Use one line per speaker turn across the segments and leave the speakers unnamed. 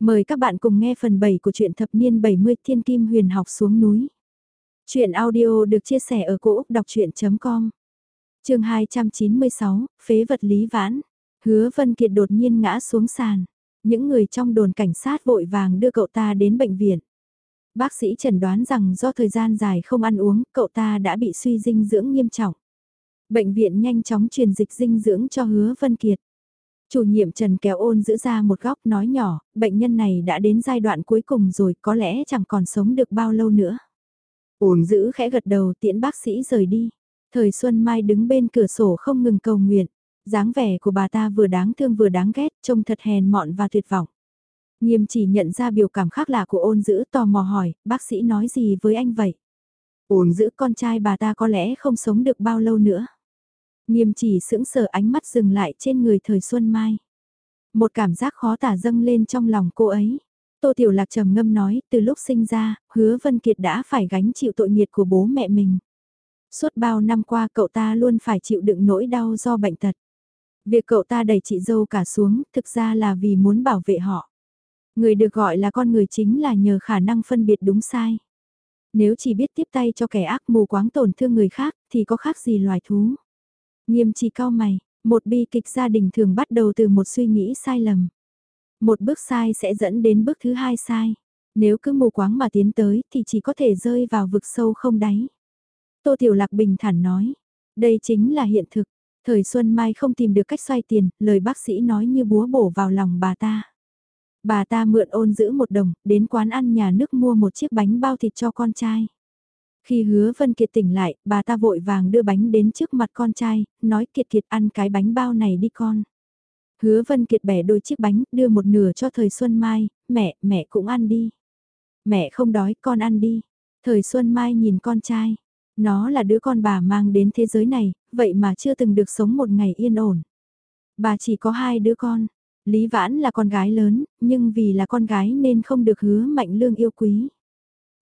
Mời các bạn cùng nghe phần 7 của truyện thập niên 70 Thiên Kim Huyền học xuống núi. Chuyện audio được chia sẻ ở cỗ đọc chuyện.com Trường 296, Phế vật Lý Vãn. Hứa Vân Kiệt đột nhiên ngã xuống sàn. Những người trong đồn cảnh sát vội vàng đưa cậu ta đến bệnh viện. Bác sĩ chẩn đoán rằng do thời gian dài không ăn uống, cậu ta đã bị suy dinh dưỡng nghiêm trọng. Bệnh viện nhanh chóng truyền dịch dinh dưỡng cho Hứa Vân Kiệt. Chủ nhiệm Trần kéo ôn giữ ra một góc nói nhỏ, bệnh nhân này đã đến giai đoạn cuối cùng rồi có lẽ chẳng còn sống được bao lâu nữa. Ôn giữ khẽ gật đầu tiễn bác sĩ rời đi. Thời Xuân Mai đứng bên cửa sổ không ngừng cầu nguyện. dáng vẻ của bà ta vừa đáng thương vừa đáng ghét, trông thật hèn mọn và tuyệt vọng. Nghiêm chỉ nhận ra biểu cảm khác lạ của ôn giữ tò mò hỏi, bác sĩ nói gì với anh vậy? Ôn giữ con trai bà ta có lẽ không sống được bao lâu nữa. Nghiêm chỉ sững sờ ánh mắt dừng lại trên người thời Xuân Mai. Một cảm giác khó tả dâng lên trong lòng cô ấy. Tô Tiểu Lạc trầm ngâm nói, từ lúc sinh ra, hứa Vân Kiệt đã phải gánh chịu tội nghiệt của bố mẹ mình. Suốt bao năm qua cậu ta luôn phải chịu đựng nỗi đau do bệnh tật. Việc cậu ta đẩy chị dâu cả xuống, thực ra là vì muốn bảo vệ họ. Người được gọi là con người chính là nhờ khả năng phân biệt đúng sai. Nếu chỉ biết tiếp tay cho kẻ ác mù quáng tổn thương người khác, thì có khác gì loài thú. Nghiêm trì cao mày, một bi kịch gia đình thường bắt đầu từ một suy nghĩ sai lầm. Một bước sai sẽ dẫn đến bước thứ hai sai. Nếu cứ mù quáng mà tiến tới thì chỉ có thể rơi vào vực sâu không đáy. Tô Tiểu Lạc bình thản nói, đây chính là hiện thực. Thời Xuân Mai không tìm được cách xoay tiền, lời bác sĩ nói như búa bổ vào lòng bà ta. Bà ta mượn ôn giữ một đồng, đến quán ăn nhà nước mua một chiếc bánh bao thịt cho con trai. Khi hứa Vân Kiệt tỉnh lại, bà ta vội vàng đưa bánh đến trước mặt con trai, nói Kiệt Kiệt ăn cái bánh bao này đi con. Hứa Vân Kiệt bẻ đôi chiếc bánh, đưa một nửa cho thời Xuân Mai, mẹ, mẹ cũng ăn đi. Mẹ không đói, con ăn đi. Thời Xuân Mai nhìn con trai, nó là đứa con bà mang đến thế giới này, vậy mà chưa từng được sống một ngày yên ổn. Bà chỉ có hai đứa con, Lý Vãn là con gái lớn, nhưng vì là con gái nên không được hứa mạnh lương yêu quý.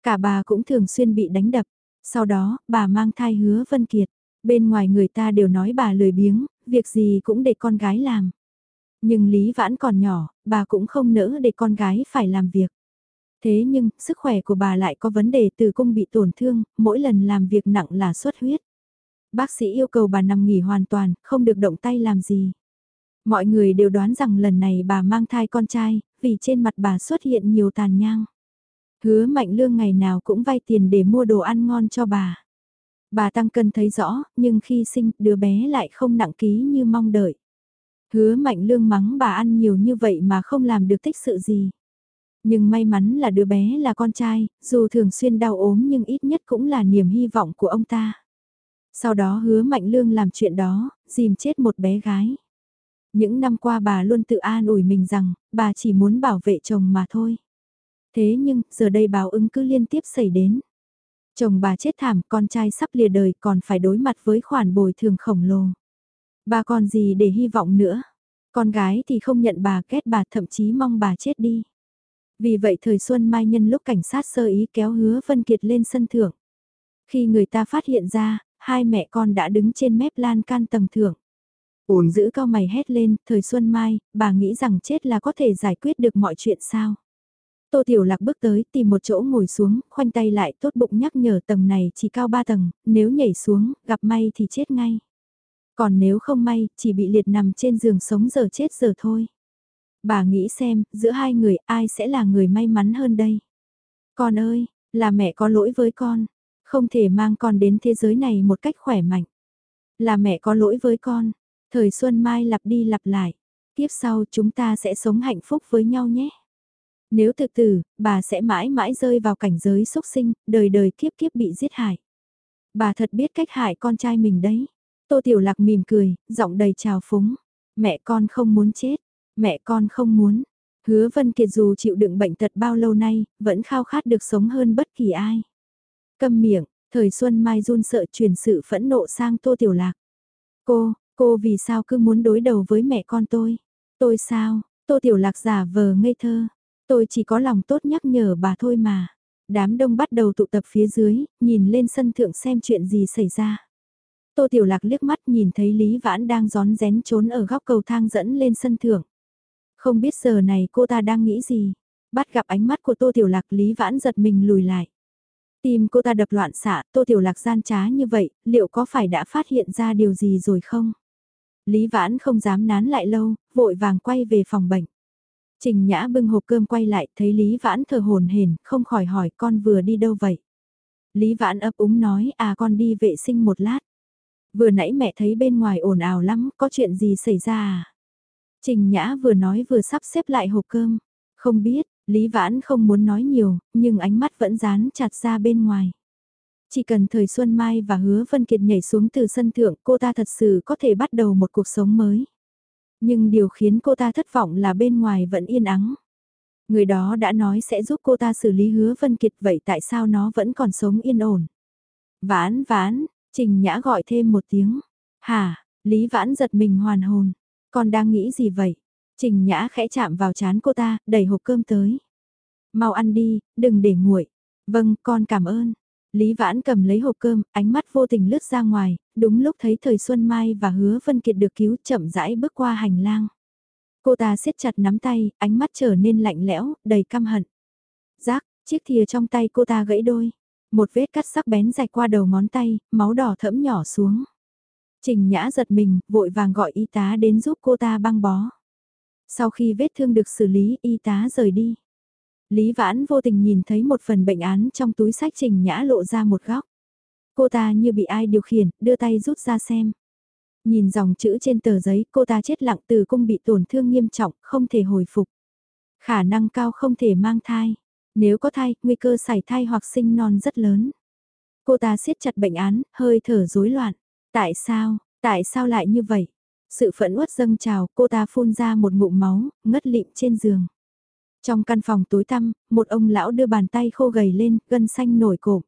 Cả bà cũng thường xuyên bị đánh đập. Sau đó, bà mang thai hứa Vân Kiệt. Bên ngoài người ta đều nói bà lười biếng, việc gì cũng để con gái làm. Nhưng Lý Vãn còn nhỏ, bà cũng không nỡ để con gái phải làm việc. Thế nhưng, sức khỏe của bà lại có vấn đề từ cung bị tổn thương, mỗi lần làm việc nặng là xuất huyết. Bác sĩ yêu cầu bà nằm nghỉ hoàn toàn, không được động tay làm gì. Mọi người đều đoán rằng lần này bà mang thai con trai, vì trên mặt bà xuất hiện nhiều tàn nhang. Hứa mạnh lương ngày nào cũng vay tiền để mua đồ ăn ngon cho bà. Bà tăng cân thấy rõ, nhưng khi sinh, đứa bé lại không nặng ký như mong đợi. Hứa mạnh lương mắng bà ăn nhiều như vậy mà không làm được tích sự gì. Nhưng may mắn là đứa bé là con trai, dù thường xuyên đau ốm nhưng ít nhất cũng là niềm hy vọng của ông ta. Sau đó hứa mạnh lương làm chuyện đó, dìm chết một bé gái. Những năm qua bà luôn tự an ủi mình rằng, bà chỉ muốn bảo vệ chồng mà thôi. Thế nhưng, giờ đây báo ứng cứ liên tiếp xảy đến. Chồng bà chết thảm, con trai sắp lìa đời còn phải đối mặt với khoản bồi thường khổng lồ. Bà còn gì để hy vọng nữa. Con gái thì không nhận bà kết bà thậm chí mong bà chết đi. Vì vậy thời Xuân Mai nhân lúc cảnh sát sơ ý kéo hứa Vân Kiệt lên sân thượng. Khi người ta phát hiện ra, hai mẹ con đã đứng trên mép lan can tầng thượng. Ổn giữ cao mày hét lên, thời Xuân Mai, bà nghĩ rằng chết là có thể giải quyết được mọi chuyện sao? Tô Tiểu Lạc bước tới tìm một chỗ ngồi xuống, khoanh tay lại tốt bụng nhắc nhở tầng này chỉ cao 3 tầng, nếu nhảy xuống, gặp may thì chết ngay. Còn nếu không may, chỉ bị liệt nằm trên giường sống giờ chết giờ thôi. Bà nghĩ xem, giữa hai người ai sẽ là người may mắn hơn đây? Con ơi, là mẹ có lỗi với con, không thể mang con đến thế giới này một cách khỏe mạnh. Là mẹ có lỗi với con, thời Xuân Mai lặp đi lặp lại, tiếp sau chúng ta sẽ sống hạnh phúc với nhau nhé. Nếu thực tử, bà sẽ mãi mãi rơi vào cảnh giới xúc sinh, đời đời kiếp kiếp bị giết hại. Bà thật biết cách hại con trai mình đấy. Tô Tiểu Lạc mỉm cười, giọng đầy trào phúng. Mẹ con không muốn chết, mẹ con không muốn. Hứa Vân Kiệt dù chịu đựng bệnh tật bao lâu nay, vẫn khao khát được sống hơn bất kỳ ai. Câm miệng, thời Xuân Mai run sợ truyền sự phẫn nộ sang Tô Tiểu Lạc. Cô, cô vì sao cứ muốn đối đầu với mẹ con tôi? Tôi sao? Tô Tiểu Lạc giả vờ ngây thơ. Tôi chỉ có lòng tốt nhắc nhở bà thôi mà. Đám đông bắt đầu tụ tập phía dưới, nhìn lên sân thượng xem chuyện gì xảy ra. Tô Tiểu Lạc liếc mắt nhìn thấy Lý Vãn đang gión rén trốn ở góc cầu thang dẫn lên sân thượng. Không biết giờ này cô ta đang nghĩ gì. Bắt gặp ánh mắt của Tô Tiểu Lạc Lý Vãn giật mình lùi lại. Tim cô ta đập loạn xạ, Tô Tiểu Lạc gian trá như vậy, liệu có phải đã phát hiện ra điều gì rồi không? Lý Vãn không dám nán lại lâu, vội vàng quay về phòng bệnh. Trình Nhã bưng hộp cơm quay lại, thấy Lý Vãn thở hồn hển, không khỏi hỏi con vừa đi đâu vậy? Lý Vãn ấp úng nói, à con đi vệ sinh một lát. Vừa nãy mẹ thấy bên ngoài ồn ào lắm, có chuyện gì xảy ra à? Trình Nhã vừa nói vừa sắp xếp lại hộp cơm. Không biết, Lý Vãn không muốn nói nhiều, nhưng ánh mắt vẫn dán chặt ra bên ngoài. Chỉ cần thời Xuân Mai và hứa Vân Kiệt nhảy xuống từ sân thượng cô ta thật sự có thể bắt đầu một cuộc sống mới. Nhưng điều khiến cô ta thất vọng là bên ngoài vẫn yên ắng. Người đó đã nói sẽ giúp cô ta xử lý hứa Vân Kiệt vậy tại sao nó vẫn còn sống yên ổn. Vãn vãn, Trình Nhã gọi thêm một tiếng. hà Lý Vãn giật mình hoàn hồn. Con đang nghĩ gì vậy? Trình Nhã khẽ chạm vào chán cô ta, đẩy hộp cơm tới. Mau ăn đi, đừng để nguội. Vâng, con cảm ơn. Lý Vãn cầm lấy hộp cơm, ánh mắt vô tình lướt ra ngoài, đúng lúc thấy thời Xuân Mai và hứa Vân Kiệt được cứu chậm rãi bước qua hành lang. Cô ta siết chặt nắm tay, ánh mắt trở nên lạnh lẽo, đầy căm hận. Giác, chiếc thìa trong tay cô ta gãy đôi. Một vết cắt sắc bén dài qua đầu ngón tay, máu đỏ thẫm nhỏ xuống. Trình Nhã giật mình, vội vàng gọi y tá đến giúp cô ta băng bó. Sau khi vết thương được xử lý, y tá rời đi. Lý Vãn vô tình nhìn thấy một phần bệnh án trong túi sách Trình Nhã lộ ra một góc. Cô ta như bị ai điều khiển, đưa tay rút ra xem. Nhìn dòng chữ trên tờ giấy, cô ta chết lặng từ cung bị tổn thương nghiêm trọng, không thể hồi phục. Khả năng cao không thể mang thai. Nếu có thai, nguy cơ xảy thai hoặc sinh non rất lớn. Cô ta siết chặt bệnh án, hơi thở rối loạn. Tại sao, tại sao lại như vậy? Sự phẫn uất dâng trào, cô ta phun ra một ngụm máu, ngất lịm trên giường. Trong căn phòng tối tăm, một ông lão đưa bàn tay khô gầy lên, gân xanh nổi cổ.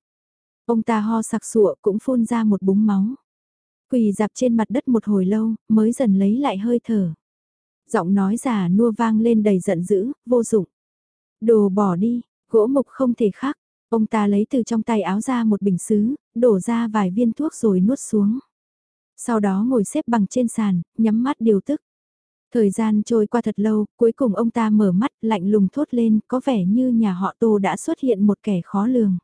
Ông ta ho sặc sụa cũng phun ra một búng máu. Quỳ dạp trên mặt đất một hồi lâu, mới dần lấy lại hơi thở. Giọng nói giả nua vang lên đầy giận dữ, vô dụng. Đồ bỏ đi, gỗ mục không thể khác. Ông ta lấy từ trong tay áo ra một bình xứ, đổ ra vài viên thuốc rồi nuốt xuống. Sau đó ngồi xếp bằng trên sàn, nhắm mắt điều tức. Thời gian trôi qua thật lâu, cuối cùng ông ta mở mắt lạnh lùng thốt lên, có vẻ như nhà họ Tô đã xuất hiện một kẻ khó lường.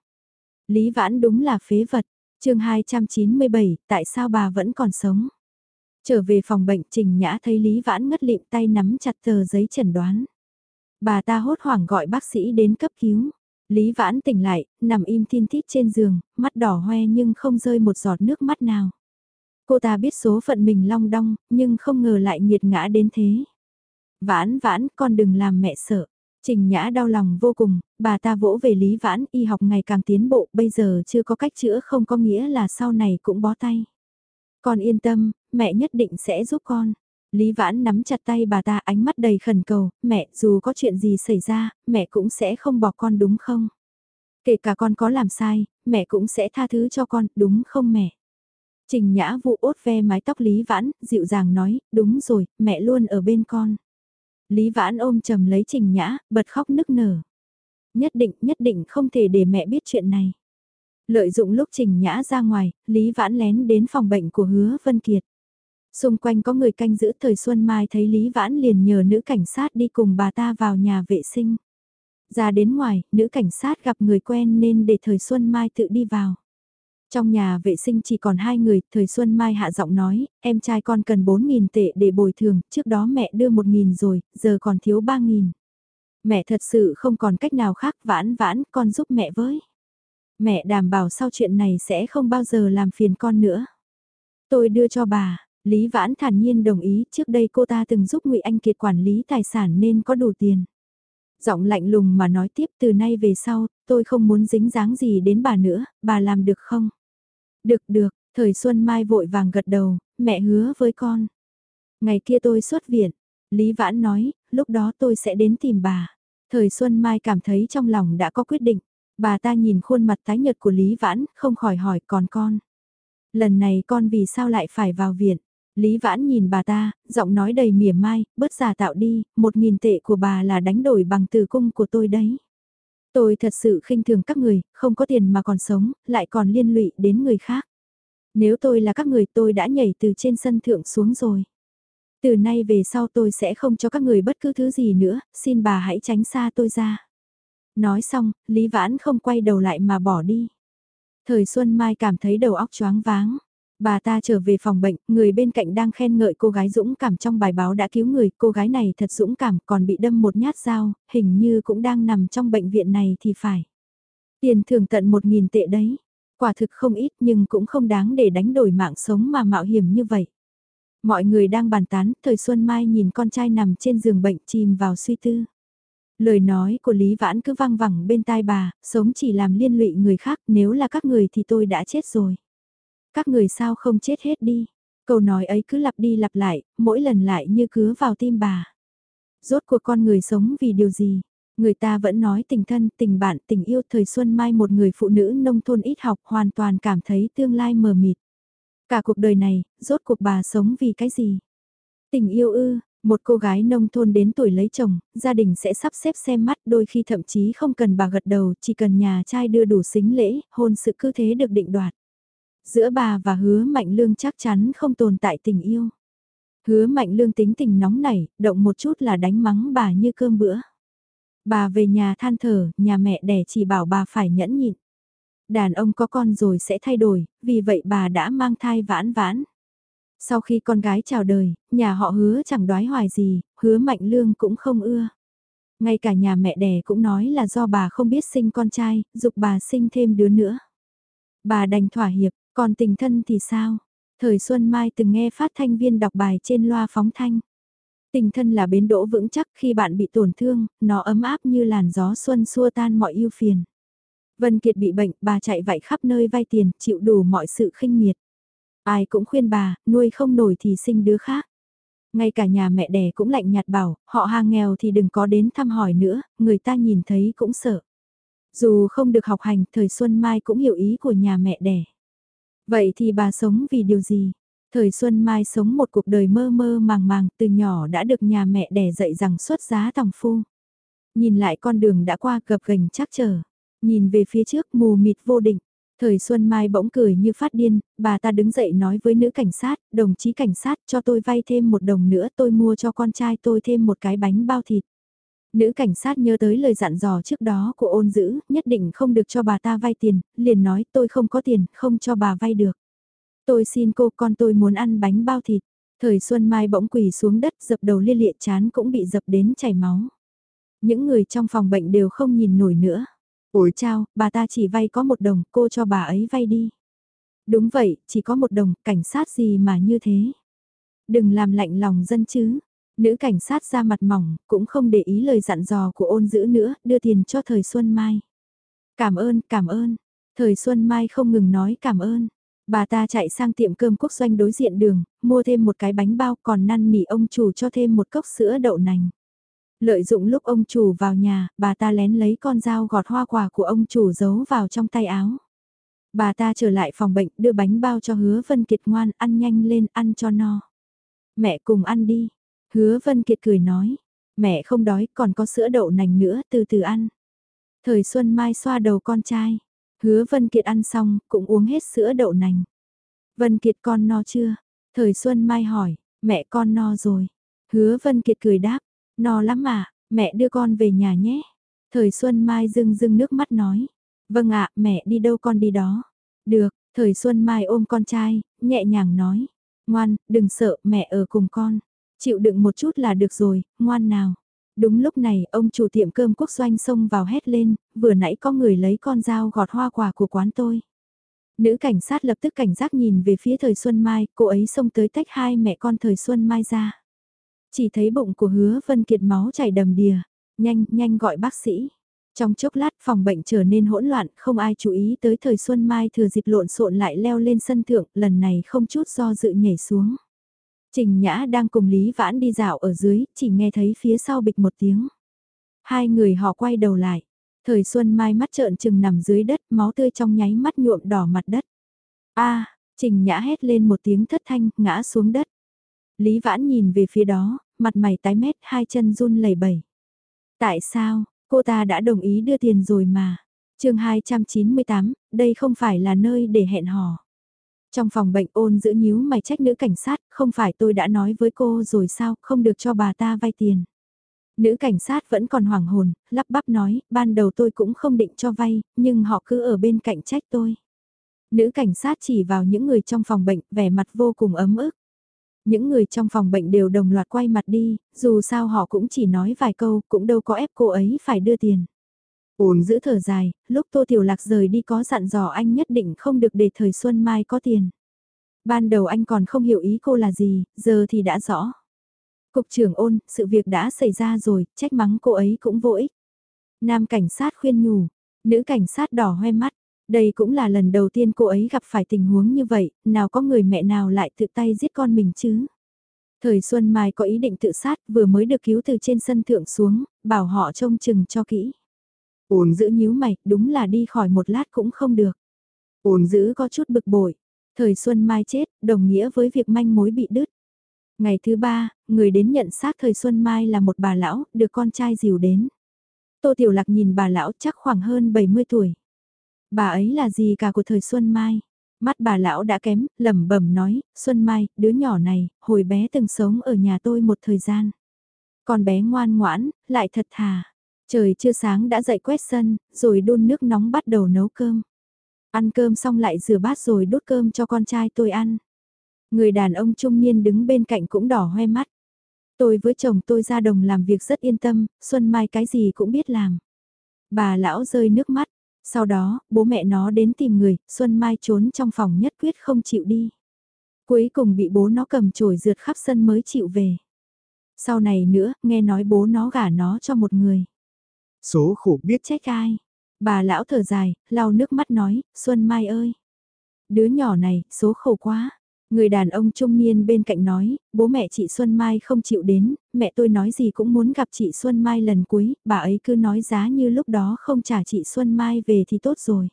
Lý Vãn đúng là phế vật. chương 297, tại sao bà vẫn còn sống? Trở về phòng bệnh Trình Nhã thấy Lý Vãn ngất lịm tay nắm chặt tờ giấy chẩn đoán. Bà ta hốt hoảng gọi bác sĩ đến cấp cứu. Lý Vãn tỉnh lại, nằm im thiên thít trên giường, mắt đỏ hoe nhưng không rơi một giọt nước mắt nào. Cô ta biết số phận mình long đong, nhưng không ngờ lại nghiệt ngã đến thế. Vãn vãn, con đừng làm mẹ sợ. Trình Nhã đau lòng vô cùng, bà ta vỗ về Lý Vãn, y học ngày càng tiến bộ, bây giờ chưa có cách chữa không có nghĩa là sau này cũng bó tay. Con yên tâm, mẹ nhất định sẽ giúp con. Lý Vãn nắm chặt tay bà ta ánh mắt đầy khẩn cầu, mẹ dù có chuyện gì xảy ra, mẹ cũng sẽ không bỏ con đúng không? Kể cả con có làm sai, mẹ cũng sẽ tha thứ cho con, đúng không mẹ? Trình Nhã Vũ ốt ve mái tóc Lý Vãn, dịu dàng nói, đúng rồi, mẹ luôn ở bên con. Lý Vãn ôm chầm lấy Trình Nhã, bật khóc nức nở. Nhất định, nhất định không thể để mẹ biết chuyện này. Lợi dụng lúc Trình Nhã ra ngoài, Lý Vãn lén đến phòng bệnh của Hứa Vân Kiệt. Xung quanh có người canh giữ thời Xuân Mai thấy Lý Vãn liền nhờ nữ cảnh sát đi cùng bà ta vào nhà vệ sinh. Ra đến ngoài, nữ cảnh sát gặp người quen nên để thời Xuân Mai tự đi vào. Trong nhà vệ sinh chỉ còn hai người, thời Xuân Mai hạ giọng nói, em trai con cần 4.000 tệ để bồi thường, trước đó mẹ đưa 1.000 rồi, giờ còn thiếu 3.000. Mẹ thật sự không còn cách nào khác vãn vãn, con giúp mẹ với. Mẹ đảm bảo sau chuyện này sẽ không bao giờ làm phiền con nữa. Tôi đưa cho bà, Lý Vãn thản nhiên đồng ý, trước đây cô ta từng giúp ngụy Anh Kiệt quản lý tài sản nên có đủ tiền. Giọng lạnh lùng mà nói tiếp từ nay về sau, tôi không muốn dính dáng gì đến bà nữa, bà làm được không? Được được, thời Xuân Mai vội vàng gật đầu, mẹ hứa với con. Ngày kia tôi xuất viện, Lý Vãn nói, lúc đó tôi sẽ đến tìm bà. Thời Xuân Mai cảm thấy trong lòng đã có quyết định. Bà ta nhìn khuôn mặt tái nhợt của Lý Vãn, không khỏi hỏi còn con. Lần này con vì sao lại phải vào viện? Lý Vãn nhìn bà ta, giọng nói đầy mỉa mai, bớt giả tạo đi, một nghìn tệ của bà là đánh đổi bằng từ cung của tôi đấy. Tôi thật sự khinh thường các người, không có tiền mà còn sống, lại còn liên lụy đến người khác. Nếu tôi là các người tôi đã nhảy từ trên sân thượng xuống rồi. Từ nay về sau tôi sẽ không cho các người bất cứ thứ gì nữa, xin bà hãy tránh xa tôi ra. Nói xong, Lý Vãn không quay đầu lại mà bỏ đi. Thời Xuân Mai cảm thấy đầu óc choáng váng. Bà ta trở về phòng bệnh, người bên cạnh đang khen ngợi cô gái dũng cảm trong bài báo đã cứu người, cô gái này thật dũng cảm còn bị đâm một nhát dao, hình như cũng đang nằm trong bệnh viện này thì phải. Tiền thưởng tận một nghìn tệ đấy, quả thực không ít nhưng cũng không đáng để đánh đổi mạng sống mà mạo hiểm như vậy. Mọi người đang bàn tán, thời Xuân Mai nhìn con trai nằm trên giường bệnh chìm vào suy tư. Lời nói của Lý Vãn cứ văng vẳng bên tai bà, sống chỉ làm liên lụy người khác, nếu là các người thì tôi đã chết rồi. Các người sao không chết hết đi. Câu nói ấy cứ lặp đi lặp lại, mỗi lần lại như cứa vào tim bà. Rốt cuộc con người sống vì điều gì? Người ta vẫn nói tình thân, tình bạn, tình yêu thời xuân mai một người phụ nữ nông thôn ít học hoàn toàn cảm thấy tương lai mờ mịt. Cả cuộc đời này, rốt cuộc bà sống vì cái gì? Tình yêu ư, một cô gái nông thôn đến tuổi lấy chồng, gia đình sẽ sắp xếp xem mắt đôi khi thậm chí không cần bà gật đầu, chỉ cần nhà trai đưa đủ xính lễ, hôn sự cứ thế được định đoạt. Giữa bà và hứa mạnh lương chắc chắn không tồn tại tình yêu. Hứa mạnh lương tính tình nóng nảy, động một chút là đánh mắng bà như cơm bữa. Bà về nhà than thở, nhà mẹ đẻ chỉ bảo bà phải nhẫn nhịn. Đàn ông có con rồi sẽ thay đổi, vì vậy bà đã mang thai vãn vãn. Sau khi con gái chào đời, nhà họ hứa chẳng đoái hoài gì, hứa mạnh lương cũng không ưa. Ngay cả nhà mẹ đẻ cũng nói là do bà không biết sinh con trai, dục bà sinh thêm đứa nữa. Bà đành thỏa hiệp, còn tình thân thì sao? Thời Xuân Mai từng nghe phát thanh viên đọc bài trên loa phóng thanh. Tình thân là bến đỗ vững chắc khi bạn bị tổn thương, nó ấm áp như làn gió xuân xua tan mọi ưu phiền. Vân Kiệt bị bệnh, bà chạy vạy khắp nơi vay tiền, chịu đủ mọi sự khinh miệt. Ai cũng khuyên bà, nuôi không nổi thì sinh đứa khác. Ngay cả nhà mẹ đẻ cũng lạnh nhạt bảo, họ hàng nghèo thì đừng có đến thăm hỏi nữa, người ta nhìn thấy cũng sợ. Dù không được học hành, thời Xuân Mai cũng hiểu ý của nhà mẹ đẻ. Vậy thì bà sống vì điều gì? Thời Xuân Mai sống một cuộc đời mơ mơ màng màng, từ nhỏ đã được nhà mẹ đẻ dạy rằng xuất giá tòng phu. Nhìn lại con đường đã qua gập gành chắc trở, nhìn về phía trước mù mịt vô định. Thời Xuân Mai bỗng cười như phát điên, bà ta đứng dậy nói với nữ cảnh sát, đồng chí cảnh sát cho tôi vay thêm một đồng nữa tôi mua cho con trai tôi thêm một cái bánh bao thịt. Nữ cảnh sát nhớ tới lời dặn dò trước đó của ôn dữ, nhất định không được cho bà ta vay tiền, liền nói tôi không có tiền, không cho bà vay được. Tôi xin cô con tôi muốn ăn bánh bao thịt. Thời Xuân Mai bỗng quỳ xuống đất dập đầu liên lịa chán cũng bị dập đến chảy máu. Những người trong phòng bệnh đều không nhìn nổi nữa. Ủi chao, bà ta chỉ vay có một đồng, cô cho bà ấy vay đi. Đúng vậy, chỉ có một đồng, cảnh sát gì mà như thế. Đừng làm lạnh lòng dân chứ. Nữ cảnh sát ra mặt mỏng, cũng không để ý lời dặn dò của ôn dữ nữa, đưa tiền cho thời Xuân Mai. Cảm ơn, cảm ơn. Thời Xuân Mai không ngừng nói cảm ơn. Bà ta chạy sang tiệm cơm quốc doanh đối diện đường, mua thêm một cái bánh bao còn năn nỉ ông chủ cho thêm một cốc sữa đậu nành. Lợi dụng lúc ông chủ vào nhà, bà ta lén lấy con dao gọt hoa quả của ông chủ giấu vào trong tay áo. Bà ta trở lại phòng bệnh đưa bánh bao cho hứa Vân Kiệt ngoan ăn nhanh lên ăn cho no. Mẹ cùng ăn đi. Hứa Vân Kiệt cười nói. Mẹ không đói còn có sữa đậu nành nữa từ từ ăn. Thời Xuân Mai xoa đầu con trai. Hứa Vân Kiệt ăn xong cũng uống hết sữa đậu nành. Vân Kiệt con no chưa? Thời Xuân Mai hỏi. Mẹ con no rồi. Hứa Vân Kiệt cười đáp. No lắm mà, mẹ đưa con về nhà nhé. Thời Xuân Mai rưng rưng nước mắt nói. Vâng ạ, mẹ đi đâu con đi đó. Được, thời Xuân Mai ôm con trai, nhẹ nhàng nói. Ngoan, đừng sợ, mẹ ở cùng con. Chịu đựng một chút là được rồi, ngoan nào. Đúng lúc này, ông chủ tiệm cơm quốc doanh xông vào hét lên, vừa nãy có người lấy con dao gọt hoa quả của quán tôi. Nữ cảnh sát lập tức cảnh giác nhìn về phía thời Xuân Mai, cô ấy xông tới tách hai mẹ con thời Xuân Mai ra. Chỉ thấy bụng của hứa Vân Kiệt máu chảy đầm đìa. Nhanh, nhanh gọi bác sĩ. Trong chốc lát phòng bệnh trở nên hỗn loạn, không ai chú ý tới thời Xuân Mai thừa dịp lộn xộn lại leo lên sân thượng, lần này không chút do dự nhảy xuống. Trình Nhã đang cùng Lý Vãn đi dạo ở dưới, chỉ nghe thấy phía sau bịch một tiếng. Hai người họ quay đầu lại. Thời Xuân Mai mắt trợn trừng nằm dưới đất, máu tươi trong nháy mắt nhuộm đỏ mặt đất. a Trình Nhã hét lên một tiếng thất thanh, ngã xuống đất. Lý Vãn nhìn về phía đó, mặt mày tái mét, hai chân run lẩy bẩy. Tại sao, cô ta đã đồng ý đưa tiền rồi mà. chương 298, đây không phải là nơi để hẹn hò. Trong phòng bệnh ôn giữ nhíu mày trách nữ cảnh sát, không phải tôi đã nói với cô rồi sao, không được cho bà ta vay tiền. Nữ cảnh sát vẫn còn hoảng hồn, lắp bắp nói, ban đầu tôi cũng không định cho vay, nhưng họ cứ ở bên cạnh trách tôi. Nữ cảnh sát chỉ vào những người trong phòng bệnh, vẻ mặt vô cùng ấm ức. Những người trong phòng bệnh đều đồng loạt quay mặt đi, dù sao họ cũng chỉ nói vài câu, cũng đâu có ép cô ấy phải đưa tiền. Ổn giữ thở dài, lúc Tô Tiểu Lạc rời đi có dặn dò anh nhất định không được để thời Xuân Mai có tiền. Ban đầu anh còn không hiểu ý cô là gì, giờ thì đã rõ. Cục trưởng ôn, sự việc đã xảy ra rồi, trách mắng cô ấy cũng vô ích. Nam cảnh sát khuyên nhủ, nữ cảnh sát đỏ hoe mắt, đây cũng là lần đầu tiên cô ấy gặp phải tình huống như vậy, nào có người mẹ nào lại tự tay giết con mình chứ. Thời Xuân Mai có ý định tự sát vừa mới được cứu từ trên sân thượng xuống, bảo họ trông chừng cho kỹ. Ôn giữ nhíu mày, đúng là đi khỏi một lát cũng không được. Ôn giữ có chút bực bội. Thời Xuân Mai chết, đồng nghĩa với việc manh mối bị đứt. Ngày thứ ba, người đến nhận xác thời Xuân Mai là một bà lão, được con trai dìu đến. Tô Tiểu Lạc nhìn bà lão chắc khoảng hơn 70 tuổi. Bà ấy là gì cả của thời Xuân Mai? Mắt bà lão đã kém, lẩm bẩm nói, Xuân Mai, đứa nhỏ này, hồi bé từng sống ở nhà tôi một thời gian. Con bé ngoan ngoãn, lại thật thà. Trời chưa sáng đã dậy quét sân, rồi đun nước nóng bắt đầu nấu cơm. Ăn cơm xong lại rửa bát rồi đốt cơm cho con trai tôi ăn. Người đàn ông trung niên đứng bên cạnh cũng đỏ hoe mắt. Tôi với chồng tôi ra đồng làm việc rất yên tâm, Xuân Mai cái gì cũng biết làm. Bà lão rơi nước mắt, sau đó, bố mẹ nó đến tìm người, Xuân Mai trốn trong phòng nhất quyết không chịu đi. Cuối cùng bị bố nó cầm chổi rượt khắp sân mới chịu về. Sau này nữa, nghe nói bố nó gả nó cho một người.
Số khổ biết
trách ai. Bà lão thở dài, lau nước mắt nói, Xuân Mai ơi. Đứa nhỏ này, số khổ quá. Người đàn ông trung niên bên cạnh nói, bố mẹ chị Xuân Mai không chịu đến, mẹ tôi nói gì cũng muốn gặp chị Xuân Mai lần cuối, bà ấy cứ nói giá như lúc đó không trả chị Xuân Mai về thì tốt rồi.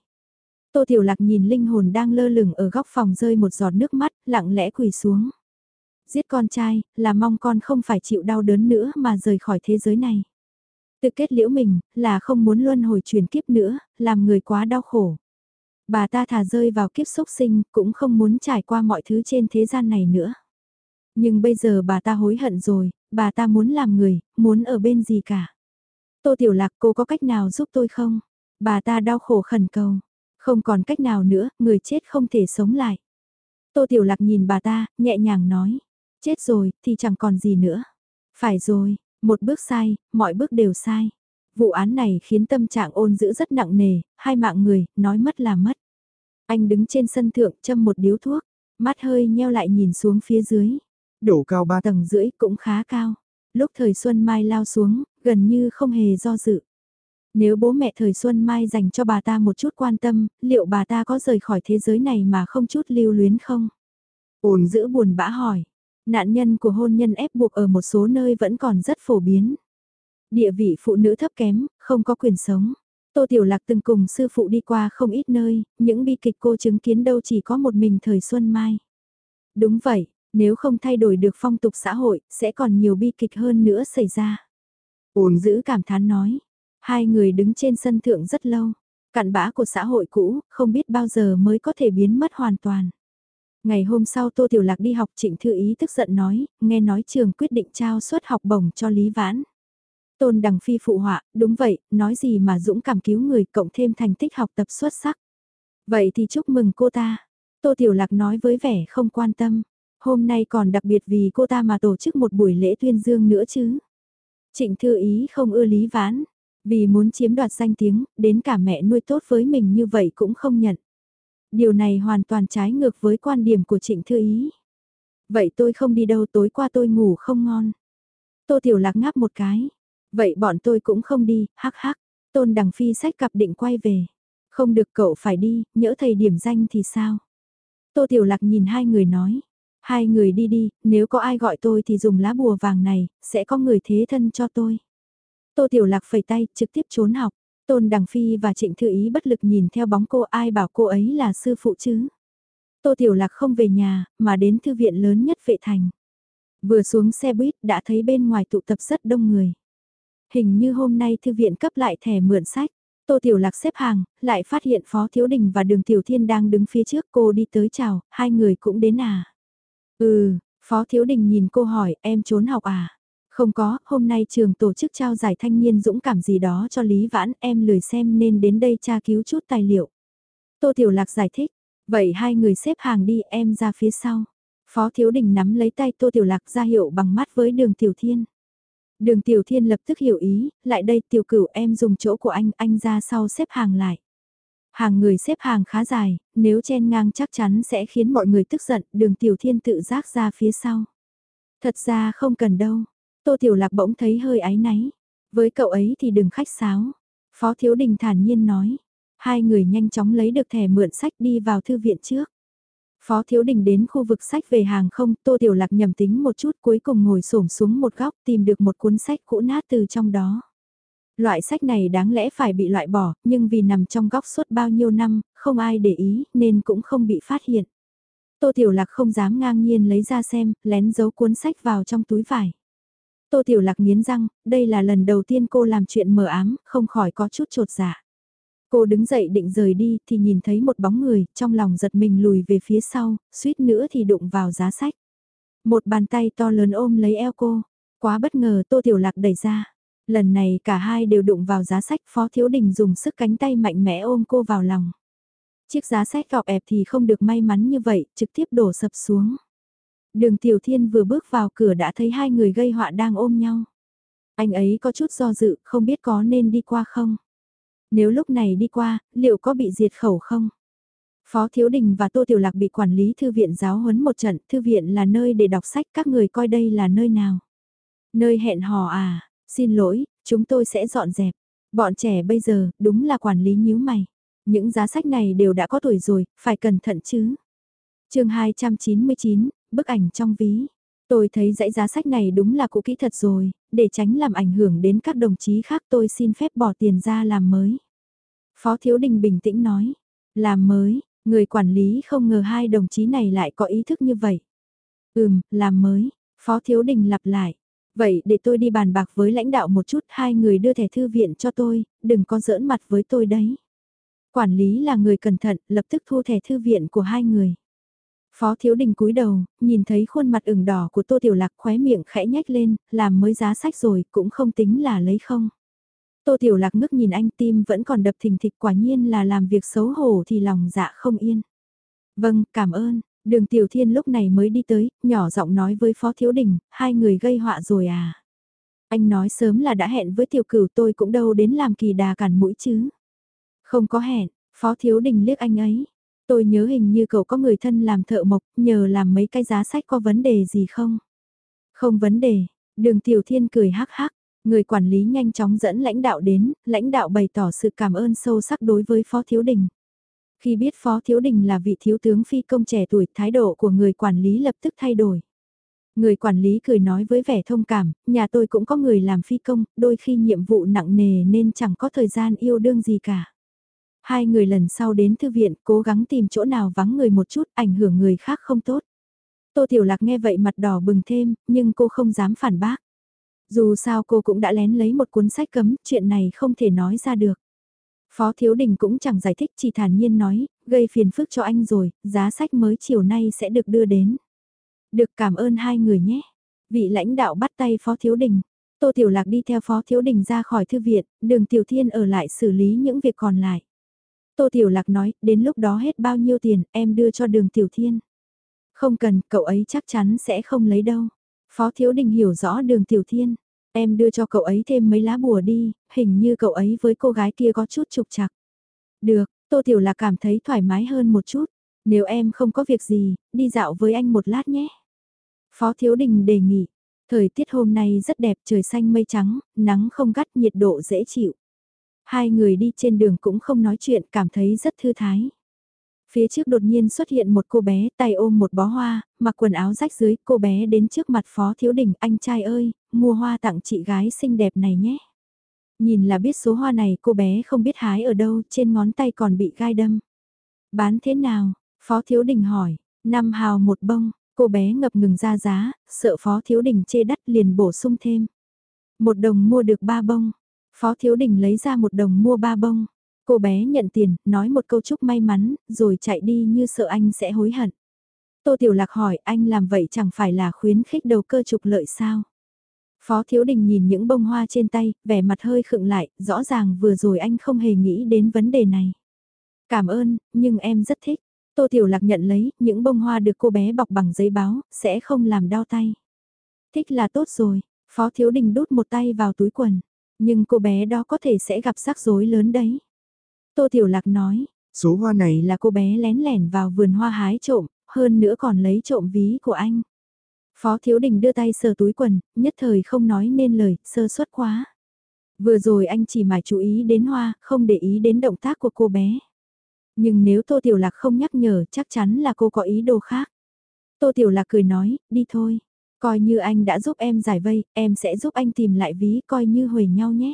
Tô Tiểu Lạc nhìn linh hồn đang lơ lửng ở góc phòng rơi một giọt nước mắt, lặng lẽ quỳ xuống. Giết con trai, là mong con không phải chịu đau đớn nữa mà rời khỏi thế giới này. Tự kết liễu mình, là không muốn luân hồi truyền kiếp nữa, làm người quá đau khổ. Bà ta thà rơi vào kiếp sốc sinh, cũng không muốn trải qua mọi thứ trên thế gian này nữa. Nhưng bây giờ bà ta hối hận rồi, bà ta muốn làm người, muốn ở bên gì cả. Tô Tiểu Lạc cô có cách nào giúp tôi không? Bà ta đau khổ khẩn cầu. Không còn cách nào nữa, người chết không thể sống lại. Tô Tiểu Lạc nhìn bà ta, nhẹ nhàng nói. Chết rồi, thì chẳng còn gì nữa. Phải rồi, một bước sai, mọi bước đều sai. Vụ án này khiến tâm trạng ôn giữ rất nặng nề, hai mạng người, nói mất là mất. Anh đứng trên sân thượng châm một điếu thuốc, mắt hơi nheo lại nhìn xuống phía dưới.
Đổ cao ba
tầng rưỡi cũng khá cao. Lúc thời Xuân Mai lao xuống, gần như không hề do dự. Nếu bố mẹ thời Xuân Mai dành cho bà ta một chút quan tâm, liệu bà ta có rời khỏi thế giới này mà không chút lưu luyến không? Ôn giữ buồn bã hỏi. Nạn nhân của hôn nhân ép buộc ở một số nơi vẫn còn rất phổ biến. Địa vị phụ nữ thấp kém, không có quyền sống. Tô Tiểu Lạc từng cùng sư phụ đi qua không ít nơi, những bi kịch cô chứng kiến đâu chỉ có một mình thời Xuân Mai. Đúng vậy, nếu không thay đổi được phong tục xã hội, sẽ còn nhiều bi kịch hơn nữa xảy ra. Ôn giữ cảm thán nói, hai người đứng trên sân thượng rất lâu, cặn bã của xã hội cũ, không biết bao giờ mới có thể biến mất hoàn toàn. Ngày hôm sau Tô Tiểu Lạc đi học Trịnh Thư Ý tức giận nói, nghe nói trường quyết định trao suất học bổng cho Lý Vãn. Tôn Đằng Phi phụ họa, đúng vậy, nói gì mà dũng cảm cứu người cộng thêm thành tích học tập xuất sắc. Vậy thì chúc mừng cô ta. Tô Tiểu Lạc nói với vẻ không quan tâm. Hôm nay còn đặc biệt vì cô ta mà tổ chức một buổi lễ tuyên dương nữa chứ. Trịnh Thư Ý không ưa Lý Vãn. Vì muốn chiếm đoạt danh tiếng, đến cả mẹ nuôi tốt với mình như vậy cũng không nhận. Điều này hoàn toàn trái ngược với quan điểm của Trịnh Thư Ý. Vậy tôi không đi đâu tối qua tôi ngủ không ngon. Tô Tiểu Lạc ngáp một cái. Vậy bọn tôi cũng không đi, hắc hắc. Tôn Đằng Phi sách cặp định quay về. Không được cậu phải đi, nhỡ thầy điểm danh thì sao? Tô Tiểu Lạc nhìn hai người nói. Hai người đi đi, nếu có ai gọi tôi thì dùng lá bùa vàng này, sẽ có người thế thân cho tôi. Tô Tiểu Lạc phẩy tay, trực tiếp trốn học. Tôn Đằng Phi và Trịnh Thư Ý bất lực nhìn theo bóng cô ai bảo cô ấy là sư phụ chứ. Tô Tiểu Lạc không về nhà, mà đến thư viện lớn nhất vệ thành. Vừa xuống xe buýt đã thấy bên ngoài tụ tập rất đông người. Hình như hôm nay thư viện cấp lại thẻ mượn sách. Tô Tiểu Lạc xếp hàng, lại phát hiện Phó Thiếu Đình và Đường Tiểu Thiên đang đứng phía trước cô đi tới chào, hai người cũng đến à. Ừ, Phó Thiếu Đình nhìn cô hỏi em trốn học à? Không có, hôm nay trường tổ chức trao giải thanh niên dũng cảm gì đó cho Lý Vãn, em lười xem nên đến đây tra cứu chút tài liệu. Tô Tiểu Lạc giải thích, vậy hai người xếp hàng đi em ra phía sau. Phó Thiếu Đình nắm lấy tay Tô Tiểu Lạc ra hiệu bằng mắt với đường Tiểu Thiên. Đường Tiểu Thiên lập tức hiểu ý, lại đây tiểu cửu em dùng chỗ của anh, anh ra sau xếp hàng lại. Hàng người xếp hàng khá dài, nếu chen ngang chắc chắn sẽ khiến mọi người tức giận, đường Tiểu Thiên tự giác ra phía sau. Thật ra không cần đâu, Tô Tiểu Lạc bỗng thấy hơi áy náy. Với cậu ấy thì đừng khách sáo. Phó Thiếu Đình thản nhiên nói. Hai người nhanh chóng lấy được thẻ mượn sách đi vào thư viện trước. Phó Thiếu Đình đến khu vực sách về hàng không, Tô Tiểu Lạc nhầm tính một chút cuối cùng ngồi xổm xuống một góc tìm được một cuốn sách cũ nát từ trong đó. Loại sách này đáng lẽ phải bị loại bỏ, nhưng vì nằm trong góc suốt bao nhiêu năm, không ai để ý nên cũng không bị phát hiện. Tô Tiểu Lạc không dám ngang nhiên lấy ra xem, lén giấu cuốn sách vào trong túi vải. Tô Tiểu Lạc nghiến răng, đây là lần đầu tiên cô làm chuyện mờ ám, không khỏi có chút trột dạ. Cô đứng dậy định rời đi thì nhìn thấy một bóng người, trong lòng giật mình lùi về phía sau, suýt nữa thì đụng vào giá sách. Một bàn tay to lớn ôm lấy eo cô, quá bất ngờ Tô Tiểu Lạc đẩy ra. Lần này cả hai đều đụng vào giá sách Phó Thiếu Đình dùng sức cánh tay mạnh mẽ ôm cô vào lòng. Chiếc giá sách gọp ẹp thì không được may mắn như vậy, trực tiếp đổ sập xuống. Đường Tiểu Thiên vừa bước vào cửa đã thấy hai người gây họa đang ôm nhau. Anh ấy có chút do dự, không biết có nên đi qua không? Nếu lúc này đi qua, liệu có bị diệt khẩu không? Phó Thiếu Đình và Tô Tiểu Lạc bị quản lý thư viện giáo huấn một trận, thư viện là nơi để đọc sách, các người coi đây là nơi nào? Nơi hẹn hò à, xin lỗi, chúng tôi sẽ dọn dẹp. Bọn trẻ bây giờ, đúng là quản lý nhíu mày. Những giá sách này đều đã có tuổi rồi, phải cẩn thận chứ. chương 299, bức ảnh trong ví. Tôi thấy dãy giá sách này đúng là cũ kỹ thật rồi, để tránh làm ảnh hưởng đến các đồng chí khác tôi xin phép bỏ tiền ra làm mới. Phó Thiếu Đình bình tĩnh nói, làm mới, người quản lý không ngờ hai đồng chí này lại có ý thức như vậy. Ừm, làm mới, Phó Thiếu Đình lặp lại. Vậy để tôi đi bàn bạc với lãnh đạo một chút hai người đưa thẻ thư viện cho tôi, đừng có giỡn mặt với tôi đấy. Quản lý là người cẩn thận, lập tức thu thẻ thư viện của hai người. Phó Thiếu Đình cúi đầu, nhìn thấy khuôn mặt ửng đỏ của Tô Tiểu Lạc khóe miệng khẽ nhếch lên, làm mới giá sách rồi, cũng không tính là lấy không. Tô Tiểu Lạc ngước nhìn anh tim vẫn còn đập thình thịch quả nhiên là làm việc xấu hổ thì lòng dạ không yên. Vâng, cảm ơn. Đường Tiểu Thiên lúc này mới đi tới, nhỏ giọng nói với Phó Thiếu Đình, hai người gây họa rồi à. Anh nói sớm là đã hẹn với tiểu cửu tôi cũng đâu đến làm kỳ đà cản mũi chứ. Không có hẹn, Phó Thiếu Đình liếc anh ấy. Tôi nhớ hình như cậu có người thân làm thợ mộc, nhờ làm mấy cái giá sách có vấn đề gì không? Không vấn đề, đường Tiểu Thiên cười hắc hắc, người quản lý nhanh chóng dẫn lãnh đạo đến, lãnh đạo bày tỏ sự cảm ơn sâu sắc đối với Phó Thiếu Đình. Khi biết Phó Thiếu Đình là vị thiếu tướng phi công trẻ tuổi, thái độ của người quản lý lập tức thay đổi. Người quản lý cười nói với vẻ thông cảm, nhà tôi cũng có người làm phi công, đôi khi nhiệm vụ nặng nề nên chẳng có thời gian yêu đương gì cả. Hai người lần sau đến thư viện cố gắng tìm chỗ nào vắng người một chút ảnh hưởng người khác không tốt. Tô Tiểu Lạc nghe vậy mặt đỏ bừng thêm, nhưng cô không dám phản bác. Dù sao cô cũng đã lén lấy một cuốn sách cấm, chuyện này không thể nói ra được. Phó Thiếu Đình cũng chẳng giải thích chỉ thản nhiên nói, gây phiền phức cho anh rồi, giá sách mới chiều nay sẽ được đưa đến. Được cảm ơn hai người nhé. Vị lãnh đạo bắt tay Phó Thiếu Đình. Tô Tiểu Lạc đi theo Phó Thiếu Đình ra khỏi thư viện, đường Tiểu Thiên ở lại xử lý những việc còn lại. Tô Tiểu Lạc nói, đến lúc đó hết bao nhiêu tiền, em đưa cho đường Tiểu Thiên. Không cần, cậu ấy chắc chắn sẽ không lấy đâu. Phó Thiếu Đình hiểu rõ đường Tiểu Thiên. Em đưa cho cậu ấy thêm mấy lá bùa đi, hình như cậu ấy với cô gái kia có chút trục chặt. Được, Tô Tiểu Lạc cảm thấy thoải mái hơn một chút. Nếu em không có việc gì, đi dạo với anh một lát nhé. Phó Thiếu Đình đề nghị. Thời tiết hôm nay rất đẹp, trời xanh mây trắng, nắng không gắt nhiệt độ dễ chịu. Hai người đi trên đường cũng không nói chuyện, cảm thấy rất thư thái. Phía trước đột nhiên xuất hiện một cô bé, tay ôm một bó hoa, mặc quần áo rách dưới, cô bé đến trước mặt Phó Thiếu Đình, anh trai ơi, mua hoa tặng chị gái xinh đẹp này nhé. Nhìn là biết số hoa này cô bé không biết hái ở đâu, trên ngón tay còn bị gai đâm. Bán thế nào? Phó Thiếu Đình hỏi, năm hào một bông, cô bé ngập ngừng ra giá, sợ Phó Thiếu Đình chê đắt liền bổ sung thêm. Một đồng mua được ba bông, Phó Thiếu Đình lấy ra một đồng mua ba bông. Cô bé nhận tiền, nói một câu chúc may mắn, rồi chạy đi như sợ anh sẽ hối hận. Tô Tiểu Lạc hỏi anh làm vậy chẳng phải là khuyến khích đầu cơ trục lợi sao? Phó Thiếu Đình nhìn những bông hoa trên tay, vẻ mặt hơi khựng lại, rõ ràng vừa rồi anh không hề nghĩ đến vấn đề này. Cảm ơn, nhưng em rất thích. Tô Tiểu Lạc nhận lấy, những bông hoa được cô bé bọc bằng giấy báo, sẽ không làm đau tay. Thích là tốt rồi, Phó Thiếu Đình đút một tay vào túi quần, nhưng cô bé đó có thể sẽ gặp rắc rối lớn đấy. Tô Tiểu Lạc nói,
số hoa này
là cô bé lén lẻn vào vườn hoa hái trộm, hơn nữa còn lấy trộm ví của anh. Phó Thiếu Đình đưa tay sờ túi quần, nhất thời không nói nên lời, sơ suất quá. Vừa rồi anh chỉ mải chú ý đến hoa, không để ý đến động tác của cô bé. Nhưng nếu Tô Tiểu Lạc không nhắc nhở chắc chắn là cô có ý đồ khác. Tô Tiểu Lạc cười nói, đi thôi. Coi như anh đã giúp em giải vây, em sẽ giúp anh tìm lại ví coi như hồi nhau nhé.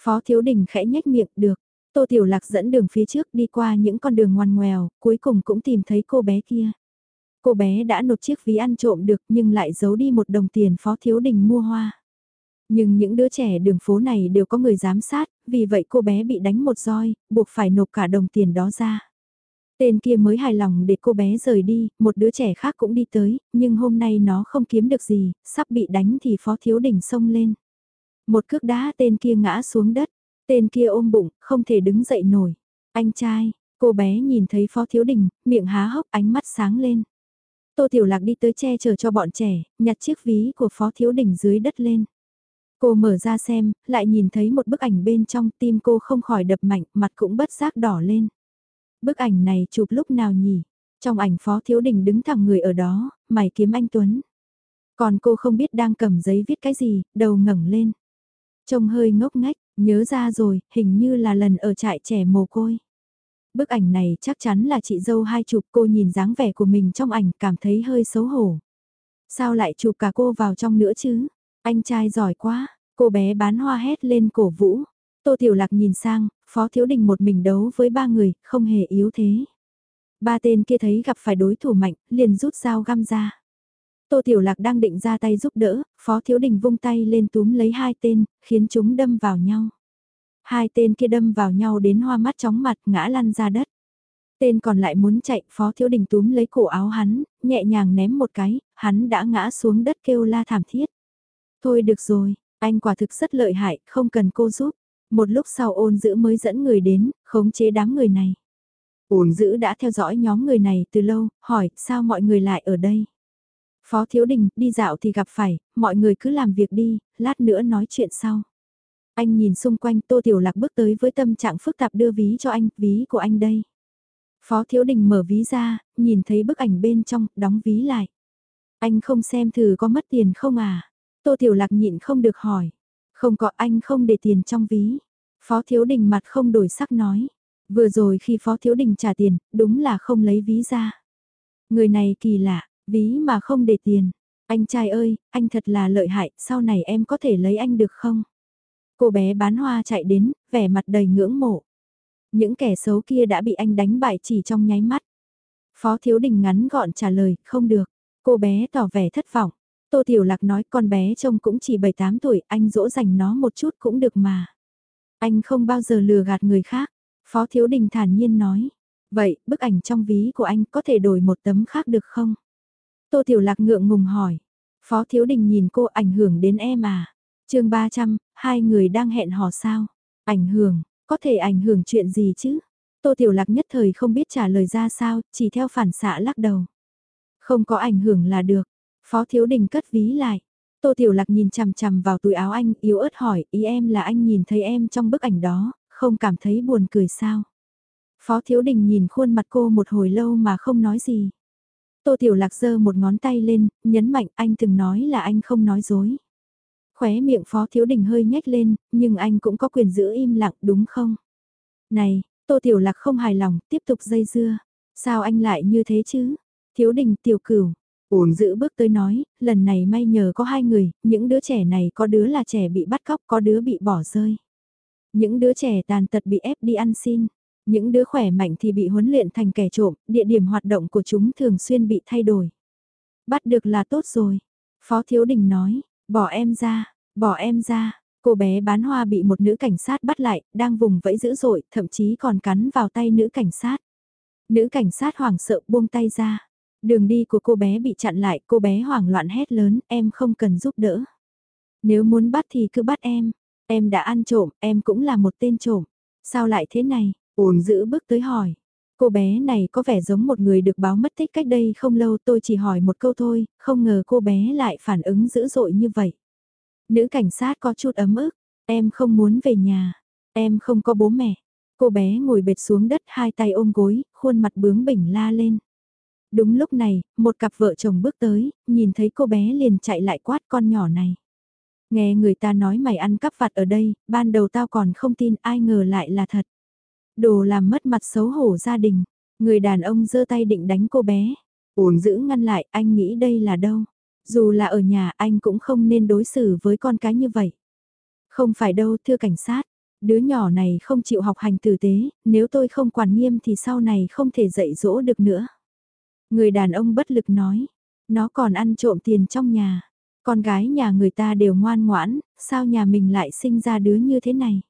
Phó Thiếu Đình khẽ nhếch miệng, được. Tô Tiểu Lạc dẫn đường phía trước đi qua những con đường ngoằn ngoèo, cuối cùng cũng tìm thấy cô bé kia. Cô bé đã nộp chiếc ví ăn trộm được nhưng lại giấu đi một đồng tiền Phó Thiếu Đình mua hoa. Nhưng những đứa trẻ đường phố này đều có người giám sát, vì vậy cô bé bị đánh một roi, buộc phải nộp cả đồng tiền đó ra. Tên kia mới hài lòng để cô bé rời đi, một đứa trẻ khác cũng đi tới, nhưng hôm nay nó không kiếm được gì, sắp bị đánh thì Phó Thiếu Đình xông lên. Một cước đá tên kia ngã xuống đất, tên kia ôm bụng, không thể đứng dậy nổi. Anh trai, cô bé nhìn thấy Phó Thiếu Đình, miệng há hốc ánh mắt sáng lên. Tô Tiểu Lạc đi tới che chở cho bọn trẻ, nhặt chiếc ví của Phó Thiếu Đình dưới đất lên. Cô mở ra xem, lại nhìn thấy một bức ảnh bên trong tim cô không khỏi đập mạnh, mặt cũng bất giác đỏ lên. Bức ảnh này chụp lúc nào nhỉ? Trong ảnh Phó Thiếu Đình đứng thẳng người ở đó, mày kiếm anh Tuấn. Còn cô không biết đang cầm giấy viết cái gì, đầu ngẩng lên. Trông hơi ngốc ngách, nhớ ra rồi, hình như là lần ở trại trẻ mồ côi. Bức ảnh này chắc chắn là chị dâu hai chụp cô nhìn dáng vẻ của mình trong ảnh cảm thấy hơi xấu hổ. Sao lại chụp cả cô vào trong nữa chứ? Anh trai giỏi quá, cô bé bán hoa hét lên cổ vũ. Tô Tiểu Lạc nhìn sang, Phó Thiếu Đình một mình đấu với ba người, không hề yếu thế. Ba tên kia thấy gặp phải đối thủ mạnh, liền rút dao găm ra. Tô Tiểu Lạc đang định ra tay giúp đỡ, Phó Thiếu Đình vung tay lên túm lấy hai tên, khiến chúng đâm vào nhau. Hai tên kia đâm vào nhau đến hoa mắt chóng mặt ngã lăn ra đất. Tên còn lại muốn chạy, Phó Thiếu Đình túm lấy cổ áo hắn, nhẹ nhàng ném một cái, hắn đã ngã xuống đất kêu la thảm thiết. Thôi được rồi, anh quả thực rất lợi hại, không cần cô giúp. Một lúc sau ôn dữ mới dẫn người đến, khống chế đám người này. Ôn dữ đã theo dõi nhóm người này từ lâu, hỏi sao mọi người lại ở đây. Phó Thiếu Đình, đi dạo thì gặp phải, mọi người cứ làm việc đi, lát nữa nói chuyện sau. Anh nhìn xung quanh Tô Tiểu Lạc bước tới với tâm trạng phức tạp đưa ví cho anh, ví của anh đây. Phó Thiếu Đình mở ví ra, nhìn thấy bức ảnh bên trong, đóng ví lại. Anh không xem thử có mất tiền không à? Tô Tiểu Lạc nhịn không được hỏi. Không có anh không để tiền trong ví. Phó Thiếu Đình mặt không đổi sắc nói. Vừa rồi khi Phó Thiếu Đình trả tiền, đúng là không lấy ví ra. Người này kỳ lạ, ví mà không để tiền. Anh trai ơi, anh thật là lợi hại, sau này em có thể lấy anh được không? Cô bé bán hoa chạy đến, vẻ mặt đầy ngưỡng mộ. Những kẻ xấu kia đã bị anh đánh bại chỉ trong nháy mắt. Phó Thiếu Đình ngắn gọn trả lời, không được. Cô bé tỏ vẻ thất vọng. Tô Tiểu Lạc nói con bé trông cũng chỉ 7-8 tuổi, anh dỗ dành nó một chút cũng được mà. Anh không bao giờ lừa gạt người khác. Phó Thiếu Đình thản nhiên nói. Vậy, bức ảnh trong ví của anh có thể đổi một tấm khác được không? Tô Tiểu Lạc ngượng ngùng hỏi. Phó Thiếu Đình nhìn cô ảnh hưởng đến em à? chương 300, hai người đang hẹn hò sao? Ảnh hưởng, có thể ảnh hưởng chuyện gì chứ? Tô Tiểu Lạc nhất thời không biết trả lời ra sao, chỉ theo phản xạ lắc đầu. Không có ảnh hưởng là được. Phó Thiếu Đình cất ví lại. Tô Tiểu Lạc nhìn chằm chằm vào túi áo anh, yếu ớt hỏi, ý em là anh nhìn thấy em trong bức ảnh đó, không cảm thấy buồn cười sao? Phó Thiếu Đình nhìn khuôn mặt cô một hồi lâu mà không nói gì. Tô Tiểu Lạc giơ một ngón tay lên, nhấn mạnh anh từng nói là anh không nói dối. Khóe miệng Phó Thiếu Đình hơi nhếch lên, nhưng anh cũng có quyền giữ im lặng đúng không? Này, Tô Tiểu Lạc không hài lòng, tiếp tục dây dưa. Sao anh lại như thế chứ? Thiếu Đình tiểu cửu. Uồn giữ bước tới nói, lần này may nhờ có hai người, những đứa trẻ này có đứa là trẻ bị bắt cóc, có đứa bị bỏ rơi. Những đứa trẻ tàn tật bị ép đi ăn xin. Những đứa khỏe mạnh thì bị huấn luyện thành kẻ trộm, địa điểm hoạt động của chúng thường xuyên bị thay đổi. Bắt được là tốt rồi. Phó Thiếu Đình nói, Bỏ em ra, bỏ em ra, cô bé bán hoa bị một nữ cảnh sát bắt lại, đang vùng vẫy dữ dội, thậm chí còn cắn vào tay nữ cảnh sát. Nữ cảnh sát hoảng sợ buông tay ra. Đường đi của cô bé bị chặn lại, cô bé hoảng loạn hét lớn, em không cần giúp đỡ. Nếu muốn bắt thì cứ bắt em. Em đã ăn trộm, em cũng là một tên trộm. Sao lại thế này? Ôn giữ bước tới hỏi. Cô bé này có vẻ giống một người được báo mất tích cách đây không lâu tôi chỉ hỏi một câu thôi, không ngờ cô bé lại phản ứng dữ dội như vậy. Nữ cảnh sát có chút ấm ức, em không muốn về nhà, em không có bố mẹ. Cô bé ngồi bệt xuống đất hai tay ôm gối, khuôn mặt bướng bỉnh la lên. Đúng lúc này, một cặp vợ chồng bước tới, nhìn thấy cô bé liền chạy lại quát con nhỏ này. Nghe người ta nói mày ăn cắp vặt ở đây, ban đầu tao còn không tin ai ngờ lại là thật. Đồ làm mất mặt xấu hổ gia đình, người đàn ông giơ tay định đánh cô bé. Ổn giữ ngăn lại, anh nghĩ đây là đâu. Dù là ở nhà anh cũng không nên đối xử với con cái như vậy. Không phải đâu thưa cảnh sát, đứa nhỏ này không chịu học hành tử tế, nếu tôi không quản nghiêm thì sau này không thể dạy dỗ được nữa. Người đàn ông bất lực nói, nó còn ăn trộm tiền trong nhà. Con gái nhà người ta đều ngoan ngoãn, sao nhà mình lại sinh ra đứa như thế này?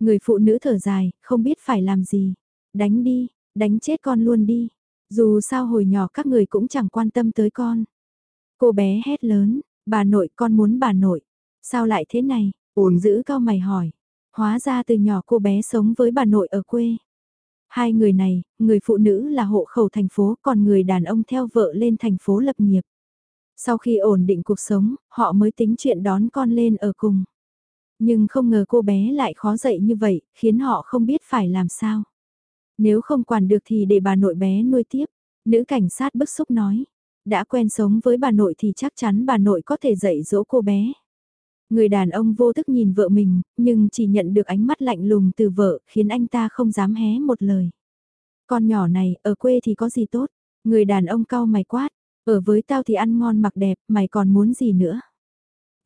Người phụ nữ thở dài, không biết phải làm gì. Đánh đi, đánh chết con luôn đi. Dù sao hồi nhỏ các người cũng chẳng quan tâm tới con. Cô bé hét lớn, bà nội con muốn bà nội. Sao lại thế này? Ổn giữ cao mày hỏi. Hóa ra từ nhỏ cô bé sống với bà nội ở quê. Hai người này, người phụ nữ là hộ khẩu thành phố còn người đàn ông theo vợ lên thành phố lập nghiệp. Sau khi ổn định cuộc sống, họ mới tính chuyện đón con lên ở cùng. Nhưng không ngờ cô bé lại khó dậy như vậy, khiến họ không biết phải làm sao. Nếu không quản được thì để bà nội bé nuôi tiếp. Nữ cảnh sát bức xúc nói. Đã quen sống với bà nội thì chắc chắn bà nội có thể dạy dỗ cô bé. Người đàn ông vô thức nhìn vợ mình, nhưng chỉ nhận được ánh mắt lạnh lùng từ vợ, khiến anh ta không dám hé một lời. Con nhỏ này, ở quê thì có gì tốt? Người đàn ông cau mày quát, ở với tao thì ăn ngon mặc đẹp, mày còn muốn gì nữa?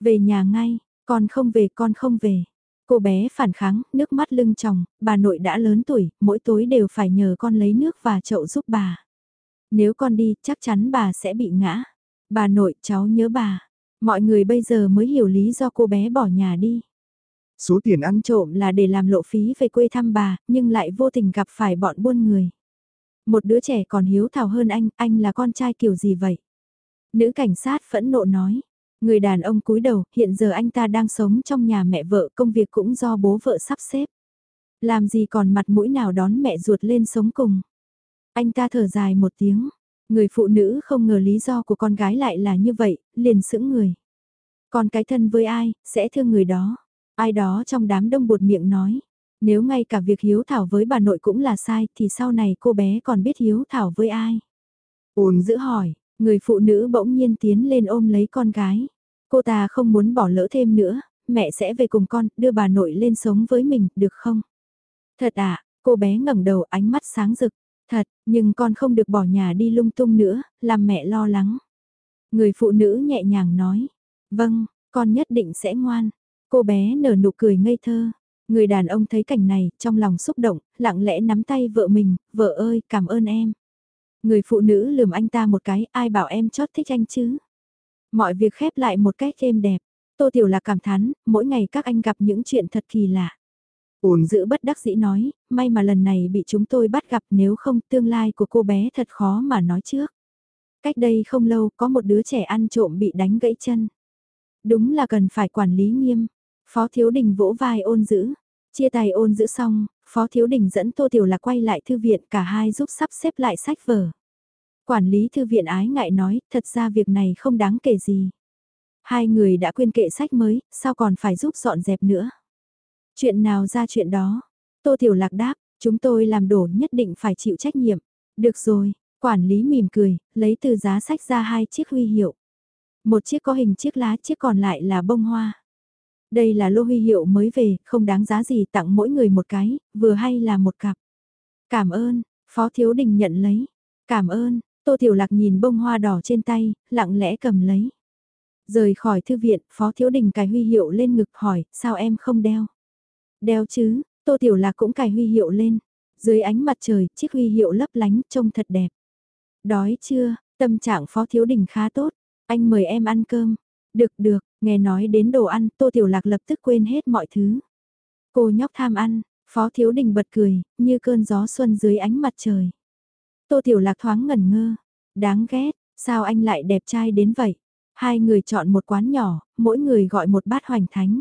Về nhà ngay, con không về, con không về. Cô bé phản kháng, nước mắt lưng tròng, bà nội đã lớn tuổi, mỗi tối đều phải nhờ con lấy nước và chậu giúp bà. Nếu con đi, chắc chắn bà sẽ bị ngã. Bà nội, cháu nhớ bà. Mọi người bây giờ mới hiểu lý do cô bé bỏ nhà đi.
Số tiền ăn
trộm là để làm lộ phí về quê thăm bà, nhưng lại vô tình gặp phải bọn buôn người. Một đứa trẻ còn hiếu thảo hơn anh, anh là con trai kiểu gì vậy? Nữ cảnh sát phẫn nộ nói. Người đàn ông cúi đầu, hiện giờ anh ta đang sống trong nhà mẹ vợ, công việc cũng do bố vợ sắp xếp. Làm gì còn mặt mũi nào đón mẹ ruột lên sống cùng. Anh ta thở dài một tiếng, người phụ nữ không ngờ lý do của con gái lại là như vậy, liền sững người. Còn cái thân với ai, sẽ thương người đó. Ai đó trong đám đông buột miệng nói. Nếu ngay cả việc hiếu thảo với bà nội cũng là sai thì sau này cô bé còn biết hiếu thảo với ai. Ôn giữ hỏi, người phụ nữ bỗng nhiên tiến lên ôm lấy con gái. Cô ta không muốn bỏ lỡ thêm nữa, mẹ sẽ về cùng con, đưa bà nội lên sống với mình, được không? Thật à, cô bé ngẩng đầu ánh mắt sáng rực. Thật, nhưng con không được bỏ nhà đi lung tung nữa, làm mẹ lo lắng. Người phụ nữ nhẹ nhàng nói. Vâng, con nhất định sẽ ngoan. Cô bé nở nụ cười ngây thơ. Người đàn ông thấy cảnh này, trong lòng xúc động, lặng lẽ nắm tay vợ mình, vợ ơi, cảm ơn em. Người phụ nữ lườm anh ta một cái, ai bảo em chót thích anh chứ? Mọi việc khép lại một cách êm đẹp. Tô Tiểu là cảm thán, mỗi ngày các anh gặp những chuyện thật kỳ lạ ôn giữ bất đắc dĩ nói, may mà lần này bị chúng tôi bắt gặp nếu không tương lai của cô bé thật khó mà nói trước. Cách đây không lâu có một đứa trẻ ăn trộm bị đánh gãy chân. Đúng là cần phải quản lý nghiêm. Phó Thiếu Đình vỗ vai ôn giữ. Chia tay ôn giữ xong, Phó Thiếu Đình dẫn Tô Tiểu Lạc quay lại thư viện cả hai giúp sắp xếp lại sách vở. Quản lý thư viện ái ngại nói, thật ra việc này không đáng kể gì. Hai người đã quyên kệ sách mới, sao còn phải giúp dọn dẹp nữa. Chuyện nào ra chuyện đó. Tô Tiểu Lạc đáp, chúng tôi làm đổ nhất định phải chịu trách nhiệm. Được rồi, quản lý mỉm cười, lấy từ giá sách ra hai chiếc huy hiệu. Một chiếc có hình chiếc lá, chiếc còn lại là bông hoa. Đây là lô huy hiệu mới về, không đáng giá gì tặng mỗi người một cái, vừa hay là một cặp. Cảm ơn, Phó Thiếu Đình nhận lấy. Cảm ơn, Tô Tiểu Lạc nhìn bông hoa đỏ trên tay, lặng lẽ cầm lấy. Rời khỏi thư viện, Phó Thiếu Đình cài huy hiệu lên ngực hỏi, sao em không đeo? Đeo chứ, Tô Tiểu Lạc cũng cài huy hiệu lên. Dưới ánh mặt trời, chiếc huy hiệu lấp lánh, trông thật đẹp. Đói chưa, tâm trạng Phó Thiếu Đình khá tốt. Anh mời em ăn cơm. Được được, nghe nói đến đồ ăn, Tô Tiểu Lạc lập tức quên hết mọi thứ. Cô nhóc tham ăn, Phó Thiếu Đình bật cười, như cơn gió xuân dưới ánh mặt trời. Tô Tiểu Lạc thoáng ngẩn ngơ. Đáng ghét, sao anh lại đẹp trai đến vậy? Hai người chọn một quán nhỏ, mỗi người gọi một bát hoành thánh.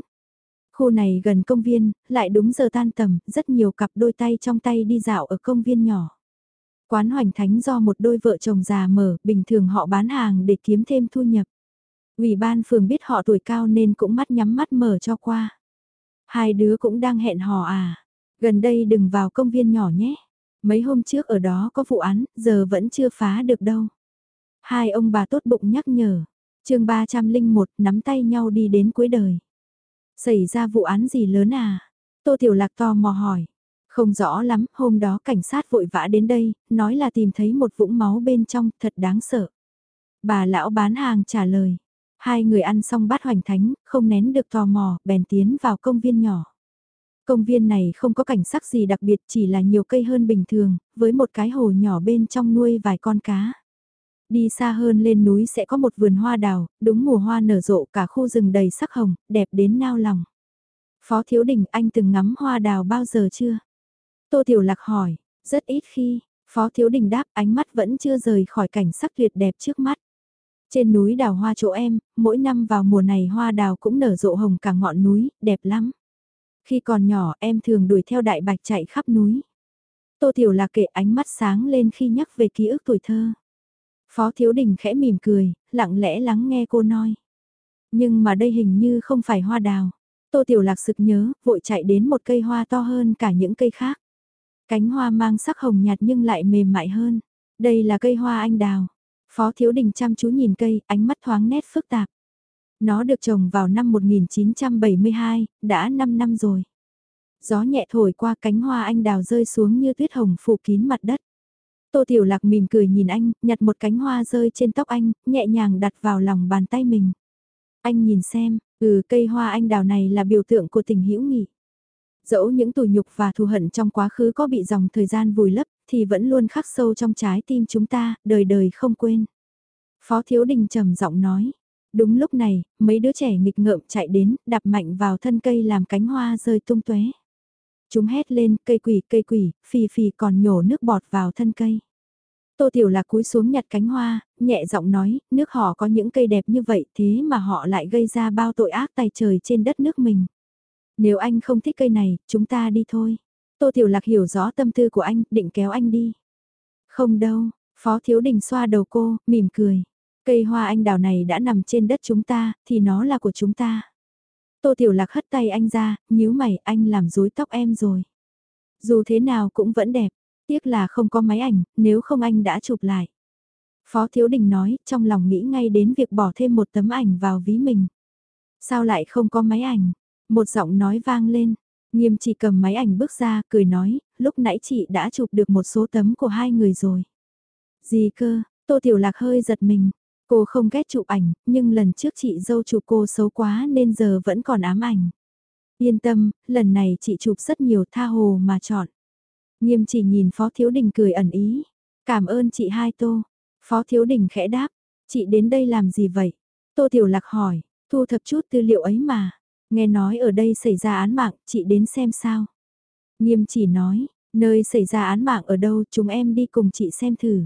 Khu này gần công viên, lại đúng giờ tan tầm, rất nhiều cặp đôi tay trong tay đi dạo ở công viên nhỏ. Quán hoành thánh do một đôi vợ chồng già mở, bình thường họ bán hàng để kiếm thêm thu nhập. Ủy ban phường biết họ tuổi cao nên cũng mắt nhắm mắt mở cho qua. Hai đứa cũng đang hẹn hò à. Gần đây đừng vào công viên nhỏ nhé. Mấy hôm trước ở đó có vụ án, giờ vẫn chưa phá được đâu. Hai ông bà tốt bụng nhắc nhở. chương 301 nắm tay nhau đi đến cuối đời. Xảy ra vụ án gì lớn à? Tô Tiểu Lạc to mò hỏi. Không rõ lắm, hôm đó cảnh sát vội vã đến đây, nói là tìm thấy một vũng máu bên trong, thật đáng sợ. Bà lão bán hàng trả lời. Hai người ăn xong bát hoành thánh, không nén được tò mò, bèn tiến vào công viên nhỏ. Công viên này không có cảnh sắc gì đặc biệt chỉ là nhiều cây hơn bình thường, với một cái hồ nhỏ bên trong nuôi vài con cá. Đi xa hơn lên núi sẽ có một vườn hoa đào, đúng mùa hoa nở rộ cả khu rừng đầy sắc hồng, đẹp đến nao lòng. Phó Thiếu Đình anh từng ngắm hoa đào bao giờ chưa? Tô Tiểu Lạc hỏi, rất ít khi, Phó Thiếu Đình đáp ánh mắt vẫn chưa rời khỏi cảnh sắc tuyệt đẹp trước mắt. Trên núi đào hoa chỗ em, mỗi năm vào mùa này hoa đào cũng nở rộ hồng cả ngọn núi, đẹp lắm. Khi còn nhỏ em thường đuổi theo đại bạch chạy khắp núi. Tô Tiểu Lạc kệ ánh mắt sáng lên khi nhắc về ký ức tuổi thơ. Phó Thiếu Đình khẽ mỉm cười, lặng lẽ lắng nghe cô nói. Nhưng mà đây hình như không phải hoa đào. Tô Tiểu Lạc sực nhớ, vội chạy đến một cây hoa to hơn cả những cây khác. Cánh hoa mang sắc hồng nhạt nhưng lại mềm mại hơn. Đây là cây hoa anh đào. Phó Thiếu Đình chăm chú nhìn cây, ánh mắt thoáng nét phức tạp. Nó được trồng vào năm 1972, đã 5 năm rồi. Gió nhẹ thổi qua cánh hoa anh đào rơi xuống như tuyết hồng phủ kín mặt đất. Tô Tiểu Lạc mỉm cười nhìn anh, nhặt một cánh hoa rơi trên tóc anh, nhẹ nhàng đặt vào lòng bàn tay mình. Anh nhìn xem, ừ cây hoa anh đào này là biểu tượng của tình hữu nghị. Dẫu những tủi nhục và thù hận trong quá khứ có bị dòng thời gian vùi lấp, thì vẫn luôn khắc sâu trong trái tim chúng ta, đời đời không quên. Phó Thiếu Đình trầm giọng nói. Đúng lúc này, mấy đứa trẻ nghịch ngợm chạy đến, đạp mạnh vào thân cây làm cánh hoa rơi tung tóe. Chúng hét lên, cây quỷ, cây quỷ, phì phì còn nhổ nước bọt vào thân cây. Tô Tiểu Lạc cúi xuống nhặt cánh hoa, nhẹ giọng nói, nước họ có những cây đẹp như vậy thế mà họ lại gây ra bao tội ác tay trời trên đất nước mình. Nếu anh không thích cây này, chúng ta đi thôi. Tô Tiểu Lạc hiểu rõ tâm tư của anh, định kéo anh đi. Không đâu, Phó Thiếu Đình xoa đầu cô, mỉm cười. Cây hoa anh đào này đã nằm trên đất chúng ta, thì nó là của chúng ta. Tô Tiểu Lạc hất tay anh ra, nhíu mày, anh làm rối tóc em rồi. Dù thế nào cũng vẫn đẹp, tiếc là không có máy ảnh, nếu không anh đã chụp lại. Phó Thiếu Đình nói, trong lòng nghĩ ngay đến việc bỏ thêm một tấm ảnh vào ví mình. Sao lại không có máy ảnh? Một giọng nói vang lên, nghiêm chỉ cầm máy ảnh bước ra, cười nói, lúc nãy chị đã chụp được một số tấm của hai người rồi. Gì cơ, Tô Tiểu Lạc hơi giật mình, Cô không ghét chụp ảnh, nhưng lần trước chị dâu chụp cô xấu quá nên giờ vẫn còn ám ảnh. Yên tâm, lần này chị chụp rất nhiều tha hồ mà chọn. Nghiêm chỉ nhìn Phó Thiếu Đình cười ẩn ý. Cảm ơn chị hai tô. Phó Thiếu Đình khẽ đáp. Chị đến đây làm gì vậy? Tô Tiểu Lạc hỏi, thu thập chút tư liệu ấy mà. Nghe nói ở đây xảy ra án mạng, chị đến xem sao. Nghiêm chỉ nói, nơi xảy ra án mạng ở đâu chúng em đi cùng chị xem thử.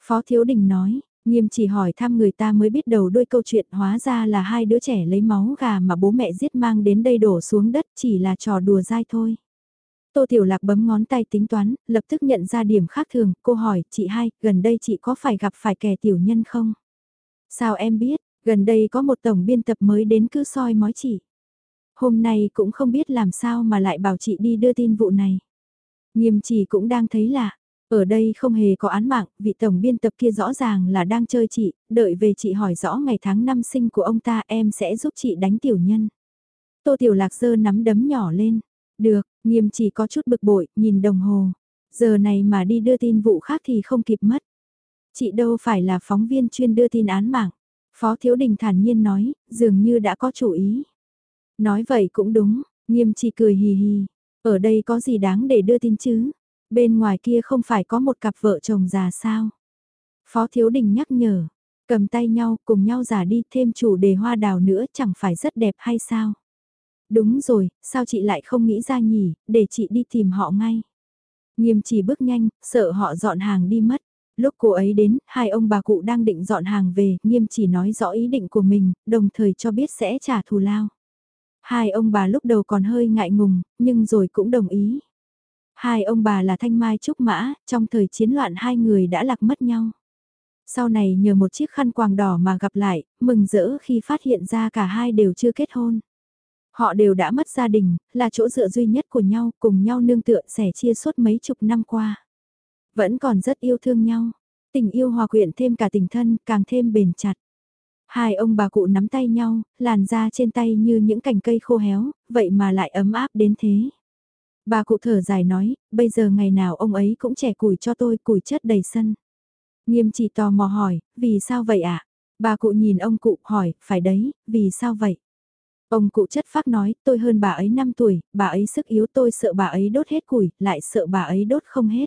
Phó Thiếu Đình nói, Nghiêm chỉ hỏi thăm người ta mới biết đầu đuôi câu chuyện hóa ra là hai đứa trẻ lấy máu gà mà bố mẹ giết mang đến đây đổ xuống đất chỉ là trò đùa dai thôi. Tô Tiểu Lạc bấm ngón tay tính toán, lập tức nhận ra điểm khác thường, cô hỏi, chị hai, gần đây chị có phải gặp phải kẻ tiểu nhân không? Sao em biết, gần đây có một tổng biên tập mới đến cứ soi mói chị. Hôm nay cũng không biết làm sao mà lại bảo chị đi đưa tin vụ này. Nghiêm chỉ cũng đang thấy lạ, ở đây không hề có án mạng, vị tổng biên tập kia rõ ràng là đang chơi chị, đợi về chị hỏi rõ ngày tháng năm sinh của ông ta em sẽ giúp chị đánh tiểu nhân. Tô Tiểu Lạc giơ nắm đấm nhỏ lên. Được, nghiêm chỉ có chút bực bội, nhìn đồng hồ. Giờ này mà đi đưa tin vụ khác thì không kịp mất. Chị đâu phải là phóng viên chuyên đưa tin án mạng. Phó Thiếu Đình thản nhiên nói, dường như đã có chủ ý. Nói vậy cũng đúng, nghiêm chỉ cười hì hì. Ở đây có gì đáng để đưa tin chứ? Bên ngoài kia không phải có một cặp vợ chồng già sao? Phó Thiếu Đình nhắc nhở, cầm tay nhau cùng nhau giả đi thêm chủ đề hoa đào nữa chẳng phải rất đẹp hay sao? Đúng rồi, sao chị lại không nghĩ ra nhỉ, để chị đi tìm họ ngay. Nghiêm chỉ bước nhanh, sợ họ dọn hàng đi mất. Lúc cô ấy đến, hai ông bà cụ đang định dọn hàng về, nghiêm chỉ nói rõ ý định của mình, đồng thời cho biết sẽ trả thù lao. Hai ông bà lúc đầu còn hơi ngại ngùng, nhưng rồi cũng đồng ý. Hai ông bà là Thanh Mai Trúc Mã, trong thời chiến loạn hai người đã lạc mất nhau. Sau này nhờ một chiếc khăn quàng đỏ mà gặp lại, mừng rỡ khi phát hiện ra cả hai đều chưa kết hôn. Họ đều đã mất gia đình, là chỗ dựa duy nhất của nhau, cùng nhau nương tựa sẻ chia suốt mấy chục năm qua. Vẫn còn rất yêu thương nhau, tình yêu hòa quyện thêm cả tình thân, càng thêm bền chặt. Hai ông bà cụ nắm tay nhau, làn da trên tay như những cành cây khô héo, vậy mà lại ấm áp đến thế. Bà cụ thở dài nói, bây giờ ngày nào ông ấy cũng trẻ củi cho tôi, củi chất đầy sân. Nghiêm chỉ tò mò hỏi, vì sao vậy ạ? À? Bà cụ nhìn ông cụ hỏi, phải đấy, vì sao vậy? Ông cụ chất phác nói, tôi hơn bà ấy 5 tuổi, bà ấy sức yếu tôi sợ bà ấy đốt hết củi, lại sợ bà ấy đốt không hết.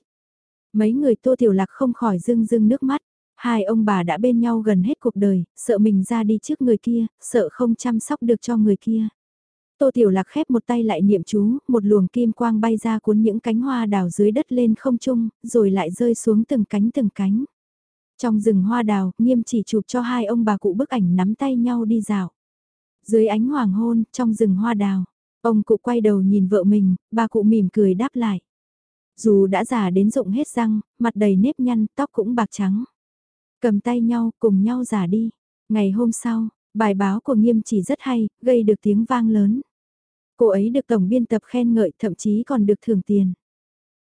Mấy người tô tiểu lạc không khỏi rưng rưng nước mắt. Hai ông bà đã bên nhau gần hết cuộc đời, sợ mình ra đi trước người kia, sợ không chăm sóc được cho người kia. Tô Tiểu Lạc khép một tay lại niệm chú, một luồng kim quang bay ra cuốn những cánh hoa đào dưới đất lên không trung, rồi lại rơi xuống từng cánh từng cánh. Trong rừng hoa đào, nghiêm chỉ chụp cho hai ông bà cụ bức ảnh nắm tay nhau đi dạo. Dưới ánh hoàng hôn, trong rừng hoa đào, ông cụ quay đầu nhìn vợ mình, bà cụ mỉm cười đáp lại. Dù đã già đến rụng hết răng, mặt đầy nếp nhăn, tóc cũng bạc trắng. Cầm tay nhau, cùng nhau già đi. Ngày hôm sau, bài báo của nghiêm chỉ rất hay, gây được tiếng vang lớn. Cô ấy được tổng biên tập khen ngợi thậm chí còn được thưởng tiền.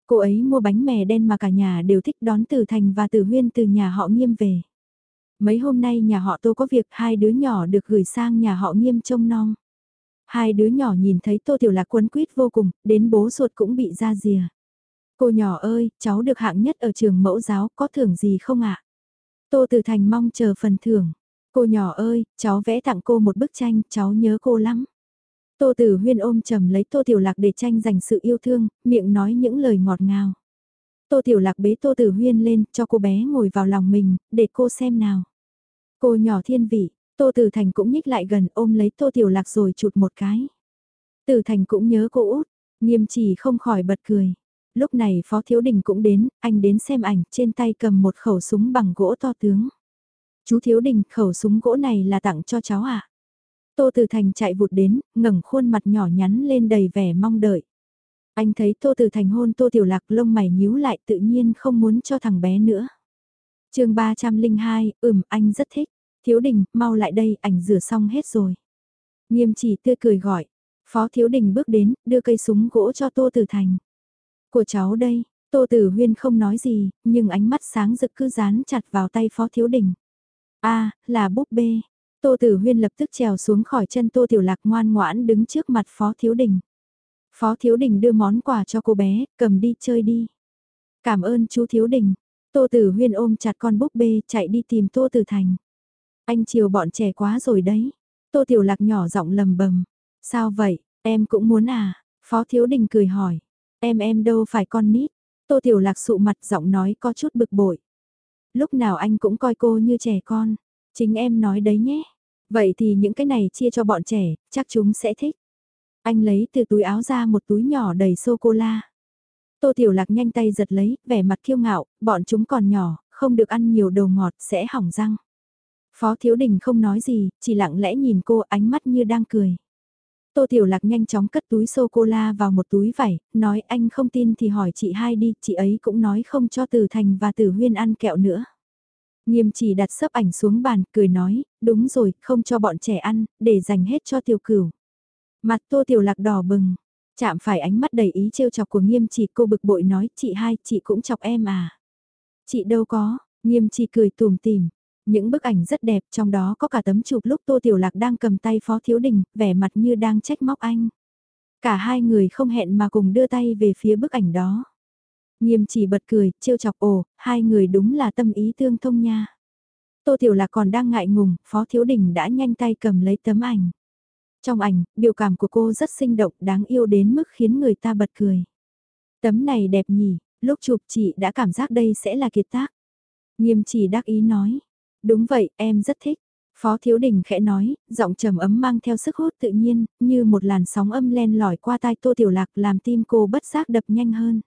Cô ấy mua bánh mè đen mà cả nhà đều thích đón từ thành và từ huyên từ nhà họ nghiêm về. Mấy hôm nay nhà họ tô có việc hai đứa nhỏ được gửi sang nhà họ nghiêm trông non. Hai đứa nhỏ nhìn thấy tô tiểu lạc quấn quýt vô cùng, đến bố ruột cũng bị ra rìa. Cô nhỏ ơi, cháu được hạng nhất ở trường mẫu giáo, có thưởng gì không ạ? Tô Tử Thành mong chờ phần thưởng. Cô nhỏ ơi, cháu vẽ tặng cô một bức tranh, cháu nhớ cô lắm. Tô Tử Huyên ôm chầm lấy Tô Tiểu Lạc để tranh dành sự yêu thương, miệng nói những lời ngọt ngào. Tô Tiểu Lạc bế Tô Tử Huyên lên, cho cô bé ngồi vào lòng mình, để cô xem nào. Cô nhỏ thiên vị, Tô Tử Thành cũng nhích lại gần ôm lấy Tô Tiểu Lạc rồi chụt một cái. Tử Thành cũng nhớ cô út, nghiêm chỉ không khỏi bật cười. Lúc này Phó Thiếu Đình cũng đến, anh đến xem ảnh, trên tay cầm một khẩu súng bằng gỗ to tướng. Chú Thiếu Đình, khẩu súng gỗ này là tặng cho cháu à? Tô Tử Thành chạy vụt đến, ngẩng khuôn mặt nhỏ nhắn lên đầy vẻ mong đợi. Anh thấy Tô Tử Thành hôn Tô Tiểu Lạc lông mày nhíu lại tự nhiên không muốn cho thằng bé nữa. chương 302, ừm anh rất thích. Thiếu Đình, mau lại đây, ảnh rửa xong hết rồi. Nghiêm chỉ tươi cười gọi. Phó Thiếu Đình bước đến, đưa cây súng gỗ cho Tô Tử Thành. Của cháu đây, Tô Tử Huyên không nói gì, nhưng ánh mắt sáng rực cứ dán chặt vào tay Phó Thiếu Đình a là búp bê. Tô Tử Huyên lập tức trèo xuống khỏi chân Tô Tiểu Lạc ngoan ngoãn đứng trước mặt Phó Thiếu Đình. Phó Thiếu Đình đưa món quà cho cô bé, cầm đi chơi đi. Cảm ơn chú Thiếu Đình. Tô Tử Huyên ôm chặt con búp bê chạy đi tìm Tô Tử Thành. Anh chiều bọn trẻ quá rồi đấy. Tô Tiểu Lạc nhỏ giọng lầm bầm. Sao vậy, em cũng muốn à? Phó Thiếu Đình cười hỏi. Em em đâu phải con nít. Tô Tiểu Lạc sụ mặt giọng nói có chút bực bội. Lúc nào anh cũng coi cô như trẻ con. Chính em nói đấy nhé. Vậy thì những cái này chia cho bọn trẻ, chắc chúng sẽ thích. Anh lấy từ túi áo ra một túi nhỏ đầy sô-cô-la. Tô Tiểu Lạc nhanh tay giật lấy, vẻ mặt kiêu ngạo, bọn chúng còn nhỏ, không được ăn nhiều đồ ngọt sẽ hỏng răng. Phó Thiếu Đình không nói gì, chỉ lặng lẽ nhìn cô ánh mắt như đang cười. Tô Tiểu Lạc nhanh chóng cất túi sô-cô-la vào một túi vải, nói anh không tin thì hỏi chị hai đi, chị ấy cũng nói không cho Từ Thành và Từ Huyên ăn kẹo nữa. Nghiêm chỉ đặt sấp ảnh xuống bàn, cười nói, đúng rồi, không cho bọn trẻ ăn, để dành hết cho tiểu cửu. Mặt Tô Tiểu Lạc đỏ bừng, chạm phải ánh mắt đầy ý trêu chọc của nghiêm chỉ cô bực bội nói, chị hai, chị cũng chọc em à. Chị đâu có, nghiêm chỉ cười tùm tìm, những bức ảnh rất đẹp trong đó có cả tấm chụp lúc Tô Tiểu Lạc đang cầm tay Phó Thiếu Đình, vẻ mặt như đang trách móc anh. Cả hai người không hẹn mà cùng đưa tay về phía bức ảnh đó. Nghiêm chỉ bật cười, trêu chọc ồ, hai người đúng là tâm ý tương thông nha. Tô Tiểu Lạc còn đang ngại ngùng, Phó Thiếu Đình đã nhanh tay cầm lấy tấm ảnh. Trong ảnh, biểu cảm của cô rất sinh động, đáng yêu đến mức khiến người ta bật cười. Tấm này đẹp nhỉ, lúc chụp chị đã cảm giác đây sẽ là kiệt tác. Nghiêm chỉ đắc ý nói, Đúng vậy, em rất thích. Phó Thiếu Đình khẽ nói, giọng trầm ấm mang theo sức hút tự nhiên, như một làn sóng âm len lỏi qua tai Tô Tiểu Lạc làm tim cô bất giác đập nhanh hơn.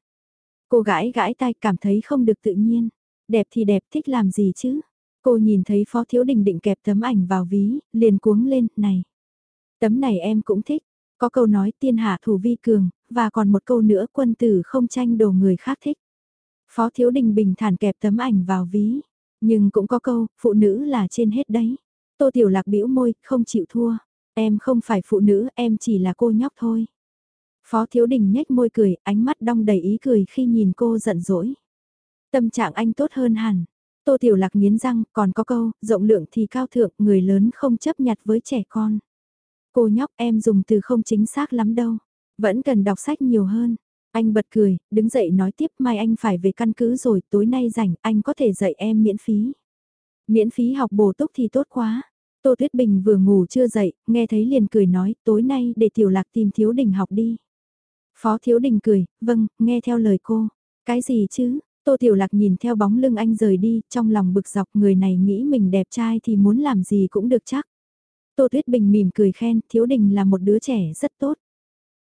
Cô gãi gãi tai cảm thấy không được tự nhiên. Đẹp thì đẹp thích làm gì chứ? Cô nhìn thấy Phó Thiếu Đình định kẹp tấm ảnh vào ví, liền cuống lên, này. Tấm này em cũng thích. Có câu nói tiên hạ thủ vi cường, và còn một câu nữa quân tử không tranh đồ người khác thích. Phó Thiếu Đình bình thản kẹp tấm ảnh vào ví. Nhưng cũng có câu, phụ nữ là trên hết đấy. Tô Tiểu Lạc bĩu môi, không chịu thua. Em không phải phụ nữ, em chỉ là cô nhóc thôi. Phó Thiếu Đình nhếch môi cười, ánh mắt đong đầy ý cười khi nhìn cô giận dỗi. Tâm trạng anh tốt hơn hẳn. Tô Tiểu Lạc nghiến răng, còn có câu, rộng lượng thì cao thượng, người lớn không chấp nhặt với trẻ con. Cô nhóc em dùng từ không chính xác lắm đâu. Vẫn cần đọc sách nhiều hơn. Anh bật cười, đứng dậy nói tiếp mai anh phải về căn cứ rồi, tối nay rảnh, anh có thể dạy em miễn phí. Miễn phí học bổ túc thì tốt quá. Tô Tuyết Bình vừa ngủ chưa dậy, nghe thấy liền cười nói, tối nay để Tiểu Lạc tìm Thiếu Đình học đi. Phó Thiếu Đình cười, vâng, nghe theo lời cô. Cái gì chứ? Tô Tiểu Lạc nhìn theo bóng lưng anh rời đi, trong lòng bực dọc người này nghĩ mình đẹp trai thì muốn làm gì cũng được chắc. Tô Tuyết Bình mỉm cười khen, Thiếu Đình là một đứa trẻ rất tốt.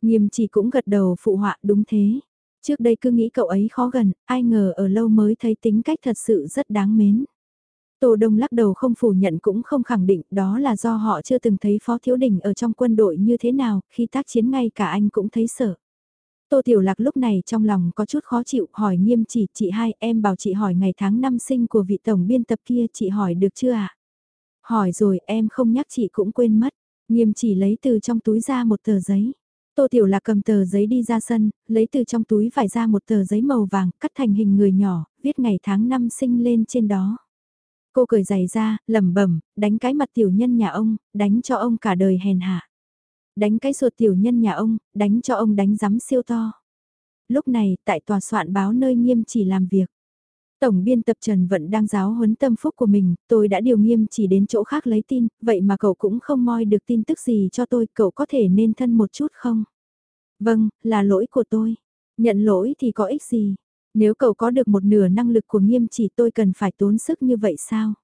Nghiêm chỉ cũng gật đầu phụ họa đúng thế. Trước đây cứ nghĩ cậu ấy khó gần, ai ngờ ở lâu mới thấy tính cách thật sự rất đáng mến. Tô Đông lắc đầu không phủ nhận cũng không khẳng định đó là do họ chưa từng thấy Phó Thiếu Đình ở trong quân đội như thế nào, khi tác chiến ngay cả anh cũng thấy sợ. Tô Tiểu Lạc lúc này trong lòng có chút khó chịu hỏi nghiêm chỉ chị hai em bảo chị hỏi ngày tháng năm sinh của vị tổng biên tập kia chị hỏi được chưa ạ? À? Hỏi rồi em không nhắc chị cũng quên mất. Nghiêm chỉ lấy từ trong túi ra một tờ giấy. Tô Tiểu Lạc cầm tờ giấy đi ra sân, lấy từ trong túi vải ra một tờ giấy màu vàng, cắt thành hình người nhỏ, viết ngày tháng năm sinh lên trên đó. Cô cười giày ra, lẩm bẩm, đánh cái mặt tiểu nhân nhà ông, đánh cho ông cả đời hèn hạ. Đánh cái ruột tiểu nhân nhà ông, đánh cho ông đánh rắm siêu to. Lúc này, tại tòa soạn báo nơi nghiêm chỉ làm việc. Tổng biên tập Trần vẫn đang giáo huấn tâm phúc của mình, tôi đã điều nghiêm chỉ đến chỗ khác lấy tin, vậy mà cậu cũng không moi được tin tức gì cho tôi, cậu có thể nên thân một chút không? Vâng, là lỗi của tôi. Nhận lỗi thì có ích gì? Nếu cậu có được một nửa năng lực của nghiêm chỉ tôi cần phải tốn sức như vậy sao?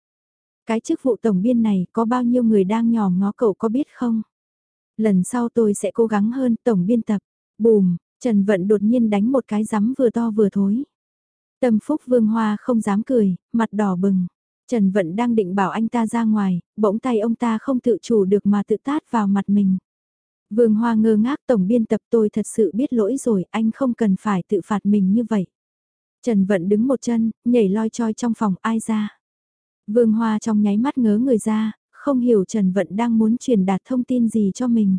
Cái chức vụ tổng biên này có bao nhiêu người đang nhỏ ngó cậu có biết không? Lần sau tôi sẽ cố gắng hơn tổng biên tập. Bùm, Trần Vận đột nhiên đánh một cái rắm vừa to vừa thối. Tâm Phúc Vương Hoa không dám cười, mặt đỏ bừng. Trần Vận đang định bảo anh ta ra ngoài, bỗng tay ông ta không tự chủ được mà tự tát vào mặt mình. Vương Hoa ngơ ngác tổng biên tập tôi thật sự biết lỗi rồi, anh không cần phải tự phạt mình như vậy. Trần Vận đứng một chân, nhảy loi choi trong phòng ai ra. Vương Hoa trong nháy mắt ngớ người ra, không hiểu Trần Vận đang muốn truyền đạt thông tin gì cho mình.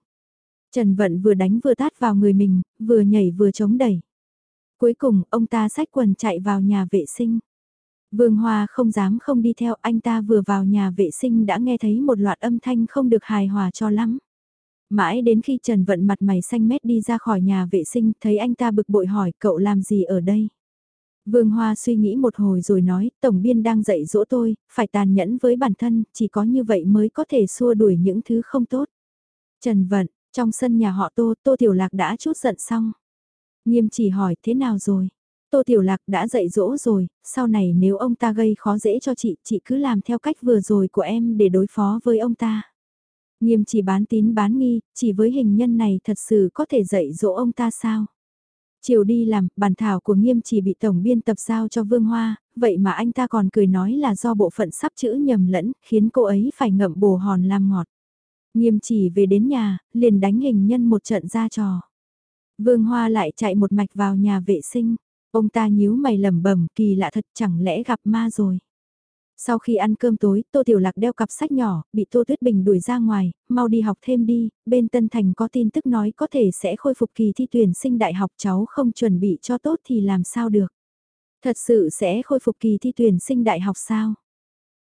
Trần Vận vừa đánh vừa tát vào người mình, vừa nhảy vừa chống đẩy. Cuối cùng, ông ta xách quần chạy vào nhà vệ sinh. Vương Hoa không dám không đi theo anh ta vừa vào nhà vệ sinh đã nghe thấy một loạt âm thanh không được hài hòa cho lắm. Mãi đến khi Trần Vận mặt mày xanh mét đi ra khỏi nhà vệ sinh thấy anh ta bực bội hỏi cậu làm gì ở đây. Vương Hoa suy nghĩ một hồi rồi nói, Tổng Biên đang dạy dỗ tôi, phải tàn nhẫn với bản thân, chỉ có như vậy mới có thể xua đuổi những thứ không tốt. Trần Vận, trong sân nhà họ Tô, Tô Tiểu Lạc đã chút giận xong. Nghiêm chỉ hỏi thế nào rồi? Tô Tiểu Lạc đã dạy dỗ rồi, sau này nếu ông ta gây khó dễ cho chị, chị cứ làm theo cách vừa rồi của em để đối phó với ông ta. Nghiêm chỉ bán tín bán nghi, chỉ với hình nhân này thật sự có thể dạy dỗ ông ta sao? Chiều đi làm, bản thảo của nghiêm chỉ bị tổng biên tập giao cho Vương Hoa, vậy mà anh ta còn cười nói là do bộ phận sắp chữ nhầm lẫn, khiến cô ấy phải ngậm bồ hòn làm ngọt. Nghiêm chỉ về đến nhà, liền đánh hình nhân một trận ra trò. Vương Hoa lại chạy một mạch vào nhà vệ sinh, ông ta nhíu mày lẩm bẩm kỳ lạ thật chẳng lẽ gặp ma rồi. Sau khi ăn cơm tối, Tô Tiểu Lạc đeo cặp sách nhỏ, bị Tô Tuyết Bình đuổi ra ngoài, mau đi học thêm đi, bên Tân Thành có tin tức nói có thể sẽ khôi phục kỳ thi tuyển sinh đại học cháu không chuẩn bị cho tốt thì làm sao được. Thật sự sẽ khôi phục kỳ thi tuyển sinh đại học sao?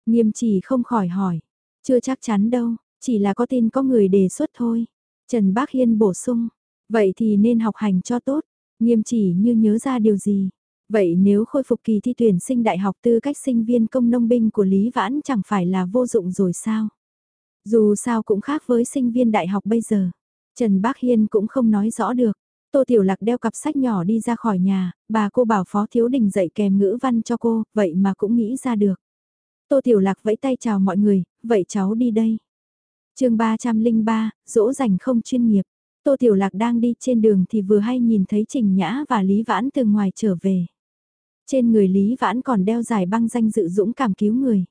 Nghiêm chỉ không khỏi hỏi, chưa chắc chắn đâu, chỉ là có tin có người đề xuất thôi. Trần Bác Hiên bổ sung, vậy thì nên học hành cho tốt, nghiêm chỉ như nhớ ra điều gì. Vậy nếu khôi phục kỳ thi tuyển sinh đại học tư cách sinh viên công nông binh của Lý Vãn chẳng phải là vô dụng rồi sao? Dù sao cũng khác với sinh viên đại học bây giờ. Trần Bác Hiên cũng không nói rõ được. Tô Tiểu Lạc đeo cặp sách nhỏ đi ra khỏi nhà, bà cô bảo Phó Thiếu Đình dạy kèm ngữ văn cho cô, vậy mà cũng nghĩ ra được. Tô Tiểu Lạc vẫy tay chào mọi người, vậy cháu đi đây. chương 303, dỗ dành không chuyên nghiệp. Tô Tiểu Lạc đang đi trên đường thì vừa hay nhìn thấy Trình Nhã và Lý Vãn từ ngoài trở về. Trên người Lý Vãn còn đeo giải băng danh dự dũng cảm cứu người.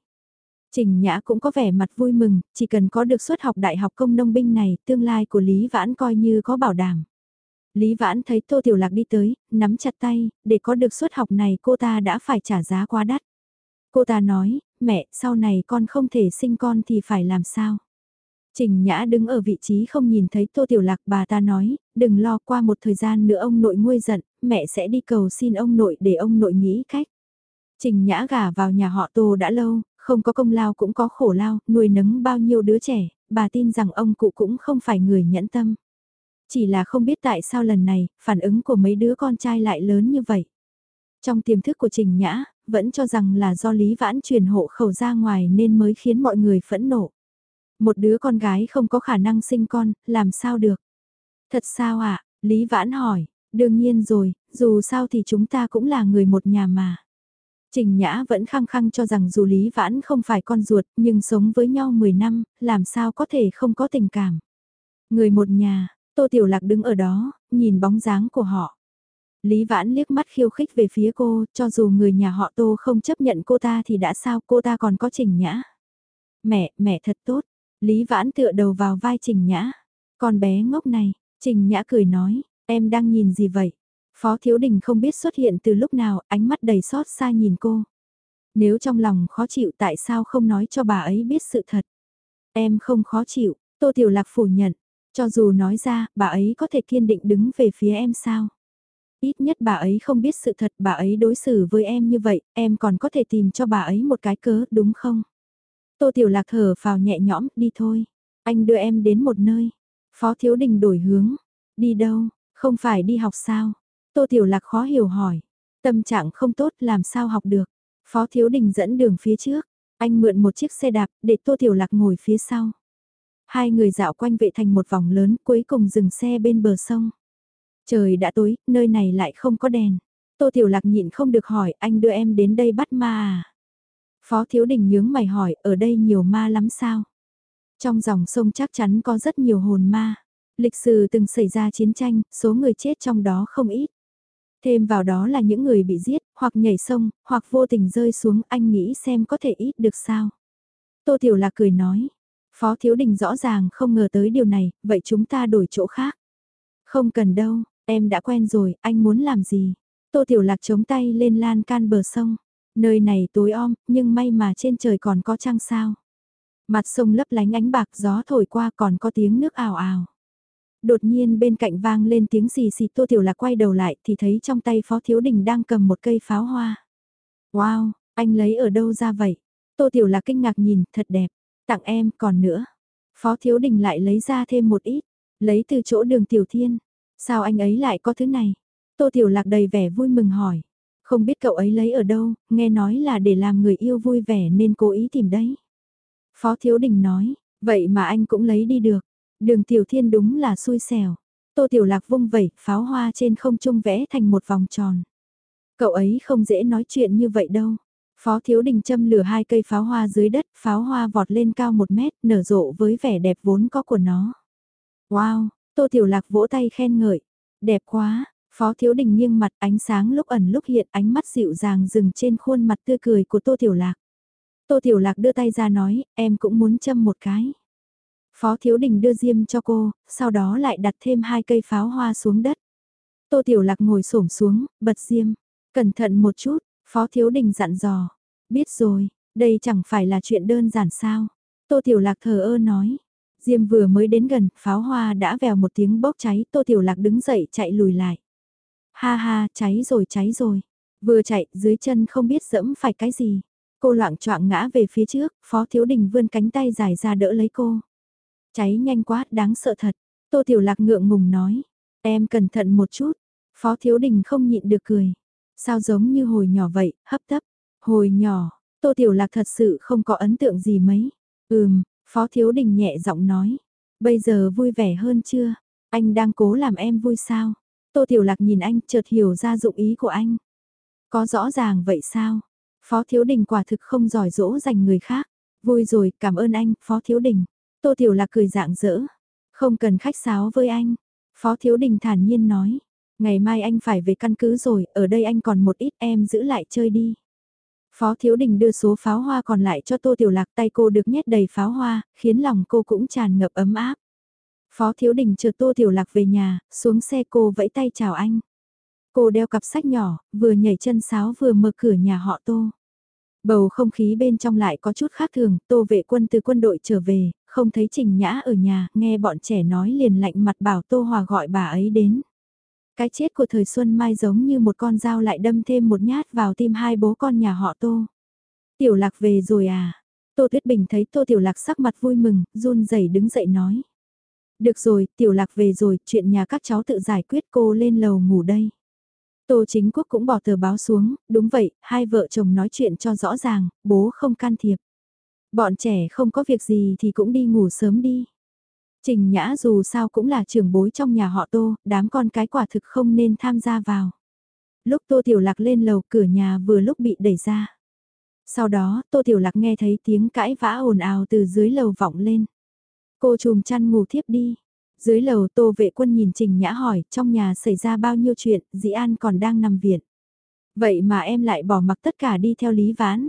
Trình Nhã cũng có vẻ mặt vui mừng, chỉ cần có được suất học đại học công nông binh này, tương lai của Lý Vãn coi như có bảo đảm. Lý Vãn thấy Tô Tiểu Lạc đi tới, nắm chặt tay, để có được suất học này cô ta đã phải trả giá quá đắt. Cô ta nói, mẹ, sau này con không thể sinh con thì phải làm sao? Trình Nhã đứng ở vị trí không nhìn thấy Tô Tiểu Lạc bà ta nói, đừng lo qua một thời gian nữa ông nội nguôi giận, mẹ sẽ đi cầu xin ông nội để ông nội nghĩ cách. Trình Nhã gả vào nhà họ Tô đã lâu, không có công lao cũng có khổ lao, nuôi nấng bao nhiêu đứa trẻ, bà tin rằng ông cụ cũng không phải người nhẫn tâm. Chỉ là không biết tại sao lần này, phản ứng của mấy đứa con trai lại lớn như vậy. Trong tiềm thức của Trình Nhã, vẫn cho rằng là do Lý Vãn truyền hộ khẩu ra ngoài nên mới khiến mọi người phẫn nộ. Một đứa con gái không có khả năng sinh con, làm sao được? Thật sao ạ? Lý Vãn hỏi, đương nhiên rồi, dù sao thì chúng ta cũng là người một nhà mà. Trình Nhã vẫn khăng khăng cho rằng dù Lý Vãn không phải con ruột nhưng sống với nhau 10 năm, làm sao có thể không có tình cảm. Người một nhà, Tô Tiểu Lạc đứng ở đó, nhìn bóng dáng của họ. Lý Vãn liếc mắt khiêu khích về phía cô, cho dù người nhà họ Tô không chấp nhận cô ta thì đã sao cô ta còn có Trình Nhã. Mẹ, mẹ thật tốt. Lý Vãn tựa đầu vào vai Trình Nhã. Con bé ngốc này, Trình Nhã cười nói, em đang nhìn gì vậy? Phó Thiếu Đình không biết xuất hiện từ lúc nào, ánh mắt đầy xót xa nhìn cô. Nếu trong lòng khó chịu tại sao không nói cho bà ấy biết sự thật? Em không khó chịu, Tô Tiểu Lạc phủ nhận, cho dù nói ra, bà ấy có thể kiên định đứng về phía em sao? Ít nhất bà ấy không biết sự thật, bà ấy đối xử với em như vậy, em còn có thể tìm cho bà ấy một cái cớ, đúng không? Tô Tiểu Lạc thở vào nhẹ nhõm, đi thôi. Anh đưa em đến một nơi. Phó Thiếu Đình đổi hướng. Đi đâu, không phải đi học sao? Tô Tiểu Lạc khó hiểu hỏi. Tâm trạng không tốt làm sao học được. Phó Thiếu Đình dẫn đường phía trước. Anh mượn một chiếc xe đạp để Tô Tiểu Lạc ngồi phía sau. Hai người dạo quanh vệ thành một vòng lớn cuối cùng dừng xe bên bờ sông. Trời đã tối, nơi này lại không có đèn. Tô Tiểu Lạc nhịn không được hỏi anh đưa em đến đây bắt ma à? Phó Thiếu Đình nhướng mày hỏi ở đây nhiều ma lắm sao? Trong dòng sông chắc chắn có rất nhiều hồn ma. Lịch sử từng xảy ra chiến tranh, số người chết trong đó không ít. Thêm vào đó là những người bị giết, hoặc nhảy sông, hoặc vô tình rơi xuống anh nghĩ xem có thể ít được sao. Tô Tiểu Lạc cười nói, Phó Thiếu Đình rõ ràng không ngờ tới điều này, vậy chúng ta đổi chỗ khác. Không cần đâu, em đã quen rồi, anh muốn làm gì? Tô Tiểu Lạc chống tay lên lan can bờ sông. Nơi này tối om, nhưng may mà trên trời còn có trăng sao. Mặt sông lấp lánh ánh bạc gió thổi qua còn có tiếng nước ảo ảo. Đột nhiên bên cạnh vang lên tiếng gì xì Tô Tiểu Lạc quay đầu lại thì thấy trong tay Phó Thiếu Đình đang cầm một cây pháo hoa. Wow, anh lấy ở đâu ra vậy? Tô Tiểu Lạc kinh ngạc nhìn, thật đẹp. Tặng em, còn nữa. Phó Thiếu Đình lại lấy ra thêm một ít, lấy từ chỗ đường Tiểu Thiên. Sao anh ấy lại có thứ này? Tô Tiểu Lạc đầy vẻ vui mừng hỏi. Không biết cậu ấy lấy ở đâu, nghe nói là để làm người yêu vui vẻ nên cố ý tìm đấy. Phó Thiếu Đình nói, vậy mà anh cũng lấy đi được. Đường Tiểu Thiên đúng là xui xẻo. Tô Tiểu Lạc vung vẩy, pháo hoa trên không trung vẽ thành một vòng tròn. Cậu ấy không dễ nói chuyện như vậy đâu. Phó Thiếu Đình châm lửa hai cây pháo hoa dưới đất, pháo hoa vọt lên cao một mét, nở rộ với vẻ đẹp vốn có của nó. Wow, Tô Tiểu Lạc vỗ tay khen ngợi. Đẹp quá, Phó Thiếu Đình nghiêng mặt ánh sáng lúc ẩn lúc hiện ánh mắt dịu dàng dừng trên khuôn mặt tươi cười của Tô Tiểu Lạc. Tô Tiểu Lạc đưa tay ra nói, em cũng muốn châm một cái. Phó Thiếu Đình đưa diêm cho cô, sau đó lại đặt thêm hai cây pháo hoa xuống đất. Tô Tiểu Lạc ngồi xổm xuống, bật diêm. Cẩn thận một chút, Phó Thiếu Đình dặn dò. Biết rồi, đây chẳng phải là chuyện đơn giản sao. Tô Tiểu Lạc thờ ơ nói. Diêm vừa mới đến gần, pháo hoa đã vèo một tiếng bốc cháy, Tô Tiểu Lạc đứng dậy chạy lùi lại. Ha ha, cháy rồi cháy rồi. Vừa chạy, dưới chân không biết dẫm phải cái gì. Cô loạn choạng ngã về phía trước, Phó Thiếu Đình vươn cánh tay dài ra đỡ lấy cô. Cháy nhanh quá, đáng sợ thật. Tô Tiểu Lạc ngượng ngùng nói. Em cẩn thận một chút. Phó Thiếu Đình không nhịn được cười. Sao giống như hồi nhỏ vậy, hấp tấp. Hồi nhỏ, Tô Tiểu Lạc thật sự không có ấn tượng gì mấy. Ừm, Phó Thiếu Đình nhẹ giọng nói. Bây giờ vui vẻ hơn chưa? Anh đang cố làm em vui sao? Tô Tiểu Lạc nhìn anh chợt hiểu ra dụng ý của anh. Có rõ ràng vậy sao? Phó Thiếu Đình quả thực không giỏi dỗ dành người khác. Vui rồi, cảm ơn anh, Phó Thiếu Đình. Tô Tiểu Lạc cười dạng dỡ. Không cần khách sáo với anh. Phó Thiếu Đình thản nhiên nói. Ngày mai anh phải về căn cứ rồi, ở đây anh còn một ít em giữ lại chơi đi. Phó Thiếu Đình đưa số pháo hoa còn lại cho Tô Tiểu Lạc tay cô được nhét đầy pháo hoa, khiến lòng cô cũng tràn ngập ấm áp. Phó Thiếu Đình chờ Tô Tiểu Lạc về nhà, xuống xe cô vẫy tay chào anh. Cô đeo cặp sách nhỏ, vừa nhảy chân sáo vừa mở cửa nhà họ Tô. Bầu không khí bên trong lại có chút khác thường, Tô vệ quân từ quân đội trở về, không thấy Trình Nhã ở nhà, nghe bọn trẻ nói liền lạnh mặt bảo Tô Hòa gọi bà ấy đến. Cái chết của thời Xuân Mai giống như một con dao lại đâm thêm một nhát vào tim hai bố con nhà họ Tô. Tiểu Lạc về rồi à? Tô Tuyết Bình thấy Tô Tiểu Lạc sắc mặt vui mừng, run rẩy đứng dậy nói. Được rồi, Tiểu Lạc về rồi, chuyện nhà các cháu tự giải quyết cô lên lầu ngủ đây. Tô Chính Quốc cũng bỏ tờ báo xuống, đúng vậy, hai vợ chồng nói chuyện cho rõ ràng, bố không can thiệp. Bọn trẻ không có việc gì thì cũng đi ngủ sớm đi. Trình Nhã dù sao cũng là trưởng bối trong nhà họ Tô, đám con cái quả thực không nên tham gia vào. Lúc Tô Tiểu Lạc lên lầu cửa nhà vừa lúc bị đẩy ra. Sau đó, Tô Tiểu Lạc nghe thấy tiếng cãi vã ồn ào từ dưới lầu vọng lên. Cô chùm chăn ngủ thiếp đi. Dưới lầu Tô vệ quân nhìn Trình Nhã hỏi, trong nhà xảy ra bao nhiêu chuyện, Dĩ An còn đang nằm viện. Vậy mà em lại bỏ mặc tất cả đi theo Lý Vãn.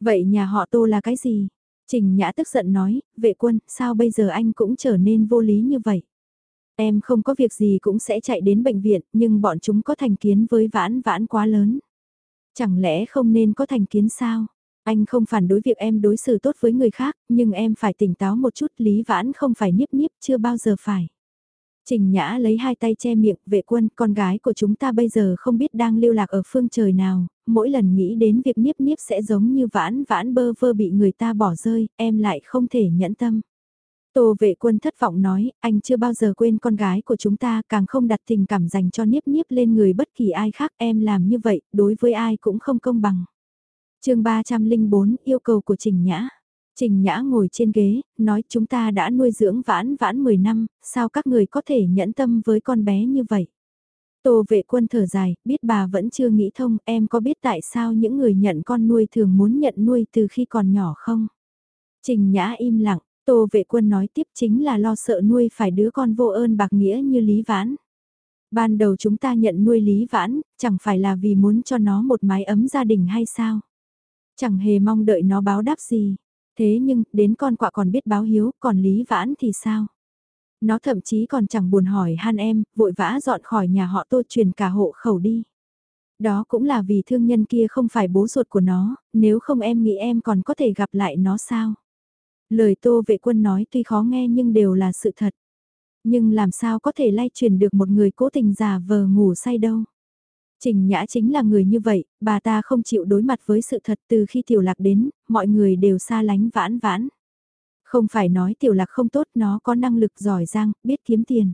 Vậy nhà họ Tô là cái gì? Trình Nhã tức giận nói, vệ quân, sao bây giờ anh cũng trở nên vô lý như vậy? Em không có việc gì cũng sẽ chạy đến bệnh viện, nhưng bọn chúng có thành kiến với vãn vãn quá lớn. Chẳng lẽ không nên có thành kiến sao? Anh không phản đối việc em đối xử tốt với người khác, nhưng em phải tỉnh táo một chút, Lý Vãn không phải niếp niếp, chưa bao giờ phải. Trình Nhã lấy hai tay che miệng, vệ quân, con gái của chúng ta bây giờ không biết đang lưu lạc ở phương trời nào, mỗi lần nghĩ đến việc niếp niếp sẽ giống như vãn vãn bơ vơ bị người ta bỏ rơi, em lại không thể nhẫn tâm. Tô vệ quân thất vọng nói, anh chưa bao giờ quên con gái của chúng ta, càng không đặt tình cảm dành cho niếp niếp lên người bất kỳ ai khác, em làm như vậy, đối với ai cũng không công bằng chương 304, yêu cầu của Trình Nhã. Trình Nhã ngồi trên ghế, nói chúng ta đã nuôi dưỡng vãn vãn 10 năm, sao các người có thể nhẫn tâm với con bé như vậy? Tô vệ quân thở dài, biết bà vẫn chưa nghĩ thông, em có biết tại sao những người nhận con nuôi thường muốn nhận nuôi từ khi còn nhỏ không? Trình Nhã im lặng, Tô vệ quân nói tiếp chính là lo sợ nuôi phải đứa con vô ơn bạc nghĩa như Lý Vãn. Ban đầu chúng ta nhận nuôi Lý Vãn, chẳng phải là vì muốn cho nó một mái ấm gia đình hay sao? Chẳng hề mong đợi nó báo đáp gì. Thế nhưng, đến con quạ còn biết báo hiếu, còn Lý Vãn thì sao? Nó thậm chí còn chẳng buồn hỏi han em, vội vã dọn khỏi nhà họ tô truyền cả hộ khẩu đi. Đó cũng là vì thương nhân kia không phải bố ruột của nó, nếu không em nghĩ em còn có thể gặp lại nó sao? Lời tô vệ quân nói tuy khó nghe nhưng đều là sự thật. Nhưng làm sao có thể lay truyền được một người cố tình giả vờ ngủ say đâu? Trình Nhã chính là người như vậy, bà ta không chịu đối mặt với sự thật từ khi tiểu lạc đến, mọi người đều xa lánh vãn vãn. Không phải nói tiểu lạc không tốt, nó có năng lực giỏi giang, biết kiếm tiền.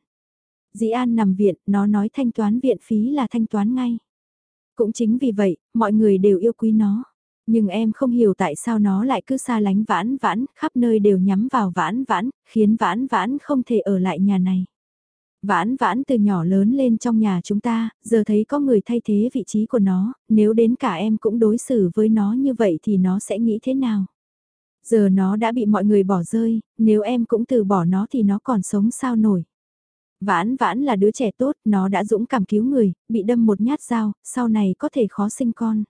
Dĩ An nằm viện, nó nói thanh toán viện phí là thanh toán ngay. Cũng chính vì vậy, mọi người đều yêu quý nó. Nhưng em không hiểu tại sao nó lại cứ xa lánh vãn vãn, khắp nơi đều nhắm vào vãn vãn, khiến vãn vãn không thể ở lại nhà này. Vãn vãn từ nhỏ lớn lên trong nhà chúng ta, giờ thấy có người thay thế vị trí của nó, nếu đến cả em cũng đối xử với nó như vậy thì nó sẽ nghĩ thế nào? Giờ nó đã bị mọi người bỏ rơi, nếu em cũng từ bỏ nó thì nó còn sống sao nổi? Vãn vãn là đứa trẻ tốt, nó đã dũng cảm cứu người, bị đâm một nhát dao, sau này có thể khó sinh con.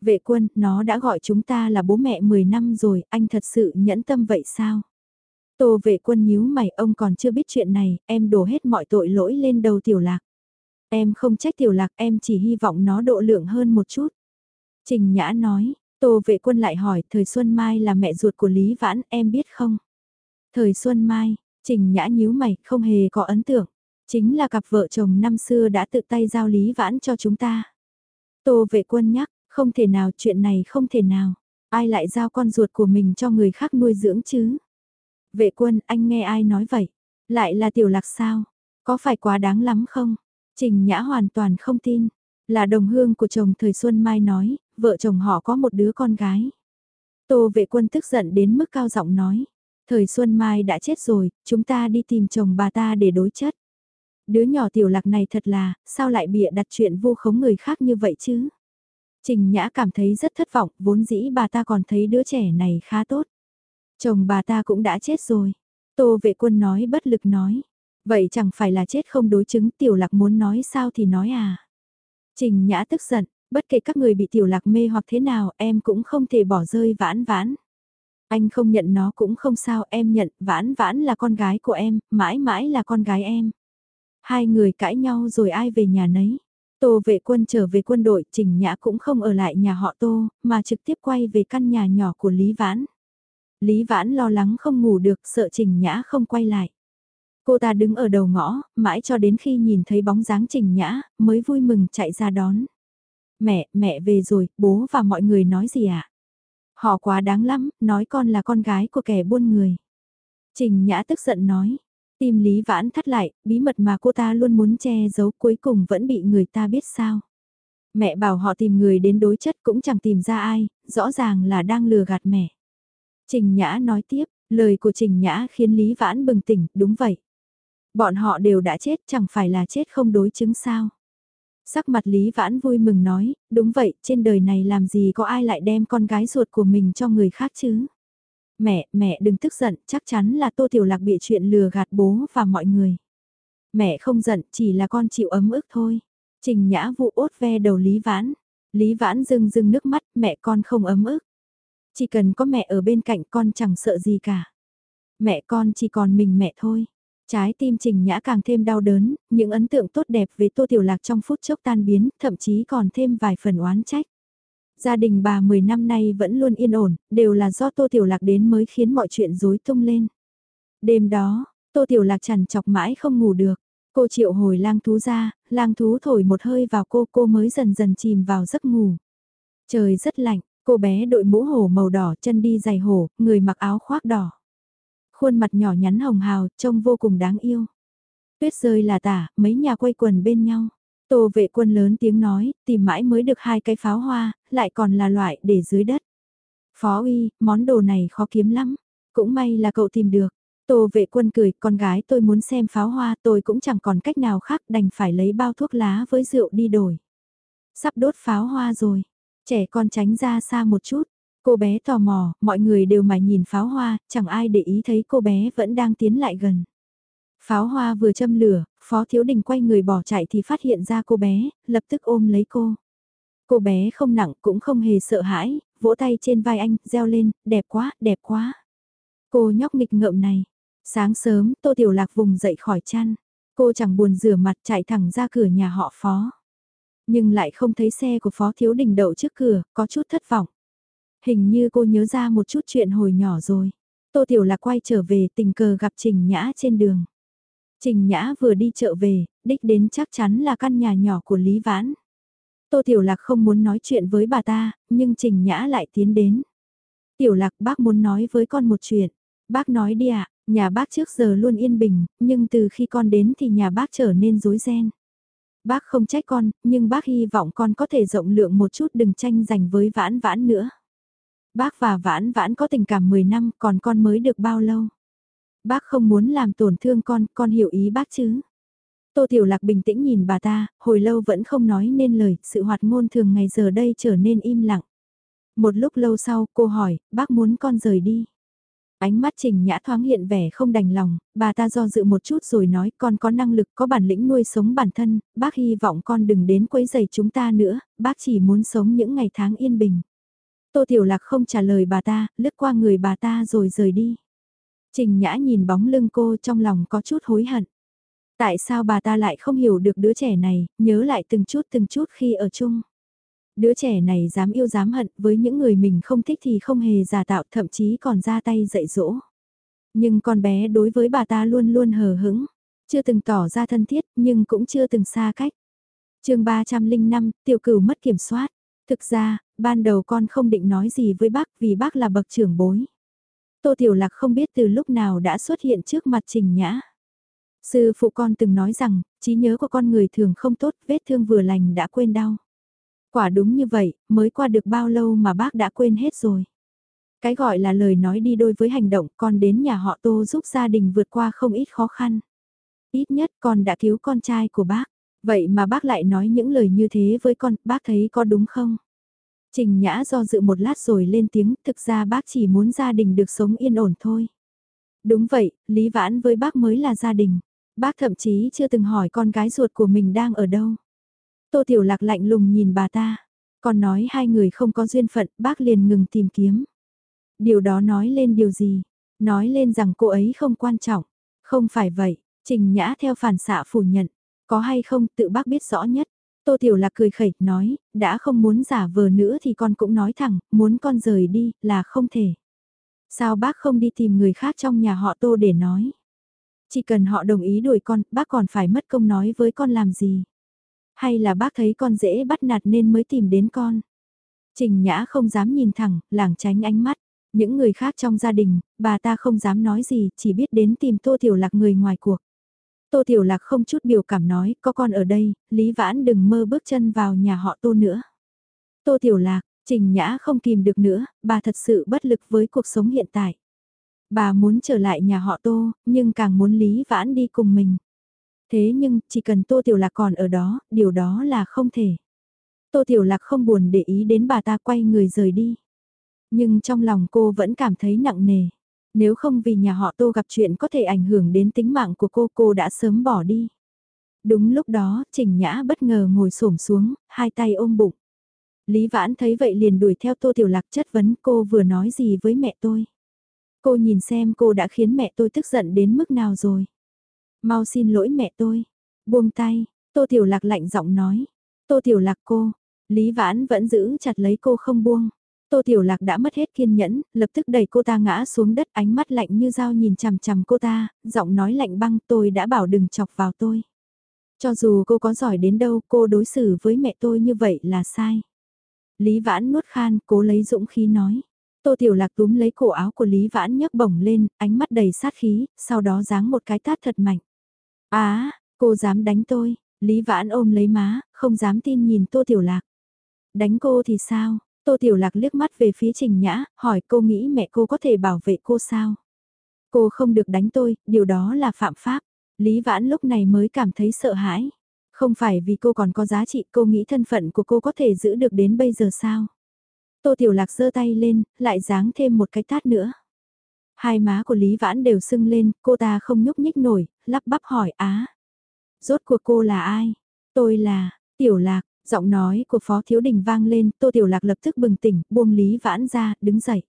Vệ quân, nó đã gọi chúng ta là bố mẹ 10 năm rồi, anh thật sự nhẫn tâm vậy sao? Tô vệ quân nhíu mày ông còn chưa biết chuyện này, em đổ hết mọi tội lỗi lên đầu tiểu lạc. Em không trách tiểu lạc, em chỉ hy vọng nó độ lượng hơn một chút. Trình Nhã nói, Tô vệ quân lại hỏi, thời Xuân Mai là mẹ ruột của Lý Vãn, em biết không? Thời Xuân Mai, Trình Nhã nhíu mày, không hề có ấn tượng. Chính là cặp vợ chồng năm xưa đã tự tay giao Lý Vãn cho chúng ta. Tô vệ quân nhắc, không thể nào chuyện này không thể nào. Ai lại giao con ruột của mình cho người khác nuôi dưỡng chứ? Vệ quân, anh nghe ai nói vậy? Lại là tiểu lạc sao? Có phải quá đáng lắm không? Trình Nhã hoàn toàn không tin. Là đồng hương của chồng thời Xuân Mai nói, vợ chồng họ có một đứa con gái. Tô vệ quân tức giận đến mức cao giọng nói. Thời Xuân Mai đã chết rồi, chúng ta đi tìm chồng bà ta để đối chất. Đứa nhỏ tiểu lạc này thật là, sao lại bịa đặt chuyện vu khống người khác như vậy chứ? Trình Nhã cảm thấy rất thất vọng, vốn dĩ bà ta còn thấy đứa trẻ này khá tốt. Chồng bà ta cũng đã chết rồi. Tô vệ quân nói bất lực nói. Vậy chẳng phải là chết không đối chứng tiểu lạc muốn nói sao thì nói à. Trình Nhã tức giận, bất kể các người bị tiểu lạc mê hoặc thế nào em cũng không thể bỏ rơi vãn vãn. Anh không nhận nó cũng không sao em nhận vãn vãn là con gái của em, mãi mãi là con gái em. Hai người cãi nhau rồi ai về nhà nấy. Tô vệ quân trở về quân đội, Trình Nhã cũng không ở lại nhà họ Tô, mà trực tiếp quay về căn nhà nhỏ của Lý Vãn. Lý Vãn lo lắng không ngủ được, sợ Trình Nhã không quay lại. Cô ta đứng ở đầu ngõ, mãi cho đến khi nhìn thấy bóng dáng Trình Nhã, mới vui mừng chạy ra đón. Mẹ, mẹ về rồi, bố và mọi người nói gì ạ? À? Họ quá đáng lắm, nói con là con gái của kẻ buôn người. Trình Nhã tức giận nói, Tim Lý Vãn thắt lại, bí mật mà cô ta luôn muốn che giấu cuối cùng vẫn bị người ta biết sao. Mẹ bảo họ tìm người đến đối chất cũng chẳng tìm ra ai, rõ ràng là đang lừa gạt mẹ. Trình Nhã nói tiếp, lời của Trình Nhã khiến Lý Vãn bừng tỉnh, đúng vậy. Bọn họ đều đã chết chẳng phải là chết không đối chứng sao. Sắc mặt Lý Vãn vui mừng nói, đúng vậy, trên đời này làm gì có ai lại đem con gái ruột của mình cho người khác chứ. Mẹ, mẹ đừng tức giận, chắc chắn là Tô Tiểu Lạc bị chuyện lừa gạt bố và mọi người. Mẹ không giận, chỉ là con chịu ấm ức thôi. Trình Nhã vụ ốt ve đầu Lý Vãn. Lý Vãn rưng rưng nước mắt, mẹ con không ấm ức. Chỉ cần có mẹ ở bên cạnh con chẳng sợ gì cả. Mẹ con chỉ còn mình mẹ thôi. Trái tim Trình Nhã càng thêm đau đớn, những ấn tượng tốt đẹp về Tô Tiểu Lạc trong phút chốc tan biến, thậm chí còn thêm vài phần oán trách. Gia đình bà 10 năm nay vẫn luôn yên ổn, đều là do Tô Tiểu Lạc đến mới khiến mọi chuyện rối tung lên. Đêm đó, Tô Tiểu Lạc chằn chọc mãi không ngủ được. Cô triệu hồi lang thú ra, lang thú thổi một hơi vào cô, cô mới dần dần chìm vào giấc ngủ. Trời rất lạnh, cô bé đội mũ hổ màu đỏ, chân đi giày hổ, người mặc áo khoác đỏ. Khuôn mặt nhỏ nhắn hồng hào, trông vô cùng đáng yêu. Tuyết rơi là tả, mấy nhà quay quần bên nhau. Tô vệ quân lớn tiếng nói, tìm mãi mới được hai cái pháo hoa, lại còn là loại để dưới đất. Phó uy, món đồ này khó kiếm lắm. Cũng may là cậu tìm được. Tô vệ quân cười, con gái tôi muốn xem pháo hoa, tôi cũng chẳng còn cách nào khác đành phải lấy bao thuốc lá với rượu đi đổi. Sắp đốt pháo hoa rồi, trẻ con tránh ra xa một chút. Cô bé tò mò, mọi người đều mải nhìn pháo hoa, chẳng ai để ý thấy cô bé vẫn đang tiến lại gần. Pháo hoa vừa châm lửa, Phó Thiếu Đình quay người bỏ chạy thì phát hiện ra cô bé, lập tức ôm lấy cô. Cô bé không nặng cũng không hề sợ hãi, vỗ tay trên vai anh, reo lên, đẹp quá, đẹp quá. Cô nhóc nghịch ngợm này. Sáng sớm, Tô Tiểu Lạc vùng dậy khỏi chăn. Cô chẳng buồn rửa mặt chạy thẳng ra cửa nhà họ Phó. Nhưng lại không thấy xe của Phó Thiếu Đình đậu trước cửa, có chút thất vọng. Hình như cô nhớ ra một chút chuyện hồi nhỏ rồi. Tô Tiểu Lạc quay trở về tình cờ gặp Trình Nhã trên đường. Trình Nhã vừa đi chợ về, đích đến chắc chắn là căn nhà nhỏ của Lý Vãn. Tô Tiểu Lạc không muốn nói chuyện với bà ta, nhưng Trình Nhã lại tiến đến. Tiểu Lạc bác muốn nói với con một chuyện. Bác nói đi ạ, nhà bác trước giờ luôn yên bình, nhưng từ khi con đến thì nhà bác trở nên rối ren. Bác không trách con, nhưng bác hy vọng con có thể rộng lượng một chút đừng tranh giành với vãn vãn nữa. Bác và vãn vãn có tình cảm 10 năm còn con mới được bao lâu. Bác không muốn làm tổn thương con, con hiểu ý bác chứ. Tô Tiểu Lạc bình tĩnh nhìn bà ta, hồi lâu vẫn không nói nên lời, sự hoạt ngôn thường ngày giờ đây trở nên im lặng. Một lúc lâu sau, cô hỏi, bác muốn con rời đi. Ánh mắt Trình Nhã thoáng hiện vẻ không đành lòng, bà ta do dự một chút rồi nói con có năng lực có bản lĩnh nuôi sống bản thân, bác hy vọng con đừng đến quấy giày chúng ta nữa, bác chỉ muốn sống những ngày tháng yên bình. Tô Tiểu Lạc không trả lời bà ta, lướt qua người bà ta rồi rời đi. Trình Nhã nhìn bóng lưng cô trong lòng có chút hối hận. Tại sao bà ta lại không hiểu được đứa trẻ này, nhớ lại từng chút từng chút khi ở chung. Đứa trẻ này dám yêu dám hận với những người mình không thích thì không hề giả tạo thậm chí còn ra tay dạy dỗ. Nhưng con bé đối với bà ta luôn luôn hờ hững, chưa từng tỏ ra thân thiết nhưng cũng chưa từng xa cách. chương 305, tiểu cửu mất kiểm soát. Thực ra, ban đầu con không định nói gì với bác vì bác là bậc trưởng bối. Tô Tiểu Lạc không biết từ lúc nào đã xuất hiện trước mặt Trình Nhã. Sư phụ con từng nói rằng, trí nhớ của con người thường không tốt, vết thương vừa lành đã quên đau. Quả đúng như vậy, mới qua được bao lâu mà bác đã quên hết rồi. Cái gọi là lời nói đi đôi với hành động, con đến nhà họ Tô giúp gia đình vượt qua không ít khó khăn. Ít nhất con đã cứu con trai của bác. Vậy mà bác lại nói những lời như thế với con, bác thấy có đúng không? Trình Nhã do dự một lát rồi lên tiếng, thực ra bác chỉ muốn gia đình được sống yên ổn thôi. Đúng vậy, Lý Vãn với bác mới là gia đình. Bác thậm chí chưa từng hỏi con gái ruột của mình đang ở đâu. Tô Tiểu Lạc lạnh lùng nhìn bà ta. Còn nói hai người không có duyên phận, bác liền ngừng tìm kiếm. Điều đó nói lên điều gì? Nói lên rằng cô ấy không quan trọng. Không phải vậy, Trình Nhã theo phản xạ phủ nhận. Có hay không tự bác biết rõ nhất. Tô Tiểu Lạc cười khẩy, nói, đã không muốn giả vờ nữa thì con cũng nói thẳng, muốn con rời đi, là không thể. Sao bác không đi tìm người khác trong nhà họ Tô để nói? Chỉ cần họ đồng ý đuổi con, bác còn phải mất công nói với con làm gì? Hay là bác thấy con dễ bắt nạt nên mới tìm đến con? Trình Nhã không dám nhìn thẳng, lảng tránh ánh mắt. Những người khác trong gia đình, bà ta không dám nói gì, chỉ biết đến tìm Tô Tiểu Lạc người ngoài cuộc. Tô Tiểu Lạc không chút biểu cảm nói, có con ở đây, Lý Vãn đừng mơ bước chân vào nhà họ Tô nữa. Tô Tiểu Lạc, Trình Nhã không kìm được nữa, bà thật sự bất lực với cuộc sống hiện tại. Bà muốn trở lại nhà họ Tô, nhưng càng muốn Lý Vãn đi cùng mình. Thế nhưng, chỉ cần Tô Tiểu Lạc còn ở đó, điều đó là không thể. Tô Tiểu Lạc không buồn để ý đến bà ta quay người rời đi. Nhưng trong lòng cô vẫn cảm thấy nặng nề. Nếu không vì nhà họ Tô gặp chuyện có thể ảnh hưởng đến tính mạng của cô, cô đã sớm bỏ đi. Đúng lúc đó, Trình Nhã bất ngờ ngồi xổm xuống, hai tay ôm bụng. Lý Vãn thấy vậy liền đuổi theo Tô Tiểu Lạc chất vấn cô vừa nói gì với mẹ tôi. Cô nhìn xem cô đã khiến mẹ tôi tức giận đến mức nào rồi. Mau xin lỗi mẹ tôi. Buông tay, Tô Tiểu Lạc lạnh giọng nói. Tô Tiểu Lạc cô, Lý Vãn vẫn giữ chặt lấy cô không buông. Tô Tiểu Lạc đã mất hết kiên nhẫn, lập tức đẩy cô ta ngã xuống đất ánh mắt lạnh như dao nhìn chằm chằm cô ta, giọng nói lạnh băng tôi đã bảo đừng chọc vào tôi. Cho dù cô có giỏi đến đâu cô đối xử với mẹ tôi như vậy là sai. Lý Vãn nuốt khan cố lấy dũng khí nói. Tô Tiểu Lạc túm lấy cổ áo của Lý Vãn nhấc bổng lên, ánh mắt đầy sát khí, sau đó giáng một cái tát thật mạnh. Á, cô dám đánh tôi, Lý Vãn ôm lấy má, không dám tin nhìn Tô Tiểu Lạc. Đánh cô thì sao? Tô Tiểu Lạc liếc mắt về phía Trình Nhã, hỏi cô nghĩ mẹ cô có thể bảo vệ cô sao? Cô không được đánh tôi, điều đó là phạm pháp. Lý Vãn lúc này mới cảm thấy sợ hãi. Không phải vì cô còn có giá trị cô nghĩ thân phận của cô có thể giữ được đến bây giờ sao? Tô Tiểu Lạc giơ tay lên, lại giáng thêm một cái tát nữa. Hai má của Lý Vãn đều sưng lên, cô ta không nhúc nhích nổi, lắp bắp hỏi á. Rốt cuộc cô là ai? Tôi là, Tiểu Lạc, giọng nói của Phó Thiếu Đình vang lên, Tô Tiểu Lạc lập tức bừng tỉnh, buông Lý Vãn ra, đứng dậy.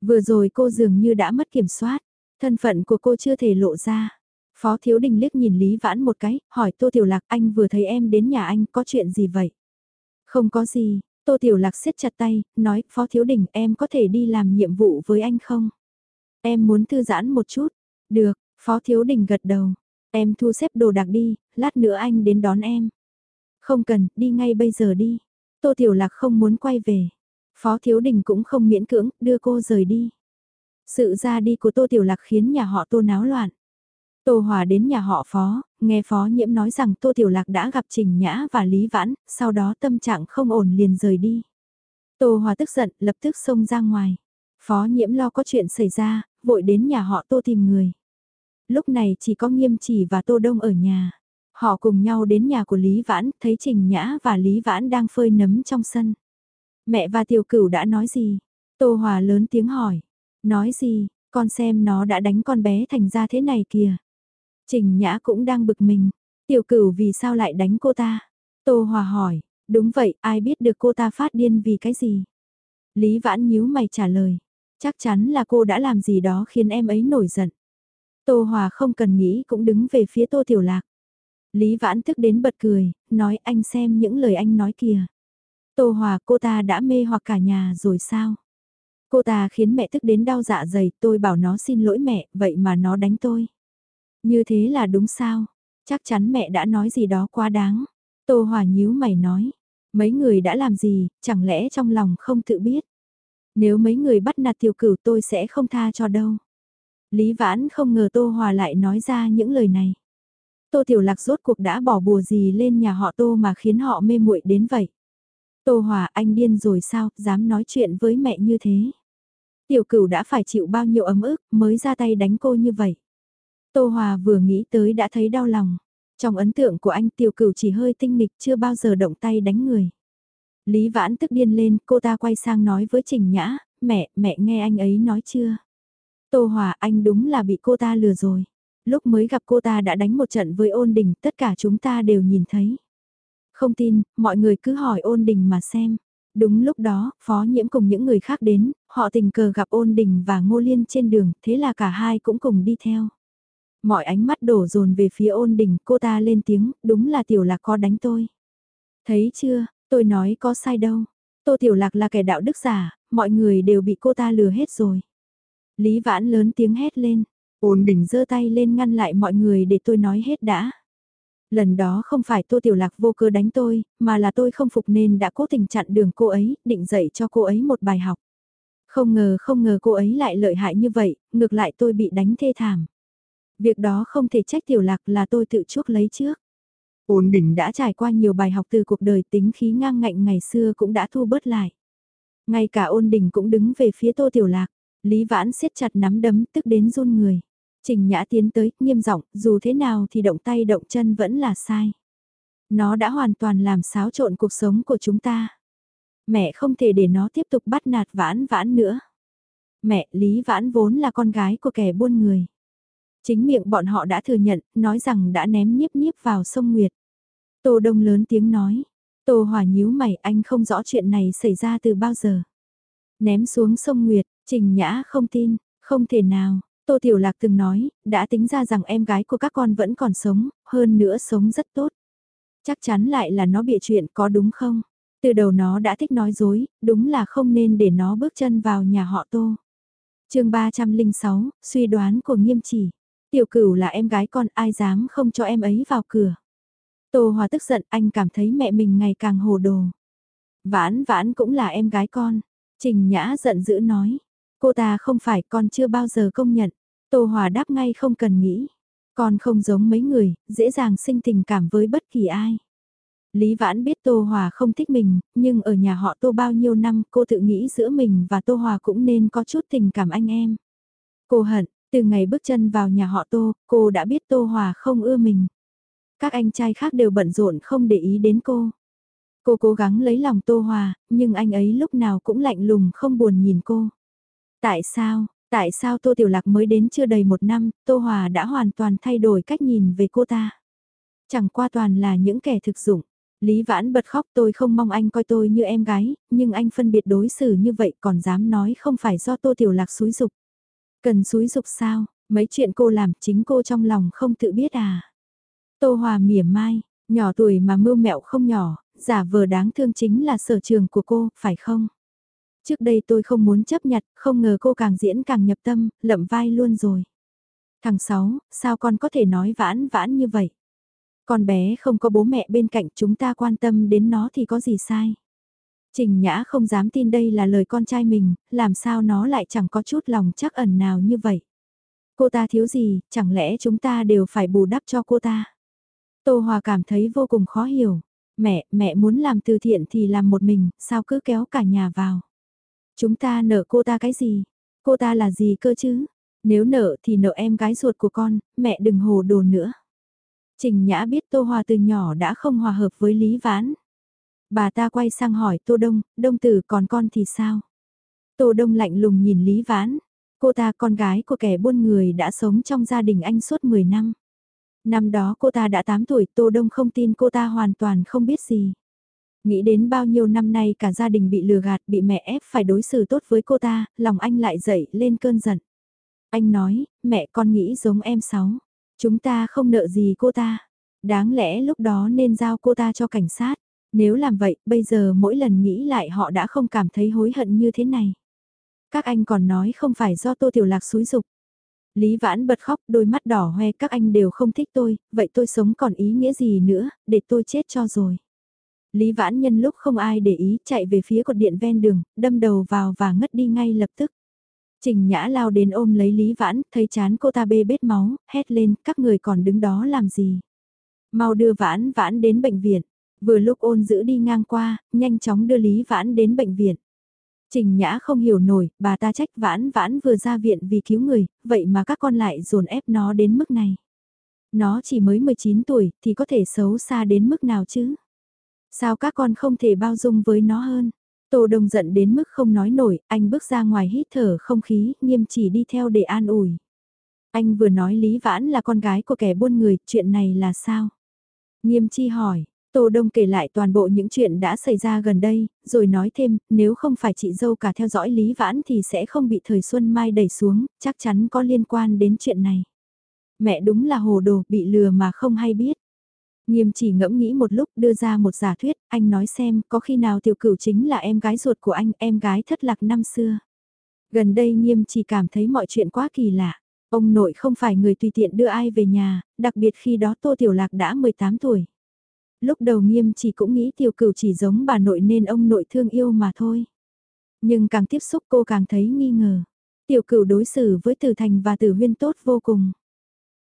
Vừa rồi cô dường như đã mất kiểm soát, thân phận của cô chưa thể lộ ra. Phó Thiếu Đình liếc nhìn Lý Vãn một cái, hỏi Tô Tiểu Lạc anh vừa thấy em đến nhà anh có chuyện gì vậy? Không có gì, Tô Tiểu Lạc siết chặt tay, nói Phó Thiếu Đình em có thể đi làm nhiệm vụ với anh không? Em muốn thư giãn một chút. Được, Phó Thiếu Đình gật đầu. Em thu xếp đồ đạc đi, lát nữa anh đến đón em. Không cần, đi ngay bây giờ đi. Tô Tiểu Lạc không muốn quay về. Phó Thiếu Đình cũng không miễn cưỡng, đưa cô rời đi. Sự ra đi của Tô Tiểu Lạc khiến nhà họ Tô náo loạn. Tô Hòa đến nhà họ Phó, nghe Phó Nhiễm nói rằng Tô Tiểu Lạc đã gặp Trình Nhã và Lý Vãn, sau đó tâm trạng không ổn liền rời đi. Tô Hòa tức giận, lập tức xông ra ngoài. Phó Nhiễm lo có chuyện xảy ra, vội đến nhà họ Tô tìm người. Lúc này chỉ có Nghiêm Chỉ và Tô Đông ở nhà. Họ cùng nhau đến nhà của Lý Vãn, thấy Trình Nhã và Lý Vãn đang phơi nấm trong sân. Mẹ và Tiểu Cửu đã nói gì? Tô Hòa lớn tiếng hỏi. Nói gì, con xem nó đã đánh con bé thành ra thế này kìa. Trình Nhã cũng đang bực mình. Tiểu Cửu vì sao lại đánh cô ta? Tô Hòa hỏi. Đúng vậy, ai biết được cô ta phát điên vì cái gì? Lý Vãn nhíu mày trả lời. Chắc chắn là cô đã làm gì đó khiến em ấy nổi giận. Tô Hòa không cần nghĩ cũng đứng về phía Tô Tiểu Lạc. Lý Vãn tức đến bật cười, nói anh xem những lời anh nói kìa. Tô Hòa cô ta đã mê hoặc cả nhà rồi sao? Cô ta khiến mẹ tức đến đau dạ dày, tôi bảo nó xin lỗi mẹ, vậy mà nó đánh tôi. Như thế là đúng sao? Chắc chắn mẹ đã nói gì đó quá đáng. Tô Hòa nhíu mày nói, mấy người đã làm gì, chẳng lẽ trong lòng không tự biết? Nếu mấy người bắt nạt tiểu cửu tôi sẽ không tha cho đâu. Lý Vãn không ngờ Tô Hòa lại nói ra những lời này. Tô Tiểu Lạc rốt cuộc đã bỏ bùa gì lên nhà họ Tô mà khiến họ mê muội đến vậy. Tô Hòa anh điên rồi sao, dám nói chuyện với mẹ như thế. Tiểu cửu đã phải chịu bao nhiêu ấm ức mới ra tay đánh cô như vậy. Tô Hòa vừa nghĩ tới đã thấy đau lòng. Trong ấn tượng của anh tiểu cửu chỉ hơi tinh nghịch chưa bao giờ động tay đánh người. Lý Vãn tức điên lên, cô ta quay sang nói với Trình Nhã, mẹ, mẹ nghe anh ấy nói chưa? Tô Hòa anh đúng là bị cô ta lừa rồi. Lúc mới gặp cô ta đã đánh một trận với ôn đình, tất cả chúng ta đều nhìn thấy. Không tin, mọi người cứ hỏi ôn đình mà xem. Đúng lúc đó, phó nhiễm cùng những người khác đến, họ tình cờ gặp ôn đình và ngô liên trên đường, thế là cả hai cũng cùng đi theo. Mọi ánh mắt đổ dồn về phía ôn đình, cô ta lên tiếng, đúng là tiểu lạc có đánh tôi. Thấy chưa, tôi nói có sai đâu. Tô Tiểu Lạc là kẻ đạo đức giả, mọi người đều bị cô ta lừa hết rồi. Lý Vãn lớn tiếng hét lên, ổn đỉnh giơ tay lên ngăn lại mọi người để tôi nói hết đã. Lần đó không phải Tô Tiểu Lạc vô cơ đánh tôi, mà là tôi không phục nên đã cố tình chặn đường cô ấy, định dạy cho cô ấy một bài học. Không ngờ không ngờ cô ấy lại lợi hại như vậy, ngược lại tôi bị đánh thê thảm. Việc đó không thể trách Tiểu Lạc là tôi tự chuốc lấy trước. Ôn đỉnh đã trải qua nhiều bài học từ cuộc đời tính khí ngang ngạnh ngày xưa cũng đã thu bớt lại. Ngay cả ôn đỉnh cũng đứng về phía Tô Tiểu Lạc, Lý Vãn siết chặt nắm đấm tức đến run người. Trình Nhã tiến tới, nghiêm giọng, dù thế nào thì động tay động chân vẫn là sai. Nó đã hoàn toàn làm xáo trộn cuộc sống của chúng ta. Mẹ không thể để nó tiếp tục bắt nạt vãn vãn nữa. Mẹ, Lý Vãn vốn là con gái của kẻ buôn người. Chính miệng bọn họ đã thừa nhận, nói rằng đã ném nhiếp nhiếp vào sông Nguyệt. Tô Đông lớn tiếng nói. Tô Hòa nhíu mày anh không rõ chuyện này xảy ra từ bao giờ. Ném xuống sông Nguyệt, Trình Nhã không tin, không thể nào, Tô Tiểu Lạc từng nói, đã tính ra rằng em gái của các con vẫn còn sống, hơn nữa sống rất tốt. Chắc chắn lại là nó bịa chuyện có đúng không? Từ đầu nó đã thích nói dối, đúng là không nên để nó bước chân vào nhà họ Tô. chương 306, suy đoán của nghiêm chỉ. Tiểu cửu là em gái con ai dám không cho em ấy vào cửa. Tô Hòa tức giận anh cảm thấy mẹ mình ngày càng hồ đồ. Vãn vãn cũng là em gái con. Trình Nhã giận dữ nói. Cô ta không phải con chưa bao giờ công nhận. Tô Hòa đáp ngay không cần nghĩ. Con không giống mấy người, dễ dàng sinh tình cảm với bất kỳ ai. Lý Vãn biết Tô Hòa không thích mình, nhưng ở nhà họ Tô bao nhiêu năm cô tự nghĩ giữa mình và Tô Hòa cũng nên có chút tình cảm anh em. Cô hận, từ ngày bước chân vào nhà họ Tô, cô đã biết Tô Hòa không ưa mình. Các anh trai khác đều bận rộn không để ý đến cô. Cô cố gắng lấy lòng Tô Hòa, nhưng anh ấy lúc nào cũng lạnh lùng không buồn nhìn cô. Tại sao, tại sao Tô Tiểu Lạc mới đến chưa đầy một năm, Tô Hòa đã hoàn toàn thay đổi cách nhìn về cô ta. Chẳng qua toàn là những kẻ thực dụng. Lý Vãn bật khóc tôi không mong anh coi tôi như em gái, nhưng anh phân biệt đối xử như vậy còn dám nói không phải do Tô Tiểu Lạc xúi dục. Cần xúi dục sao, mấy chuyện cô làm chính cô trong lòng không tự biết à. Tô Hòa mỉa mai, nhỏ tuổi mà mưu mẹo không nhỏ, giả vờ đáng thương chính là sở trường của cô, phải không? Trước đây tôi không muốn chấp nhặt, không ngờ cô càng diễn càng nhập tâm, lậm vai luôn rồi. Thằng Sáu, sao con có thể nói vãn vãn như vậy? Con bé không có bố mẹ bên cạnh chúng ta quan tâm đến nó thì có gì sai? Trình Nhã không dám tin đây là lời con trai mình, làm sao nó lại chẳng có chút lòng chắc ẩn nào như vậy. Cô ta thiếu gì, chẳng lẽ chúng ta đều phải bù đắp cho cô ta? Tô Hòa cảm thấy vô cùng khó hiểu. Mẹ, mẹ muốn làm từ thiện thì làm một mình, sao cứ kéo cả nhà vào? Chúng ta nợ cô ta cái gì? Cô ta là gì cơ chứ? Nếu nợ thì nợ em gái ruột của con, mẹ đừng hồ đồ nữa. Trình Nhã biết Tô Hòa từ nhỏ đã không hòa hợp với Lý Vãn. Bà ta quay sang hỏi Tô Đông, Đông Tử còn con thì sao? Tô Đông lạnh lùng nhìn Lý Vãn. Cô ta con gái của kẻ buôn người đã sống trong gia đình anh suốt 10 năm. Năm đó cô ta đã 8 tuổi, Tô Đông không tin cô ta hoàn toàn không biết gì. Nghĩ đến bao nhiêu năm nay cả gia đình bị lừa gạt, bị mẹ ép phải đối xử tốt với cô ta, lòng anh lại dậy lên cơn giận. Anh nói, mẹ con nghĩ giống em sáu. Chúng ta không nợ gì cô ta. Đáng lẽ lúc đó nên giao cô ta cho cảnh sát. Nếu làm vậy, bây giờ mỗi lần nghĩ lại họ đã không cảm thấy hối hận như thế này. Các anh còn nói không phải do Tô Tiểu Lạc xúi dục. Lý Vãn bật khóc, đôi mắt đỏ hoe các anh đều không thích tôi, vậy tôi sống còn ý nghĩa gì nữa, để tôi chết cho rồi. Lý Vãn nhân lúc không ai để ý chạy về phía cột điện ven đường, đâm đầu vào và ngất đi ngay lập tức. Trình Nhã lao đến ôm lấy Lý Vãn, thấy chán cô ta bê bết máu, hét lên, các người còn đứng đó làm gì. Mau đưa Vãn Vãn đến bệnh viện, vừa lúc ôn giữ đi ngang qua, nhanh chóng đưa Lý Vãn đến bệnh viện. Trình Nhã không hiểu nổi, bà ta trách Vãn Vãn vừa ra viện vì cứu người, vậy mà các con lại dồn ép nó đến mức này. Nó chỉ mới 19 tuổi, thì có thể xấu xa đến mức nào chứ? Sao các con không thể bao dung với nó hơn? Tô Đông giận đến mức không nói nổi, anh bước ra ngoài hít thở không khí, nghiêm chỉ đi theo để an ủi. Anh vừa nói Lý Vãn là con gái của kẻ buôn người, chuyện này là sao? Nghiêm chi hỏi, Tô Đông kể lại toàn bộ những chuyện đã xảy ra gần đây, rồi nói thêm, nếu không phải chị dâu cả theo dõi Lý Vãn thì sẽ không bị thời Xuân Mai đẩy xuống, chắc chắn có liên quan đến chuyện này. Mẹ đúng là hồ đồ, bị lừa mà không hay biết. Nghiêm chỉ ngẫm nghĩ một lúc đưa ra một giả thuyết, anh nói xem có khi nào tiểu cửu chính là em gái ruột của anh, em gái thất lạc năm xưa. Gần đây nghiêm chỉ cảm thấy mọi chuyện quá kỳ lạ. Ông nội không phải người tùy tiện đưa ai về nhà, đặc biệt khi đó Tô Tiểu Lạc đã 18 tuổi. Lúc đầu nghiêm chỉ cũng nghĩ tiểu cửu chỉ giống bà nội nên ông nội thương yêu mà thôi. Nhưng càng tiếp xúc cô càng thấy nghi ngờ. Tiểu cửu đối xử với Tử Thành và Tử Huyên tốt vô cùng.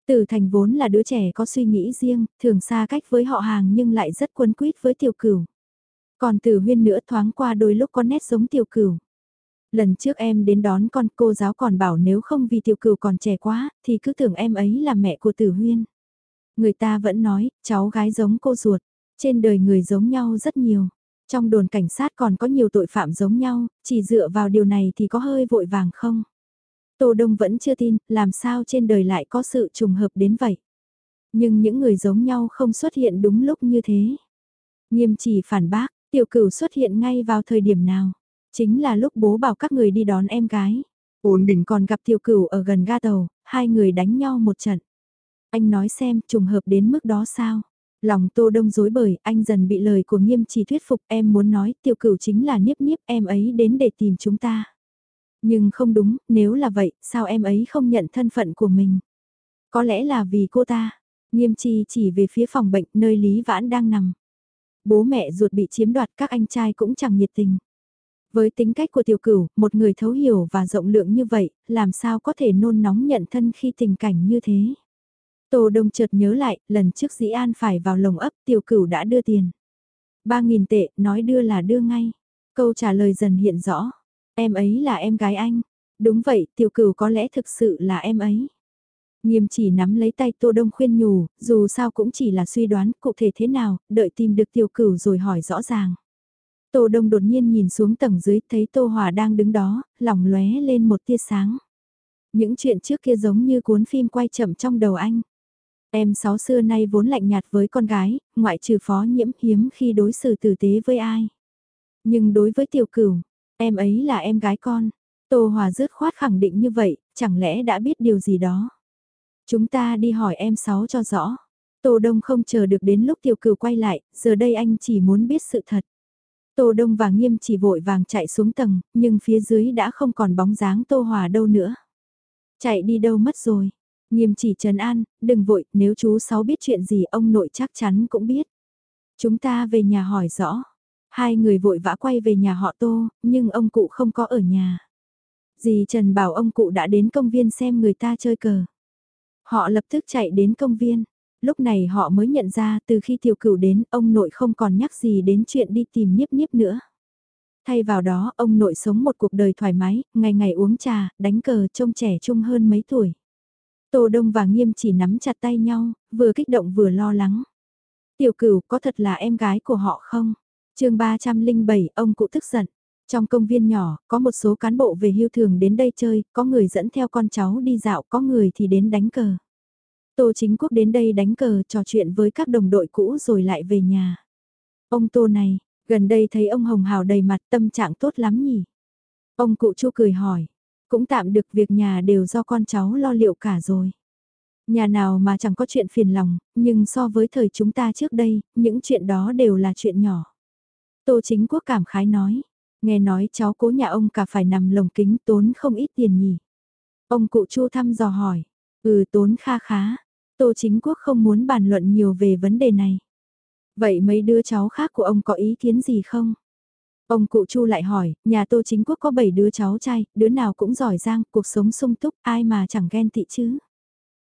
Tử Thành vốn là đứa trẻ có suy nghĩ riêng, thường xa cách với họ hàng nhưng lại rất quấn quýt với tiểu cửu. Còn Tử Huyên nữa thoáng qua đôi lúc có nét giống tiểu cửu. Lần trước em đến đón con cô giáo còn bảo nếu không vì tiểu cửu còn trẻ quá, thì cứ tưởng em ấy là mẹ của tử huyên. Người ta vẫn nói, cháu gái giống cô ruột, trên đời người giống nhau rất nhiều. Trong đồn cảnh sát còn có nhiều tội phạm giống nhau, chỉ dựa vào điều này thì có hơi vội vàng không? Tô Đông vẫn chưa tin, làm sao trên đời lại có sự trùng hợp đến vậy? Nhưng những người giống nhau không xuất hiện đúng lúc như thế. Nghiêm chỉ phản bác, tiểu cửu xuất hiện ngay vào thời điểm nào? Chính là lúc bố bảo các người đi đón em gái. ổn định còn gặp tiểu cửu ở gần ga tàu, hai người đánh nhau một trận. Anh nói xem trùng hợp đến mức đó sao? Lòng tô đông dối bời, anh dần bị lời của nghiêm chỉ thuyết phục em muốn nói tiểu cửu chính là niếp niếp em ấy đến để tìm chúng ta. Nhưng không đúng, nếu là vậy, sao em ấy không nhận thân phận của mình? Có lẽ là vì cô ta. Nghiêm chi chỉ về phía phòng bệnh nơi Lý Vãn đang nằm. Bố mẹ ruột bị chiếm đoạt các anh trai cũng chẳng nhiệt tình. Với tính cách của tiểu cửu, một người thấu hiểu và rộng lượng như vậy, làm sao có thể nôn nóng nhận thân khi tình cảnh như thế. Tô Đông chợt nhớ lại, lần trước Dĩ An phải vào lồng ấp tiểu cửu đã đưa tiền. Ba nghìn tệ, nói đưa là đưa ngay. Câu trả lời dần hiện rõ. Em ấy là em gái anh. Đúng vậy, tiểu cửu có lẽ thực sự là em ấy. Nghiêm chỉ nắm lấy tay Tô Đông khuyên nhủ, dù sao cũng chỉ là suy đoán cụ thể thế nào, đợi tìm được tiểu cửu rồi hỏi rõ ràng. Tô Đông đột nhiên nhìn xuống tầng dưới thấy Tô Hòa đang đứng đó, lòng lóe lên một tia sáng. Những chuyện trước kia giống như cuốn phim quay chậm trong đầu anh. Em sáu xưa nay vốn lạnh nhạt với con gái, ngoại trừ phó nhiễm hiếm khi đối xử tử tế với ai. Nhưng đối với tiểu cửu, em ấy là em gái con. Tô Hòa dứt khoát khẳng định như vậy, chẳng lẽ đã biết điều gì đó. Chúng ta đi hỏi em sáu cho rõ. Tô Đông không chờ được đến lúc tiểu cửu quay lại, giờ đây anh chỉ muốn biết sự thật. Tô Đông và Nghiêm chỉ vội vàng chạy xuống tầng, nhưng phía dưới đã không còn bóng dáng Tô Hòa đâu nữa. Chạy đi đâu mất rồi. Nghiêm chỉ trần an, đừng vội, nếu chú Sáu biết chuyện gì ông nội chắc chắn cũng biết. Chúng ta về nhà hỏi rõ. Hai người vội vã quay về nhà họ Tô, nhưng ông cụ không có ở nhà. Dì Trần bảo ông cụ đã đến công viên xem người ta chơi cờ. Họ lập tức chạy đến công viên lúc này họ mới nhận ra từ khi tiểu cửu đến ông nội không còn nhắc gì đến chuyện đi tìm niếp niếp nữa. Thay vào đó ông nội sống một cuộc đời thoải mái, ngày ngày uống trà, đánh cờ trông trẻ trung hơn mấy tuổi. Tô Đông và Nghiêm chỉ nắm chặt tay nhau, vừa kích động vừa lo lắng. Tiểu cửu có thật là em gái của họ không? chương 307 ông cụ tức giận. Trong công viên nhỏ, có một số cán bộ về hưu thường đến đây chơi, có người dẫn theo con cháu đi dạo, có người thì đến đánh cờ. Tô Chính Quốc đến đây đánh cờ trò chuyện với các đồng đội cũ rồi lại về nhà. Ông Tô này, gần đây thấy ông Hồng Hào đầy mặt tâm trạng tốt lắm nhỉ? Ông cụ Chu cười hỏi, cũng tạm được việc nhà đều do con cháu lo liệu cả rồi. Nhà nào mà chẳng có chuyện phiền lòng, nhưng so với thời chúng ta trước đây, những chuyện đó đều là chuyện nhỏ. Tô Chính Quốc cảm khái nói, nghe nói cháu cố nhà ông cả phải nằm lồng kính tốn không ít tiền nhỉ. Ông cụ Chu thăm dò hỏi, ừ tốn kha khá, Tô Chính Quốc không muốn bàn luận nhiều về vấn đề này. Vậy mấy đứa cháu khác của ông có ý kiến gì không? Ông cụ Chu lại hỏi, nhà Tô Chính Quốc có 7 đứa cháu trai, đứa nào cũng giỏi giang, cuộc sống sung túc, ai mà chẳng ghen tị chứ?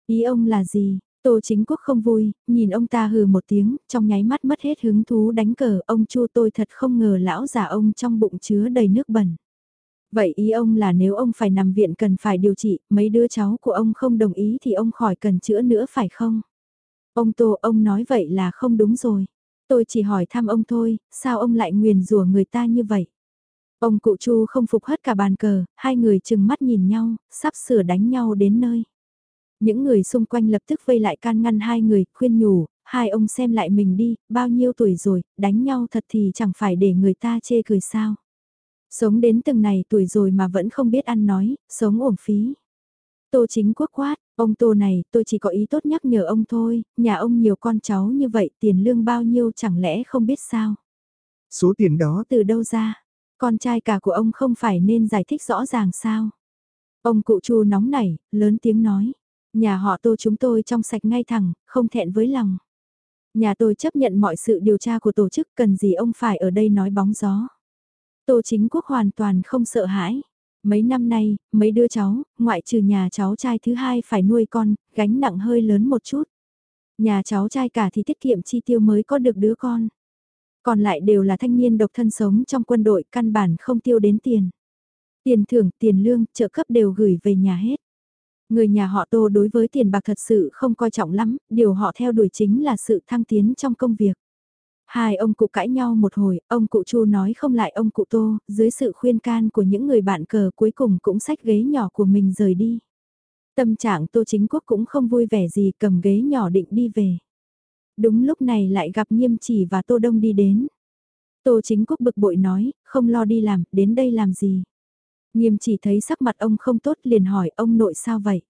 Ý ông là gì? Tô Chính Quốc không vui, nhìn ông ta hừ một tiếng, trong nháy mắt mất hết hứng thú đánh cờ, ông Chu tôi thật không ngờ lão già ông trong bụng chứa đầy nước bẩn. Vậy ý ông là nếu ông phải nằm viện cần phải điều trị, mấy đứa cháu của ông không đồng ý thì ông khỏi cần chữa nữa phải không? Ông Tô, ông nói vậy là không đúng rồi. Tôi chỉ hỏi thăm ông thôi, sao ông lại nguyền rủa người ta như vậy? Ông cụ Chu không phục hết cả bàn cờ, hai người chừng mắt nhìn nhau, sắp sửa đánh nhau đến nơi. Những người xung quanh lập tức vây lại can ngăn hai người, khuyên nhủ, hai ông xem lại mình đi, bao nhiêu tuổi rồi, đánh nhau thật thì chẳng phải để người ta chê cười sao. Sống đến từng này tuổi rồi mà vẫn không biết ăn nói, sống uổng phí. Tô chính quốc quát, ông Tô này, tôi chỉ có ý tốt nhắc nhở ông thôi, nhà ông nhiều con cháu như vậy, tiền lương bao nhiêu chẳng lẽ không biết sao.
Số tiền đó
từ đâu ra, con trai cả của ông không phải nên giải thích rõ ràng sao. Ông cụ chu nóng nảy, lớn tiếng nói, nhà họ Tô chúng tôi trong sạch ngay thẳng, không thẹn với lòng. Nhà tôi chấp nhận mọi sự điều tra của tổ chức cần gì ông phải ở đây nói bóng gió. Tô chính quốc hoàn toàn không sợ hãi. Mấy năm nay, mấy đứa cháu, ngoại trừ nhà cháu trai thứ hai phải nuôi con, gánh nặng hơi lớn một chút. Nhà cháu trai cả thì tiết kiệm chi tiêu mới có được đứa con. Còn lại đều là thanh niên độc thân sống trong quân đội căn bản không tiêu đến tiền. Tiền thưởng, tiền lương, trợ cấp đều gửi về nhà hết. Người nhà họ Tô đối với tiền bạc thật sự không coi trọng lắm, điều họ theo đuổi chính là sự thăng tiến trong công việc. Hai ông cụ cãi nhau một hồi, ông cụ Chu nói không lại ông cụ Tô, dưới sự khuyên can của những người bạn cờ cuối cùng cũng xách ghế nhỏ của mình rời đi. Tâm trạng Tô Chính Quốc cũng không vui vẻ gì cầm ghế nhỏ định đi về. Đúng lúc này lại gặp Nghiêm Chỉ và Tô Đông đi đến. Tô Chính Quốc bực bội nói, không lo đi làm, đến đây làm gì. Nghiêm chỉ thấy sắc mặt ông không tốt liền hỏi ông nội sao vậy?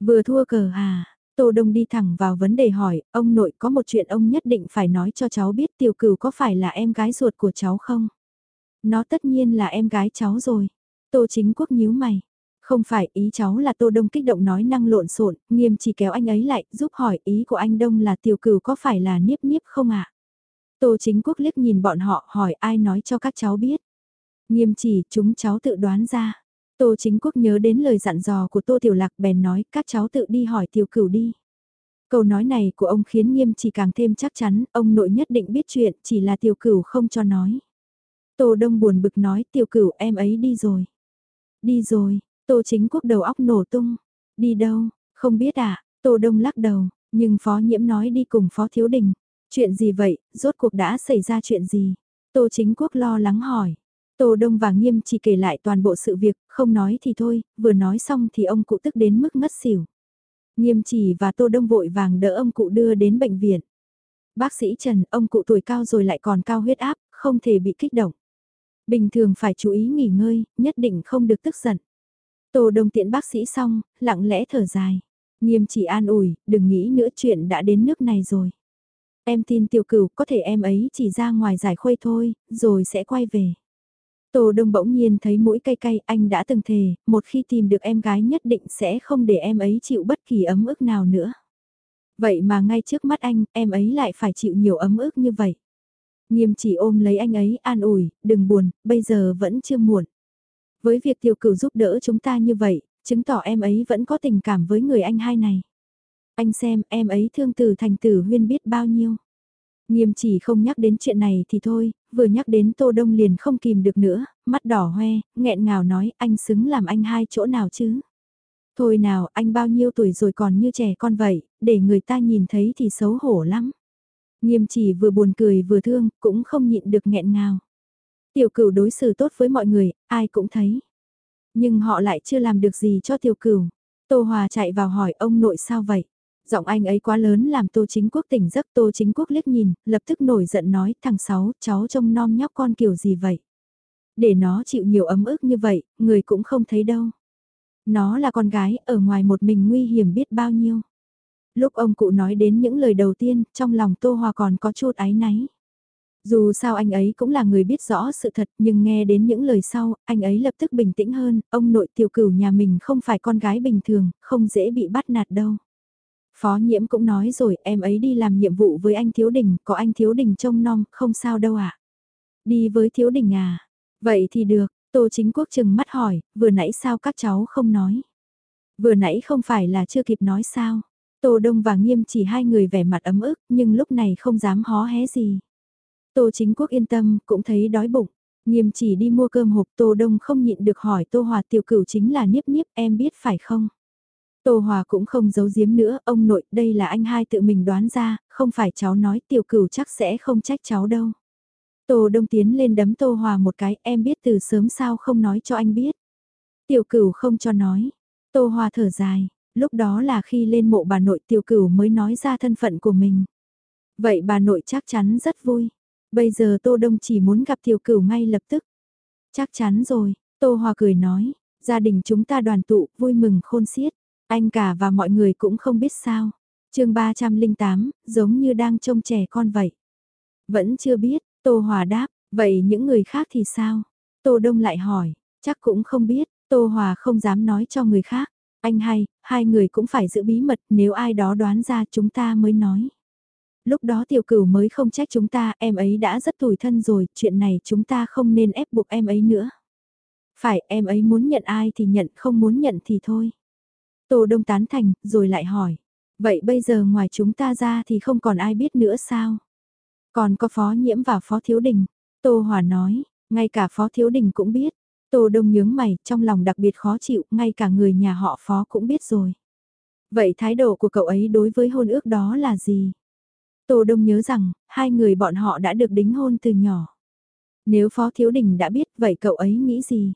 Vừa thua cờ à? Tô Đông đi thẳng vào vấn đề hỏi, ông nội có một chuyện ông nhất định phải nói cho cháu biết tiểu cửu có phải là em gái ruột của cháu không? Nó tất nhiên là em gái cháu rồi. Tô chính quốc nhíu mày. Không phải ý cháu là Tô Đông kích động nói năng lộn xộn, nghiêm chỉ kéo anh ấy lại, giúp hỏi ý của anh Đông là tiểu cửu có phải là niếp niếp không ạ? À? Tô chính quốc liếc nhìn bọn họ hỏi ai nói cho các cháu biết. Nghiêm chỉ chúng cháu tự đoán ra. Tô chính quốc nhớ đến lời dặn dò của Tô Tiểu Lạc bèn nói các cháu tự đi hỏi tiểu cửu đi. Câu nói này của ông khiến nghiêm chỉ càng thêm chắc chắn, ông nội nhất định biết chuyện, chỉ là tiểu cửu không cho nói. Tô Đông buồn bực nói tiểu cửu em ấy đi rồi. Đi rồi, Tô chính quốc đầu óc nổ tung. Đi đâu, không biết à, Tô Đông lắc đầu, nhưng Phó Nhiễm nói đi cùng Phó Thiếu Đình. Chuyện gì vậy, rốt cuộc đã xảy ra chuyện gì? Tô chính quốc lo lắng hỏi. Tô Đông và Nghiêm chỉ kể lại toàn bộ sự việc, không nói thì thôi, vừa nói xong thì ông cụ tức đến mức ngất xỉu. Nghiêm chỉ và Tô Đông vội vàng đỡ ông cụ đưa đến bệnh viện. Bác sĩ Trần, ông cụ tuổi cao rồi lại còn cao huyết áp, không thể bị kích động. Bình thường phải chú ý nghỉ ngơi, nhất định không được tức giận. Tô Đông tiện bác sĩ xong, lặng lẽ thở dài. Nghiêm chỉ an ủi, đừng nghĩ nữa chuyện đã đến nước này rồi. Em tin tiểu cửu có thể em ấy chỉ ra ngoài giải khuây thôi, rồi sẽ quay về. Tô Đông bỗng nhiên thấy mũi cay cay, anh đã từng thề, một khi tìm được em gái nhất định sẽ không để em ấy chịu bất kỳ ấm ức nào nữa. Vậy mà ngay trước mắt anh, em ấy lại phải chịu nhiều ấm ức như vậy. Nghiêm chỉ ôm lấy anh ấy, an ủi, đừng buồn, bây giờ vẫn chưa muộn. Với việc tiểu cửu giúp đỡ chúng ta như vậy, chứng tỏ em ấy vẫn có tình cảm với người anh hai này. Anh xem, em ấy thương từ thành tử huyên biết bao nhiêu. Nghiêm chỉ không nhắc đến chuyện này thì thôi, vừa nhắc đến Tô Đông liền không kìm được nữa, mắt đỏ hoe, nghẹn ngào nói anh xứng làm anh hai chỗ nào chứ. Thôi nào, anh bao nhiêu tuổi rồi còn như trẻ con vậy, để người ta nhìn thấy thì xấu hổ lắm. Nghiêm chỉ vừa buồn cười vừa thương, cũng không nhịn được nghẹn ngào. Tiểu cửu đối xử tốt với mọi người, ai cũng thấy. Nhưng họ lại chưa làm được gì cho tiểu cửu. Tô Hòa chạy vào hỏi ông nội sao vậy? Giọng anh ấy quá lớn làm Tô Chính Quốc tỉnh giấc Tô Chính Quốc liếc nhìn, lập tức nổi giận nói thằng Sáu, cháu trông non nhóc con kiểu gì vậy? Để nó chịu nhiều ấm ức như vậy, người cũng không thấy đâu. Nó là con gái, ở ngoài một mình nguy hiểm biết bao nhiêu. Lúc ông cụ nói đến những lời đầu tiên, trong lòng Tô Hòa còn có chút áy náy. Dù sao anh ấy cũng là người biết rõ sự thật nhưng nghe đến những lời sau, anh ấy lập tức bình tĩnh hơn, ông nội tiểu cửu nhà mình không phải con gái bình thường, không dễ bị bắt nạt đâu. Phó nhiễm cũng nói rồi em ấy đi làm nhiệm vụ với anh Thiếu Đình, có anh Thiếu Đình trông nom, không sao đâu ạ. À? Đi với Thiếu Đình à? Vậy thì được, Tô Chính Quốc chừng mắt hỏi, vừa nãy sao các cháu không nói? Vừa nãy không phải là chưa kịp nói sao? Tô Đông và Nghiêm chỉ hai người vẻ mặt ấm ức, nhưng lúc này không dám hó hé gì. Tô Chính Quốc yên tâm, cũng thấy đói bụng. Nghiêm chỉ đi mua cơm hộp Tô Đông không nhịn được hỏi Tô Hòa tiểu cửu chính là Niếp Niếp em biết phải không? Tô Hòa cũng không giấu giếm nữa, ông nội, đây là anh hai tự mình đoán ra, không phải cháu nói tiểu cửu chắc sẽ không trách cháu đâu. Tô Đông tiến lên đấm Tô Hòa một cái, em biết từ sớm sao không nói cho anh biết. Tiểu cửu không cho nói. Tô Hòa thở dài, Lúc đó là khi lên mộ bà nội tiểu cửu mới nói ra thân phận của mình. Vậy bà nội chắc chắn rất vui. Bây giờ Tô Đông chỉ muốn gặp tiểu cửu ngay lập tức. Chắc chắn rồi, Tô Hòa cười nói, gia đình chúng ta đoàn tụ, vui mừng khôn xiết. Anh cả và mọi người cũng không biết sao. chương 308, giống như đang trông trẻ con vậy. Vẫn chưa biết, Tô Hòa đáp, vậy những người khác thì sao? Tô Đông lại hỏi, chắc cũng không biết, Tô Hòa không dám nói cho người khác. Anh hay, hai người cũng phải giữ bí mật nếu ai đó đoán ra chúng ta mới nói. Lúc đó tiểu cửu mới không trách chúng ta, em ấy đã rất tủi thân rồi, chuyện này chúng ta không nên ép buộc em ấy nữa. Phải, em ấy muốn nhận ai thì nhận, không muốn nhận thì thôi. Tô Đông tán thành, rồi lại hỏi. Vậy bây giờ ngoài chúng ta ra thì không còn ai biết nữa sao? Còn có Phó Nhiễm và Phó Thiếu Đình. Tô Hòa nói, ngay cả Phó Thiếu Đình cũng biết. Tô Đông nhướng mày, trong lòng đặc biệt khó chịu, ngay cả người nhà họ Phó cũng biết rồi. Vậy thái độ của cậu ấy đối với hôn ước đó là gì? Tô Đông nhớ rằng, hai người bọn họ đã được đính hôn từ nhỏ. Nếu Phó Thiếu Đình đã biết, vậy cậu ấy nghĩ gì?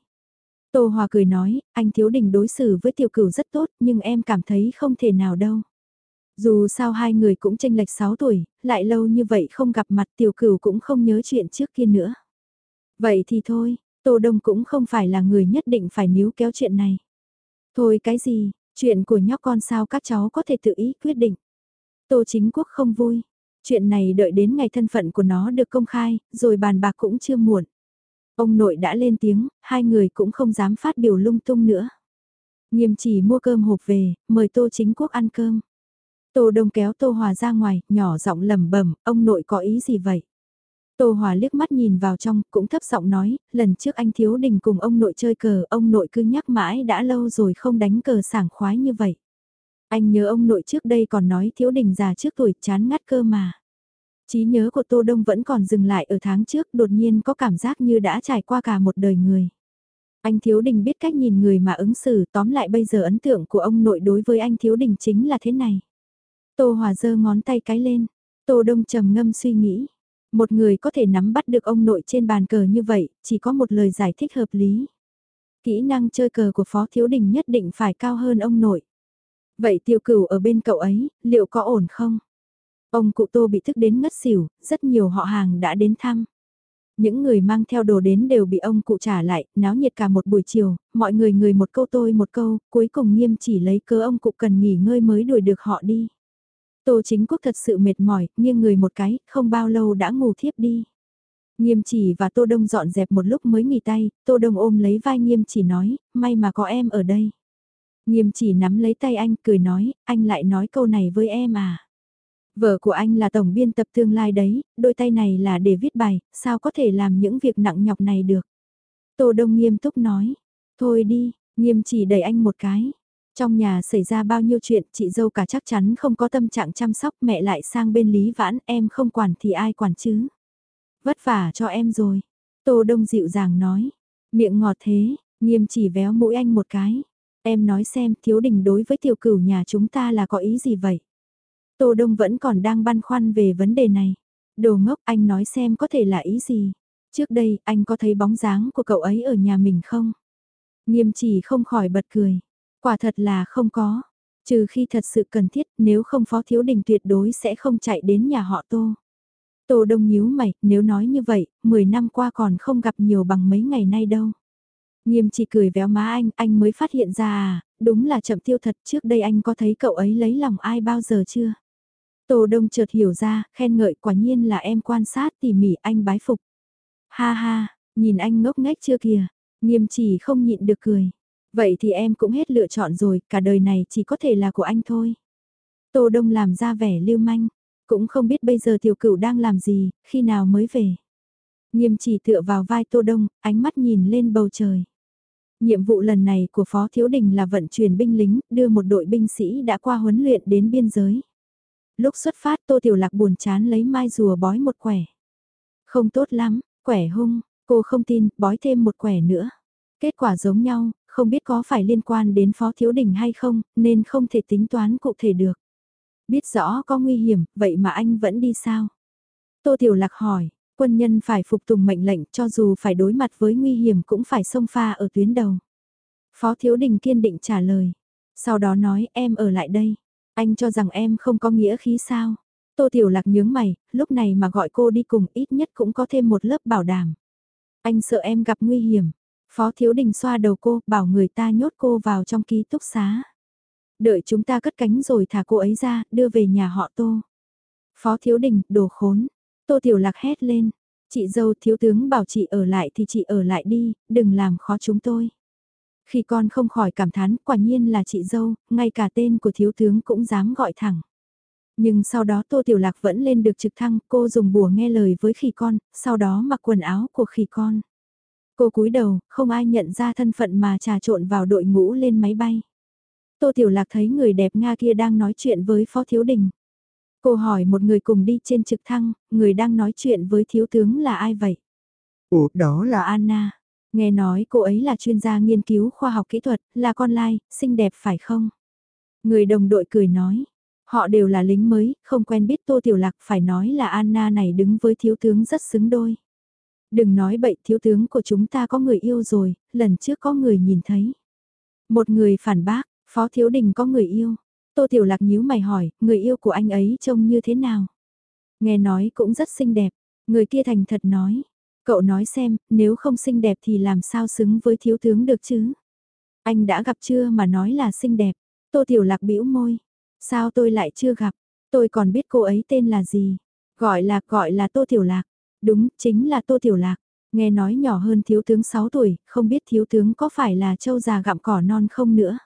Tô Hòa cười nói, anh Thiếu Đình đối xử với tiểu cửu rất tốt, nhưng em cảm thấy không thể nào đâu. Dù sao hai người cũng tranh lệch 6 tuổi, lại lâu như vậy không gặp mặt tiểu cửu cũng không nhớ chuyện trước kia nữa. Vậy thì thôi, Tô Đông cũng không phải là người nhất định phải níu kéo chuyện này. Thôi cái gì, chuyện của nhóc con sao các cháu có thể tự ý quyết định. Tô chính quốc không vui. Chuyện này đợi đến ngày thân phận của nó được công khai, rồi bàn bạc cũng chưa muộn. Ông nội đã lên tiếng, hai người cũng không dám phát biểu lung tung nữa. Nghiêm chỉ mua cơm hộp về, mời Tô Chính Quốc ăn cơm. Tô Đông kéo Tô Hòa ra ngoài, nhỏ giọng lẩm bẩm, ông nội có ý gì vậy? Tô Hòa liếc mắt nhìn vào trong, cũng thấp giọng nói, lần trước anh Thiếu Đình cùng ông nội chơi cờ, ông nội cứ nhắc mãi đã lâu rồi không đánh cờ sảng khoái như vậy. Anh nhớ ông nội trước đây còn nói Thiếu Đình già trước tuổi chán ngắt cơ mà. Chí nhớ của Tô Đông vẫn còn dừng lại ở tháng trước, đột nhiên có cảm giác như đã trải qua cả một đời người. Anh Thiếu Đình biết cách nhìn người mà ứng xử, tóm lại bây giờ ấn tượng của ông nội đối với anh Thiếu Đình chính là thế này. Tô Hòa giơ ngón tay cái lên, Tô Đông trầm ngâm suy nghĩ. Một người có thể nắm bắt được ông nội trên bàn cờ như vậy, chỉ có một lời giải thích hợp lý. Kỹ năng chơi cờ của Phó Thiếu Đình nhất định phải cao hơn ông nội. Vậy tiêu cửu ở bên cậu ấy, liệu có ổn không? Ông cụ Tô bị thức đến ngất xỉu, rất nhiều họ hàng đã đến thăm. Những người mang theo đồ đến đều bị ông cụ trả lại, náo nhiệt cả một buổi chiều, mọi người người một câu tôi một câu, cuối cùng nghiêm chỉ lấy cớ ông cụ cần nghỉ ngơi mới đuổi được họ đi. Tô chính quốc thật sự mệt mỏi, nghiêng người một cái, không bao lâu đã ngủ thiếp đi. Nghiêm chỉ và Tô Đông dọn dẹp một lúc mới nghỉ tay, Tô Đông ôm lấy vai nghiêm chỉ nói, may mà có em ở đây. Nghiêm chỉ nắm lấy tay anh cười nói, anh lại nói câu này với em à. Vợ của anh là tổng biên tập tương lai đấy, đôi tay này là để viết bài, sao có thể làm những việc nặng nhọc này được. Tô Đông nghiêm túc nói, thôi đi, nghiêm chỉ đẩy anh một cái. Trong nhà xảy ra bao nhiêu chuyện, chị dâu cả chắc chắn không có tâm trạng chăm sóc mẹ lại sang bên Lý Vãn, em không quản thì ai quản chứ. Vất vả cho em rồi. Tô Đông dịu dàng nói, miệng ngọt thế, nghiêm chỉ véo mũi anh một cái. Em nói xem thiếu đình đối với tiểu cửu nhà chúng ta là có ý gì vậy? Tô Đông vẫn còn đang băn khoăn về vấn đề này. Đồ ngốc anh nói xem có thể là ý gì. Trước đây anh có thấy bóng dáng của cậu ấy ở nhà mình không? Nghiêm chỉ không khỏi bật cười. Quả thật là không có. Trừ khi thật sự cần thiết nếu không phó thiếu đình tuyệt đối sẽ không chạy đến nhà họ Tô. Tô Đông nhíu mày, nếu nói như vậy, 10 năm qua còn không gặp nhiều bằng mấy ngày nay đâu. Nghiêm chỉ cười véo má anh, anh mới phát hiện ra à, đúng là chậm tiêu thật trước đây anh có thấy cậu ấy lấy lòng ai bao giờ chưa? Tô Đông chợt hiểu ra, khen ngợi quả nhiên là em quan sát tỉ mỉ anh bái phục. Ha ha, nhìn anh ngốc nghếch chưa kìa, nghiêm chỉ không nhịn được cười. Vậy thì em cũng hết lựa chọn rồi, cả đời này chỉ có thể là của anh thôi. Tô Đông làm ra vẻ lưu manh, cũng không biết bây giờ tiểu cửu đang làm gì, khi nào mới về. Nghiêm chỉ tựa vào vai Tô Đông, ánh mắt nhìn lên bầu trời. Nhiệm vụ lần này của Phó Thiếu Đình là vận chuyển binh lính, đưa một đội binh sĩ đã qua huấn luyện đến biên giới. Lúc xuất phát Tô Tiểu Lạc buồn chán lấy mai rùa bói một quẻ. Không tốt lắm, quẻ hung, cô không tin, bói thêm một quẻ nữa. Kết quả giống nhau, không biết có phải liên quan đến Phó Thiếu Đình hay không, nên không thể tính toán cụ thể được. Biết rõ có nguy hiểm, vậy mà anh vẫn đi sao? Tô Tiểu Lạc hỏi, quân nhân phải phục tùng mệnh lệnh cho dù phải đối mặt với nguy hiểm cũng phải xông pha ở tuyến đầu. Phó Thiếu Đình kiên định trả lời, Sau đó nói em ở lại đây. Anh cho rằng em không có nghĩa khí sao. Tô Tiểu Lạc nhướng mày, lúc này mà gọi cô đi cùng ít nhất cũng có thêm một lớp bảo đảm. Anh sợ em gặp nguy hiểm. Phó Thiếu Đình xoa đầu cô, bảo người ta nhốt cô vào trong ký túc xá. Đợi chúng ta cất cánh rồi thả cô ấy ra, đưa về nhà họ Tô. Phó Thiếu Đình, đồ khốn. Tô Tiểu Lạc hét lên. Chị dâu thiếu tướng bảo chị ở lại thì chị ở lại đi, đừng làm khó chúng tôi. Khi con không khỏi cảm thán, quả nhiên là chị dâu, ngay cả tên của thiếu tướng cũng dám gọi thẳng. Nhưng sau đó Tô Tiểu Lạc vẫn lên được trực thăng, cô dùng bùa nghe lời với khỉ con, sau đó mặc quần áo của khỉ con. Cô cúi đầu, không ai nhận ra thân phận mà trà trộn vào đội ngũ lên máy bay. Tô Tiểu Lạc thấy người đẹp Nga kia đang nói chuyện với Phó Thiếu Đình. Cô hỏi một người cùng đi trên trực thăng, người đang nói chuyện với thiếu tướng là ai vậy?
Ủa, đó là
Anna. Nghe nói cô ấy là chuyên gia nghiên cứu khoa học kỹ thuật, là con lai, xinh đẹp phải không? Người đồng đội cười nói. Họ đều là lính mới, không quen biết Tô Tiểu Lạc phải nói là Anna này đứng với thiếu tướng rất xứng đôi. Đừng nói bậy thiếu tướng của chúng ta có người yêu rồi, lần trước có người nhìn thấy. Một người phản bác, phó thiếu đình có người yêu. Tô Tiểu Lạc nhíu mày hỏi, người yêu của anh ấy trông như thế nào? Nghe nói cũng rất xinh đẹp, người kia thành thật nói. Cậu nói xem, nếu không xinh đẹp thì làm sao xứng với thiếu tướng được chứ? Anh đã gặp chưa mà nói là xinh đẹp. Tô Tiểu Lạc bĩu môi. Sao tôi lại chưa gặp? Tôi còn biết cô ấy tên là gì? Gọi là, gọi là Tô Tiểu Lạc. Đúng, chính là Tô Tiểu Lạc. Nghe nói nhỏ hơn thiếu tướng 6 tuổi, không biết thiếu tướng có phải là châu già gặm cỏ non không nữa.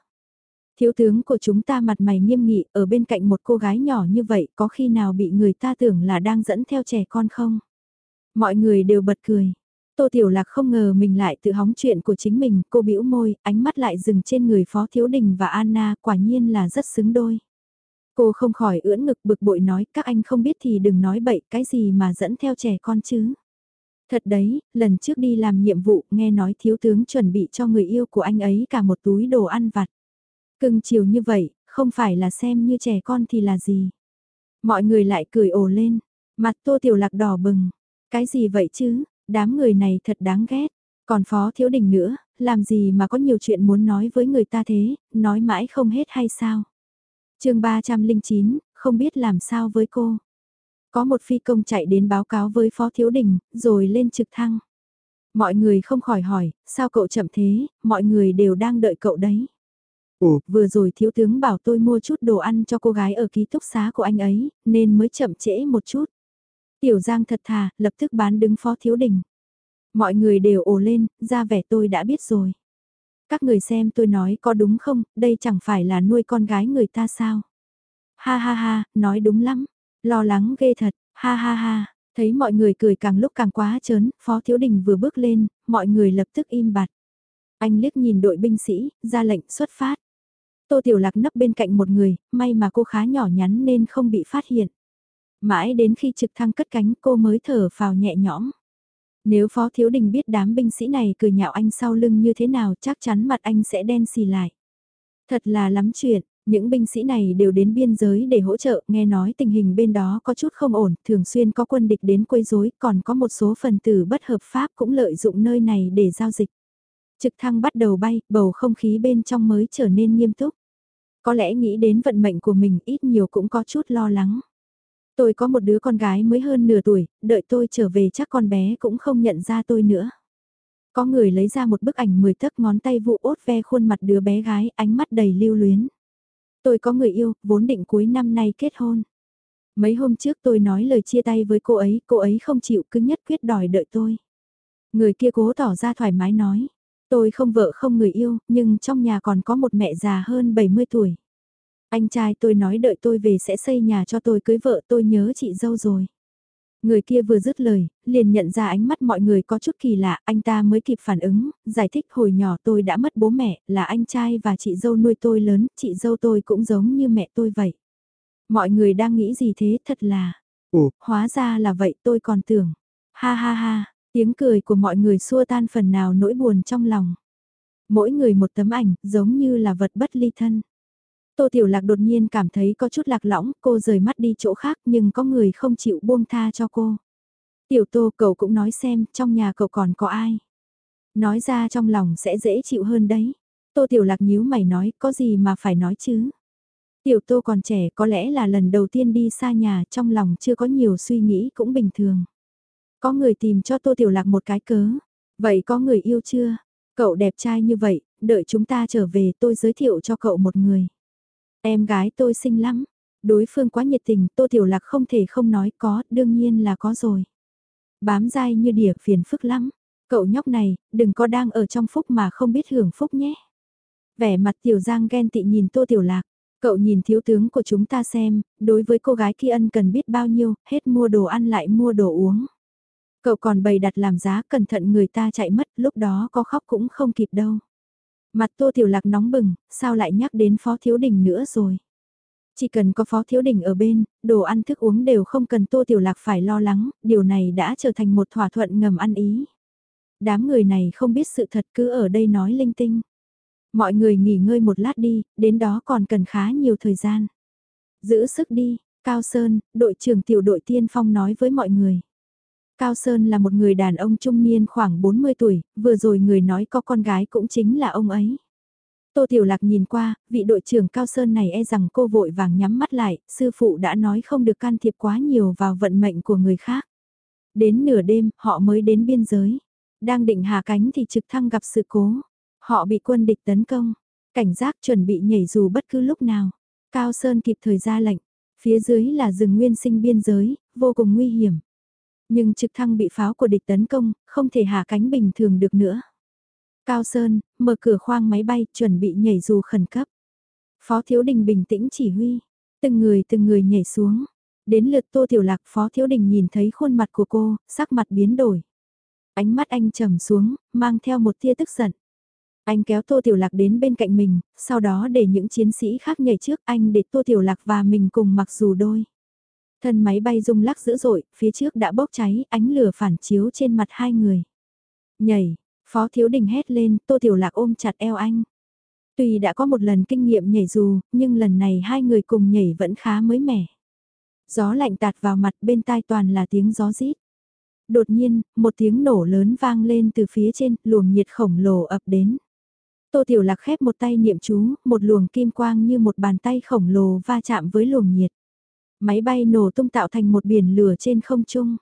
Thiếu tướng của chúng ta mặt mày nghiêm nghị ở bên cạnh một cô gái nhỏ như vậy có khi nào bị người ta tưởng là đang dẫn theo trẻ con không? Mọi người đều bật cười. Tô Tiểu Lạc không ngờ mình lại tự hóng chuyện của chính mình, cô bĩu môi, ánh mắt lại dừng trên người Phó Thiếu Đình và Anna, quả nhiên là rất xứng đôi. Cô không khỏi ưỡn ngực bực bội nói, các anh không biết thì đừng nói bậy, cái gì mà dẫn theo trẻ con chứ. Thật đấy, lần trước đi làm nhiệm vụ, nghe nói thiếu tướng chuẩn bị cho người yêu của anh ấy cả một túi đồ ăn vặt. Cưng chiều như vậy, không phải là xem như trẻ con thì là gì. Mọi người lại cười ồ lên, mặt tô tiểu lạc đỏ bừng. Cái gì vậy chứ, đám người này thật đáng ghét. Còn phó thiếu đình nữa, làm gì mà có nhiều chuyện muốn nói với người ta thế, nói mãi không hết hay sao? chương 309, không biết làm sao với cô. Có một phi công chạy đến báo cáo với phó thiếu đình, rồi lên trực thăng. Mọi người không khỏi hỏi, sao cậu chậm thế, mọi người đều đang đợi cậu đấy.
Ồ,
vừa rồi thiếu tướng bảo tôi mua chút đồ ăn cho cô gái ở ký túc xá của anh ấy, nên mới chậm trễ một chút. Tiểu Giang thật thà, lập tức bán đứng phó thiếu đình. Mọi người đều ồ lên, ra vẻ tôi đã biết rồi. Các người xem tôi nói có đúng không, đây chẳng phải là nuôi con gái người ta sao? Ha ha ha, nói đúng lắm, lo lắng ghê thật, ha ha ha, thấy mọi người cười càng lúc càng quá chớn, Phó Thiếu Đình vừa bước lên, mọi người lập tức im bặt. Anh liếc nhìn đội binh sĩ, ra lệnh xuất phát. Tô Tiểu Lạc nấp bên cạnh một người, may mà cô khá nhỏ nhắn nên không bị phát hiện. Mãi đến khi trực thăng cất cánh cô mới thở phào nhẹ nhõm. Nếu Phó Thiếu Đình biết đám binh sĩ này cười nhạo anh sau lưng như thế nào chắc chắn mặt anh sẽ đen xì lại. Thật là lắm chuyện, những binh sĩ này đều đến biên giới để hỗ trợ, nghe nói tình hình bên đó có chút không ổn, thường xuyên có quân địch đến quấy rối, còn có một số phần tử bất hợp pháp cũng lợi dụng nơi này để giao dịch. Trực thăng bắt đầu bay, bầu không khí bên trong mới trở nên nghiêm túc. Có lẽ nghĩ đến vận mệnh của mình ít nhiều cũng có chút lo lắng. Tôi có một đứa con gái mới hơn nửa tuổi, đợi tôi trở về chắc con bé cũng không nhận ra tôi nữa. Có người lấy ra một bức ảnh mười tấc ngón tay vụ ốt ve khuôn mặt đứa bé gái, ánh mắt đầy lưu luyến. Tôi có người yêu, vốn định cuối năm nay kết hôn. Mấy hôm trước tôi nói lời chia tay với cô ấy, cô ấy không chịu cứ nhất quyết đòi đợi tôi. Người kia cố tỏ ra thoải mái nói, tôi không vợ không người yêu, nhưng trong nhà còn có một mẹ già hơn 70 tuổi. Anh trai tôi nói đợi tôi về sẽ xây nhà cho tôi cưới vợ tôi nhớ chị dâu rồi. Người kia vừa dứt lời, liền nhận ra ánh mắt mọi người có chút kỳ lạ, anh ta mới kịp phản ứng, giải thích hồi nhỏ tôi đã mất bố mẹ, là anh trai và chị dâu nuôi tôi lớn, chị dâu tôi cũng giống như mẹ tôi vậy. Mọi người đang nghĩ gì thế thật là,
Ồ,
hóa ra là vậy tôi còn tưởng, ha ha ha, tiếng cười của mọi người xua tan phần nào nỗi buồn trong lòng. Mỗi người một tấm ảnh, giống như là vật bất ly thân. Tô Tiểu Lạc đột nhiên cảm thấy có chút lạc lõng, cô rời mắt đi chỗ khác nhưng có người không chịu buông tha cho cô. Tiểu Tô cậu cũng nói xem trong nhà cậu còn có ai. Nói ra trong lòng sẽ dễ chịu hơn đấy. Tô Tiểu Lạc nhíu mày nói, có gì mà phải nói chứ? Tiểu Tô còn trẻ có lẽ là lần đầu tiên đi xa nhà, trong lòng chưa có nhiều suy nghĩ cũng bình thường. Có người tìm cho Tô Tiểu Lạc một cái cớ. Vậy có người yêu chưa? Cậu đẹp trai như vậy, đợi chúng ta trở về tôi giới thiệu cho cậu một người. Em gái tôi xinh lắm. Đối phương quá nhiệt tình, Tô Tiểu Lạc không thể không nói có, đương nhiên là có rồi. Bám dai như đỉa phiền phức lắm. Cậu nhóc này, đừng có đang ở trong phúc mà không biết hưởng phúc nhé. Vẻ mặt Tiểu Giang ghen tị nhìn Tô Tiểu Lạc. Cậu nhìn thiếu tướng của chúng ta xem, đối với cô gái kia ân cần biết bao nhiêu, hết mua đồ ăn lại mua đồ uống. Cậu còn bày đặt làm giá cẩn thận người ta chạy mất, lúc đó có khóc cũng không kịp đâu. Mặt Tô Tiểu Lạc nóng bừng, sao lại nhắc đến Phó Thiếu Đình nữa rồi. Chỉ cần có Phó Thiếu Đình ở bên, đồ ăn thức uống đều không cần Tô Tiểu Lạc phải lo lắng, điều này đã trở thành một thỏa thuận ngầm ăn ý. Đám người này không biết sự thật cứ ở đây nói linh tinh. Mọi người nghỉ ngơi một lát đi, đến đó còn cần khá nhiều thời gian. Giữ sức đi, Cao Sơn, đội trưởng tiểu đội tiên phong nói với mọi người. Cao Sơn là một người đàn ông trung niên khoảng 40 tuổi, vừa rồi người nói có con gái cũng chính là ông ấy. Tô Tiểu Lạc nhìn qua, vị đội trưởng Cao Sơn này e rằng cô vội vàng nhắm mắt lại, sư phụ đã nói không được can thiệp quá nhiều vào vận mệnh của người khác. Đến nửa đêm, họ mới đến biên giới. Đang định hạ cánh thì trực thăng gặp sự cố. Họ bị quân địch tấn công. Cảnh giác chuẩn bị nhảy dù bất cứ lúc nào. Cao Sơn kịp thời ra lệnh. Phía dưới là rừng nguyên sinh biên giới, vô cùng nguy hiểm. Nhưng trực thăng bị pháo của địch tấn công, không thể hạ cánh bình thường được nữa. Cao Sơn, mở cửa khoang máy bay, chuẩn bị nhảy dù khẩn cấp. Phó Thiếu Đình bình tĩnh chỉ huy. Từng người từng người nhảy xuống. Đến lượt Tô Tiểu Lạc Phó Thiếu Đình nhìn thấy khuôn mặt của cô, sắc mặt biến đổi. Ánh mắt anh trầm xuống, mang theo một tia tức giận. Anh kéo Tô Tiểu Lạc đến bên cạnh mình, sau đó để những chiến sĩ khác nhảy trước anh để Tô Tiểu Lạc và mình cùng mặc dù đôi. Thân máy bay rung lắc dữ dội, phía trước đã bốc cháy, ánh lửa phản chiếu trên mặt hai người. Nhảy, Phó Thiếu Đình hét lên, Tô Tiểu Lạc ôm chặt eo anh. Tuy đã có một lần kinh nghiệm nhảy dù, nhưng lần này hai người cùng nhảy vẫn khá mới mẻ. Gió lạnh tạt vào mặt bên tai toàn là tiếng gió rít. Đột nhiên, một tiếng nổ lớn vang lên từ phía trên, luồng nhiệt khổng lồ ập đến. Tô Tiểu Lạc khép một tay niệm chú, một luồng kim quang như một bàn tay khổng lồ va chạm với luồng nhiệt. Máy bay nổ tung tạo thành một biển lửa trên không trung.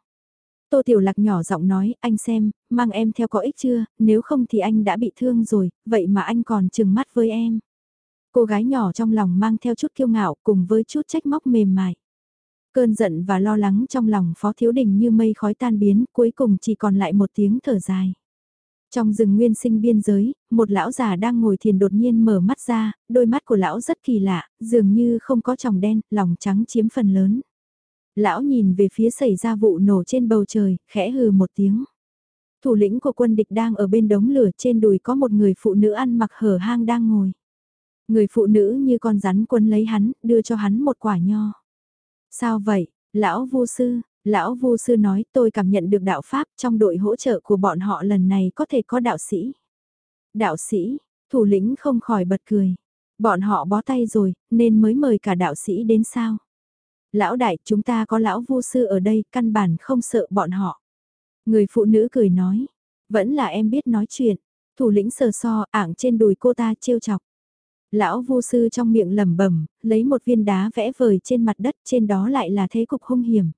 Tô Tiểu Lạc nhỏ giọng nói, anh xem, mang em theo có ích chưa, nếu không thì anh đã bị thương rồi, vậy mà anh còn chừng mắt với em. Cô gái nhỏ trong lòng mang theo chút kiêu ngạo cùng với chút trách móc mềm mại. Cơn giận và lo lắng trong lòng Phó Thiếu Đình như mây khói tan biến, cuối cùng chỉ còn lại một tiếng thở dài. Trong rừng nguyên sinh biên giới, một lão già đang ngồi thiền đột nhiên mở mắt ra, đôi mắt của lão rất kỳ lạ, dường như không có tròng đen, lòng trắng chiếm phần lớn. Lão nhìn về phía xảy ra vụ nổ trên bầu trời, khẽ hừ một tiếng. Thủ lĩnh của quân địch đang ở bên đống lửa trên đùi có một người phụ nữ ăn mặc hở hang đang ngồi. Người phụ nữ như con rắn quân lấy hắn, đưa cho hắn một quả nho. Sao vậy, lão vô sư, Lão vô sư nói tôi cảm nhận được đạo Pháp trong đội hỗ trợ của bọn họ lần này có thể có đạo sĩ. Đạo sĩ, thủ lĩnh không khỏi bật cười. Bọn họ bó tay rồi, nên mới mời cả đạo sĩ đến sao. Lão đại, chúng ta có lão vô sư ở đây, căn bản không sợ bọn họ. Người phụ nữ cười nói, vẫn là em biết nói chuyện. Thủ lĩnh sờ so, ảng trên đùi cô ta trêu chọc. Lão vô sư trong miệng lẩm bẩm, lấy một viên đá vẽ vời trên mặt đất, trên đó lại là thế cục hung hiểm.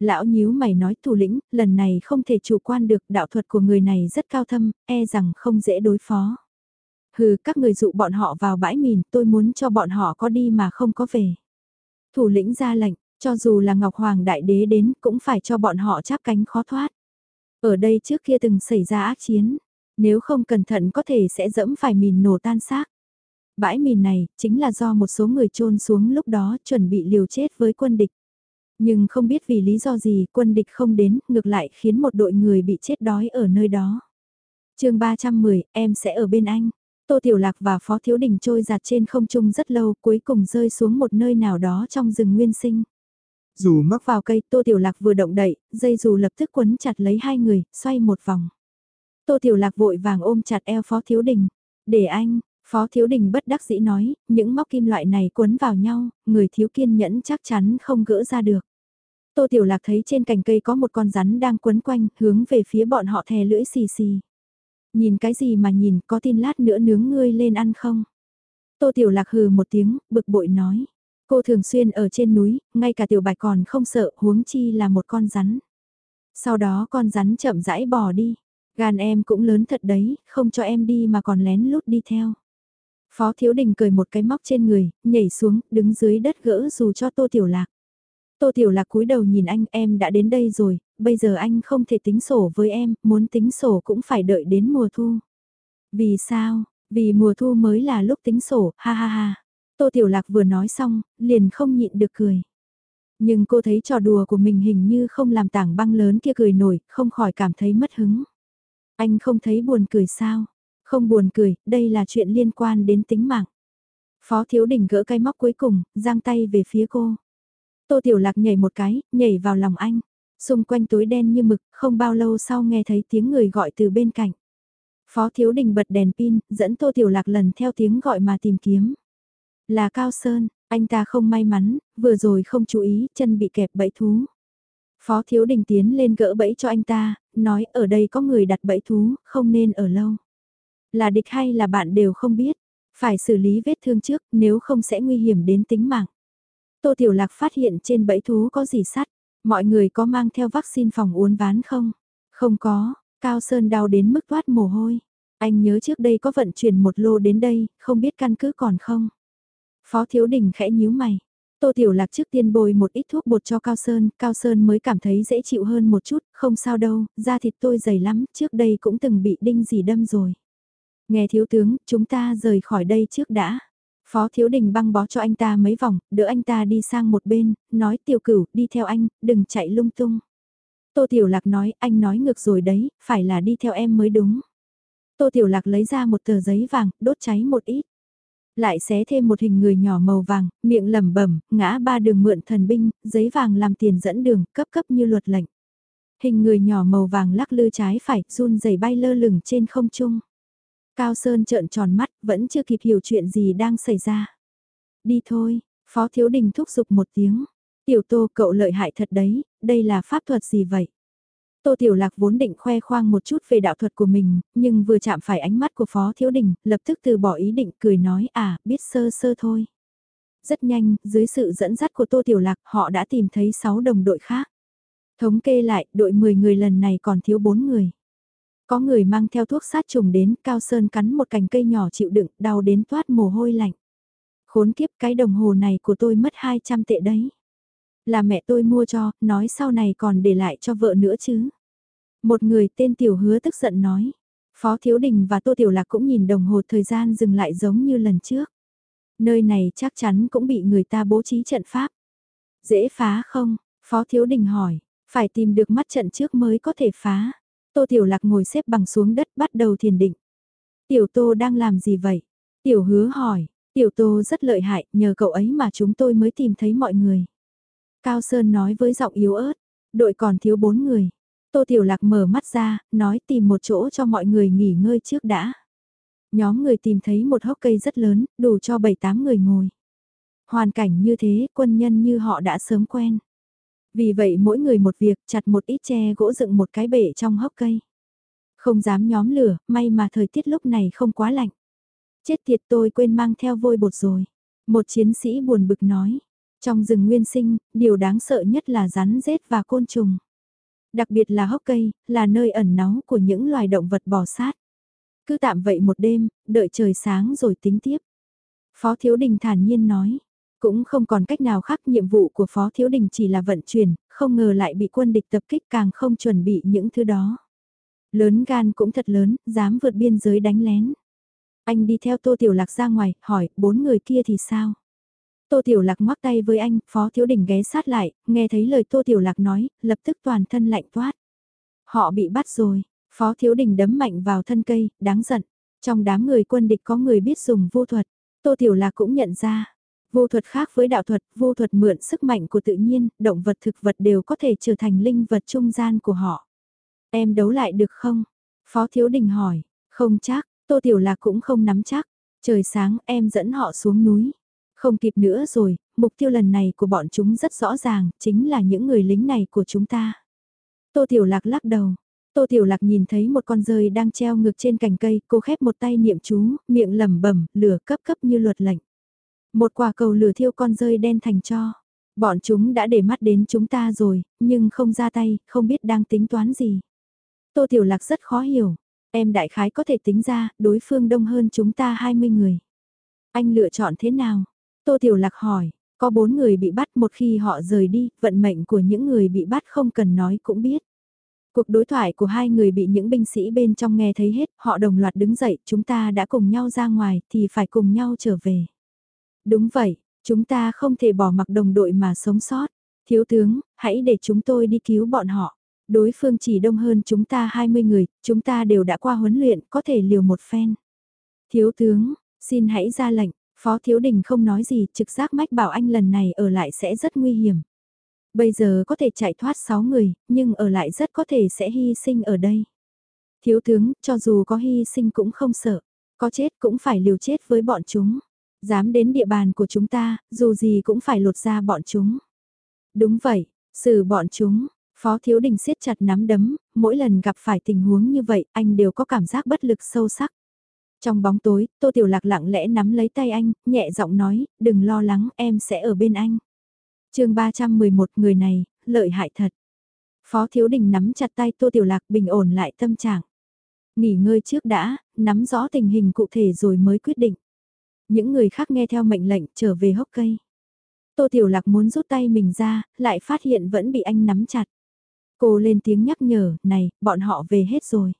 Lão nhíu mày nói thủ lĩnh, lần này không thể chủ quan được đạo thuật của người này rất cao thâm, e rằng không dễ đối phó. Hừ, các người dụ bọn họ vào bãi mìn, tôi muốn cho bọn họ có đi mà không có về. Thủ lĩnh ra lệnh, cho dù là Ngọc Hoàng Đại Đế đến cũng phải cho bọn họ chắp cánh khó thoát. Ở đây trước kia từng xảy ra ác chiến, nếu không cẩn thận có thể sẽ dẫm phải mìn nổ tan xác. Bãi mìn này chính là do một số người trôn xuống lúc đó chuẩn bị liều chết với quân địch. Nhưng không biết vì lý do gì quân địch không đến, ngược lại khiến một đội người bị chết đói ở nơi đó. chương 310, em sẽ ở bên anh. Tô Tiểu Lạc và Phó Thiếu Đình trôi giạt trên không trung rất lâu cuối cùng rơi xuống một nơi nào đó trong rừng nguyên sinh.
Dù mắc
vào cây Tô Tiểu Lạc vừa động đậy, dây dù lập tức quấn chặt lấy hai người, xoay một vòng. Tô Tiểu Lạc vội vàng ôm chặt eo Phó Thiếu Đình. Để anh, Phó Thiếu Đình bất đắc dĩ nói, những móc kim loại này quấn vào nhau, người thiếu kiên nhẫn chắc chắn không gỡ ra được. Tô Tiểu Lạc thấy trên cành cây có một con rắn đang quấn quanh, hướng về phía bọn họ thè lưỡi xì xì. Nhìn cái gì mà nhìn, có tin lát nữa nướng ngươi lên ăn không? Tô Tiểu Lạc hừ một tiếng, bực bội nói. Cô thường xuyên ở trên núi, ngay cả Tiểu Bạch còn không sợ, huống chi là một con rắn. Sau đó con rắn chậm rãi bỏ đi. Gan em cũng lớn thật đấy, không cho em đi mà còn lén lút đi theo. Phó Thiếu Đình cười một cái móc trên người, nhảy xuống, đứng dưới đất gỡ dù cho Tô Tiểu Lạc. Tô Tiểu Lạc cúi đầu nhìn anh, em đã đến đây rồi, bây giờ anh không thể tính sổ với em, muốn tính sổ cũng phải đợi đến mùa thu. Vì sao? Vì mùa thu mới là lúc tính sổ, ha ha ha. Tô Tiểu Lạc vừa nói xong, liền không nhịn được cười. Nhưng cô thấy trò đùa của mình hình như không làm tảng băng lớn kia cười nổi, không khỏi cảm thấy mất hứng. Anh không thấy buồn cười sao? Không buồn cười, đây là chuyện liên quan đến tính mạng. Phó Thiếu Đình gỡ cái móc cuối cùng, giang tay về phía cô. Tô Tiểu Lạc nhảy một cái, nhảy vào lòng anh. Xung quanh tối đen như mực, không bao lâu sau nghe thấy tiếng người gọi từ bên cạnh. Phó Thiếu Đình bật đèn pin, dẫn Tô Tiểu Lạc lần theo tiếng gọi mà tìm kiếm. Là Cao Sơn, anh ta không may mắn, vừa rồi không chú ý, chân bị kẹp bẫy thú. Phó Thiếu Đình tiến lên gỡ bẫy cho anh ta, nói ở đây có người đặt bẫy thú, không nên ở lâu. Là địch hay là bạn đều không biết, phải xử lý vết thương trước nếu không sẽ nguy hiểm đến tính mạng. Tô Tiểu Lạc phát hiện trên bẫy thú có gì sắt, mọi người có mang theo vaccine phòng uốn ván không? Không có, Cao Sơn đau đến mức toát mồ hôi. Anh nhớ trước đây có vận chuyển một lô đến đây, không biết căn cứ còn không? Phó Thiếu Đình khẽ nhíu mày. Tô Tiểu Lạc trước tiên bồi một ít thuốc bột cho Cao Sơn, Cao Sơn mới cảm thấy dễ chịu hơn một chút, không sao đâu, da thịt tôi dày lắm, trước đây cũng từng bị đinh gì đâm rồi. Nghe thiếu tướng, chúng ta rời khỏi đây trước đã. Phó Thiếu Đình băng bó cho anh ta mấy vòng, đỡ anh ta đi sang một bên, nói tiểu cửu, đi theo anh, đừng chạy lung tung. Tô Tiểu Lạc nói, anh nói ngược rồi đấy, phải là đi theo em mới đúng. Tô Tiểu Lạc lấy ra một tờ giấy vàng, đốt cháy một ít. Lại xé thêm một hình người nhỏ màu vàng, miệng lẩm bẩm, ngã ba đường mượn thần binh, giấy vàng làm tiền dẫn đường, cấp cấp như luật lệnh. Hình người nhỏ màu vàng lắc lư trái phải, run rẩy bay lơ lửng trên không trung. Cao Sơn trợn tròn mắt, vẫn chưa kịp hiểu chuyện gì đang xảy ra. Đi thôi, Phó Thiếu Đình thúc giục một tiếng. Tiểu Tô cậu lợi hại thật đấy, đây là pháp thuật gì vậy? Tô Tiểu Lạc vốn định khoe khoang một chút về đạo thuật của mình, nhưng vừa chạm phải ánh mắt của Phó Thiếu Đình, lập tức từ bỏ ý định cười nói à, biết sơ sơ thôi. Rất nhanh, dưới sự dẫn dắt của Tô Tiểu Lạc, họ đã tìm thấy 6 đồng đội khác. Thống kê lại, đội 10 người lần này còn thiếu 4 người. Có người mang theo thuốc sát trùng đến, Cao Sơn cắn một cành cây nhỏ chịu đựng, đau đến toát mồ hôi lạnh. Khốn kiếp cái đồng hồ này của tôi mất 200 tệ đấy. Là mẹ tôi mua cho, nói sau này còn để lại cho vợ nữa chứ. Một người tên Tiểu Hứa tức giận nói. Phó Thiếu Đình và Tô Tiểu Lạc cũng nhìn đồng hồ thời gian dừng lại giống như lần trước. Nơi này chắc chắn cũng bị người ta bố trí trận pháp. Dễ phá không? Phó Thiếu Đình hỏi. Phải tìm được mắt trận trước mới có thể phá. Tô Tiểu Lạc ngồi xếp bằng xuống đất bắt đầu thiền định. Tiểu Tô đang làm gì vậy? Tiểu Hứa hỏi. Tiểu Tô rất lợi hại, nhờ cậu ấy mà chúng tôi mới tìm thấy mọi người. Cao Sơn nói với giọng yếu ớt, đội còn thiếu bốn người. Tô Tiểu Lạc mở mắt ra, nói tìm một chỗ cho mọi người nghỉ ngơi trước đã. Nhóm người tìm thấy một hốc cây rất lớn, đủ cho 7-8 người ngồi. Hoàn cảnh như thế, quân nhân như họ đã sớm quen. Vì vậy mỗi người một việc, chặt một ít tre gỗ dựng một cái bể trong hốc cây. Không dám nhóm lửa, may mà thời tiết lúc này không quá lạnh. Chết tiệt tôi quên mang theo vôi bột rồi. Một chiến sĩ buồn bực nói. Trong rừng nguyên sinh, điều đáng sợ nhất là rắn rết và côn trùng. Đặc biệt là hốc cây, là nơi ẩn náu của những loài động vật bò sát. Cứ tạm vậy một đêm, đợi trời sáng rồi tính tiếp. Phó Thiếu Đình thản nhiên nói, cũng không còn cách nào khác nhiệm vụ của Phó Thiếu Đình chỉ là vận chuyển, không ngờ lại bị quân địch tập kích càng không chuẩn bị những thứ đó. Lớn gan cũng thật lớn, dám vượt biên giới đánh lén. Anh đi theo Tô Tiểu Lạc ra ngoài, hỏi, bốn người kia thì sao? Tô Tiểu Lạc ngoắc tay với anh, Phó Thiếu Đình ghé sát lại, nghe thấy lời Tô Tiểu Lạc nói, lập tức toàn thân lạnh toát. Họ bị bắt rồi, Phó Thiếu Đình đấm mạnh vào thân cây, đáng giận. Trong đám người quân địch có người biết dùng vô thuật, Tô Tiểu Lạc cũng nhận ra. Vô thuật khác với đạo thuật, vô thuật mượn sức mạnh của tự nhiên, động vật thực vật đều có thể trở thành linh vật trung gian của họ. Em đấu lại được không? Phó Thiếu Đình hỏi, không chắc, Tô Tiểu Lạc cũng không nắm chắc. Trời sáng em dẫn họ xuống núi. Không kịp nữa rồi, mục tiêu lần này của bọn chúng rất rõ ràng, chính là những người lính này của chúng ta. Tô Tiểu Lạc lắc đầu, Tô Tiểu Lạc nhìn thấy một con rơi đang treo ngược trên cành cây, cô khép một tay niệm chú, miệng lẩm bẩm, lửa cấp cấp như luật lệnh. Một quả cầu lửa thiêu con rơi đen thành cho. Bọn chúng đã để mắt đến chúng ta rồi, nhưng không ra tay, không biết đang tính toán gì. Tô Tiểu Lạc rất khó hiểu. Em đại khái có thể tính ra, đối phương đông hơn chúng ta 20 người. Anh lựa chọn thế nào? Tô Tiểu Lạc hỏi, có bốn người bị bắt một khi họ rời đi, vận mệnh của những người bị bắt không cần nói cũng biết. Cuộc đối thoại của hai người bị những binh sĩ bên trong nghe thấy hết, họ đồng loạt đứng dậy, chúng ta đã cùng nhau ra ngoài thì phải cùng nhau trở về. Đúng vậy, chúng ta không thể bỏ mặc đồng đội mà sống sót. Thiếu tướng, hãy để chúng tôi đi cứu bọn họ. Đối phương chỉ đông hơn chúng ta 20 người, chúng ta đều đã qua huấn luyện, có thể liều một phen. Thiếu tướng, xin hãy ra lệnh, Phó Thiếu Đình không nói gì, trực giác mách bảo anh lần này ở lại sẽ rất nguy hiểm. Bây giờ có thể chạy thoát 6 người, nhưng ở lại rất có thể sẽ hy sinh ở đây. Thiếu tướng, cho dù có hy sinh cũng không sợ, có chết cũng phải liều chết với bọn chúng. Dám đến địa bàn của chúng ta, dù gì cũng phải lột ra bọn chúng. Đúng vậy, xử bọn chúng, Phó Thiếu Đình siết chặt nắm đấm, mỗi lần gặp phải tình huống như vậy anh đều có cảm giác bất lực sâu sắc. Trong bóng tối, Tô Tiểu Lạc lặng lẽ nắm lấy tay anh, nhẹ giọng nói, đừng lo lắng, em sẽ ở bên anh. chương 311 người này, lợi hại thật. Phó Thiếu Đình nắm chặt tay Tô Tiểu Lạc bình ổn lại tâm trạng. Nghỉ ngơi trước đã, nắm rõ tình hình cụ thể rồi mới quyết định. Những người khác nghe theo mệnh lệnh trở về hốc cây. Tô Tiểu Lạc muốn rút tay mình ra, lại phát hiện vẫn bị anh nắm chặt. Cô lên tiếng nhắc nhở, này, bọn họ về hết rồi.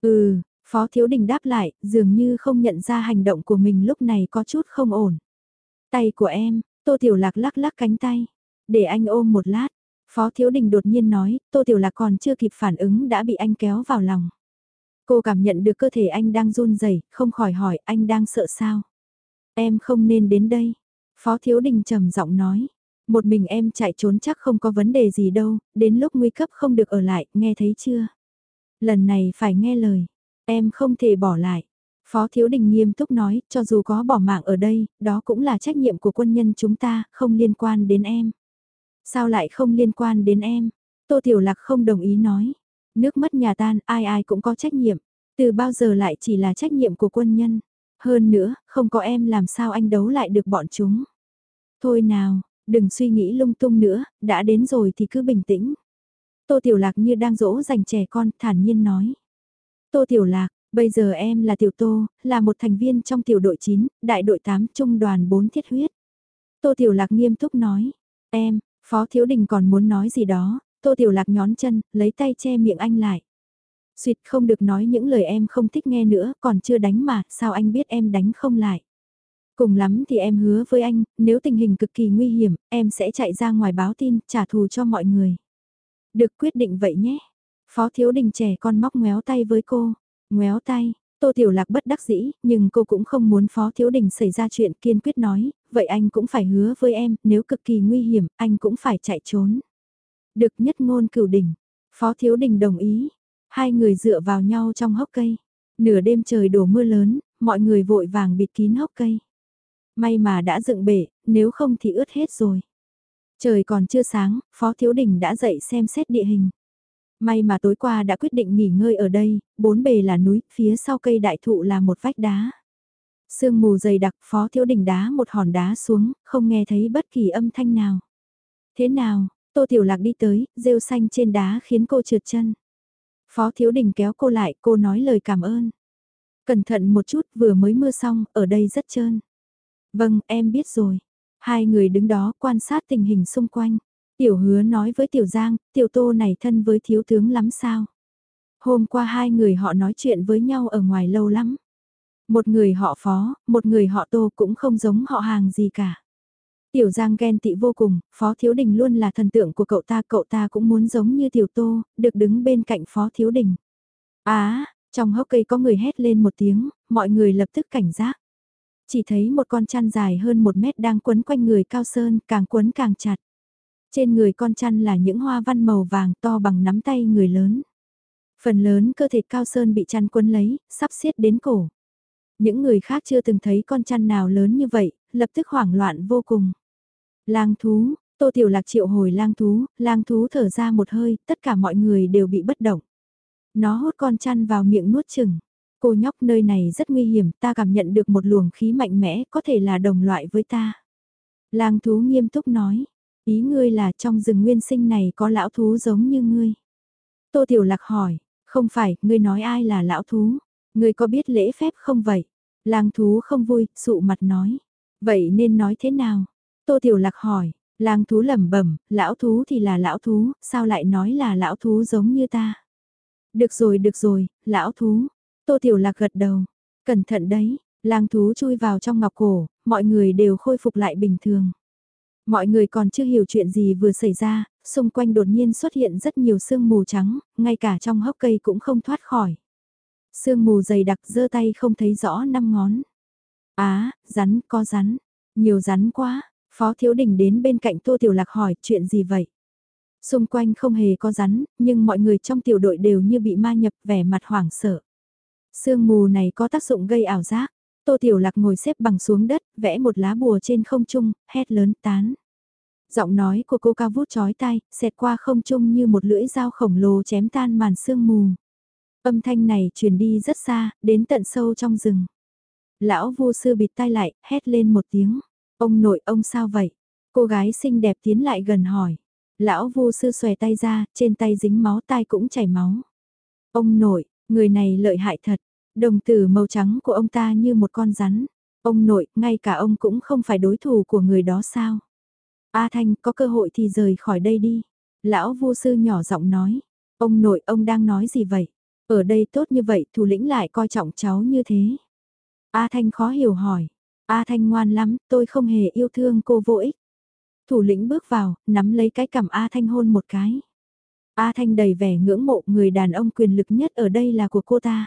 Ừ, Phó Thiếu Đình đáp lại, dường như không nhận ra hành động của mình lúc này có chút không ổn. Tay của em, Tô Tiểu Lạc lắc lắc cánh tay. Để anh ôm một lát. Phó Thiếu Đình đột nhiên nói, Tô Tiểu Lạc còn chưa kịp phản ứng đã bị anh kéo vào lòng. Cô cảm nhận được cơ thể anh đang run rẩy, không khỏi hỏi anh đang sợ sao. Em không nên đến đây. Phó Thiếu Đình trầm giọng nói. Một mình em chạy trốn chắc không có vấn đề gì đâu, đến lúc nguy cấp không được ở lại, nghe thấy chưa? Lần này phải nghe lời, em không thể bỏ lại. Phó Thiếu Đình nghiêm túc nói, cho dù có bỏ mạng ở đây, đó cũng là trách nhiệm của quân nhân chúng ta, không liên quan đến em. Sao lại không liên quan đến em? Tô Tiểu Lạc không đồng ý nói. Nước mất nhà tan, ai ai cũng có trách nhiệm. Từ bao giờ lại chỉ là trách nhiệm của quân nhân? Hơn nữa, không có em làm sao anh đấu lại được bọn chúng. Thôi nào, đừng suy nghĩ lung tung nữa, đã đến rồi thì cứ bình tĩnh. Tô Tiểu Lạc như đang dỗ dành trẻ con, thản nhiên nói. Tô Tiểu Lạc, bây giờ em là Tiểu Tô, là một thành viên trong tiểu đội 9, đại đội 8, trung đoàn 4 thiết huyết. Tô Tiểu Lạc nghiêm túc nói. Em, Phó Thiếu Đình còn muốn nói gì đó, Tô Tiểu Lạc nhón chân, lấy tay che miệng anh lại. Xuyệt không được nói những lời em không thích nghe nữa, còn chưa đánh mà, sao anh biết em đánh không lại. Cùng lắm thì em hứa với anh, nếu tình hình cực kỳ nguy hiểm, em sẽ chạy ra ngoài báo tin, trả thù cho mọi người. Được quyết định vậy nhé. Phó Thiếu Đình trẻ con móc ngoéo tay với cô. Ngoéo tay, Tô Tiểu Lạc bất đắc dĩ, nhưng cô cũng không muốn Phó Thiếu Đình xảy ra chuyện kiên quyết nói, vậy anh cũng phải hứa với em, nếu cực kỳ nguy hiểm, anh cũng phải chạy trốn. Được nhất ngôn cửu đỉnh, Phó Thiếu Đình đồng ý, hai người dựa vào nhau trong hốc cây. Nửa đêm trời đổ mưa lớn, mọi người vội vàng bịt kín hốc cây. May mà đã dựng bể, nếu không thì ướt hết rồi. Trời còn chưa sáng, Phó Thiếu Đình đã dậy xem xét địa hình. May mà tối qua đã quyết định nghỉ ngơi ở đây, bốn bề là núi, phía sau cây đại thụ là một vách đá. Sương mù dày đặc, Phó Thiếu Đình đá một hòn đá xuống, không nghe thấy bất kỳ âm thanh nào. Thế nào, Tô Tiểu Lạc đi tới, rêu xanh trên đá khiến cô trượt chân. Phó Thiếu Đình kéo cô lại, cô nói lời cảm ơn. Cẩn thận một chút, vừa mới mưa xong, ở đây rất trơn. Vâng, em biết rồi. Hai người đứng đó quan sát tình hình xung quanh. Tiểu hứa nói với Tiểu Giang, Tiểu Tô này thân với thiếu tướng lắm sao. Hôm qua hai người họ nói chuyện với nhau ở ngoài lâu lắm. Một người họ phó, một người họ tô cũng không giống họ hàng gì cả. Tiểu Giang ghen tị vô cùng, Phó Thiếu Đình luôn là thần tượng của cậu ta, cậu ta cũng muốn giống như Tiểu Tô, được đứng bên cạnh Phó Thiếu Đình. Á, trong hốc cây có người hét lên một tiếng, mọi người lập tức cảnh giác. Chỉ thấy một con chăn dài hơn một mét đang quấn quanh người Cao Sơn, càng quấn càng chặt. Trên người con chăn là những hoa văn màu vàng to bằng nắm tay người lớn. Phần lớn cơ thể Cao Sơn bị chăn quấn lấy, sắp xiết đến cổ. Những người khác chưa từng thấy con chăn nào lớn như vậy, lập tức hoảng loạn vô cùng. Lang thú, Tô Tiểu Lạc triệu hồi lang thú, lang thú thở ra một hơi, tất cả mọi người đều bị bất động. Nó hút con chăn vào miệng nuốt chừng. Cô nhóc nơi này rất nguy hiểm, ta cảm nhận được một luồng khí mạnh mẽ, có thể là đồng loại với ta. Lang thú nghiêm túc nói, ý ngươi là trong rừng nguyên sinh này có lão thú giống như ngươi. Tô Tiểu Lạc hỏi, không phải, ngươi nói ai là lão thú, ngươi có biết lễ phép không vậy? Lang thú không vui, sụ mặt nói, vậy nên nói thế nào? Tô Tiểu Lạc hỏi, lang thú lẩm bẩm, lão thú thì là lão thú, sao lại nói là lão thú giống như ta? Được rồi, được rồi, lão thú. Tô Tiểu Lạc gật đầu. Cẩn thận đấy, lang thú chui vào trong ngọc cổ, mọi người đều khôi phục lại bình thường. Mọi người còn chưa hiểu chuyện gì vừa xảy ra, xung quanh đột nhiên xuất hiện rất nhiều sương mù trắng, ngay cả trong hốc cây cũng không thoát khỏi. Sương mù dày đặc giơ tay không thấy rõ năm ngón. Á, rắn, có rắn. Nhiều rắn quá. Phó Thiếu Đình đến bên cạnh Tô Tiểu Lạc hỏi chuyện gì vậy? Xung quanh không hề có rắn, nhưng mọi người trong tiểu đội đều như bị ma nhập vẻ mặt hoảng sợ. Sương mù này có tác dụng gây ảo giác. Tô Tiểu Lạc ngồi xếp bằng xuống đất, vẽ một lá bùa trên không trung, hét lớn tán. Giọng nói của cô cao vút chói tai, xẹt qua không trung như một lưỡi dao khổng lồ chém tan màn sương mù. Âm thanh này truyền đi rất xa, đến tận sâu trong rừng. Lão vô sư bịt tai lại, hét lên một tiếng. Ông nội ông sao vậy? Cô gái xinh đẹp tiến lại gần hỏi. Lão vô sư xòe tay ra, trên tay dính máu tai cũng chảy máu. Ông nội, người này lợi hại thật. Đồng tử màu trắng của ông ta như một con rắn. Ông nội, ngay cả ông cũng không phải đối thủ của người đó sao? A Thanh, có cơ hội thì rời khỏi đây đi. Lão vô sư nhỏ giọng nói. Ông nội, ông đang nói gì vậy? Ở đây tốt như vậy, thủ lĩnh lại coi trọng cháu như thế. A Thanh khó hiểu hỏi. A Thanh ngoan lắm, tôi không hề yêu thương cô vô ích. Thủ lĩnh bước vào, nắm lấy cái cằm A Thanh hôn một cái. A Thanh đầy vẻ ngưỡng mộ người đàn ông quyền lực nhất ở đây là của cô ta.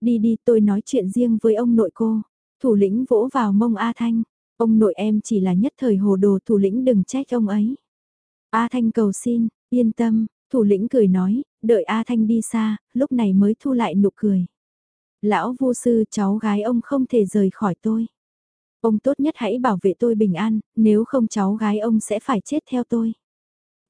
Đi đi tôi nói chuyện riêng với ông nội cô. Thủ lĩnh vỗ vào mông A Thanh. Ông nội em chỉ là nhất thời hồ đồ thủ lĩnh đừng trách ông ấy. A Thanh cầu xin, yên tâm, thủ lĩnh cười nói, đợi A Thanh đi xa, lúc này mới thu lại nụ cười. Lão vô sư cháu gái ông không thể rời khỏi tôi. Ông tốt nhất hãy bảo vệ tôi bình an, nếu không cháu gái ông sẽ phải chết theo tôi.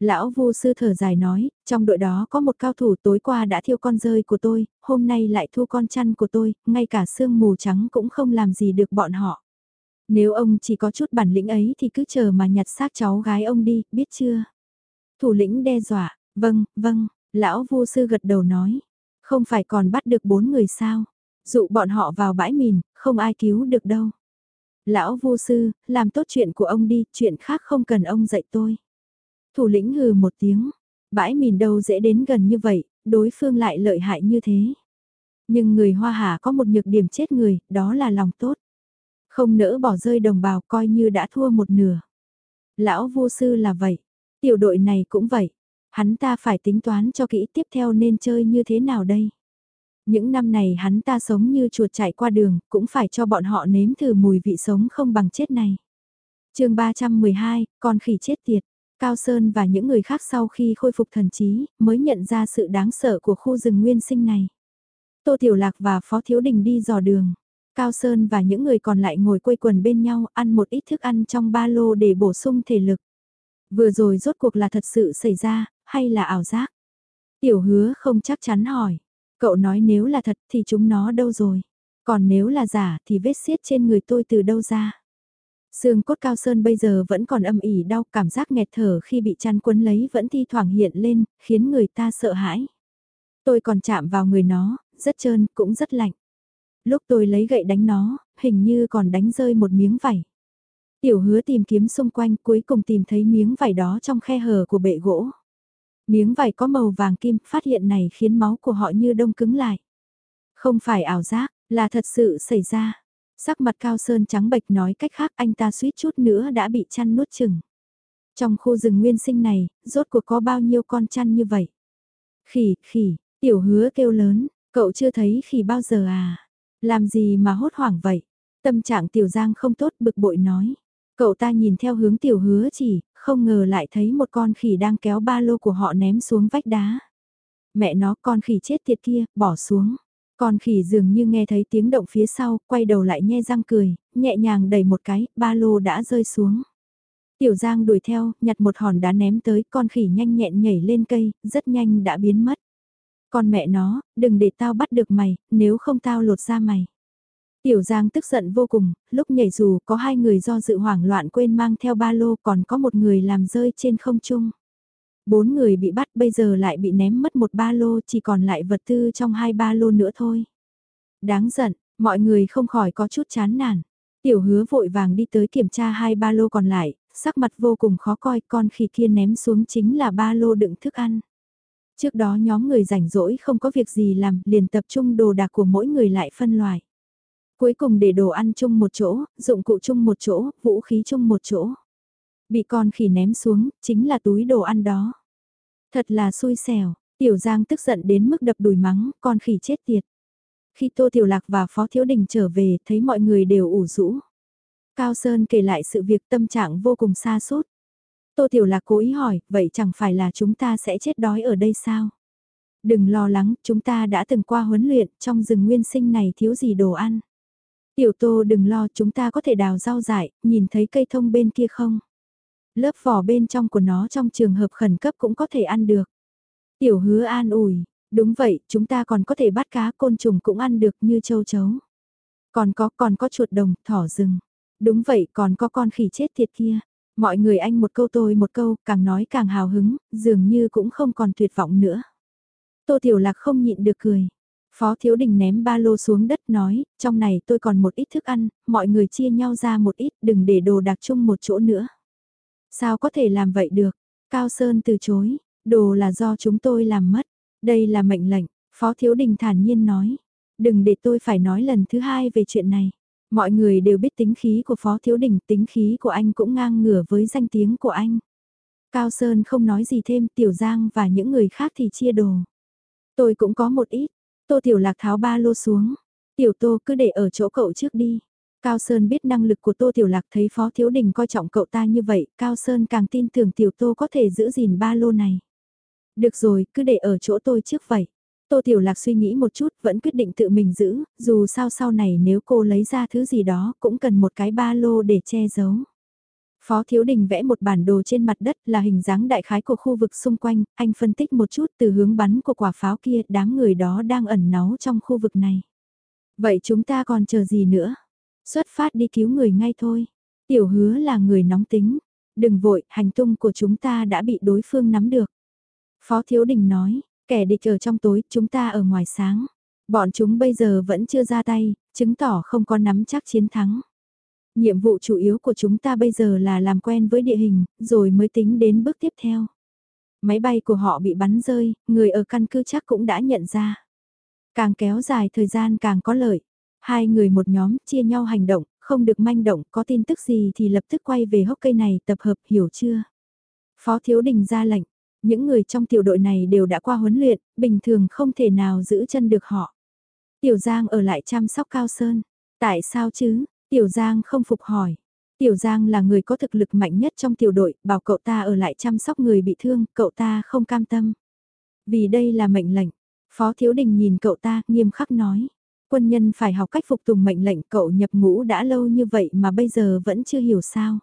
Lão vô sư thở dài nói, trong đội đó có một cao thủ tối qua đã thiêu con rơi của tôi, hôm nay lại thu con chăn của tôi, ngay cả sương mù trắng cũng không làm gì được bọn họ. Nếu ông chỉ có chút bản lĩnh ấy thì cứ chờ mà nhặt xác cháu gái ông đi, biết chưa? Thủ lĩnh đe dọa, vâng, vâng, lão vô sư gật đầu nói. Không phải còn bắt được bốn người sao? Dụ bọn họ vào bãi mìn, không ai cứu được đâu. Lão vô sư, làm tốt chuyện của ông đi, chuyện khác không cần ông dạy tôi. Thủ lĩnh hừ một tiếng, bãi mìn đâu dễ đến gần như vậy, đối phương lại lợi hại như thế. Nhưng người hoa hà có một nhược điểm chết người, đó là lòng tốt. Không nỡ bỏ rơi đồng bào coi như đã thua một nửa. Lão vô sư là vậy, tiểu đội này cũng vậy. Hắn ta phải tính toán cho kỹ tiếp theo nên chơi như thế nào đây. Những năm này hắn ta sống như chuột chạy qua đường, cũng phải cho bọn họ nếm thử mùi vị sống không bằng chết này. chương 312, con khỉ chết tiệt. Cao Sơn và những người khác sau khi khôi phục thần trí, mới nhận ra sự đáng sợ của khu rừng nguyên sinh này. Tô Tiểu Lạc và Phó Thiếu Đình đi dò đường. Cao Sơn và những người còn lại ngồi quây quần bên nhau ăn một ít thức ăn trong ba lô để bổ sung thể lực. Vừa rồi rốt cuộc là thật sự xảy ra, hay là ảo giác? Tiểu hứa không chắc chắn hỏi. Cậu nói nếu là thật thì chúng nó đâu rồi? Còn nếu là giả thì vết xiết trên người tôi từ đâu ra? Xương cốt cao sơn bây giờ vẫn còn âm ỉ đau cảm giác nghẹt thở khi bị chăn quấn lấy vẫn thi thoảng hiện lên, khiến người ta sợ hãi. Tôi còn chạm vào người nó, rất trơn, cũng rất lạnh. Lúc tôi lấy gậy đánh nó, hình như còn đánh rơi một miếng vải. Tiểu hứa tìm kiếm xung quanh cuối cùng tìm thấy miếng vải đó trong khe hở của bệ gỗ. Miếng vải có màu vàng kim, phát hiện này khiến máu của họ như đông cứng lại. Không phải ảo giác, là thật sự xảy ra. Sắc mặt cao sơn trắng bệch nói cách khác anh ta suýt chút nữa đã bị chăn nuốt chừng. Trong khu rừng nguyên sinh này, rốt cuộc có bao nhiêu con chăn như vậy? Khỉ, khỉ, tiểu hứa kêu lớn, cậu chưa thấy khỉ bao giờ à? Làm gì mà hốt hoảng vậy? Tâm trạng tiểu giang không tốt bực bội nói. Cậu ta nhìn theo hướng tiểu hứa chỉ, không ngờ lại thấy một con khỉ đang kéo ba lô của họ ném xuống vách đá. Mẹ nó con khỉ chết tiệt kia, bỏ xuống. Con khỉ dường như nghe thấy tiếng động phía sau, quay đầu lại nhe răng cười, nhẹ nhàng đẩy một cái, ba lô đã rơi xuống. Tiểu Giang đuổi theo, nhặt một hòn đá ném tới, con khỉ nhanh nhẹn nhảy lên cây, rất nhanh đã biến mất. Con mẹ nó, đừng để tao bắt được mày, nếu không tao lột ra mày. Tiểu Giang tức giận vô cùng, lúc nhảy dù có hai người do dự hoảng loạn quên mang theo ba lô còn có một người làm rơi trên không trung. Bốn người bị bắt bây giờ lại bị ném mất một ba lô chỉ còn lại vật tư trong hai ba lô nữa thôi. Đáng giận, mọi người không khỏi có chút chán nản. Tiểu hứa vội vàng đi tới kiểm tra hai ba lô còn lại, sắc mặt vô cùng khó coi con khỉ kia ném xuống chính là ba lô đựng thức ăn. Trước đó nhóm người rảnh rỗi không có việc gì làm liền tập trung đồ đạc của mỗi người lại phân loại. Cuối cùng để đồ ăn chung một chỗ, dụng cụ chung một chỗ, vũ khí chung một chỗ. Bị con khỉ ném xuống, chính là túi đồ ăn đó. Thật là xui xẻo, Tiểu Giang tức giận đến mức đập đùi mắng, con khỉ chết tiệt. Khi Tô Tiểu Lạc và Phó Thiếu Đình trở về, thấy mọi người đều ủ rũ. Cao Sơn kể lại sự việc tâm trạng vô cùng xa sút Tô Tiểu Lạc cố ý hỏi, vậy chẳng phải là chúng ta sẽ chết đói ở đây sao? Đừng lo lắng, chúng ta đã từng qua huấn luyện, trong rừng nguyên sinh này thiếu gì đồ ăn. Tiểu Tô đừng lo, chúng ta có thể đào rau dại, nhìn thấy cây thông bên kia không? Lớp vỏ bên trong của nó trong trường hợp khẩn cấp cũng có thể ăn được. Tiểu hứa an ủi, đúng vậy, chúng ta còn có thể bắt cá côn trùng cũng ăn được như châu chấu. Còn có, còn có chuột đồng, thỏ rừng. Đúng vậy, còn có con khỉ chết thiệt kia. Mọi người anh một câu tôi một câu, càng nói càng hào hứng, dường như cũng không còn tuyệt vọng nữa. Tô Tiểu Lạc không nhịn được cười. Phó Thiếu Đình ném ba lô xuống đất nói, trong này tôi còn một ít thức ăn, mọi người chia nhau ra một ít, đừng để đồ đặc chung một chỗ nữa. Sao có thể làm vậy được? Cao Sơn từ chối, đồ là do chúng tôi làm mất. Đây là mệnh lệnh, Phó Thiếu Đình thản nhiên nói. Đừng để tôi phải nói lần thứ hai về chuyện này. Mọi người đều biết tính khí của Phó Thiếu Đình, tính khí của anh cũng ngang ngửa với danh tiếng của anh. Cao Sơn không nói gì thêm, Tiểu Giang và những người khác thì chia đồ. Tôi cũng có một ít, Tô Tiểu Lạc tháo ba lô xuống. Tiểu Tô cứ để ở chỗ cậu trước đi. Cao Sơn biết năng lực của Tô Tiểu Lạc thấy Phó Thiếu Đình coi trọng cậu ta như vậy, Cao Sơn càng tin tưởng Tiểu Tô có thể giữ gìn ba lô này. Được rồi, cứ để ở chỗ tôi trước vậy. Tô Tiểu Lạc suy nghĩ một chút, vẫn quyết định tự mình giữ, dù sao sau này nếu cô lấy ra thứ gì đó cũng cần một cái ba lô để che giấu. Phó Thiếu Đình vẽ một bản đồ trên mặt đất là hình dáng đại khái của khu vực xung quanh, anh phân tích một chút từ hướng bắn của quả pháo kia, đám người đó đang ẩn náu trong khu vực này. Vậy chúng ta còn chờ gì nữa? Xuất phát đi cứu người ngay thôi. Tiểu hứa là người nóng tính. Đừng vội, hành tung của chúng ta đã bị đối phương nắm được. Phó Thiếu Đình nói, kẻ địch ở trong tối, chúng ta ở ngoài sáng. Bọn chúng bây giờ vẫn chưa ra tay, chứng tỏ không có nắm chắc chiến thắng. Nhiệm vụ chủ yếu của chúng ta bây giờ là làm quen với địa hình, rồi mới tính đến bước tiếp theo. Máy bay của họ bị bắn rơi, người ở căn cứ chắc cũng đã nhận ra. Càng kéo dài thời gian càng có lợi. Hai người một nhóm, chia nhau hành động, không được manh động, có tin tức gì thì lập tức quay về hốc cây này tập hợp, hiểu chưa? Phó Thiếu Đình ra lệnh, những người trong tiểu đội này đều đã qua huấn luyện, bình thường không thể nào giữ chân được họ. Tiểu Giang ở lại chăm sóc Cao Sơn. Tại sao chứ? Tiểu Giang không phục hỏi. Tiểu Giang là người có thực lực mạnh nhất trong tiểu đội, bảo cậu ta ở lại chăm sóc người bị thương, cậu ta không cam tâm. Vì đây là mệnh lệnh. Phó Thiếu Đình nhìn cậu ta, nghiêm khắc nói. Quân nhân phải học cách phục tùng mệnh lệnh cậu nhập ngũ đã lâu như vậy mà bây giờ vẫn chưa hiểu sao.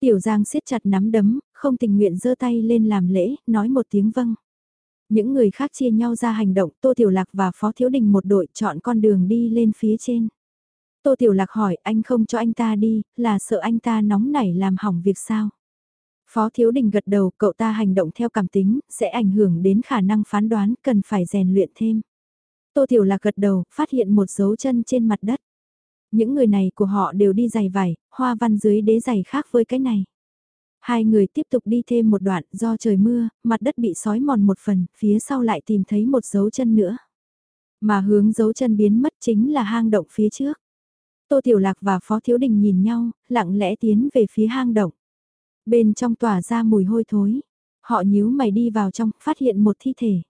Tiểu Giang siết chặt nắm đấm, không tình nguyện giơ tay lên làm lễ, nói một tiếng vâng. Những người khác chia nhau ra hành động, Tô Tiểu Lạc và Phó Thiếu Đình một đội chọn con đường đi lên phía trên. Tô Tiểu Lạc hỏi anh không cho anh ta đi, là sợ anh ta nóng nảy làm hỏng việc sao? Phó Thiếu Đình gật đầu, cậu ta hành động theo cảm tính, sẽ ảnh hưởng đến khả năng phán đoán, cần phải rèn luyện thêm. Tô Tiểu Lạc gật đầu, phát hiện một dấu chân trên mặt đất. Những người này của họ đều đi giày vải, hoa văn dưới đế giày khác với cái này. Hai người tiếp tục đi thêm một đoạn do trời mưa, mặt đất bị sói mòn một phần, phía sau lại tìm thấy một dấu chân nữa. Mà hướng dấu chân biến mất chính là hang động phía trước. Tô Tiểu Lạc và Phó Thiếu Đình nhìn nhau, lặng lẽ tiến về phía hang động. Bên trong tỏa ra mùi hôi thối. Họ nhíu mày đi vào trong, phát hiện một thi thể.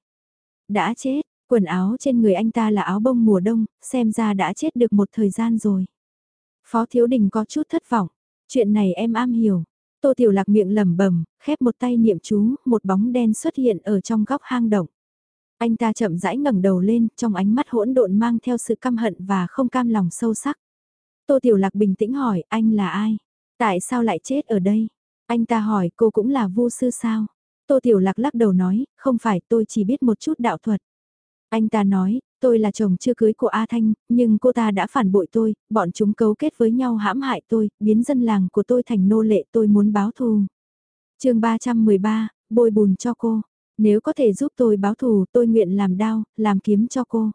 Đã chết, quần áo trên người anh ta là áo bông mùa đông, xem ra đã chết được một thời gian rồi. Phó Thiếu Đình có chút thất vọng. Chuyện này em am hiểu. Tô Tiểu Lạc miệng lẩm bẩm, khép một tay niệm chú, một bóng đen xuất hiện ở trong góc hang động. Anh ta chậm rãi ngẩng đầu lên, trong ánh mắt hỗn độn mang theo sự căm hận và không cam lòng sâu sắc. Tô Tiểu Lạc bình tĩnh hỏi, anh là ai? Tại sao lại chết ở đây? Anh ta hỏi, cô cũng là vô sư sao? Tô Tiểu Lạc lắc đầu nói, không phải tôi chỉ biết một chút đạo thuật. Anh ta nói, tôi là chồng chưa cưới của A Thanh, nhưng cô ta đã phản bội tôi, bọn chúng cấu kết với nhau hãm hại tôi, biến dân làng của tôi thành nô lệ tôi muốn báo thù. chương 313, bôi bùn cho cô. Nếu có thể giúp tôi báo thù, tôi nguyện làm đao, làm kiếm cho cô.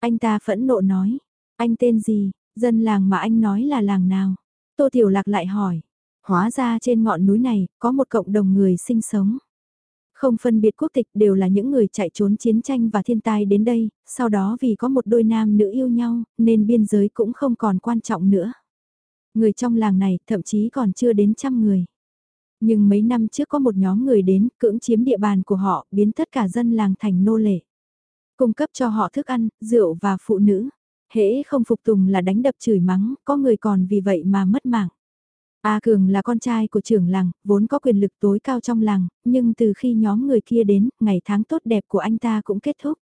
Anh ta phẫn nộ nói, anh tên gì, dân làng mà anh nói là làng nào? Tô Tiểu Lạc lại hỏi, hóa ra trên ngọn núi này, có một cộng đồng người sinh sống. Không phân biệt quốc tịch đều là những người chạy trốn chiến tranh và thiên tai đến đây, sau đó vì có một đôi nam nữ yêu nhau, nên biên giới cũng không còn quan trọng nữa. Người trong làng này thậm chí còn chưa đến trăm người. Nhưng mấy năm trước có một nhóm người đến cưỡng chiếm địa bàn của họ, biến tất cả dân làng thành nô lệ. Cung cấp cho họ thức ăn, rượu và phụ nữ. Hễ không phục tùng là đánh đập chửi mắng, có người còn vì vậy mà mất mạng. A Cường là con trai của trưởng làng, vốn có quyền lực tối cao trong làng, nhưng từ khi nhóm người kia đến, ngày tháng tốt đẹp của anh ta cũng kết thúc.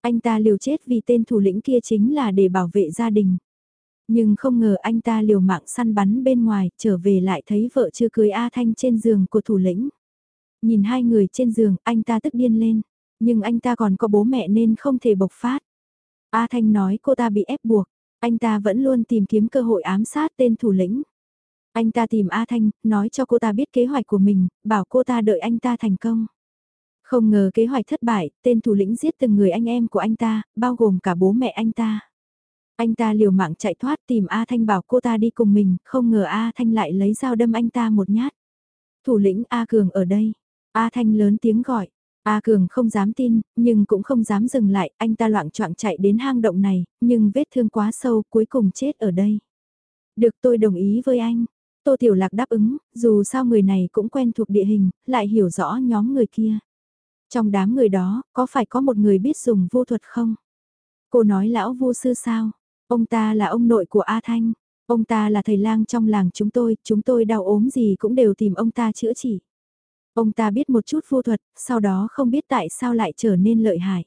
Anh ta liều chết vì tên thủ lĩnh kia chính là để bảo vệ gia đình. Nhưng không ngờ anh ta liều mạng săn bắn bên ngoài, trở về lại thấy vợ chưa cưới A Thanh trên giường của thủ lĩnh. Nhìn hai người trên giường, anh ta tức điên lên. Nhưng anh ta còn có bố mẹ nên không thể bộc phát. A Thanh nói cô ta bị ép buộc, anh ta vẫn luôn tìm kiếm cơ hội ám sát tên thủ lĩnh. Anh ta tìm A Thanh, nói cho cô ta biết kế hoạch của mình, bảo cô ta đợi anh ta thành công. Không ngờ kế hoạch thất bại, tên thủ lĩnh giết từng người anh em của anh ta, bao gồm cả bố mẹ anh ta. Anh ta liều mạng chạy thoát tìm A Thanh bảo cô ta đi cùng mình, không ngờ A Thanh lại lấy dao đâm anh ta một nhát. Thủ lĩnh A Cường ở đây. A Thanh lớn tiếng gọi. A Cường không dám tin, nhưng cũng không dám dừng lại, anh ta loạn choạng chạy đến hang động này, nhưng vết thương quá sâu cuối cùng chết ở đây. Được tôi đồng ý với anh. Tô Tiểu Lạc đáp ứng, dù sao người này cũng quen thuộc địa hình, lại hiểu rõ nhóm người kia. Trong đám người đó, có phải có một người biết dùng vô thuật không? Cô nói lão vô sư sao? Ông ta là ông nội của A Thanh. Ông ta là thầy lang trong làng chúng tôi, chúng tôi đau ốm gì cũng đều tìm ông ta chữa trị. Ông ta biết một chút phu thuật, sau đó không biết tại sao lại trở nên lợi hại.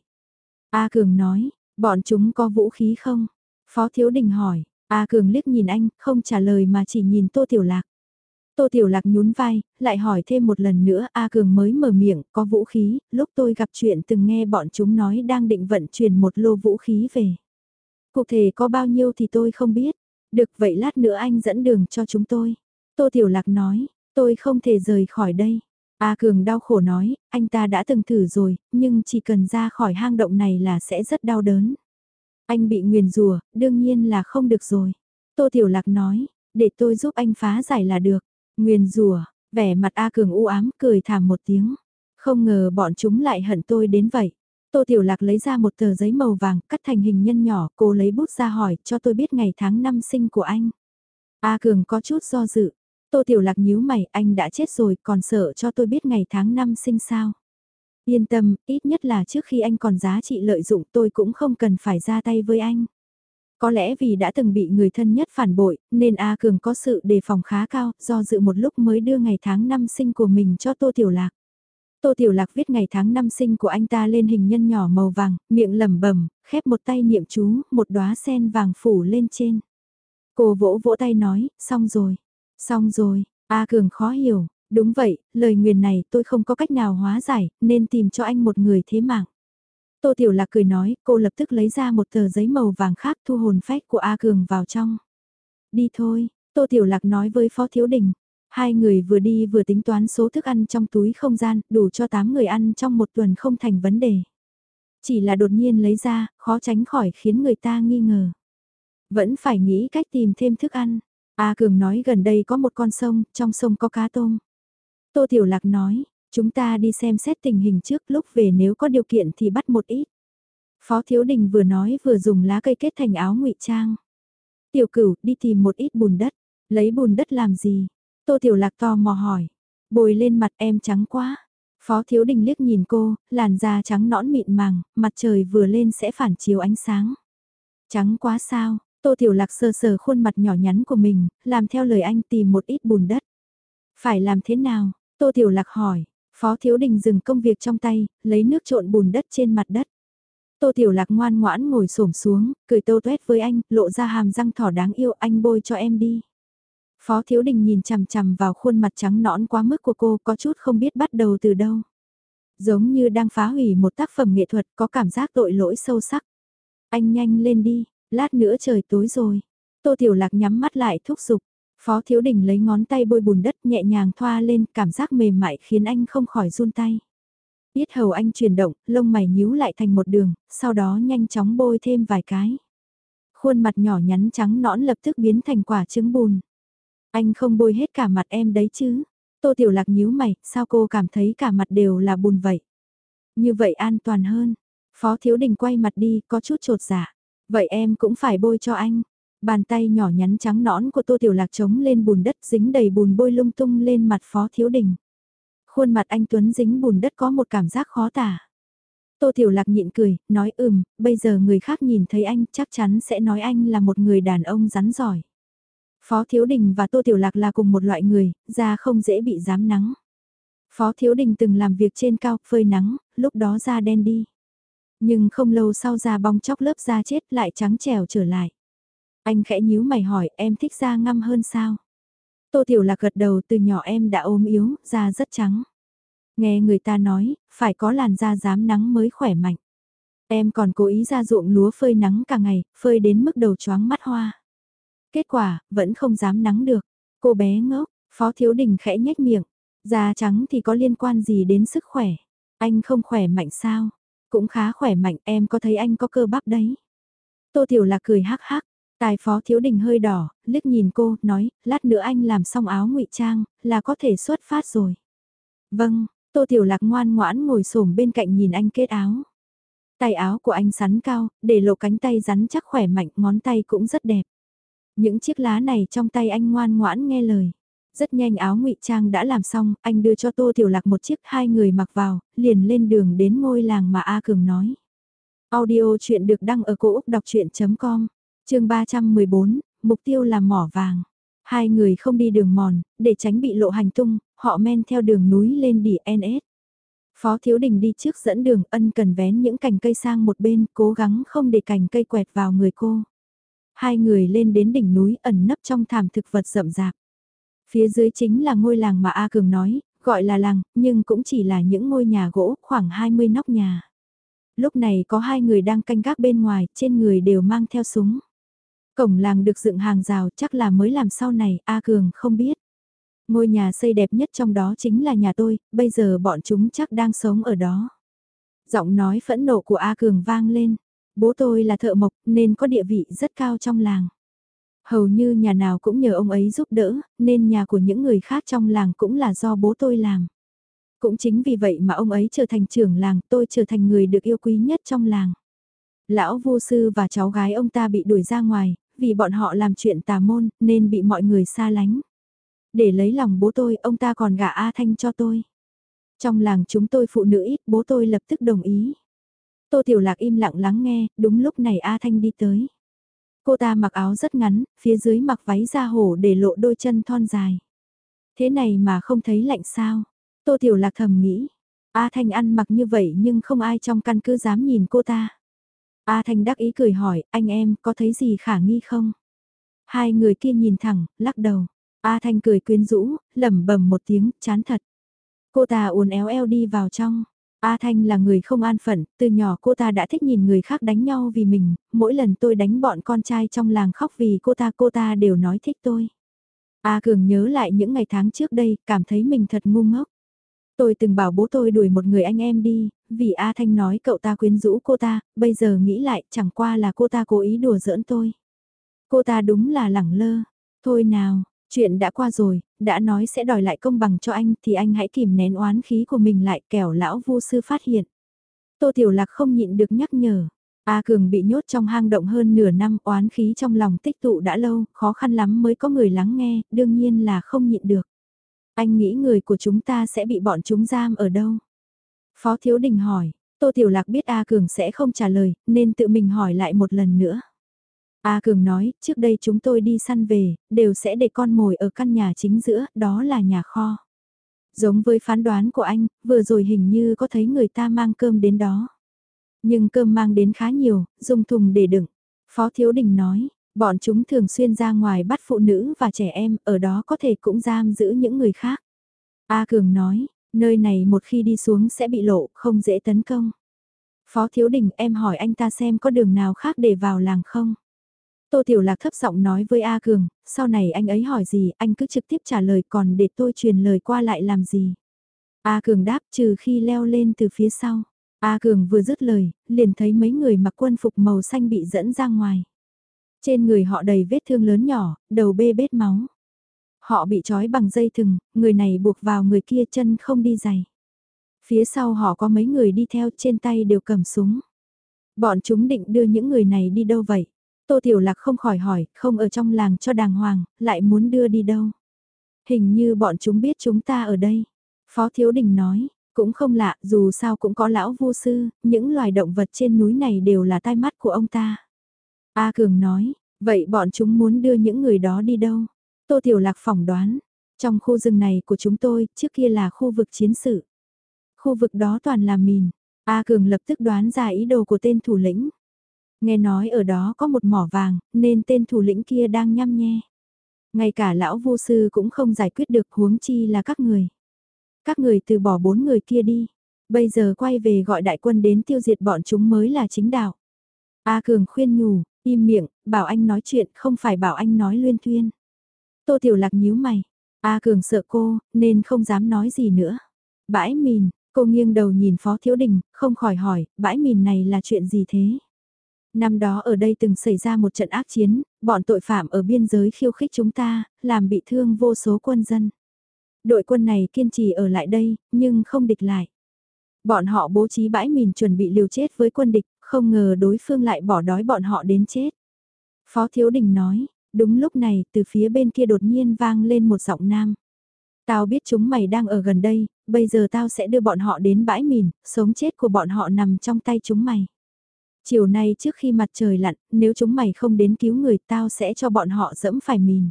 A Cường nói, bọn chúng có vũ khí không? Phó Thiếu Đình hỏi, A Cường liếc nhìn anh, không trả lời mà chỉ nhìn Tô Tiểu Lạc. Tô Tiểu Lạc nhún vai, lại hỏi thêm một lần nữa A Cường mới mở miệng, có vũ khí, lúc tôi gặp chuyện từng nghe bọn chúng nói đang định vận chuyển một lô vũ khí về. Cụ thể có bao nhiêu thì tôi không biết. Được vậy lát nữa anh dẫn đường cho chúng tôi. Tô Tiểu Lạc nói, tôi không thể rời khỏi đây. A Cường đau khổ nói, anh ta đã từng thử rồi, nhưng chỉ cần ra khỏi hang động này là sẽ rất đau đớn. Anh bị nguyền rùa, đương nhiên là không được rồi. Tô Tiểu Lạc nói, để tôi giúp anh phá giải là được. Nguyền rùa, vẻ mặt A Cường u ám cười thảm một tiếng. Không ngờ bọn chúng lại hận tôi đến vậy. Tô Tiểu Lạc lấy ra một tờ giấy màu vàng, cắt thành hình nhân nhỏ, cô lấy bút ra hỏi cho tôi biết ngày tháng năm sinh của anh. A Cường có chút do dự. Tô Tiểu Lạc nhíu mày, anh đã chết rồi, còn sợ cho tôi biết ngày tháng năm sinh sao. Yên tâm, ít nhất là trước khi anh còn giá trị lợi dụng tôi cũng không cần phải ra tay với anh. Có lẽ vì đã từng bị người thân nhất phản bội, nên A Cường có sự đề phòng khá cao, do dự một lúc mới đưa ngày tháng năm sinh của mình cho Tô Tiểu Lạc. Tô Tiểu Lạc viết ngày tháng năm sinh của anh ta lên hình nhân nhỏ màu vàng, miệng lẩm bẩm, khép một tay niệm chú, một đóa sen vàng phủ lên trên. Cô vỗ vỗ tay nói, xong rồi, xong rồi, A Cường khó hiểu, đúng vậy, lời nguyền này tôi không có cách nào hóa giải, nên tìm cho anh một người thế mạng. Tô Tiểu Lạc cười nói, cô lập tức lấy ra một tờ giấy màu vàng khác thu hồn phách của A Cường vào trong. Đi thôi, Tô Tiểu Lạc nói với Phó Thiếu Đình. Hai người vừa đi vừa tính toán số thức ăn trong túi không gian, đủ cho 8 người ăn trong một tuần không thành vấn đề. Chỉ là đột nhiên lấy ra, khó tránh khỏi khiến người ta nghi ngờ. Vẫn phải nghĩ cách tìm thêm thức ăn. A Cường nói gần đây có một con sông, trong sông có cá tôm. Tô Tiểu Lạc nói, chúng ta đi xem xét tình hình trước lúc về nếu có điều kiện thì bắt một ít. Phó Thiếu Đình vừa nói vừa dùng lá cây kết thành áo ngụy trang. Tiểu cửu đi tìm một ít bùn đất, lấy bùn đất làm gì? Tô Tiểu Lạc to mò hỏi. Bồi lên mặt em trắng quá. Phó Thiếu Đình liếc nhìn cô, làn da trắng nõn mịn màng, mặt trời vừa lên sẽ phản chiếu ánh sáng. Trắng quá sao? Tô Tiểu Lạc sờ sờ khuôn mặt nhỏ nhắn của mình, làm theo lời anh tìm một ít bùn đất. Phải làm thế nào? Tô Tiểu Lạc hỏi. Phó Thiếu Đình dừng công việc trong tay, lấy nước trộn bùn đất trên mặt đất. Tô Tiểu Lạc ngoan ngoãn ngồi xổm xuống, cười tô tuét với anh, lộ ra hàm răng thỏ đáng yêu anh bôi cho em đi. Phó Thiếu Đình nhìn chằm chằm vào khuôn mặt trắng nõn quá mức của cô có chút không biết bắt đầu từ đâu. Giống như đang phá hủy một tác phẩm nghệ thuật có cảm giác tội lỗi sâu sắc. Anh nhanh lên đi, lát nữa trời tối rồi. Tô Tiểu Lạc nhắm mắt lại thúc giục. Phó Thiếu Đình lấy ngón tay bôi bùn đất nhẹ nhàng thoa lên cảm giác mềm mại khiến anh không khỏi run tay. Biết hầu anh chuyển động, lông mày nhíu lại thành một đường, sau đó nhanh chóng bôi thêm vài cái. Khuôn mặt nhỏ nhắn trắng nõn lập tức biến thành quả trứng bùn. Anh không bôi hết cả mặt em đấy chứ. Tô Tiểu Lạc nhíu mày, sao cô cảm thấy cả mặt đều là bùn vậy? Như vậy an toàn hơn. Phó Thiếu Đình quay mặt đi, có chút trột dạ. Vậy em cũng phải bôi cho anh. Bàn tay nhỏ nhắn trắng nõn của Tô Tiểu Lạc trống lên bùn đất dính đầy bùn bôi lung tung lên mặt Phó Thiếu Đình. Khuôn mặt anh Tuấn dính bùn đất có một cảm giác khó tả. Tô Tiểu Lạc nhịn cười, nói ừm, bây giờ người khác nhìn thấy anh chắc chắn sẽ nói anh là một người đàn ông rắn giỏi. Phó Thiếu Đình và Tô Tiểu Lạc là cùng một loại người, da không dễ bị dám nắng. Phó Thiếu Đình từng làm việc trên cao, phơi nắng, lúc đó da đen đi. Nhưng không lâu sau da bong chóc lớp da chết lại trắng trẻo trở lại. Anh khẽ nhíu mày hỏi em thích da ngăm hơn sao? Tô Tiểu Lạc gật đầu từ nhỏ em đã ốm yếu, da rất trắng. Nghe người ta nói, phải có làn da dám nắng mới khỏe mạnh. Em còn cố ý ra ruộng lúa phơi nắng cả ngày, phơi đến mức đầu chóng mắt hoa. Kết quả, vẫn không dám nắng được. Cô bé ngốc, Phó Thiếu Đình khẽ nhếch miệng. Da trắng thì có liên quan gì đến sức khỏe? Anh không khỏe mạnh sao? Cũng khá khỏe mạnh, em có thấy anh có cơ bắp đấy. Tô Tiểu Lạc cười hắc hắc, Tài phó thiếu đình hơi đỏ, liếc nhìn cô, nói, lát nữa anh làm xong áo ngụy trang, là có thể xuất phát rồi. Vâng, tô tiểu lạc ngoan ngoãn ngồi xổm bên cạnh nhìn anh kết áo. Tay áo của anh sắn cao, để lộ cánh tay rắn chắc khỏe mạnh, ngón tay cũng rất đẹp. Những chiếc lá này trong tay anh ngoan ngoãn nghe lời. Rất nhanh áo ngụy trang đã làm xong, anh đưa cho Tô Tiểu Lạc một chiếc hai người mặc vào, liền lên đường đến ngôi làng mà A Cường nói. Audio chuyện được đăng ở cổ Úc đọc chuyện.com chương 314, mục tiêu là mỏ vàng. Hai người không đi đường mòn, để tránh bị lộ hành tung, họ men theo đường núi lên đỉ NS. Phó Thiếu Đình đi trước dẫn đường ân cần vén những cành cây sang một bên, cố gắng không để cành cây quẹt vào người cô. Hai người lên đến đỉnh núi ẩn nấp trong thảm thực vật rậm rạp. Phía dưới chính là ngôi làng mà A Cường nói, gọi là làng, nhưng cũng chỉ là những ngôi nhà gỗ, khoảng 20 nóc nhà. Lúc này có hai người đang canh gác bên ngoài, trên người đều mang theo súng. Cổng làng được dựng hàng rào chắc là mới làm sau này, A Cường không biết. Ngôi nhà xây đẹp nhất trong đó chính là nhà tôi, bây giờ bọn chúng chắc đang sống ở đó. Giọng nói phẫn nộ của A Cường vang lên. Bố tôi là thợ mộc nên có địa vị rất cao trong làng. Hầu như nhà nào cũng nhờ ông ấy giúp đỡ, nên nhà của những người khác trong làng cũng là do bố tôi làm. Cũng chính vì vậy mà ông ấy trở thành trưởng làng, tôi trở thành người được yêu quý nhất trong làng. Lão vô sư và cháu gái ông ta bị đuổi ra ngoài, vì bọn họ làm chuyện tà môn nên bị mọi người xa lánh. Để lấy lòng bố tôi, ông ta còn gả A Thanh cho tôi. Trong làng chúng tôi phụ nữ ít, bố tôi lập tức đồng ý. Tô Tiểu Lạc im lặng lắng nghe, đúng lúc này A Thanh đi tới. Cô ta mặc áo rất ngắn, phía dưới mặc váy da hổ để lộ đôi chân thon dài. Thế này mà không thấy lạnh sao? Tô Tiểu Lạc thầm nghĩ. A Thanh ăn mặc như vậy nhưng không ai trong căn cứ dám nhìn cô ta. A Thanh đắc ý cười hỏi, anh em có thấy gì khả nghi không? Hai người kia nhìn thẳng, lắc đầu. A Thanh cười quyến rũ, lẩm bẩm một tiếng, chán thật. Cô ta uốn éo eo đi vào trong. A Thanh là người không an phận, từ nhỏ cô ta đã thích nhìn người khác đánh nhau vì mình, mỗi lần tôi đánh bọn con trai trong làng khóc vì cô ta cô ta đều nói thích tôi. A Cường nhớ lại những ngày tháng trước đây, cảm thấy mình thật ngu ngốc. Tôi từng bảo bố tôi đuổi một người anh em đi, vì A Thanh nói cậu ta quyến rũ cô ta, bây giờ nghĩ lại chẳng qua là cô ta cố ý đùa giỡn tôi. Cô ta đúng là lẳng lơ. Thôi nào, chuyện đã qua rồi, đã nói sẽ đòi lại công bằng cho anh thì anh hãy kìm nén oán khí của mình lại kẻo lão vô sư phát hiện. Tô Tiểu Lạc không nhịn được nhắc nhở. A Cường bị nhốt trong hang động hơn nửa năm oán khí trong lòng tích tụ đã lâu, khó khăn lắm mới có người lắng nghe, đương nhiên là không nhịn được. Anh nghĩ người của chúng ta sẽ bị bọn chúng giam ở đâu? Phó Thiếu Đình hỏi, Tô Tiểu Lạc biết A Cường sẽ không trả lời, nên tự mình hỏi lại một lần nữa. A Cường nói, trước đây chúng tôi đi săn về, đều sẽ để con mồi ở căn nhà chính giữa, đó là nhà kho. Giống với phán đoán của anh, vừa rồi hình như có thấy người ta mang cơm đến đó. Nhưng cơm mang đến khá nhiều, dùng thùng để đựng. Phó Thiếu Đình nói, bọn chúng thường xuyên ra ngoài bắt phụ nữ và trẻ em, ở đó có thể cũng giam giữ những người khác. A Cường nói, Nơi này một khi đi xuống sẽ bị lộ, không dễ tấn công. Phó Thiếu Đình em hỏi anh ta xem có đường nào khác để vào làng không? Tô Tiểu Lạc thấp giọng nói với A Cường, sau này anh ấy hỏi gì anh cứ trực tiếp trả lời còn để tôi truyền lời qua lại làm gì. A Cường đáp trừ khi leo lên từ phía sau. A Cường vừa dứt lời, liền thấy mấy người mặc quân phục màu xanh bị dẫn ra ngoài. Trên người họ đầy vết thương lớn nhỏ, đầu bê bết máu. Họ bị trói bằng dây thừng, người này buộc vào người kia chân không đi giày. Phía sau họ có mấy người đi theo trên tay đều cầm súng. Bọn chúng định đưa những người này đi đâu vậy? Tô Tiểu Lạc không khỏi hỏi, không ở trong làng cho đàng hoàng, lại muốn đưa đi đâu? Hình như bọn chúng biết chúng ta ở đây. Phó Thiếu Đình nói, cũng không lạ, dù sao cũng có lão vô sư, những loài động vật trên núi này đều là tai mắt của ông ta. A Cường nói, vậy bọn chúng muốn đưa những người đó đi đâu? Tô Tiểu Lạc phỏng đoán, trong khu rừng này của chúng tôi, trước kia là khu vực chiến sự. Khu vực đó toàn là mìn. A Cường lập tức đoán ra ý đồ của tên thủ lĩnh. Nghe nói ở đó có một mỏ vàng, nên tên thủ lĩnh kia đang nhăm nhe. Ngay cả lão vô sư cũng không giải quyết được huống chi là các người. Các người từ bỏ bốn người kia đi. Bây giờ quay về gọi đại quân đến tiêu diệt bọn chúng mới là chính đạo. A Cường khuyên nhủ, im miệng, bảo anh nói chuyện không phải bảo anh nói luyên thuyên. Tô Tiểu Lạc nhíu mày. A Cường sợ cô, nên không dám nói gì nữa. Bãi mìn, cô nghiêng đầu nhìn Phó Thiếu Đình, không khỏi hỏi, bãi mìn này là chuyện gì thế? Năm đó ở đây từng xảy ra một trận ác chiến, bọn tội phạm ở biên giới khiêu khích chúng ta, làm bị thương vô số quân dân. Đội quân này kiên trì ở lại đây, nhưng không địch lại. Bọn họ bố trí bãi mìn chuẩn bị liều chết với quân địch, không ngờ đối phương lại bỏ đói bọn họ đến chết. Phó Thiếu Đình nói, đúng lúc này từ phía bên kia đột nhiên vang lên một giọng nam. Tao biết chúng mày đang ở gần đây, bây giờ tao sẽ đưa bọn họ đến bãi mìn, sống chết của bọn họ nằm trong tay chúng mày. Chiều nay trước khi mặt trời lặn, nếu chúng mày không đến cứu người tao sẽ cho bọn họ dẫm phải mìn.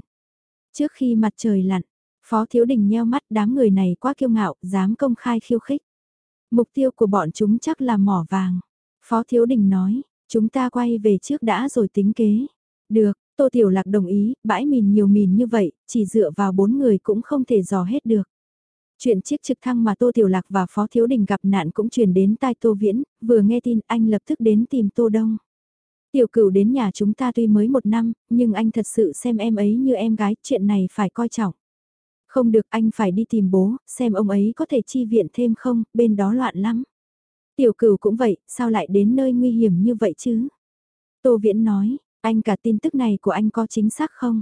Trước khi mặt trời lặn, Phó Thiếu Đình nheo mắt đám người này quá kiêu ngạo, dám công khai khiêu khích. Mục tiêu của bọn chúng chắc là mỏ vàng. Phó Thiếu Đình nói, chúng ta quay về trước đã rồi tính kế. Được, Tô Tiểu Lạc đồng ý, bãi mìn nhiều mìn như vậy, chỉ dựa vào bốn người cũng không thể dò hết được. Chuyện chiếc trực thăng mà Tô Tiểu Lạc và Phó Thiếu Đình gặp nạn cũng truyền đến tai Tô Viễn, vừa nghe tin anh lập tức đến tìm Tô Đông. Tiểu cửu đến nhà chúng ta tuy mới một năm, nhưng anh thật sự xem em ấy như em gái, chuyện này phải coi trọng. Không được anh phải đi tìm bố, xem ông ấy có thể chi viện thêm không, bên đó loạn lắm. Tiểu cửu cũng vậy, sao lại đến nơi nguy hiểm như vậy chứ? Tô Viễn nói, anh cả tin tức này của anh có chính xác không?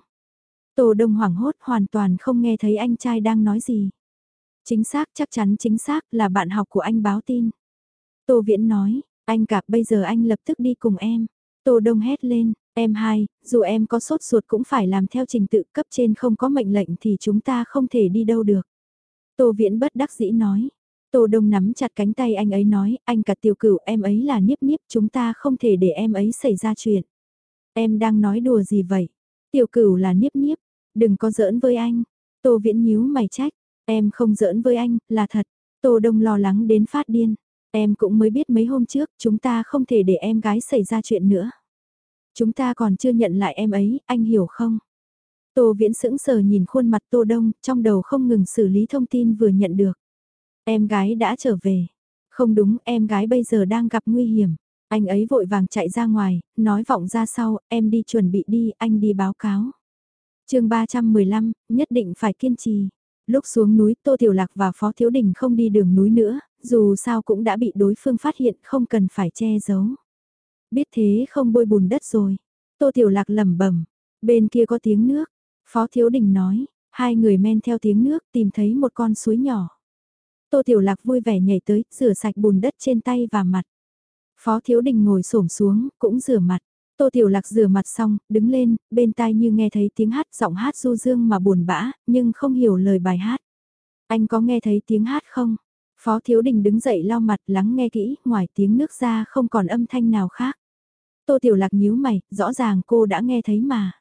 Tô Đông hoảng hốt hoàn toàn không nghe thấy anh trai đang nói gì. Chính xác chắc chắn chính xác là bạn học của anh báo tin. Tô Viễn nói, anh cả bây giờ anh lập tức đi cùng em. Tô Đông hét lên, em hai, dù em có sốt ruột cũng phải làm theo trình tự cấp trên không có mệnh lệnh thì chúng ta không thể đi đâu được. Tô Viễn bất đắc dĩ nói. Tô Đông nắm chặt cánh tay anh ấy nói, anh cả tiểu cửu em ấy là niếp niếp chúng ta không thể để em ấy xảy ra chuyện. Em đang nói đùa gì vậy? Tiểu cửu là niếp niếp, đừng có giỡn với anh. Tô Viễn nhíu mày trách, em không giỡn với anh, là thật. Tô Đông lo lắng đến phát điên. Em cũng mới biết mấy hôm trước chúng ta không thể để em gái xảy ra chuyện nữa. Chúng ta còn chưa nhận lại em ấy, anh hiểu không? Tô Viễn sững sờ nhìn khuôn mặt Tô Đông, trong đầu không ngừng xử lý thông tin vừa nhận được. Em gái đã trở về. Không đúng, em gái bây giờ đang gặp nguy hiểm. Anh ấy vội vàng chạy ra ngoài, nói vọng ra sau, em đi chuẩn bị đi, anh đi báo cáo. chương 315, nhất định phải kiên trì. Lúc xuống núi Tô Tiểu Lạc và Phó Thiếu Đình không đi đường núi nữa, dù sao cũng đã bị đối phương phát hiện không cần phải che giấu. Biết thế không bôi bùn đất rồi. Tô Tiểu Lạc lẩm bẩm bên kia có tiếng nước. Phó Thiếu Đình nói, hai người men theo tiếng nước tìm thấy một con suối nhỏ. Tô Tiểu Lạc vui vẻ nhảy tới, rửa sạch bùn đất trên tay và mặt. Phó Thiếu Đình ngồi xổm xuống, cũng rửa mặt. Tô Tiểu Lạc rửa mặt xong, đứng lên, bên tai như nghe thấy tiếng hát, giọng hát du dương mà buồn bã, nhưng không hiểu lời bài hát. Anh có nghe thấy tiếng hát không? Phó Thiếu Đình đứng dậy lau mặt lắng nghe kỹ, ngoài tiếng nước ra không còn âm thanh nào khác. Tô Tiểu Lạc nhíu mày, rõ ràng cô đã nghe thấy mà.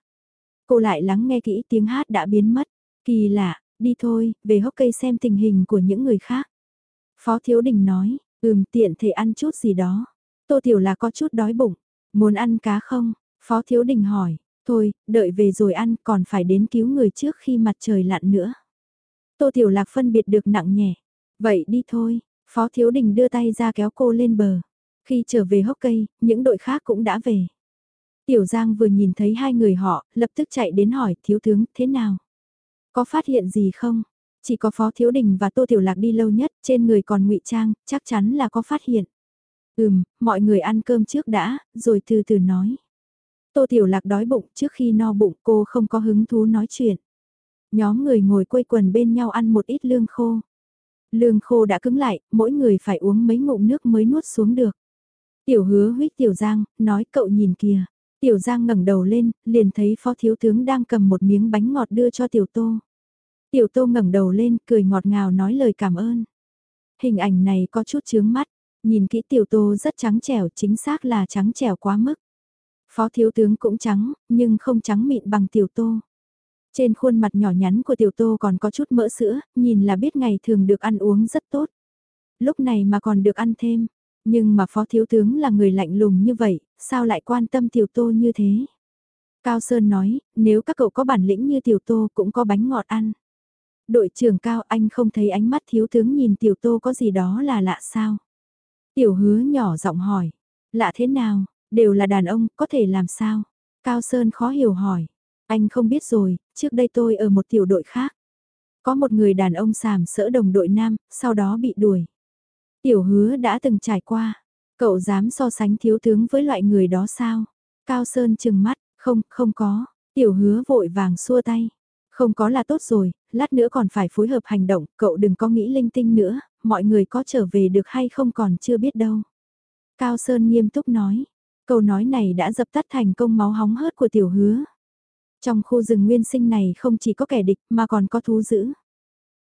Cô lại lắng nghe kỹ tiếng hát đã biến mất. Kỳ lạ, đi thôi, về hốc cây xem tình hình của những người khác. Phó Thiếu Đình nói, ừm tiện thể ăn chút gì đó. Tô Tiểu Lạc có chút đói bụng, muốn ăn cá không? Phó Thiếu Đình hỏi, thôi, đợi về rồi ăn còn phải đến cứu người trước khi mặt trời lặn nữa. Tô Tiểu Lạc phân biệt được nặng nhẹ. Vậy đi thôi, Phó Thiếu Đình đưa tay ra kéo cô lên bờ. Khi trở về hốc cây, những đội khác cũng đã về. Tiểu Giang vừa nhìn thấy hai người họ, lập tức chạy đến hỏi thiếu tướng thế nào? Có phát hiện gì không? Chỉ có Phó Thiếu Đình và Tô Tiểu Lạc đi lâu nhất, trên người còn ngụy trang, chắc chắn là có phát hiện. Ừm, mọi người ăn cơm trước đã, rồi từ từ nói. Tô Tiểu Lạc đói bụng, trước khi no bụng cô không có hứng thú nói chuyện. Nhóm người ngồi quây quần bên nhau ăn một ít lương khô. Lương khô đã cứng lại, mỗi người phải uống mấy ngụm nước mới nuốt xuống được. Tiểu hứa huyết Tiểu Giang, nói cậu nhìn kìa. Tiểu Giang ngẩng đầu lên, liền thấy phó thiếu tướng đang cầm một miếng bánh ngọt đưa cho Tiểu Tô. Tiểu Tô ngẩng đầu lên, cười ngọt ngào nói lời cảm ơn. Hình ảnh này có chút chướng mắt, nhìn kỹ Tiểu Tô rất trắng trẻo, chính xác là trắng trẻo quá mức. Phó thiếu tướng cũng trắng, nhưng không trắng mịn bằng Tiểu Tô. Trên khuôn mặt nhỏ nhắn của Tiểu Tô còn có chút mỡ sữa, nhìn là biết ngày thường được ăn uống rất tốt. Lúc này mà còn được ăn thêm, nhưng mà phó thiếu tướng là người lạnh lùng như vậy, sao lại quan tâm tiểu tô như thế? Cao Sơn nói, nếu các cậu có bản lĩnh như tiểu tô cũng có bánh ngọt ăn. Đội trưởng Cao anh không thấy ánh mắt thiếu tướng nhìn tiểu tô có gì đó là lạ sao? Tiểu hứa nhỏ giọng hỏi, lạ thế nào, đều là đàn ông, có thể làm sao? Cao Sơn khó hiểu hỏi, anh không biết rồi, trước đây tôi ở một tiểu đội khác. Có một người đàn ông sàm sỡ đồng đội nam, sau đó bị đuổi. Tiểu hứa đã từng trải qua. Cậu dám so sánh thiếu tướng với loại người đó sao? Cao Sơn chừng mắt, không, không có. Tiểu hứa vội vàng xua tay. Không có là tốt rồi, lát nữa còn phải phối hợp hành động, cậu đừng có nghĩ linh tinh nữa, mọi người có trở về được hay không còn chưa biết đâu. Cao Sơn nghiêm túc nói, câu nói này đã dập tắt thành công máu hóng hớt của tiểu hứa. Trong khu rừng nguyên sinh này không chỉ có kẻ địch mà còn có thú dữ.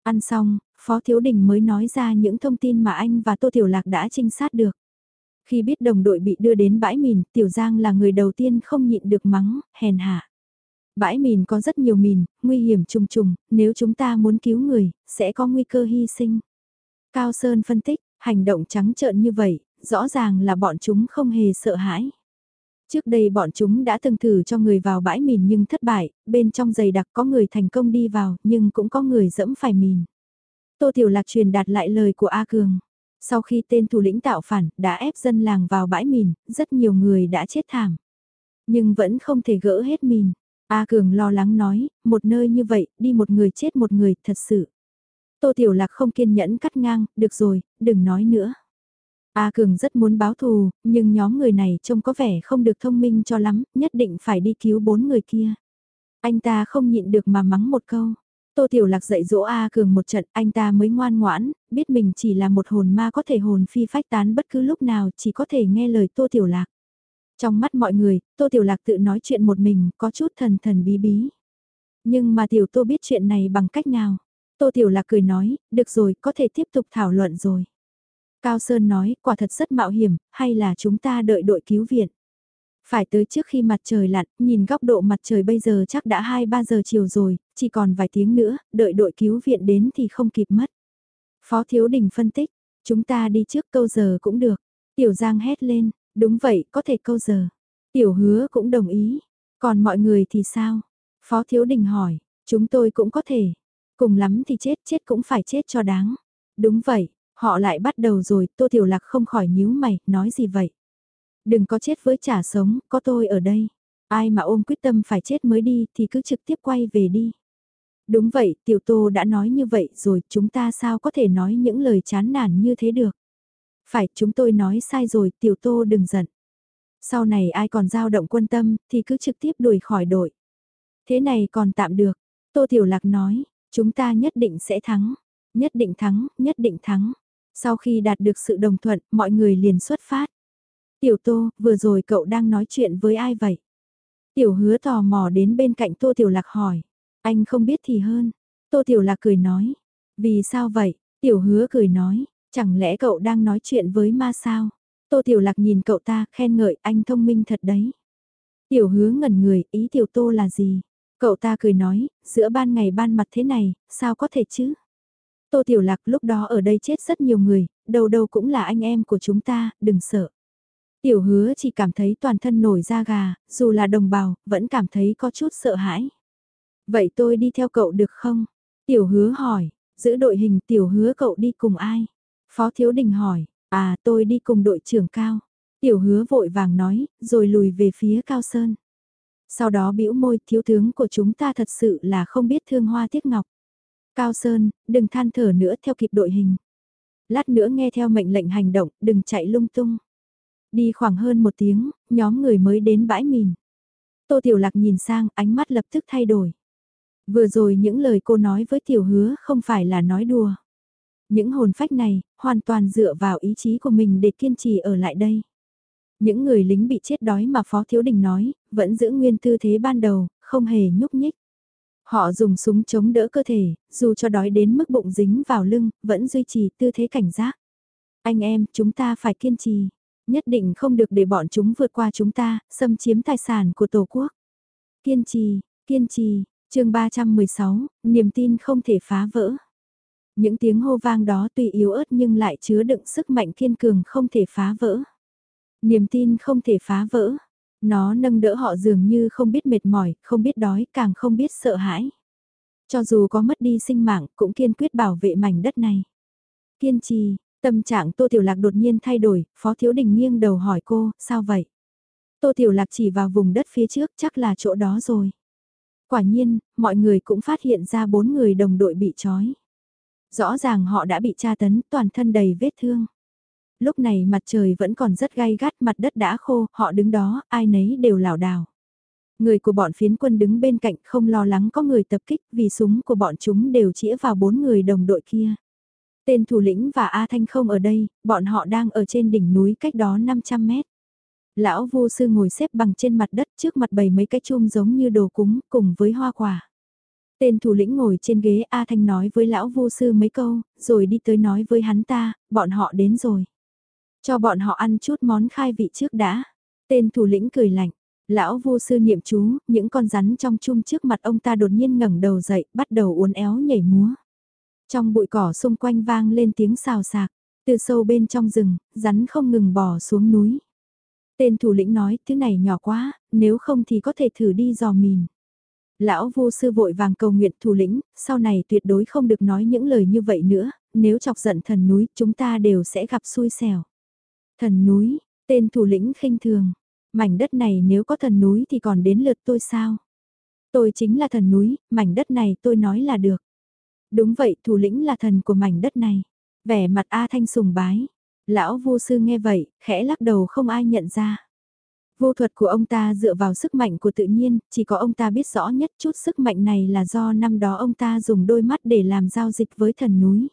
Ăn xong, Phó Thiếu Đình mới nói ra những thông tin mà anh và Tô Tiểu Lạc đã trinh sát được. Khi biết đồng đội bị đưa đến bãi mìn, Tiểu Giang là người đầu tiên không nhịn được mắng, hèn hạ. Bãi mìn có rất nhiều mìn, nguy hiểm trùng trùng, nếu chúng ta muốn cứu người, sẽ có nguy cơ hy sinh. Cao Sơn phân tích, hành động trắng trợn như vậy, rõ ràng là bọn chúng không hề sợ hãi. Trước đây bọn chúng đã từng thử cho người vào bãi mìn nhưng thất bại, bên trong giày đặc có người thành công đi vào nhưng cũng có người dẫm phải mìn. Tô Tiểu Lạc truyền đạt lại lời của A Cường. Sau khi tên thủ lĩnh tạo phản đã ép dân làng vào bãi mìn, rất nhiều người đã chết thảm. Nhưng vẫn không thể gỡ hết mìn. A Cường lo lắng nói, một nơi như vậy, đi một người chết một người, thật sự. Tô Tiểu Lạc không kiên nhẫn cắt ngang, được rồi, đừng nói nữa. A Cường rất muốn báo thù, nhưng nhóm người này trông có vẻ không được thông minh cho lắm, nhất định phải đi cứu bốn người kia. Anh ta không nhịn được mà mắng một câu. Tô Tiểu Lạc dạy dỗ A Cường một trận, anh ta mới ngoan ngoãn, biết mình chỉ là một hồn ma có thể hồn phi phách tán bất cứ lúc nào, chỉ có thể nghe lời Tô Tiểu Lạc. Trong mắt mọi người, Tô Tiểu Lạc tự nói chuyện một mình, có chút thần thần bí bí. Nhưng mà Tiểu Tô biết chuyện này bằng cách nào? Tô Tiểu Lạc cười nói, được rồi, có thể tiếp tục thảo luận rồi. Cao Sơn nói, quả thật rất mạo hiểm, hay là chúng ta đợi đội cứu viện. Phải tới trước khi mặt trời lặn, nhìn góc độ mặt trời bây giờ chắc đã 2-3 giờ chiều rồi, chỉ còn vài tiếng nữa, đợi đội cứu viện đến thì không kịp mất. Phó Thiếu Đình phân tích, chúng ta đi trước câu giờ cũng được. Tiểu Giang hét lên, đúng vậy, có thể câu giờ. Tiểu Hứa cũng đồng ý, còn mọi người thì sao? Phó Thiếu Đình hỏi, chúng tôi cũng có thể. Cùng lắm thì chết, chết cũng phải chết cho đáng. Đúng vậy, họ lại bắt đầu rồi, Tô Tiểu Lạc không khỏi nhíu mày, nói gì vậy? Đừng có chết với trả sống, có tôi ở đây. Ai mà ôm quyết tâm phải chết mới đi thì cứ trực tiếp quay về đi. Đúng vậy, tiểu tô đã nói như vậy rồi, chúng ta sao có thể nói những lời chán nản như thế được. Phải, chúng tôi nói sai rồi, tiểu tô đừng giận. Sau này ai còn dao động quân tâm, thì cứ trực tiếp đuổi khỏi đội. Thế này còn tạm được. Tô Tiểu Lạc nói, chúng ta nhất định sẽ thắng. Nhất định thắng, nhất định thắng. Sau khi đạt được sự đồng thuận, mọi người liền xuất phát. Tiểu Tô, vừa rồi cậu đang nói chuyện với ai vậy? Tiểu hứa tò mò đến bên cạnh Tô Tiểu Lạc hỏi. Anh không biết thì hơn. Tô Tiểu Lạc cười nói. Vì sao vậy? Tiểu hứa cười nói. Chẳng lẽ cậu đang nói chuyện với ma sao? Tô Tiểu Lạc nhìn cậu ta khen ngợi anh thông minh thật đấy. Tiểu hứa ngẩn người, ý Tiểu Tô là gì? Cậu ta cười nói, giữa ban ngày ban mặt thế này, sao có thể chứ? Tô Tiểu Lạc lúc đó ở đây chết rất nhiều người, đầu đầu cũng là anh em của chúng ta, đừng sợ. Tiểu hứa chỉ cảm thấy toàn thân nổi da gà, dù là đồng bào, vẫn cảm thấy có chút sợ hãi. Vậy tôi đi theo cậu được không? Tiểu hứa hỏi, Giữ đội hình tiểu hứa cậu đi cùng ai? Phó Thiếu Đình hỏi, à tôi đi cùng đội trưởng cao. Tiểu hứa vội vàng nói, rồi lùi về phía Cao Sơn. Sau đó bĩu môi thiếu tướng của chúng ta thật sự là không biết thương hoa tiếc ngọc. Cao Sơn, đừng than thở nữa theo kịp đội hình. Lát nữa nghe theo mệnh lệnh hành động, đừng chạy lung tung. Đi khoảng hơn một tiếng, nhóm người mới đến bãi mìn. Tô Tiểu Lạc nhìn sang, ánh mắt lập tức thay đổi. Vừa rồi những lời cô nói với Tiểu Hứa không phải là nói đùa. Những hồn phách này, hoàn toàn dựa vào ý chí của mình để kiên trì ở lại đây. Những người lính bị chết đói mà Phó Thiếu Đình nói, vẫn giữ nguyên tư thế ban đầu, không hề nhúc nhích. Họ dùng súng chống đỡ cơ thể, dù cho đói đến mức bụng dính vào lưng, vẫn duy trì tư thế cảnh giác. Anh em, chúng ta phải kiên trì. Nhất định không được để bọn chúng vượt qua chúng ta, xâm chiếm tài sản của Tổ quốc. Kiên trì, kiên trì, chương 316, niềm tin không thể phá vỡ. Những tiếng hô vang đó tuy yếu ớt nhưng lại chứa đựng sức mạnh kiên cường không thể phá vỡ. Niềm tin không thể phá vỡ. Nó nâng đỡ họ dường như không biết mệt mỏi, không biết đói, càng không biết sợ hãi. Cho dù có mất đi sinh mạng, cũng kiên quyết bảo vệ mảnh đất này. Kiên trì, tâm trạng Tô Tiểu Lạc đột nhiên thay đổi, Phó Thiếu Đình nghiêng đầu hỏi cô, sao vậy? Tô Tiểu Lạc chỉ vào vùng đất phía trước, chắc là chỗ đó rồi. Quả nhiên, mọi người cũng phát hiện ra bốn người đồng đội bị trói. Rõ ràng họ đã bị tra tấn, toàn thân đầy vết thương. Lúc này mặt trời vẫn còn rất gai gắt, mặt đất đã khô, họ đứng đó, ai nấy đều lảo đảo. Người của bọn phiến quân đứng bên cạnh không lo lắng có người tập kích vì súng của bọn chúng đều chĩa vào bốn người đồng đội kia. Tên thủ lĩnh và A Thanh không ở đây, bọn họ đang ở trên đỉnh núi cách đó 500 mét. Lão vô sư ngồi xếp bằng trên mặt đất trước mặt bầy mấy cái chum giống như đồ cúng cùng với hoa quả. Tên thủ lĩnh ngồi trên ghế A Thanh nói với lão vô sư mấy câu, rồi đi tới nói với hắn ta, bọn họ đến rồi. Cho bọn họ ăn chút món khai vị trước đã. Tên thủ lĩnh cười lạnh. Lão vô sư niệm chú, những con rắn trong chum trước mặt ông ta đột nhiên ngẩng đầu dậy, bắt đầu uốn éo nhảy múa. Trong bụi cỏ xung quanh vang lên tiếng xào xạc, từ sâu bên trong rừng, rắn không ngừng bò xuống núi. Tên thủ lĩnh nói, thứ này nhỏ quá, nếu không thì có thể thử đi dò mìn. Lão vô sư vội vàng cầu nguyện thủ lĩnh, sau này tuyệt đối không được nói những lời như vậy nữa, nếu chọc giận thần núi chúng ta đều sẽ gặp xui xẻo. Thần núi, tên thủ lĩnh khinh thường. Mảnh đất này nếu có thần núi thì còn đến lượt tôi sao? Tôi chính là thần núi, mảnh đất này tôi nói là được. Đúng vậy, thủ lĩnh là thần của mảnh đất này. Vẻ mặt A Thanh sùng bái. Lão vô sư nghe vậy, khẽ lắc đầu không ai nhận ra. Vô thuật của ông ta dựa vào sức mạnh của tự nhiên, chỉ có ông ta biết rõ nhất chút sức mạnh này là do năm đó ông ta dùng đôi mắt để làm giao dịch với thần núi.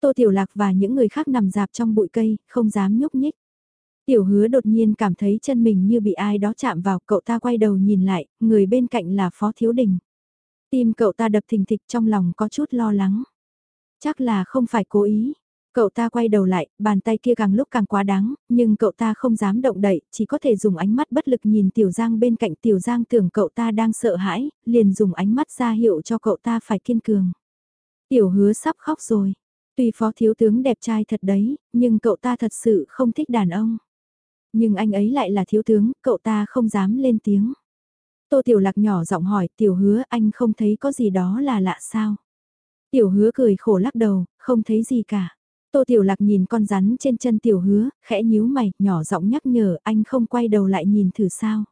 Tô Tiểu Lạc và những người khác nằm dạp trong bụi cây, không dám nhúc nhích. Tiểu hứa đột nhiên cảm thấy chân mình như bị ai đó chạm vào, cậu ta quay đầu nhìn lại, người bên cạnh là Phó Thiếu Đình. Tim cậu ta đập thình thịch trong lòng có chút lo lắng. Chắc là không phải cố ý. Cậu ta quay đầu lại, bàn tay kia càng lúc càng quá đáng, nhưng cậu ta không dám động đậy, chỉ có thể dùng ánh mắt bất lực nhìn Tiểu Giang bên cạnh Tiểu Giang tưởng cậu ta đang sợ hãi, liền dùng ánh mắt ra hiệu cho cậu ta phải kiên cường. Tiểu hứa sắp khóc rồi, Tuy phó thiếu tướng đẹp trai thật đấy, nhưng cậu ta thật sự không thích đàn ông. Nhưng anh ấy lại là thiếu tướng, cậu ta không dám lên tiếng. Tô Tiểu Lạc nhỏ giọng hỏi, Tiểu Hứa anh không thấy có gì đó là lạ sao? Tiểu Hứa cười khổ lắc đầu, không thấy gì cả. Tô Tiểu Lạc nhìn con rắn trên chân Tiểu Hứa, khẽ nhíu mày, nhỏ giọng nhắc nhở anh không quay đầu lại nhìn thử sao.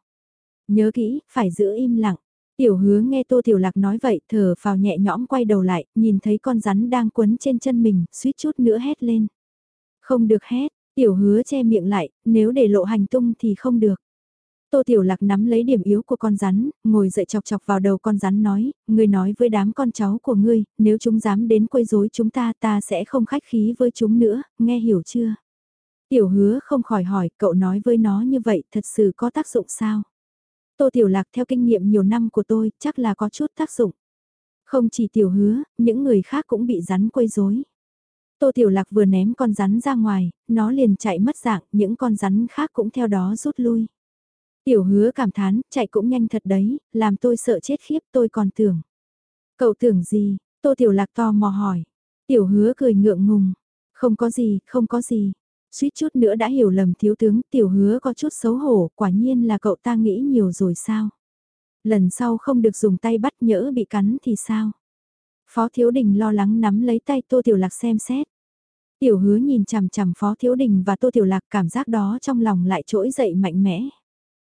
Nhớ kỹ, phải giữ im lặng. Tiểu hứa nghe Tô Tiểu Lạc nói vậy, thở vào nhẹ nhõm quay đầu lại, nhìn thấy con rắn đang quấn trên chân mình, suýt chút nữa hét lên. Không được hét, tiểu hứa che miệng lại, nếu để lộ hành tung thì không được. Tô Tiểu Lạc nắm lấy điểm yếu của con rắn, ngồi dậy chọc chọc vào đầu con rắn nói, ngươi nói với đám con cháu của ngươi, nếu chúng dám đến quấy rối chúng ta ta sẽ không khách khí với chúng nữa, nghe hiểu chưa? Tiểu hứa không khỏi hỏi, cậu nói với nó như vậy thật sự có tác dụng sao? Tô Tiểu Lạc theo kinh nghiệm nhiều năm của tôi, chắc là có chút tác dụng. Không chỉ Tiểu Hứa, những người khác cũng bị rắn quấy rối. Tô Tiểu Lạc vừa ném con rắn ra ngoài, nó liền chạy mất dạng, những con rắn khác cũng theo đó rút lui. Tiểu Hứa cảm thán, chạy cũng nhanh thật đấy, làm tôi sợ chết khiếp tôi còn tưởng. Cậu tưởng gì? Tô Tiểu Lạc to mò hỏi. Tiểu Hứa cười ngượng ngùng. Không có gì, không có gì suýt chút nữa đã hiểu lầm thiếu tướng tiểu hứa có chút xấu hổ, quả nhiên là cậu ta nghĩ nhiều rồi sao. Lần sau không được dùng tay bắt nhỡ bị cắn thì sao? Phó Thiếu Đình lo lắng nắm lấy tay Tô Tiểu Lạc xem xét. Tiểu hứa nhìn chằm chằm Phó Thiếu Đình và Tô Tiểu Lạc cảm giác đó trong lòng lại trỗi dậy mạnh mẽ.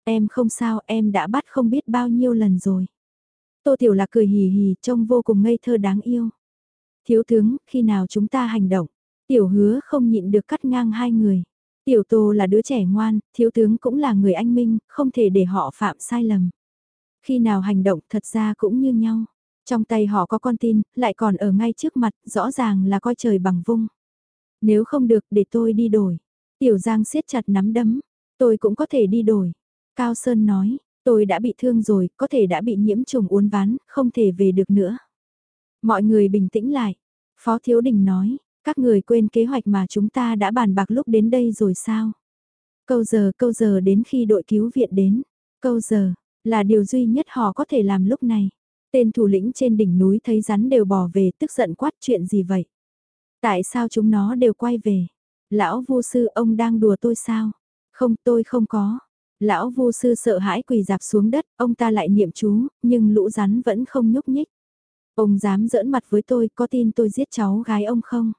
Em không sao, em đã bắt không biết bao nhiêu lần rồi. Tô Tiểu Lạc cười hì hì, trông vô cùng ngây thơ đáng yêu. Thiếu tướng, khi nào chúng ta hành động? Tiểu hứa không nhịn được cắt ngang hai người. Tiểu Tô là đứa trẻ ngoan, thiếu tướng cũng là người anh minh, không thể để họ phạm sai lầm. Khi nào hành động thật ra cũng như nhau. Trong tay họ có con tin, lại còn ở ngay trước mặt, rõ ràng là coi trời bằng vung. Nếu không được để tôi đi đổi. Tiểu Giang siết chặt nắm đấm, tôi cũng có thể đi đổi. Cao Sơn nói, tôi đã bị thương rồi, có thể đã bị nhiễm trùng uốn ván, không thể về được nữa. Mọi người bình tĩnh lại. Phó Thiếu Đình nói, các người quên kế hoạch mà chúng ta đã bàn bạc lúc đến đây rồi sao? Câu giờ, câu giờ đến khi đội cứu viện đến. Câu giờ, là điều duy nhất họ có thể làm lúc này. Tên thủ lĩnh trên đỉnh núi thấy rắn đều bỏ về tức giận quát chuyện gì vậy? Tại sao chúng nó đều quay về? Lão vô sư ông đang đùa tôi sao? Không tôi không có. Lão vô sư sợ hãi quỳ dạp xuống đất, ông ta lại niệm chú, nhưng lũ rắn vẫn không nhúc nhích. Ông dám giỡn mặt với tôi, có tin tôi giết cháu gái ông không?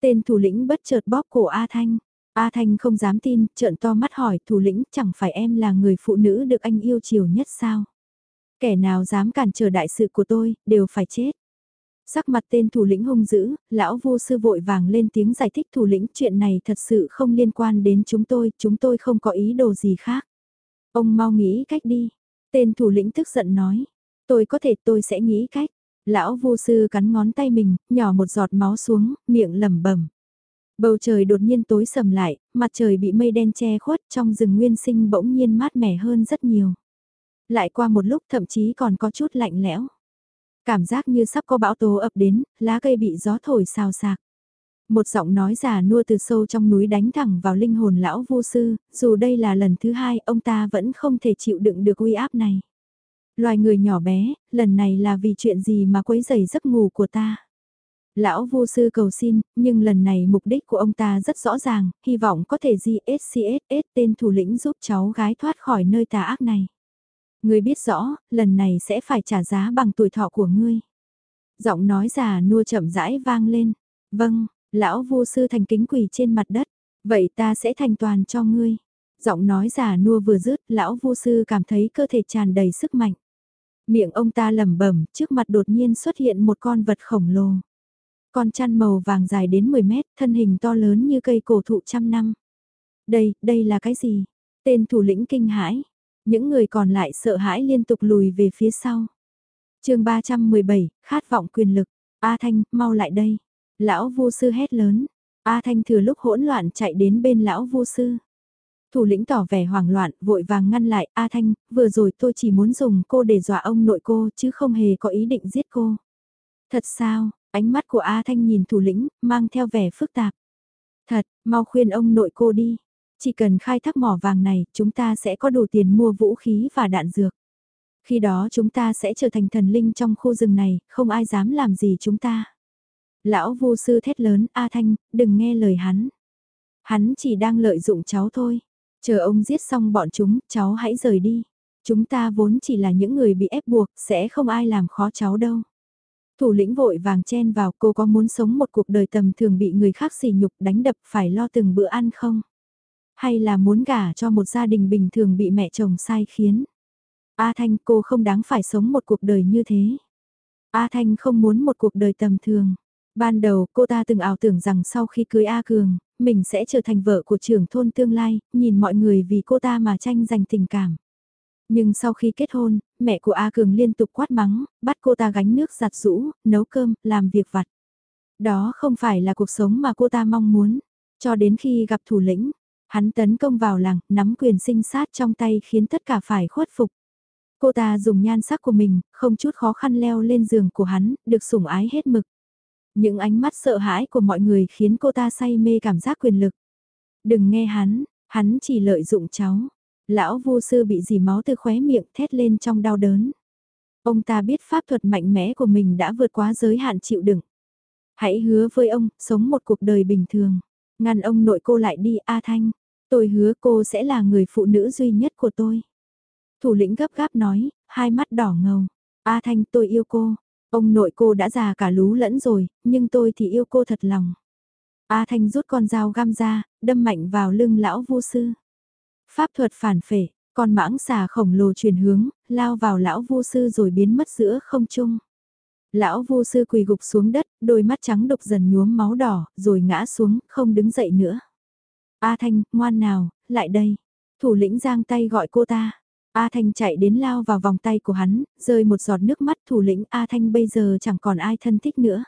Tên thủ lĩnh bất chợt bóp cổ A Thanh. A Thanh không dám tin, trợn to mắt hỏi thủ lĩnh chẳng phải em là người phụ nữ được anh yêu chiều nhất sao? Kẻ nào dám cản trở đại sự của tôi, đều phải chết. Sắc mặt tên thủ lĩnh hung dữ, lão vô sư vội vàng lên tiếng giải thích thủ lĩnh chuyện này thật sự không liên quan đến chúng tôi, chúng tôi không có ý đồ gì khác. Ông mau nghĩ cách đi. Tên thủ lĩnh tức giận nói, tôi có thể tôi sẽ nghĩ cách. Lão vô sư cắn ngón tay mình, nhỏ một giọt máu xuống, miệng lẩm bẩm. Bầu trời đột nhiên tối sầm lại, mặt trời bị mây đen che khuất trong rừng nguyên sinh bỗng nhiên mát mẻ hơn rất nhiều. Lại qua một lúc thậm chí còn có chút lạnh lẽo. Cảm giác như sắp có bão tố ập đến, lá cây bị gió thổi xào xạc. Một giọng nói giả nua từ sâu trong núi đánh thẳng vào linh hồn lão vô sư, dù đây là lần thứ hai ông ta vẫn không thể chịu đựng được uy áp này. Loài người nhỏ bé, lần này là vì chuyện gì mà quấy rầy giấc ngủ của ta. Lão vô sư cầu xin, nhưng lần này mục đích của ông ta rất rõ ràng, hy vọng có thể GSCSS tên thủ lĩnh giúp cháu gái thoát khỏi nơi tà ác này. Ngươi biết rõ, lần này sẽ phải trả giá bằng tuổi thọ của ngươi. Giọng nói già nua chậm rãi vang lên. Vâng, lão vô sư thành kính quỳ trên mặt đất. Vậy ta sẽ thành toàn cho ngươi. Giọng nói già nua vừa dứt, lão vô sư cảm thấy cơ thể tràn đầy sức mạnh. Miệng ông ta lẩm bẩm, trước mặt đột nhiên xuất hiện một con vật khổng lồ. Con chăn màu vàng dài đến 10 mét, thân hình to lớn như cây cổ thụ trăm năm. Đây, đây là cái gì? Tên thủ lĩnh kinh hãi. Những người còn lại sợ hãi liên tục lùi về phía sau. chương 317, khát vọng quyền lực. A Thanh, mau lại đây. Lão vô sư hét lớn. A Thanh thừa lúc hỗn loạn chạy đến bên lão vô sư. Thủ lĩnh tỏ vẻ hoảng loạn, vội vàng ngăn lại, A Thanh, vừa rồi tôi chỉ muốn dùng cô để dọa ông nội cô, chứ không hề có ý định giết cô. Thật sao, ánh mắt của A Thanh nhìn thủ lĩnh, mang theo vẻ phức tạp. Thật, mau khuyên ông nội cô đi. Chỉ cần khai thác mỏ vàng này, chúng ta sẽ có đủ tiền mua vũ khí và đạn dược. Khi đó chúng ta sẽ trở thành thần linh trong khu rừng này, không ai dám làm gì chúng ta. Lão vô sư thét lớn, A Thanh, đừng nghe lời hắn. Hắn chỉ đang lợi dụng cháu thôi. Chờ ông giết xong bọn chúng, cháu hãy rời đi. Chúng ta vốn chỉ là những người bị ép buộc, sẽ không ai làm khó cháu đâu. Thủ lĩnh vội vàng chen vào cô có muốn sống một cuộc đời tầm thường bị người khác sỉ nhục đánh đập phải lo từng bữa ăn không? Hay là muốn gả cho một gia đình bình thường bị mẹ chồng sai khiến? A Thanh cô không đáng phải sống một cuộc đời như thế. A Thanh không muốn một cuộc đời tầm thường. Ban đầu cô ta từng ảo tưởng rằng sau khi cưới A Cường, mình sẽ trở thành vợ của trưởng thôn tương lai, nhìn mọi người vì cô ta mà tranh giành tình cảm. Nhưng sau khi kết hôn, mẹ của A Cường liên tục quát mắng, bắt cô ta gánh nước giặt rũ, nấu cơm, làm việc vặt. Đó không phải là cuộc sống mà cô ta mong muốn. Cho đến khi gặp thủ lĩnh, hắn tấn công vào làng, nắm quyền sinh sát trong tay khiến tất cả phải khuất phục. Cô ta dùng nhan sắc của mình, không chút khó khăn leo lên giường của hắn, được sủng ái hết mực. Những ánh mắt sợ hãi của mọi người khiến cô ta say mê cảm giác quyền lực. Đừng nghe hắn, hắn chỉ lợi dụng cháu. Lão vô sư bị dì máu từ khóe miệng thét lên trong đau đớn. Ông ta biết pháp thuật mạnh mẽ của mình đã vượt quá giới hạn chịu đựng. Hãy hứa với ông, sống một cuộc đời bình thường. Ngăn ông nội cô lại đi A Thanh. Tôi hứa cô sẽ là người phụ nữ duy nhất của tôi. Thủ lĩnh gấp gáp nói, hai mắt đỏ ngầu. A Thanh tôi yêu cô. Ông nội cô đã già cả lú lẫn rồi, nhưng tôi thì yêu cô thật lòng. A Thanh rút con dao găm ra, đâm mạnh vào lưng lão vô sư. Pháp thuật phản phệ, con mãng xà khổng lồ chuyển hướng, lao vào lão vô sư rồi biến mất giữa không trung. Lão vô sư quỳ gục xuống đất, đôi mắt trắng đục dần nhuốm máu đỏ, rồi ngã xuống, không đứng dậy nữa. A Thanh, ngoan nào, lại đây. Thủ lĩnh giang tay gọi cô ta. A Thanh chạy đến lao vào vòng tay của hắn, rơi một giọt nước mắt thủ lĩnh A Thanh bây giờ chẳng còn ai thân thích nữa.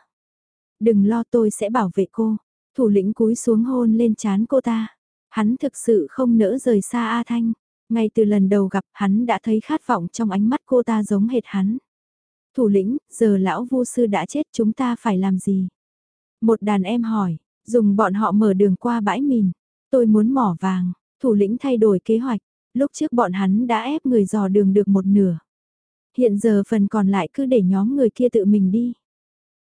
Đừng lo tôi sẽ bảo vệ cô. Thủ lĩnh cúi xuống hôn lên chán cô ta. Hắn thực sự không nỡ rời xa A Thanh. Ngay từ lần đầu gặp hắn đã thấy khát vọng trong ánh mắt cô ta giống hệt hắn. Thủ lĩnh, giờ lão vô sư đã chết chúng ta phải làm gì? Một đàn em hỏi, dùng bọn họ mở đường qua bãi mìn. Tôi muốn mỏ vàng, thủ lĩnh thay đổi kế hoạch. Lúc trước bọn hắn đã ép người dò đường được một nửa. Hiện giờ phần còn lại cứ để nhóm người kia tự mình đi.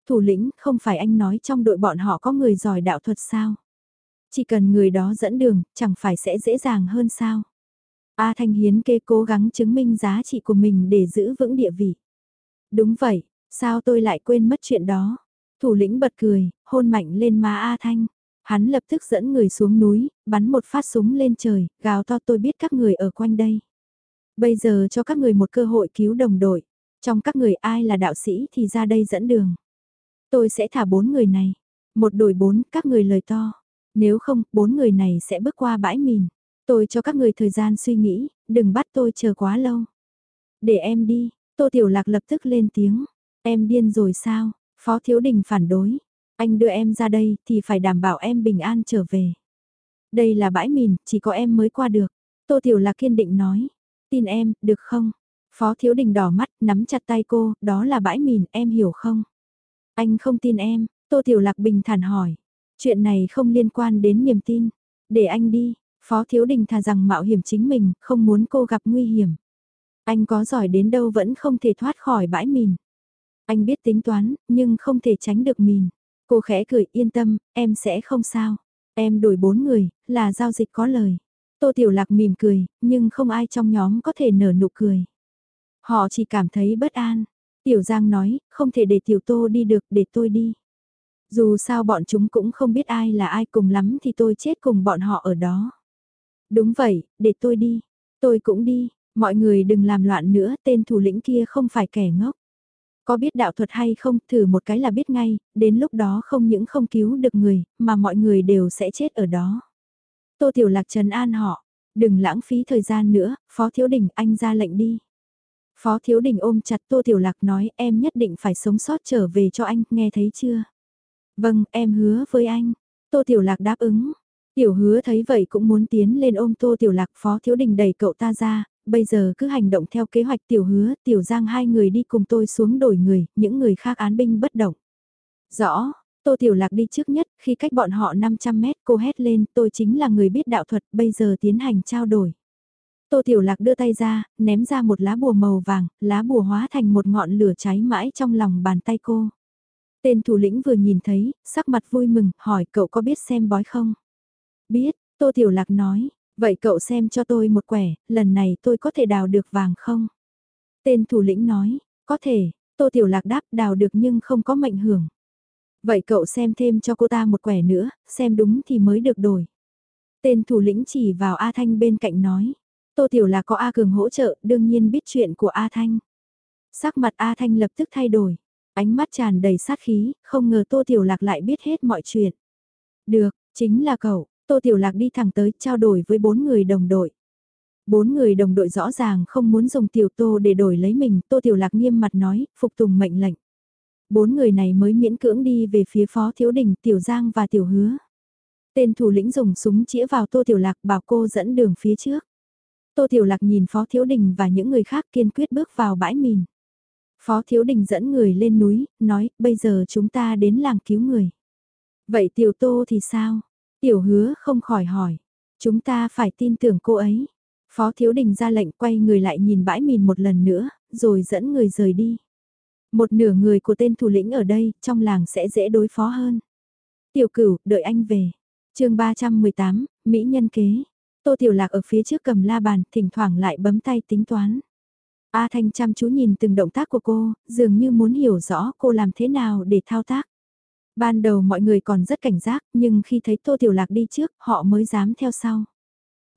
Thủ lĩnh, không phải anh nói trong đội bọn họ có người giỏi đạo thuật sao? Chỉ cần người đó dẫn đường, chẳng phải sẽ dễ dàng hơn sao? A Thanh Hiến kê cố gắng chứng minh giá trị của mình để giữ vững địa vị. Đúng vậy, sao tôi lại quên mất chuyện đó? Thủ lĩnh bật cười, hôn mạnh lên má A Thanh. Hắn lập tức dẫn người xuống núi, bắn một phát súng lên trời, gào to tôi biết các người ở quanh đây. Bây giờ cho các người một cơ hội cứu đồng đội. Trong các người ai là đạo sĩ thì ra đây dẫn đường. Tôi sẽ thả bốn người này. Một đổi bốn, các người lời to. Nếu không, bốn người này sẽ bước qua bãi mìn. Tôi cho các người thời gian suy nghĩ, đừng bắt tôi chờ quá lâu. Để em đi, Tô Tiểu Lạc lập tức lên tiếng. Em điên rồi sao? Phó Thiếu Đình phản đối. Anh đưa em ra đây thì phải đảm bảo em bình an trở về. Đây là bãi mìn, chỉ có em mới qua được. Tô Tiểu Lạc kiên định nói. Tin em, được không? Phó Thiếu Đình đỏ mắt, nắm chặt tay cô, đó là bãi mìn, em hiểu không? Anh không tin em, Tô Tiểu Lạc bình thản hỏi. Chuyện này không liên quan đến niềm tin. Để anh đi, Phó Thiếu Đình thà rằng mạo hiểm chính mình, không muốn cô gặp nguy hiểm. Anh có giỏi đến đâu vẫn không thể thoát khỏi bãi mìn. Anh biết tính toán, nhưng không thể tránh được mìn. Cô khẽ cười yên tâm, em sẽ không sao. Em đổi bốn người, là giao dịch có lời. Tô Tiểu Lạc mỉm cười, nhưng không ai trong nhóm có thể nở nụ cười. Họ chỉ cảm thấy bất an. Tiểu Giang nói, không thể để Tiểu Tô đi được, để tôi đi. Dù sao bọn chúng cũng không biết ai là ai cùng lắm thì tôi chết cùng bọn họ ở đó. Đúng vậy, để tôi đi. Tôi cũng đi, mọi người đừng làm loạn nữa, tên thủ lĩnh kia không phải kẻ ngốc. Có biết đạo thuật hay không, thử một cái là biết ngay, đến lúc đó không những không cứu được người, mà mọi người đều sẽ chết ở đó. Tô Tiểu Lạc trấn an họ, đừng lãng phí thời gian nữa, Phó Thiếu Đình anh ra lệnh đi. Phó Thiếu Đình ôm chặt Tô Tiểu Lạc nói em nhất định phải sống sót trở về cho anh, nghe thấy chưa? Vâng, em hứa với anh. Tô Tiểu Lạc đáp ứng. Tiểu hứa thấy vậy cũng muốn tiến lên ôm Tô Tiểu Lạc Phó Thiếu Đình đẩy cậu ta ra, bây giờ cứ hành động theo kế hoạch Tiểu hứa, Tiểu Giang hai người đi cùng tôi xuống đổi người, những người khác án binh bất động. Rõ, Tô Tiểu Lạc đi trước nhất, khi cách bọn họ 500 mét cô hét lên, tôi chính là người biết đạo thuật, bây giờ tiến hành trao đổi. Tô Tiểu Lạc đưa tay ra, ném ra một lá bùa màu vàng, lá bùa hóa thành một ngọn lửa cháy mãi trong lòng bàn tay cô. Tên thủ lĩnh vừa nhìn thấy, sắc mặt vui mừng, hỏi cậu có biết xem bói không? Biết, Tô Tiểu Lạc nói, vậy cậu xem cho tôi một quẻ, lần này tôi có thể đào được vàng không? Tên thủ lĩnh nói, có thể, Tô Tiểu Lạc đáp đào được nhưng không có mệnh hưởng. Vậy cậu xem thêm cho cô ta một quẻ nữa, xem đúng thì mới được đổi. Tên thủ lĩnh chỉ vào A Thanh bên cạnh nói. Tô Tiểu Lạc có A Cường hỗ trợ, đương nhiên biết chuyện của A Thanh. Sắc mặt A Thanh lập tức thay đổi. Ánh mắt tràn đầy sát khí, không ngờ Tô Tiểu Lạc lại biết hết mọi chuyện. Được, chính là cậu, Tô Tiểu Lạc đi thẳng tới trao đổi với bốn người đồng đội. Bốn người đồng đội rõ ràng không muốn dùng Tiểu Tô để đổi lấy mình, Tô Tiểu Lạc nghiêm mặt nói, phục tùng mệnh lệnh. Bốn người này mới miễn cưỡng đi về phía Phó Thiếu Đình, Tiểu Giang và Tiểu Hứa. Tên thủ lĩnh dùng súng chĩa vào Tô Tiểu Lạc bảo cô dẫn đường phía trước. Tô Tiểu Lạc nhìn Phó Thiếu Đình và những người khác kiên quyết bước vào bãi mìn. Phó Thiếu Đình dẫn người lên núi, nói, bây giờ chúng ta đến làng cứu người. Vậy Tiểu Tô thì sao? Tiểu Hứa không khỏi hỏi. Chúng ta phải tin tưởng cô ấy. Phó Thiếu Đình ra lệnh quay người lại nhìn bãi mìn một lần nữa, rồi dẫn người rời đi. Một nửa người của tên thủ lĩnh ở đây, trong làng sẽ dễ đối phó hơn. Tiểu cửu, đợi anh về. chương 318, Mỹ nhân kế. Tô Tiểu Lạc ở phía trước cầm la bàn, thỉnh thoảng lại bấm tay tính toán. A Thanh chăm chú nhìn từng động tác của cô, dường như muốn hiểu rõ cô làm thế nào để thao tác. Ban đầu mọi người còn rất cảnh giác, nhưng khi thấy Tô Tiểu Lạc đi trước, họ mới dám theo sau.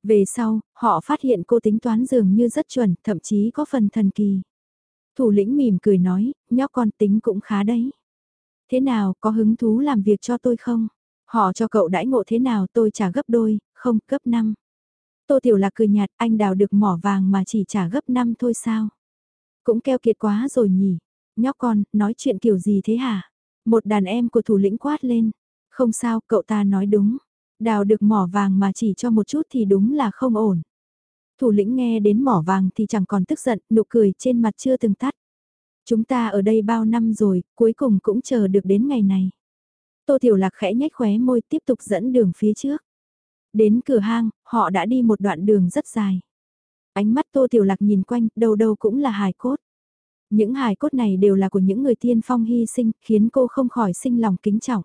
Về sau, họ phát hiện cô tính toán dường như rất chuẩn, thậm chí có phần thần kỳ. Thủ lĩnh mỉm cười nói, nhóc con tính cũng khá đấy. Thế nào, có hứng thú làm việc cho tôi không? Họ cho cậu đãi ngộ thế nào tôi trả gấp đôi, không, cấp 5. Tô Tiểu Lạc cười nhạt, anh đào được mỏ vàng mà chỉ trả gấp 5 thôi sao? Cũng keo kiệt quá rồi nhỉ? Nhóc con, nói chuyện kiểu gì thế hả? Một đàn em của thủ lĩnh quát lên. Không sao, cậu ta nói đúng. Đào được mỏ vàng mà chỉ cho một chút thì đúng là không ổn. Thủ lĩnh nghe đến mỏ vàng thì chẳng còn tức giận, nụ cười trên mặt chưa từng tắt. Chúng ta ở đây bao năm rồi, cuối cùng cũng chờ được đến ngày này. Tô Tiểu Lạc khẽ nhếch khóe môi tiếp tục dẫn đường phía trước. Đến cửa hang, họ đã đi một đoạn đường rất dài. Ánh mắt Tô Tiểu Lạc nhìn quanh, đâu đâu cũng là hài cốt. Những hài cốt này đều là của những người tiên phong hy sinh, khiến cô không khỏi sinh lòng kính trọng.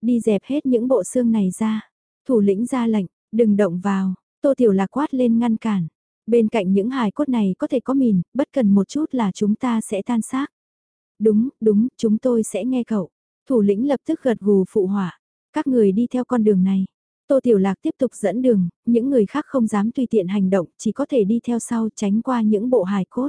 Đi dẹp hết những bộ xương này ra. Thủ lĩnh ra lệnh, đừng động vào, Tô Tiểu Lạc quát lên ngăn cản. Bên cạnh những hài cốt này có thể có mìn, bất cần một chút là chúng ta sẽ tan xác. Đúng, đúng, chúng tôi sẽ nghe cậu. Thủ lĩnh lập tức gật gù phụ họa. Các người đi theo con đường này. Tô Tiểu Lạc tiếp tục dẫn đường, những người khác không dám tùy tiện hành động, chỉ có thể đi theo sau tránh qua những bộ hài cốt.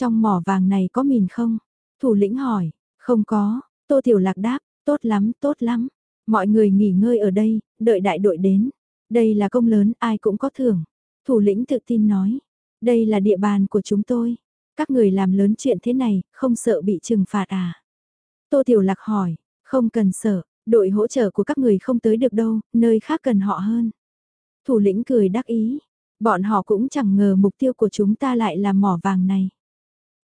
Trong mỏ vàng này có mìn không? Thủ lĩnh hỏi, không có, Tô Tiểu Lạc đáp, tốt lắm, tốt lắm. Mọi người nghỉ ngơi ở đây, đợi đại đội đến. Đây là công lớn, ai cũng có thưởng. Thủ lĩnh tự tin nói, đây là địa bàn của chúng tôi. Các người làm lớn chuyện thế này, không sợ bị trừng phạt à? Tô Tiểu Lạc hỏi, không cần sợ, đội hỗ trợ của các người không tới được đâu, nơi khác cần họ hơn. Thủ lĩnh cười đắc ý, bọn họ cũng chẳng ngờ mục tiêu của chúng ta lại là mỏ vàng này.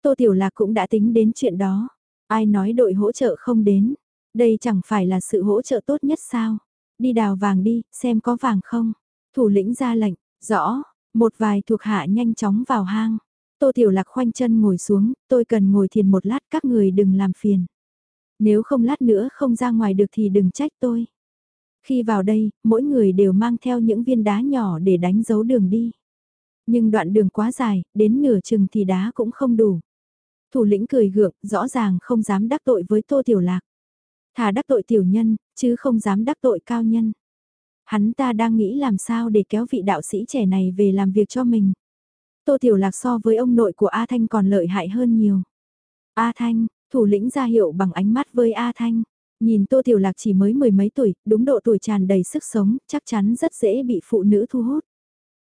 Tô Tiểu Lạc cũng đã tính đến chuyện đó, ai nói đội hỗ trợ không đến, đây chẳng phải là sự hỗ trợ tốt nhất sao? Đi đào vàng đi, xem có vàng không? Thủ lĩnh ra lệnh, rõ, một vài thuộc hạ nhanh chóng vào hang. Tô Tiểu Lạc khoanh chân ngồi xuống, tôi cần ngồi thiền một lát các người đừng làm phiền. Nếu không lát nữa không ra ngoài được thì đừng trách tôi. Khi vào đây, mỗi người đều mang theo những viên đá nhỏ để đánh dấu đường đi. Nhưng đoạn đường quá dài, đến nửa chừng thì đá cũng không đủ. Thủ lĩnh cười gượng, rõ ràng không dám đắc tội với Tô Tiểu Lạc. Thà đắc tội tiểu nhân, chứ không dám đắc tội cao nhân. Hắn ta đang nghĩ làm sao để kéo vị đạo sĩ trẻ này về làm việc cho mình. Tô Tiểu Lạc so với ông nội của A Thanh còn lợi hại hơn nhiều. A Thanh, thủ lĩnh ra hiệu bằng ánh mắt với A Thanh. Nhìn Tô Tiểu Lạc chỉ mới mười mấy tuổi, đúng độ tuổi tràn đầy sức sống, chắc chắn rất dễ bị phụ nữ thu hút.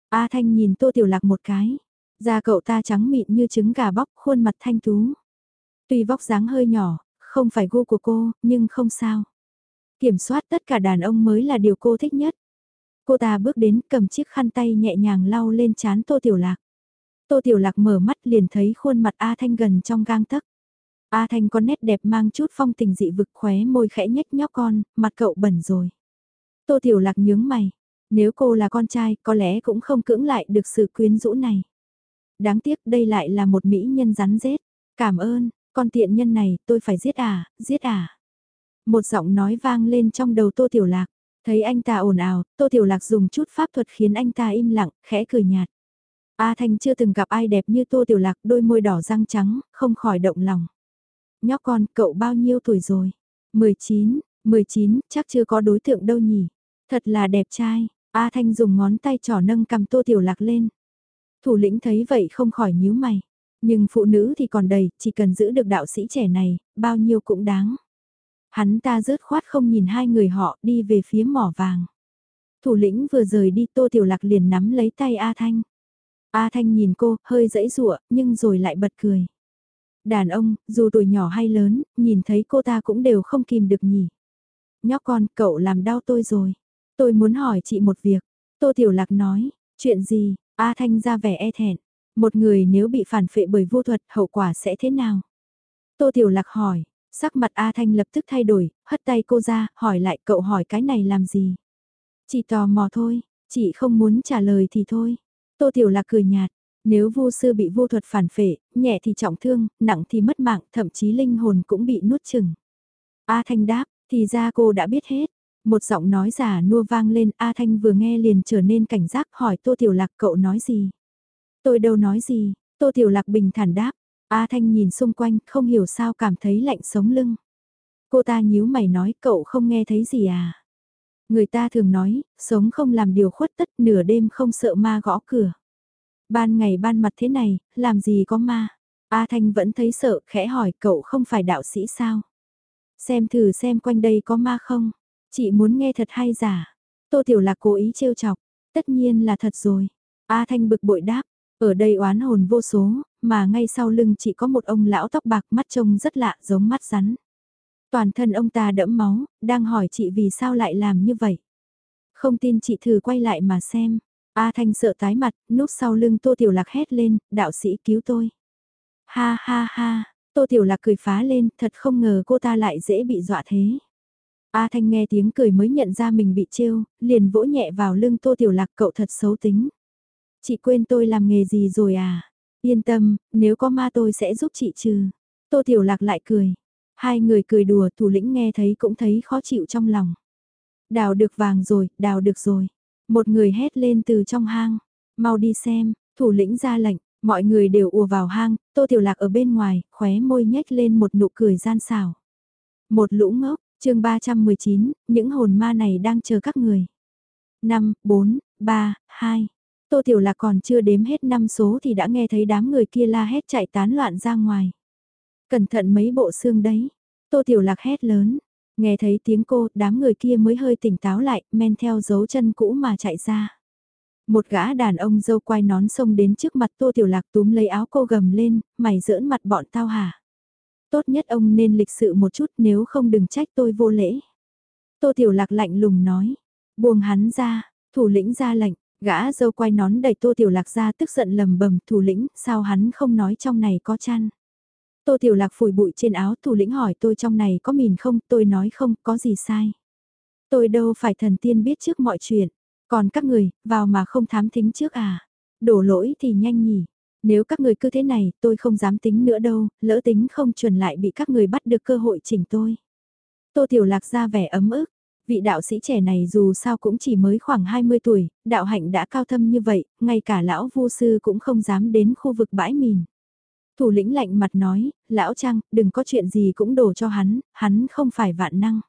A Thanh nhìn Tô Tiểu Lạc một cái. Da cậu ta trắng mịn như trứng gà bóc, khuôn mặt thanh tú. Tuy vóc dáng hơi nhỏ, không phải gu của cô, nhưng không sao. Kiểm soát tất cả đàn ông mới là điều cô thích nhất. Cô ta bước đến cầm chiếc khăn tay nhẹ nhàng lau lên chán Tô Tiểu Lạc. Tô Tiểu Lạc mở mắt liền thấy khuôn mặt A Thanh gần trong gang tấc. A Thanh có nét đẹp mang chút phong tình dị vực khóe môi khẽ nhếch nhóc con, mặt cậu bẩn rồi. Tô Tiểu Lạc nhướng mày. Nếu cô là con trai có lẽ cũng không cưỡng lại được sự quyến rũ này. Đáng tiếc đây lại là một mỹ nhân rắn rết. Cảm ơn, con tiện nhân này tôi phải giết à, giết à. Một giọng nói vang lên trong đầu Tô Tiểu Lạc. Thấy anh ta ồn ào, Tô Tiểu Lạc dùng chút pháp thuật khiến anh ta im lặng, khẽ cười nhạt. A Thanh chưa từng gặp ai đẹp như Tô Tiểu Lạc, đôi môi đỏ răng trắng, không khỏi động lòng. Nhóc con, cậu bao nhiêu tuổi rồi? 19, 19, chắc chưa có đối tượng đâu nhỉ? Thật là đẹp trai. A Thanh dùng ngón tay trỏ nâng cầm Tô Tiểu Lạc lên. Thủ lĩnh thấy vậy không khỏi nhíu mày. Nhưng phụ nữ thì còn đầy, chỉ cần giữ được đạo sĩ trẻ này, bao nhiêu cũng đáng. Hắn ta rớt khoát không nhìn hai người họ đi về phía mỏ vàng. Thủ lĩnh vừa rời đi Tô Tiểu Lạc liền nắm lấy tay A Thanh. A Thanh nhìn cô, hơi dãy rụa, nhưng rồi lại bật cười. Đàn ông, dù tuổi nhỏ hay lớn, nhìn thấy cô ta cũng đều không kìm được nhỉ. Nhóc con, cậu làm đau tôi rồi. Tôi muốn hỏi chị một việc. Tô Tiểu Lạc nói, chuyện gì, A Thanh ra vẻ e thẹn. Một người nếu bị phản phệ bởi vô thuật, hậu quả sẽ thế nào? Tô Tiểu Lạc hỏi, sắc mặt A Thanh lập tức thay đổi, hất tay cô ra, hỏi lại cậu hỏi cái này làm gì? Chỉ tò mò thôi, chị không muốn trả lời thì thôi. Tô Tiểu Lạc cười nhạt, nếu vô sư bị vô thuật phản phệ, nhẹ thì trọng thương, nặng thì mất mạng, thậm chí linh hồn cũng bị nuốt chừng. A Thanh đáp, thì ra cô đã biết hết. Một giọng nói giả nua vang lên A Thanh vừa nghe liền trở nên cảnh giác hỏi Tô Tiểu Lạc cậu nói gì. Tôi đâu nói gì, Tô Tiểu Lạc bình thản đáp, A Thanh nhìn xung quanh, không hiểu sao cảm thấy lạnh sống lưng. Cô ta nhíu mày nói, cậu không nghe thấy gì à? Người ta thường nói, sống không làm điều khuất tất nửa đêm không sợ ma gõ cửa. Ban ngày ban mặt thế này, làm gì có ma? A Thanh vẫn thấy sợ, khẽ hỏi cậu không phải đạo sĩ sao? Xem thử xem quanh đây có ma không? Chị muốn nghe thật hay giả? Tô Tiểu Lạc cố ý trêu chọc, tất nhiên là thật rồi. A Thanh bực bội đáp, ở đây oán hồn vô số, mà ngay sau lưng chỉ có một ông lão tóc bạc mắt trông rất lạ giống mắt rắn. Toàn thân ông ta đẫm máu, đang hỏi chị vì sao lại làm như vậy. Không tin chị thử quay lại mà xem. A Thanh sợ tái mặt, núp sau lưng Tô Tiểu Lạc hét lên, đạo sĩ cứu tôi. Ha ha ha, Tô Tiểu Lạc cười phá lên, thật không ngờ cô ta lại dễ bị dọa thế. A Thanh nghe tiếng cười mới nhận ra mình bị trêu, liền vỗ nhẹ vào lưng Tô Tiểu Lạc cậu thật xấu tính. Chị quên tôi làm nghề gì rồi à? Yên tâm, nếu có ma tôi sẽ giúp chị trừ. Tô Tiểu Lạc lại cười. Hai người cười đùa thủ lĩnh nghe thấy cũng thấy khó chịu trong lòng. Đào được vàng rồi, đào được rồi. Một người hét lên từ trong hang. Mau đi xem, thủ lĩnh ra lệnh, mọi người đều ùa vào hang, Tô Tiểu Lạc ở bên ngoài, khóe môi nhếch lên một nụ cười gian xảo. Một lũ ngốc, chương 319, những hồn ma này đang chờ các người. 5, 4, 3, 2. Tô Tiểu Lạc còn chưa đếm hết năm số thì đã nghe thấy đám người kia la hét chạy tán loạn ra ngoài. Cẩn thận mấy bộ xương đấy. Tô Tiểu Lạc hét lớn. Nghe thấy tiếng cô, đám người kia mới hơi tỉnh táo lại, men theo dấu chân cũ mà chạy ra. Một gã đàn ông dâu quai nón xông đến trước mặt Tô Tiểu Lạc túm lấy áo cô gầm lên, mày giỡn mặt bọn tao hả? Tốt nhất ông nên lịch sự một chút nếu không đừng trách tôi vô lễ. Tô Tiểu Lạc lạnh lùng nói, buông hắn ra, thủ lĩnh ra lệnh, gã dâu quay nón đẩy Tô Tiểu Lạc ra tức giận lầm bầm thủ lĩnh, sao hắn không nói trong này có chăn. Tô Tiểu Lạc phủi bụi trên áo thủ lĩnh hỏi tôi trong này có mìn không, tôi nói không, có gì sai. Tôi đâu phải thần tiên biết trước mọi chuyện, còn các người, vào mà không thám thính trước à. Đổ lỗi thì nhanh nhỉ, nếu các người cứ thế này, tôi không dám tính nữa đâu, lỡ tính không chuẩn lại bị các người bắt được cơ hội chỉnh tôi. Tô Tiểu Lạc ra vẻ ấm ức, vị đạo sĩ trẻ này dù sao cũng chỉ mới khoảng 20 tuổi, đạo hạnh đã cao thâm như vậy, ngay cả lão vô sư cũng không dám đến khu vực bãi mìn. Thủ lĩnh lạnh mặt nói, lão Trang, đừng có chuyện gì cũng đổ cho hắn, hắn không phải vạn năng.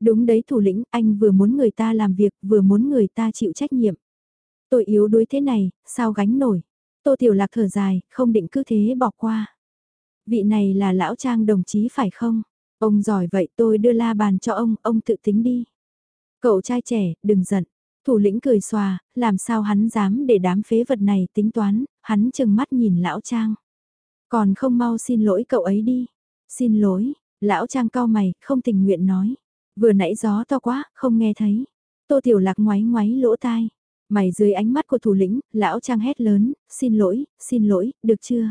Đúng đấy thủ lĩnh, anh vừa muốn người ta làm việc, vừa muốn người ta chịu trách nhiệm. Tôi yếu đuối thế này, sao gánh nổi. Tô Tiểu Lạc thở dài, không định cứ thế bỏ qua. Vị này là lão Trang đồng chí phải không? Ông giỏi vậy tôi đưa la bàn cho ông, ông tự tính đi. Cậu trai trẻ, đừng giận. Thủ lĩnh cười xòa, làm sao hắn dám để đám phế vật này tính toán, hắn chừng mắt nhìn lão Trang. Còn không mau xin lỗi cậu ấy đi. Xin lỗi, lão Trang cao mày, không tình nguyện nói. Vừa nãy gió to quá, không nghe thấy. Tô Tiểu Lạc ngoáy ngoáy lỗ tai. Mày dưới ánh mắt của thủ lĩnh, lão Trang hét lớn, xin lỗi, xin lỗi, được chưa?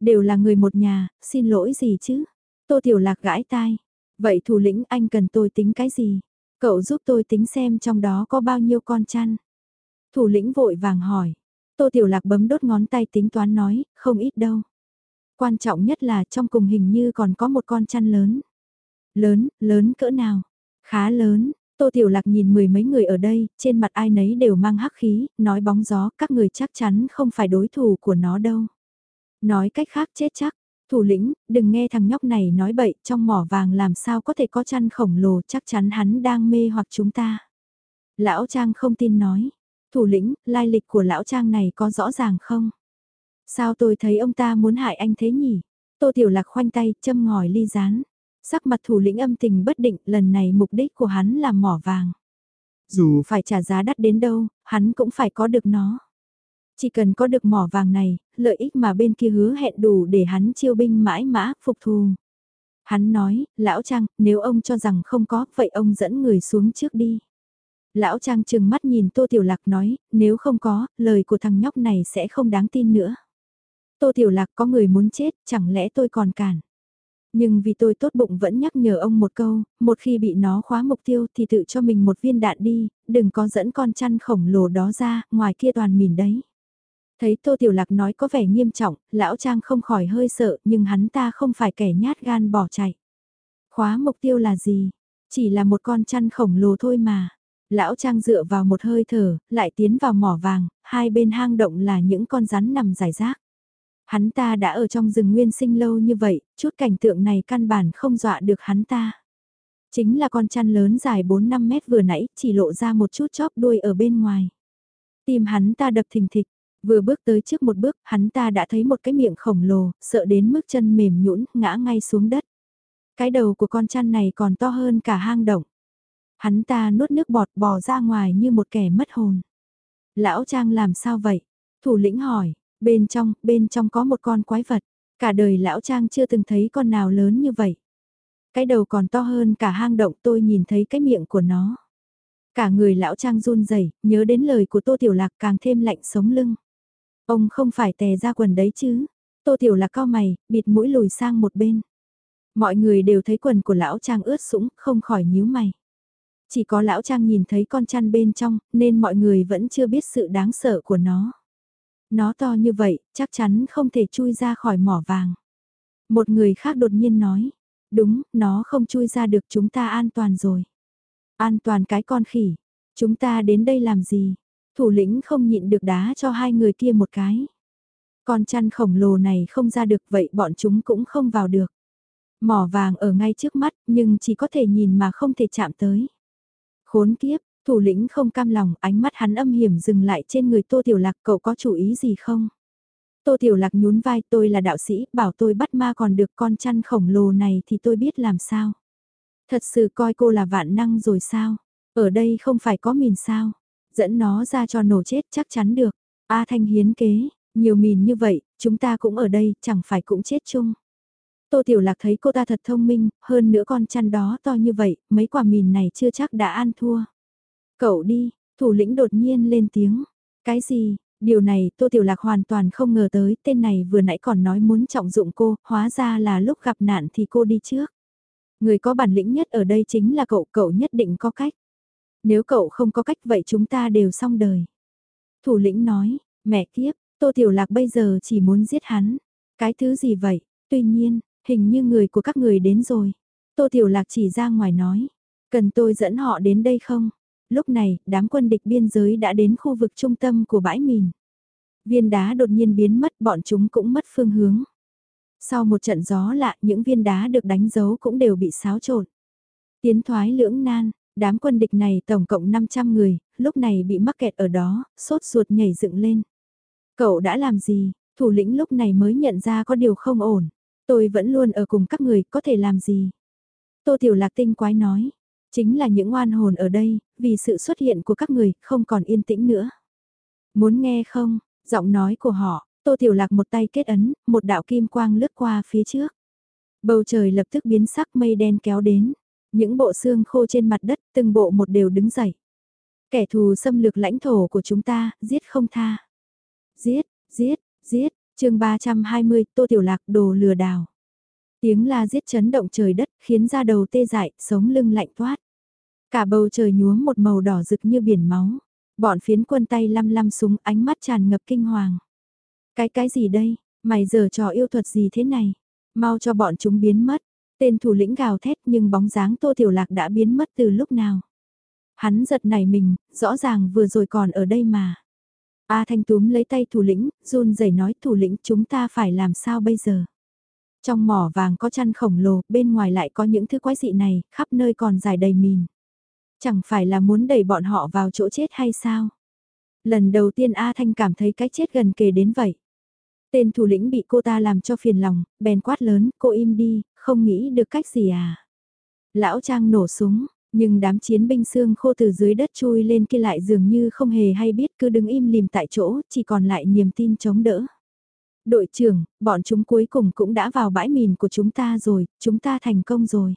Đều là người một nhà, xin lỗi gì chứ? Tô Tiểu Lạc gãi tai. Vậy thủ lĩnh anh cần tôi tính cái gì? Cậu giúp tôi tính xem trong đó có bao nhiêu con chăn. Thủ lĩnh vội vàng hỏi. Tô Tiểu Lạc bấm đốt ngón tay tính toán nói, không ít đâu. Quan trọng nhất là trong cùng hình như còn có một con chăn lớn. Lớn, lớn cỡ nào? Khá lớn, Tô Tiểu Lạc nhìn mười mấy người ở đây, trên mặt ai nấy đều mang hắc khí, nói bóng gió, các người chắc chắn không phải đối thủ của nó đâu. Nói cách khác chết chắc, thủ lĩnh, đừng nghe thằng nhóc này nói bậy, trong mỏ vàng làm sao có thể có chăn khổng lồ, chắc chắn hắn đang mê hoặc chúng ta. Lão Trang không tin nói, thủ lĩnh, lai lịch của lão Trang này có rõ ràng không? Sao tôi thấy ông ta muốn hại anh thế nhỉ? Tô Tiểu Lạc khoanh tay, châm ngòi ly rán. Sắc mặt thủ lĩnh âm tình bất định, lần này mục đích của hắn là mỏ vàng. Dù phải trả giá đắt đến đâu, hắn cũng phải có được nó. Chỉ cần có được mỏ vàng này, lợi ích mà bên kia hứa hẹn đủ để hắn chiêu binh mãi mã, phục thù. Hắn nói, lão Trang, nếu ông cho rằng không có, vậy ông dẫn người xuống trước đi. Lão Trang chừng mắt nhìn Tô Tiểu Lạc nói, nếu không có, lời của thằng nhóc này sẽ không đáng tin nữa. Tô Tiểu Lạc có người muốn chết, chẳng lẽ tôi còn cản. Nhưng vì tôi tốt bụng vẫn nhắc nhở ông một câu, một khi bị nó khóa mục tiêu thì tự cho mình một viên đạn đi, đừng có dẫn con chăn khổng lồ đó ra, ngoài kia toàn mìn đấy. Thấy Tô Tiểu Lạc nói có vẻ nghiêm trọng, lão Trang không khỏi hơi sợ nhưng hắn ta không phải kẻ nhát gan bỏ chạy. Khóa mục tiêu là gì? Chỉ là một con chăn khổng lồ thôi mà. Lão Trang dựa vào một hơi thở, lại tiến vào mỏ vàng, hai bên hang động là những con rắn nằm giải rác. Hắn ta đã ở trong rừng nguyên sinh lâu như vậy, chút cảnh tượng này căn bản không dọa được hắn ta. Chính là con chăn lớn dài 4-5 mét vừa nãy chỉ lộ ra một chút chóp đuôi ở bên ngoài. Tim hắn ta đập thình thịch, vừa bước tới trước một bước hắn ta đã thấy một cái miệng khổng lồ, sợ đến mức chân mềm nhũn ngã ngay xuống đất. Cái đầu của con chăn này còn to hơn cả hang động. Hắn ta nuốt nước bọt bò ra ngoài như một kẻ mất hồn. Lão Trang làm sao vậy? Thủ lĩnh hỏi, bên trong, bên trong có một con quái vật. Cả đời Lão Trang chưa từng thấy con nào lớn như vậy. Cái đầu còn to hơn cả hang động tôi nhìn thấy cái miệng của nó. Cả người lão trang run rẩy nhớ đến lời của Tô Tiểu Lạc càng thêm lạnh sống lưng. Ông không phải tè ra quần đấy chứ. Tô Tiểu Lạc cao mày, bịt mũi lùi sang một bên. Mọi người đều thấy quần của lão trang ướt sũng, không khỏi nhíu mày. Chỉ có lão trang nhìn thấy con chăn bên trong, nên mọi người vẫn chưa biết sự đáng sợ của nó. Nó to như vậy, chắc chắn không thể chui ra khỏi mỏ vàng. Một người khác đột nhiên nói, Đúng, nó không chui ra được chúng ta an toàn rồi. An toàn cái con khỉ. Chúng ta đến đây làm gì? Thủ lĩnh không nhịn được đá cho hai người kia một cái. Con chăn khổng lồ này không ra được vậy bọn chúng cũng không vào được. Mỏ vàng ở ngay trước mắt nhưng chỉ có thể nhìn mà không thể chạm tới. Khốn kiếp, thủ lĩnh không cam lòng ánh mắt hắn âm hiểm dừng lại trên người tô tiểu lạc cậu có chủ ý gì không? Tô Tiểu Lạc nhún vai tôi là đạo sĩ, bảo tôi bắt ma còn được con chăn khổng lồ này thì tôi biết làm sao. Thật sự coi cô là vạn năng rồi sao? Ở đây không phải có mìn sao? Dẫn nó ra cho nổ chết chắc chắn được. A Thanh hiến kế, nhiều mìn như vậy, chúng ta cũng ở đây, chẳng phải cũng chết chung. Tô Tiểu Lạc thấy cô ta thật thông minh, hơn nữa con chăn đó to như vậy, mấy quả mìn này chưa chắc đã ăn thua. Cậu đi, thủ lĩnh đột nhiên lên tiếng. Cái gì, Điều này Tô Tiểu Lạc hoàn toàn không ngờ tới, tên này vừa nãy còn nói muốn trọng dụng cô, hóa ra là lúc gặp nạn thì cô đi trước. Người có bản lĩnh nhất ở đây chính là cậu, cậu nhất định có cách. Nếu cậu không có cách vậy chúng ta đều xong đời. Thủ lĩnh nói, mẹ kiếp, Tô Tiểu Lạc bây giờ chỉ muốn giết hắn. Cái thứ gì vậy? Tuy nhiên, hình như người của các người đến rồi. Tô Tiểu Lạc chỉ ra ngoài nói, cần tôi dẫn họ đến đây không? Lúc này, đám quân địch biên giới đã đến khu vực trung tâm của bãi mìn. Viên đá đột nhiên biến mất, bọn chúng cũng mất phương hướng. Sau một trận gió lạ, những viên đá được đánh dấu cũng đều bị xáo trộn. Tiến thoái lưỡng nan, đám quân địch này tổng cộng 500 người, lúc này bị mắc kẹt ở đó, sốt ruột nhảy dựng lên. Cậu đã làm gì? Thủ lĩnh lúc này mới nhận ra có điều không ổn. Tôi vẫn luôn ở cùng các người, có thể làm gì? Tô Tiểu Lạc tinh quái nói, Chính là những oan hồn ở đây, vì sự xuất hiện của các người, không còn yên tĩnh nữa. Muốn nghe không? Giọng nói của họ, Tô Tiểu Lạc một tay kết ấn, một đạo kim quang lướt qua phía trước. Bầu trời lập tức biến sắc mây đen kéo đến. Những bộ xương khô trên mặt đất, từng bộ một đều đứng dậy. Kẻ thù xâm lược lãnh thổ của chúng ta, giết không tha. Giết, giết, giết, chương 320, Tô Tiểu Lạc đồ lừa đảo. Tiếng la giết chấn động trời đất, khiến da đầu tê dại, sống lưng lạnh toát. Cả bầu trời nhuốm một màu đỏ rực như biển máu. Bọn phiến quân tay lăm lăm súng ánh mắt tràn ngập kinh hoàng. Cái cái gì đây, mày giờ trò yêu thuật gì thế này? Mau cho bọn chúng biến mất. Tên thủ lĩnh gào thét nhưng bóng dáng Tô Tiểu Lạc đã biến mất từ lúc nào. Hắn giật nảy mình, rõ ràng vừa rồi còn ở đây mà. A Thanh túm lấy tay thủ lĩnh, run rẩy nói thủ lĩnh chúng ta phải làm sao bây giờ? Trong mỏ vàng có chăn khổng lồ, bên ngoài lại có những thứ quái dị này, khắp nơi còn dài đầy mìn. Chẳng phải là muốn đẩy bọn họ vào chỗ chết hay sao? Lần đầu tiên A Thanh cảm thấy cái chết gần kề đến vậy. Tên thủ lĩnh bị cô ta làm cho phiền lòng, bèn quát lớn, cô im đi, không nghĩ được cách gì à? Lão Trang nổ súng, nhưng đám chiến binh xương khô từ dưới đất chui lên kia lại dường như không hề hay biết cứ đứng im lìm tại chỗ, chỉ còn lại niềm tin chống đỡ. Đội trưởng, bọn chúng cuối cùng cũng đã vào bãi mìn của chúng ta rồi, chúng ta thành công rồi.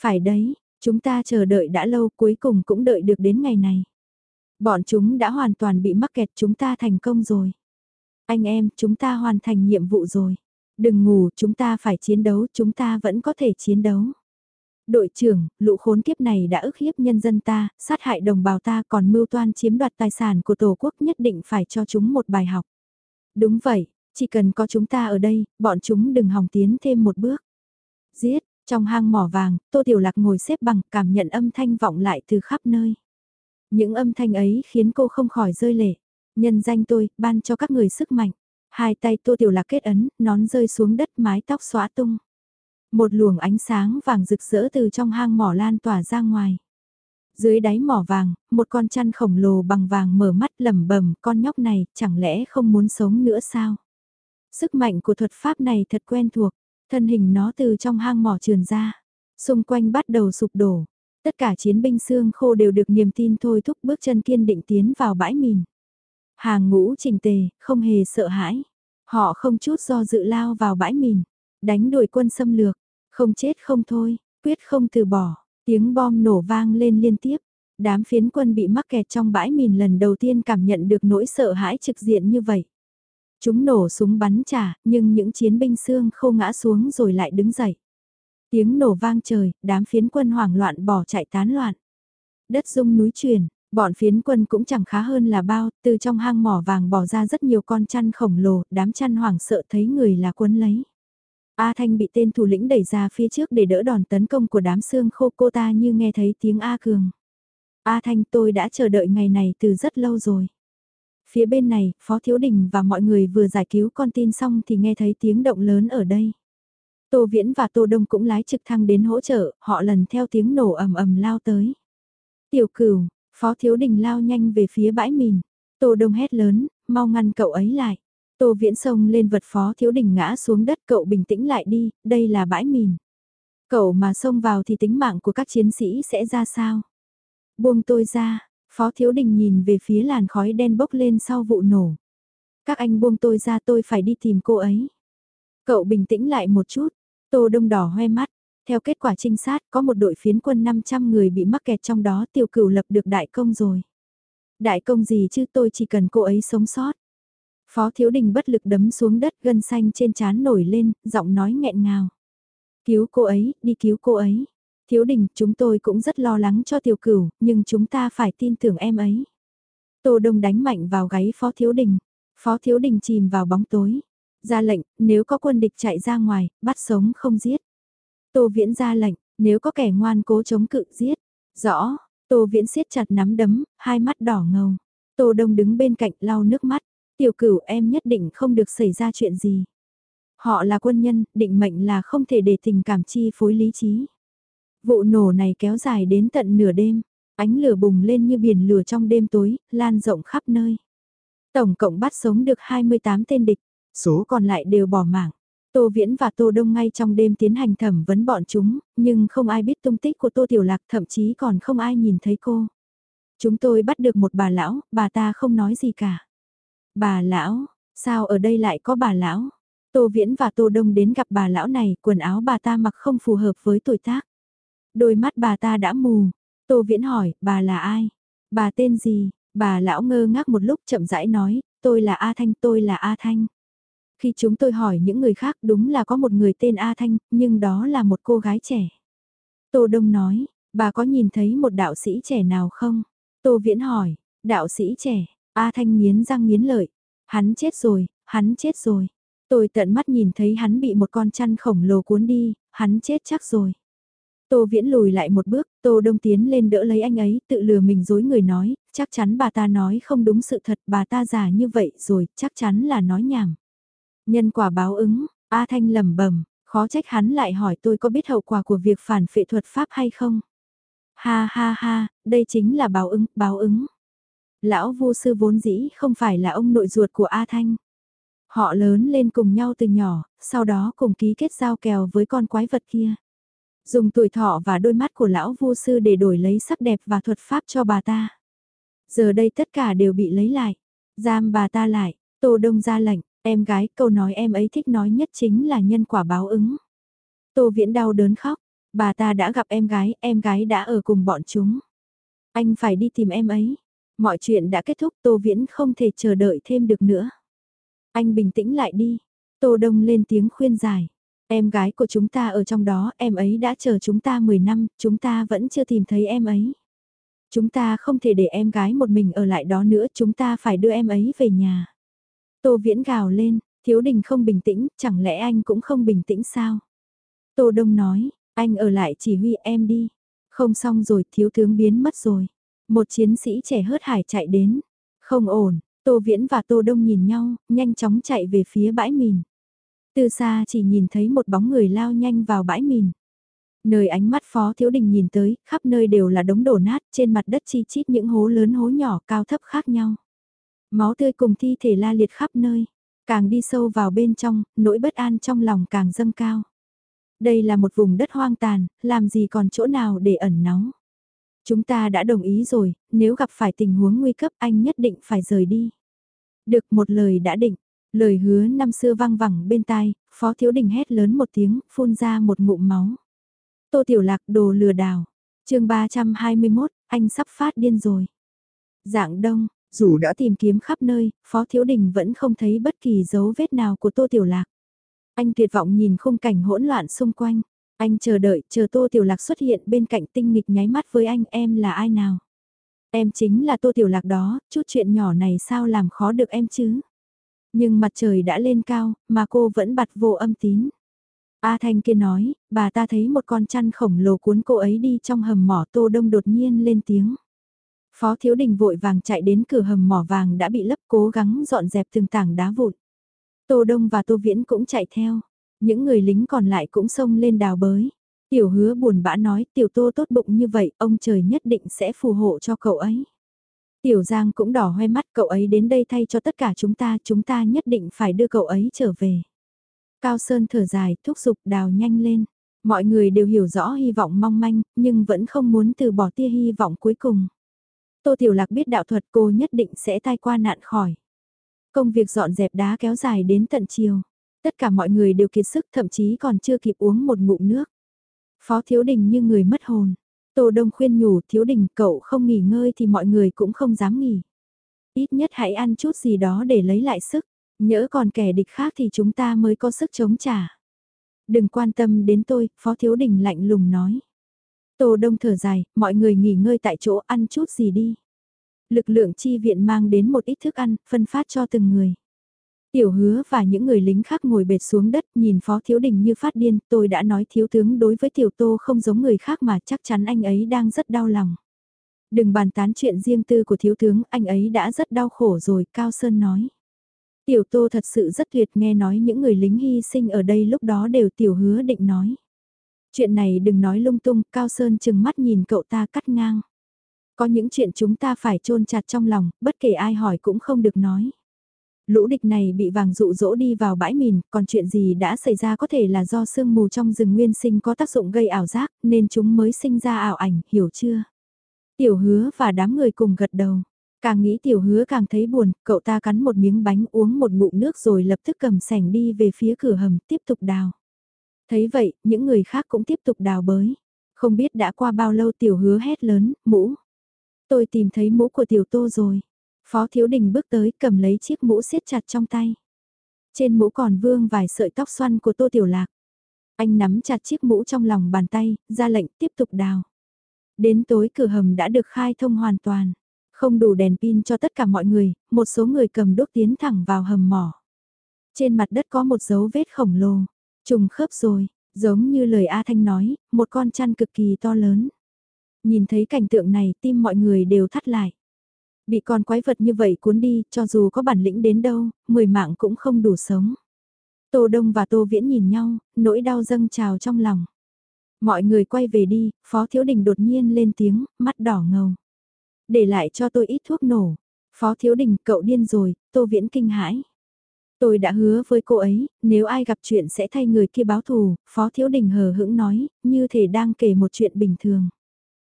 Phải đấy, chúng ta chờ đợi đã lâu cuối cùng cũng đợi được đến ngày này. Bọn chúng đã hoàn toàn bị mắc kẹt chúng ta thành công rồi. Anh em, chúng ta hoàn thành nhiệm vụ rồi. Đừng ngủ, chúng ta phải chiến đấu, chúng ta vẫn có thể chiến đấu. Đội trưởng, lũ khốn kiếp này đã ức hiếp nhân dân ta, sát hại đồng bào ta còn mưu toan chiếm đoạt tài sản của Tổ quốc nhất định phải cho chúng một bài học. Đúng vậy, chỉ cần có chúng ta ở đây, bọn chúng đừng hòng tiến thêm một bước. Giết, trong hang mỏ vàng, Tô Tiểu Lạc ngồi xếp bằng cảm nhận âm thanh vọng lại từ khắp nơi. Những âm thanh ấy khiến cô không khỏi rơi lệ. Nhân danh tôi, ban cho các người sức mạnh. Hai tay Tô Tiểu Lạc kết ấn, nón rơi xuống đất mái tóc xóa tung. Một luồng ánh sáng vàng rực rỡ từ trong hang mỏ lan tỏa ra ngoài. Dưới đáy mỏ vàng, một con chăn khổng lồ bằng vàng mở mắt lẩm bẩm con nhóc này chẳng lẽ không muốn sống nữa sao? Sức mạnh của thuật pháp này thật quen thuộc, thân hình nó từ trong hang mỏ trườn ra, xung quanh bắt đầu sụp đổ. Tất cả chiến binh xương khô đều được niềm tin thôi thúc bước chân kiên định tiến vào bãi mìn. Hàng ngũ trình tề, không hề sợ hãi. Họ không chút do dự lao vào bãi mìn, đánh đuổi quân xâm lược, không chết không thôi, quyết không từ bỏ. Tiếng bom nổ vang lên liên tiếp, đám phiến quân bị mắc kẹt trong bãi mìn lần đầu tiên cảm nhận được nỗi sợ hãi trực diện như vậy. Chúng nổ súng bắn trả, nhưng những chiến binh xương khô ngã xuống rồi lại đứng dậy. Tiếng nổ vang trời, đám phiến quân hoảng loạn bỏ chạy tán loạn. Đất rung núi chuyển, bọn phiến quân cũng chẳng khá hơn là bao, từ trong hang mỏ vàng bỏ ra rất nhiều con chăn khổng lồ, đám chăn hoảng sợ thấy người là quân lấy. A Thanh bị tên thủ lĩnh đẩy ra phía trước để đỡ đòn tấn công của đám xương khô cô ta như nghe thấy tiếng A Cường. A Thanh tôi đã chờ đợi ngày này từ rất lâu rồi. Phía bên này, Phó Thiếu Đình và mọi người vừa giải cứu con tin xong thì nghe thấy tiếng động lớn ở đây. Tô Viễn và Tô Đông cũng lái trực thăng đến hỗ trợ, họ lần theo tiếng nổ ầm ầm lao tới. Tiểu cửu, Phó Thiếu Đình lao nhanh về phía bãi mìn. Tô Đông hét lớn, mau ngăn cậu ấy lại. Tô Viễn xông lên vật Phó Thiếu Đình ngã xuống đất cậu bình tĩnh lại đi, đây là bãi mìn. Cậu mà xông vào thì tính mạng của các chiến sĩ sẽ ra sao? Buông tôi ra, Phó Thiếu Đình nhìn về phía làn khói đen bốc lên sau vụ nổ. Các anh buông tôi ra tôi phải đi tìm cô ấy. Cậu bình tĩnh lại một chút, Tô Đông đỏ hoe mắt. Theo kết quả trinh sát có một đội phiến quân 500 người bị mắc kẹt trong đó tiểu cửu lập được đại công rồi. Đại công gì chứ tôi chỉ cần cô ấy sống sót. Phó Thiếu Đình bất lực đấm xuống đất gân xanh trên trán nổi lên, giọng nói nghẹn ngào. Cứu cô ấy, đi cứu cô ấy. Thiếu Đình, chúng tôi cũng rất lo lắng cho tiểu cửu, nhưng chúng ta phải tin tưởng em ấy. Tô Đông đánh mạnh vào gáy Phó Thiếu Đình. Phó Thiếu Đình chìm vào bóng tối. Ra lệnh, nếu có quân địch chạy ra ngoài, bắt sống không giết. Tô Viễn ra lệnh, nếu có kẻ ngoan cố chống cự giết. Rõ, Tô Viễn siết chặt nắm đấm, hai mắt đỏ ngầu. Tô Đông đứng bên cạnh lau nước mắt. Tiểu cửu em nhất định không được xảy ra chuyện gì. Họ là quân nhân, định mệnh là không thể để tình cảm chi phối lý trí. Vụ nổ này kéo dài đến tận nửa đêm, ánh lửa bùng lên như biển lửa trong đêm tối, lan rộng khắp nơi. Tổng cộng bắt sống được 28 tên địch, số còn lại đều bỏ mạng. Tô Viễn và Tô Đông ngay trong đêm tiến hành thẩm vấn bọn chúng, nhưng không ai biết tung tích của Tô Tiểu Lạc thậm chí còn không ai nhìn thấy cô. Chúng tôi bắt được một bà lão, bà ta không nói gì cả. Bà lão, sao ở đây lại có bà lão? Tô Viễn và Tô Đông đến gặp bà lão này, quần áo bà ta mặc không phù hợp với tuổi tác. Đôi mắt bà ta đã mù. Tô Viễn hỏi, bà là ai? Bà tên gì? Bà lão ngơ ngác một lúc chậm rãi nói, tôi là A Thanh, tôi là A Thanh. Khi chúng tôi hỏi những người khác đúng là có một người tên A Thanh, nhưng đó là một cô gái trẻ. Tô Đông nói, bà có nhìn thấy một đạo sĩ trẻ nào không? Tô Viễn hỏi, đạo sĩ trẻ, A Thanh nghiến răng nghiến lợi. Hắn chết rồi, hắn chết rồi. Tôi tận mắt nhìn thấy hắn bị một con chăn khổng lồ cuốn đi, hắn chết chắc rồi. Tô Viễn lùi lại một bước, Tô Đông tiến lên đỡ lấy anh ấy, tự lừa mình dối người nói, chắc chắn bà ta nói không đúng sự thật, bà ta giả như vậy rồi, chắc chắn là nói nhảm. Nhân quả báo ứng, A Thanh lẩm bẩm, khó trách hắn lại hỏi tôi có biết hậu quả của việc phản phệ thuật pháp hay không. Ha ha ha, đây chính là báo ứng, báo ứng. Lão vô sư vốn dĩ không phải là ông nội ruột của A Thanh. Họ lớn lên cùng nhau từ nhỏ, sau đó cùng ký kết giao kèo với con quái vật kia. Dùng tuổi thọ và đôi mắt của lão vô sư để đổi lấy sắc đẹp và thuật pháp cho bà ta. Giờ đây tất cả đều bị lấy lại. Giam bà ta lại, Tô Đông ra lệnh, em gái câu nói em ấy thích nói nhất chính là nhân quả báo ứng. Tô Viễn đau đớn khóc, bà ta đã gặp em gái, em gái đã ở cùng bọn chúng. Anh phải đi tìm em ấy. Mọi chuyện đã kết thúc Tô Viễn không thể chờ đợi thêm được nữa. Anh bình tĩnh lại đi. Tô Đông lên tiếng khuyên giải. Em gái của chúng ta ở trong đó, em ấy đã chờ chúng ta 10 năm, chúng ta vẫn chưa tìm thấy em ấy. Chúng ta không thể để em gái một mình ở lại đó nữa, chúng ta phải đưa em ấy về nhà. Tô Viễn gào lên, thiếu đình không bình tĩnh, chẳng lẽ anh cũng không bình tĩnh sao? Tô Đông nói, anh ở lại chỉ huy em đi. Không xong rồi, thiếu tướng biến mất rồi. Một chiến sĩ trẻ hớt hải chạy đến. Không ổn, Tô Viễn và Tô Đông nhìn nhau, nhanh chóng chạy về phía bãi mìn. Từ xa chỉ nhìn thấy một bóng người lao nhanh vào bãi mìn. Nơi ánh mắt Phó Thiếu Đình nhìn tới, khắp nơi đều là đống đổ nát, trên mặt đất chi chít những hố lớn hố nhỏ cao thấp khác nhau. Máu tươi cùng thi thể la liệt khắp nơi. Càng đi sâu vào bên trong, nỗi bất an trong lòng càng dâng cao. Đây là một vùng đất hoang tàn, làm gì còn chỗ nào để ẩn náu. Chúng ta đã đồng ý rồi, nếu gặp phải tình huống nguy cấp anh nhất định phải rời đi. Được một lời đã định, lời hứa năm xưa vang vẳng bên tai, Phó Thiếu Đình hét lớn một tiếng, phun ra một ngụm máu. Tô Tiểu Lạc đồ lừa đảo. chương 321, anh sắp phát điên rồi. Dạng đông, dù đã tìm kiếm khắp nơi, Phó Thiếu Đình vẫn không thấy bất kỳ dấu vết nào của Tô Tiểu Lạc. Anh tuyệt vọng nhìn khung cảnh hỗn loạn xung quanh. Anh chờ đợi, chờ Tô Tiểu Lạc xuất hiện bên cạnh tinh nghịch nháy mắt với anh em là ai nào. Em chính là Tô Tiểu Lạc đó, chút chuyện nhỏ này sao làm khó được em chứ. Nhưng mặt trời đã lên cao, mà cô vẫn bặt vô âm tín. A Thanh kia nói, bà ta thấy một con chăn khổng lồ cuốn cô ấy đi trong hầm mỏ Tô Đông đột nhiên lên tiếng. Phó Thiếu Đình vội vàng chạy đến cửa hầm mỏ vàng đã bị lấp cố gắng dọn dẹp từng tảng đá vụn. Tô Đông và Tô Viễn cũng chạy theo. Những người lính còn lại cũng xông lên đào bới. Tiểu hứa buồn bã nói tiểu tô tốt bụng như vậy, ông trời nhất định sẽ phù hộ cho cậu ấy. Tiểu Giang cũng đỏ hoe mắt cậu ấy đến đây thay cho tất cả chúng ta, chúng ta nhất định phải đưa cậu ấy trở về. Cao Sơn thở dài, thúc giục đào nhanh lên. Mọi người đều hiểu rõ hy vọng mong manh, nhưng vẫn không muốn từ bỏ tia hy vọng cuối cùng. Tô Tiểu Lạc biết đạo thuật cô nhất định sẽ tai qua nạn khỏi. Công việc dọn dẹp đá kéo dài đến tận chiều. Tất cả mọi người đều kiệt sức thậm chí còn chưa kịp uống một ngụm nước. Phó Thiếu Đình như người mất hồn. Tô Đông khuyên nhủ Thiếu Đình cậu không nghỉ ngơi thì mọi người cũng không dám nghỉ. Ít nhất hãy ăn chút gì đó để lấy lại sức. Nhỡ còn kẻ địch khác thì chúng ta mới có sức chống trả. Đừng quan tâm đến tôi, Phó Thiếu Đình lạnh lùng nói. Tô Đông thở dài, mọi người nghỉ ngơi tại chỗ ăn chút gì đi. Lực lượng chi viện mang đến một ít thức ăn, phân phát cho từng người. Tiểu hứa và những người lính khác ngồi bệt xuống đất nhìn Phó Thiếu Đình như phát điên, tôi đã nói thiếu tướng đối với Tiểu Tô không giống người khác mà chắc chắn anh ấy đang rất đau lòng. Đừng bàn tán chuyện riêng tư của thiếu tướng, anh ấy đã rất đau khổ rồi, Cao Sơn nói. Tiểu Tô thật sự rất tuyệt nghe nói những người lính hy sinh ở đây lúc đó đều Tiểu hứa định nói. Chuyện này đừng nói lung tung, Cao Sơn chừng mắt nhìn cậu ta cắt ngang. Có những chuyện chúng ta phải chôn chặt trong lòng, bất kể ai hỏi cũng không được nói. Lũ địch này bị vàng dụ dỗ đi vào bãi mìn, còn chuyện gì đã xảy ra có thể là do sương mù trong rừng nguyên sinh có tác dụng gây ảo giác, nên chúng mới sinh ra ảo ảnh, hiểu chưa? Tiểu hứa và đám người cùng gật đầu. Càng nghĩ tiểu hứa càng thấy buồn, cậu ta cắn một miếng bánh uống một ngụm nước rồi lập tức cầm sẻng đi về phía cửa hầm tiếp tục đào. Thấy vậy, những người khác cũng tiếp tục đào bới. Không biết đã qua bao lâu tiểu hứa hét lớn, mũ. Tôi tìm thấy mũ của tiểu tô rồi. Phó Thiếu Đình bước tới cầm lấy chiếc mũ siết chặt trong tay. Trên mũ còn vương vài sợi tóc xoăn của Tô Tiểu Lạc. Anh nắm chặt chiếc mũ trong lòng bàn tay, ra lệnh tiếp tục đào. Đến tối cửa hầm đã được khai thông hoàn toàn. Không đủ đèn pin cho tất cả mọi người, một số người cầm đốt tiến thẳng vào hầm mỏ. Trên mặt đất có một dấu vết khổng lồ. Trùng khớp rồi, giống như lời A Thanh nói, một con chăn cực kỳ to lớn. Nhìn thấy cảnh tượng này tim mọi người đều thắt lại. Bị con quái vật như vậy cuốn đi, cho dù có bản lĩnh đến đâu, mười mạng cũng không đủ sống. Tô Đông và Tô Viễn nhìn nhau, nỗi đau dâng trào trong lòng. Mọi người quay về đi, Phó Thiếu Đình đột nhiên lên tiếng, mắt đỏ ngầu. Để lại cho tôi ít thuốc nổ. Phó Thiếu Đình, cậu điên rồi, Tô Viễn kinh hãi. Tôi đã hứa với cô ấy, nếu ai gặp chuyện sẽ thay người kia báo thù, Phó Thiếu Đình hờ hững nói, như thể đang kể một chuyện bình thường.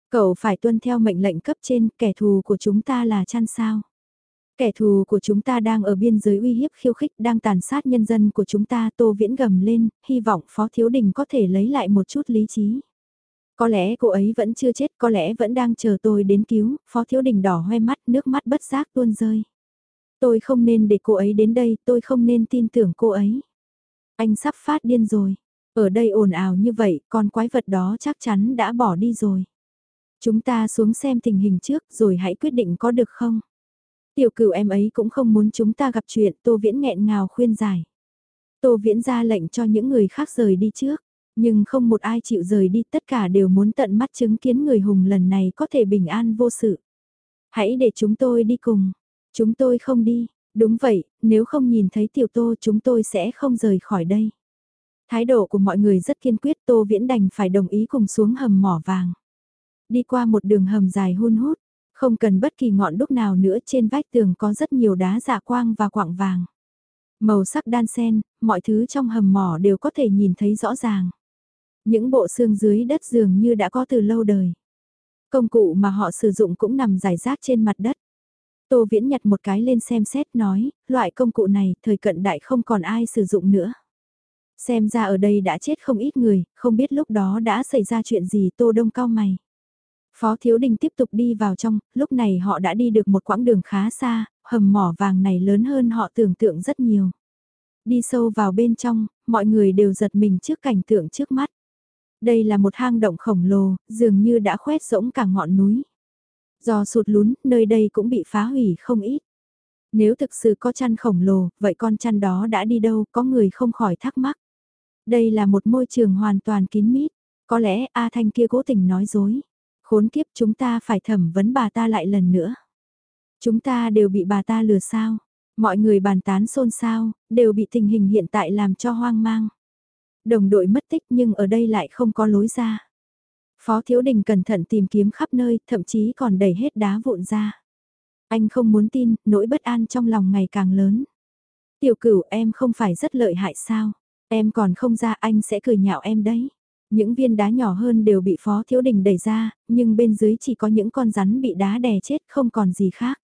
Cậu phải tuân theo mệnh lệnh cấp trên, kẻ thù của chúng ta là chăn sao. Kẻ thù của chúng ta đang ở biên giới uy hiếp khiêu khích, đang tàn sát nhân dân của chúng ta tô viễn gầm lên, hy vọng Phó Thiếu Đình có thể lấy lại một chút lý trí. Có lẽ cô ấy vẫn chưa chết, có lẽ vẫn đang chờ tôi đến cứu, Phó Thiếu Đình đỏ hoe mắt, nước mắt bất giác tuôn rơi. Tôi không nên để cô ấy đến đây, tôi không nên tin tưởng cô ấy. Anh sắp phát điên rồi. Ở đây ồn ào như vậy, con quái vật đó chắc chắn đã bỏ đi rồi. Chúng ta xuống xem tình hình trước rồi hãy quyết định có được không? Tiểu cửu em ấy cũng không muốn chúng ta gặp chuyện, Tô Viễn nghẹn ngào khuyên giải. Tô Viễn ra lệnh cho những người khác rời đi trước, nhưng không một ai chịu rời đi, tất cả đều muốn tận mắt chứng kiến người hùng lần này có thể bình an vô sự. Hãy để chúng tôi đi cùng. Chúng tôi không đi, đúng vậy, nếu không nhìn thấy tiểu tô chúng tôi sẽ không rời khỏi đây. Thái độ của mọi người rất kiên quyết Tô Viễn đành phải đồng ý cùng xuống hầm mỏ vàng. Đi qua một đường hầm dài hun hút, không cần bất kỳ ngọn đúc nào nữa trên vách tường có rất nhiều đá dạ quang và quạng vàng. Màu sắc đan xen, mọi thứ trong hầm mỏ đều có thể nhìn thấy rõ ràng. Những bộ xương dưới đất dường như đã có từ lâu đời. Công cụ mà họ sử dụng cũng nằm rải rác trên mặt đất. Tô Viễn nhặt một cái lên xem xét nói, loại công cụ này thời cận đại không còn ai sử dụng nữa. Xem ra ở đây đã chết không ít người, không biết lúc đó đã xảy ra chuyện gì Tô Đông cao mày. Phó Thiếu Đình tiếp tục đi vào trong, lúc này họ đã đi được một quãng đường khá xa, hầm mỏ vàng này lớn hơn họ tưởng tượng rất nhiều. Đi sâu vào bên trong, mọi người đều giật mình trước cảnh tượng trước mắt. Đây là một hang động khổng lồ, dường như đã khoét rỗng cả ngọn núi. Do sụt lún, nơi đây cũng bị phá hủy không ít. Nếu thực sự có chăn khổng lồ, vậy con chăn đó đã đi đâu, có người không khỏi thắc mắc. Đây là một môi trường hoàn toàn kín mít, có lẽ A Thanh kia cố tình nói dối. Khốn kiếp chúng ta phải thẩm vấn bà ta lại lần nữa. Chúng ta đều bị bà ta lừa sao. Mọi người bàn tán xôn xao, đều bị tình hình hiện tại làm cho hoang mang. Đồng đội mất tích nhưng ở đây lại không có lối ra. Phó Thiếu Đình cẩn thận tìm kiếm khắp nơi, thậm chí còn đẩy hết đá vụn ra. Anh không muốn tin, nỗi bất an trong lòng ngày càng lớn. Tiểu cửu em không phải rất lợi hại sao? Em còn không ra anh sẽ cười nhạo em đấy. Những viên đá nhỏ hơn đều bị Phó Thiếu Đình đẩy ra, nhưng bên dưới chỉ có những con rắn bị đá đè chết không còn gì khác.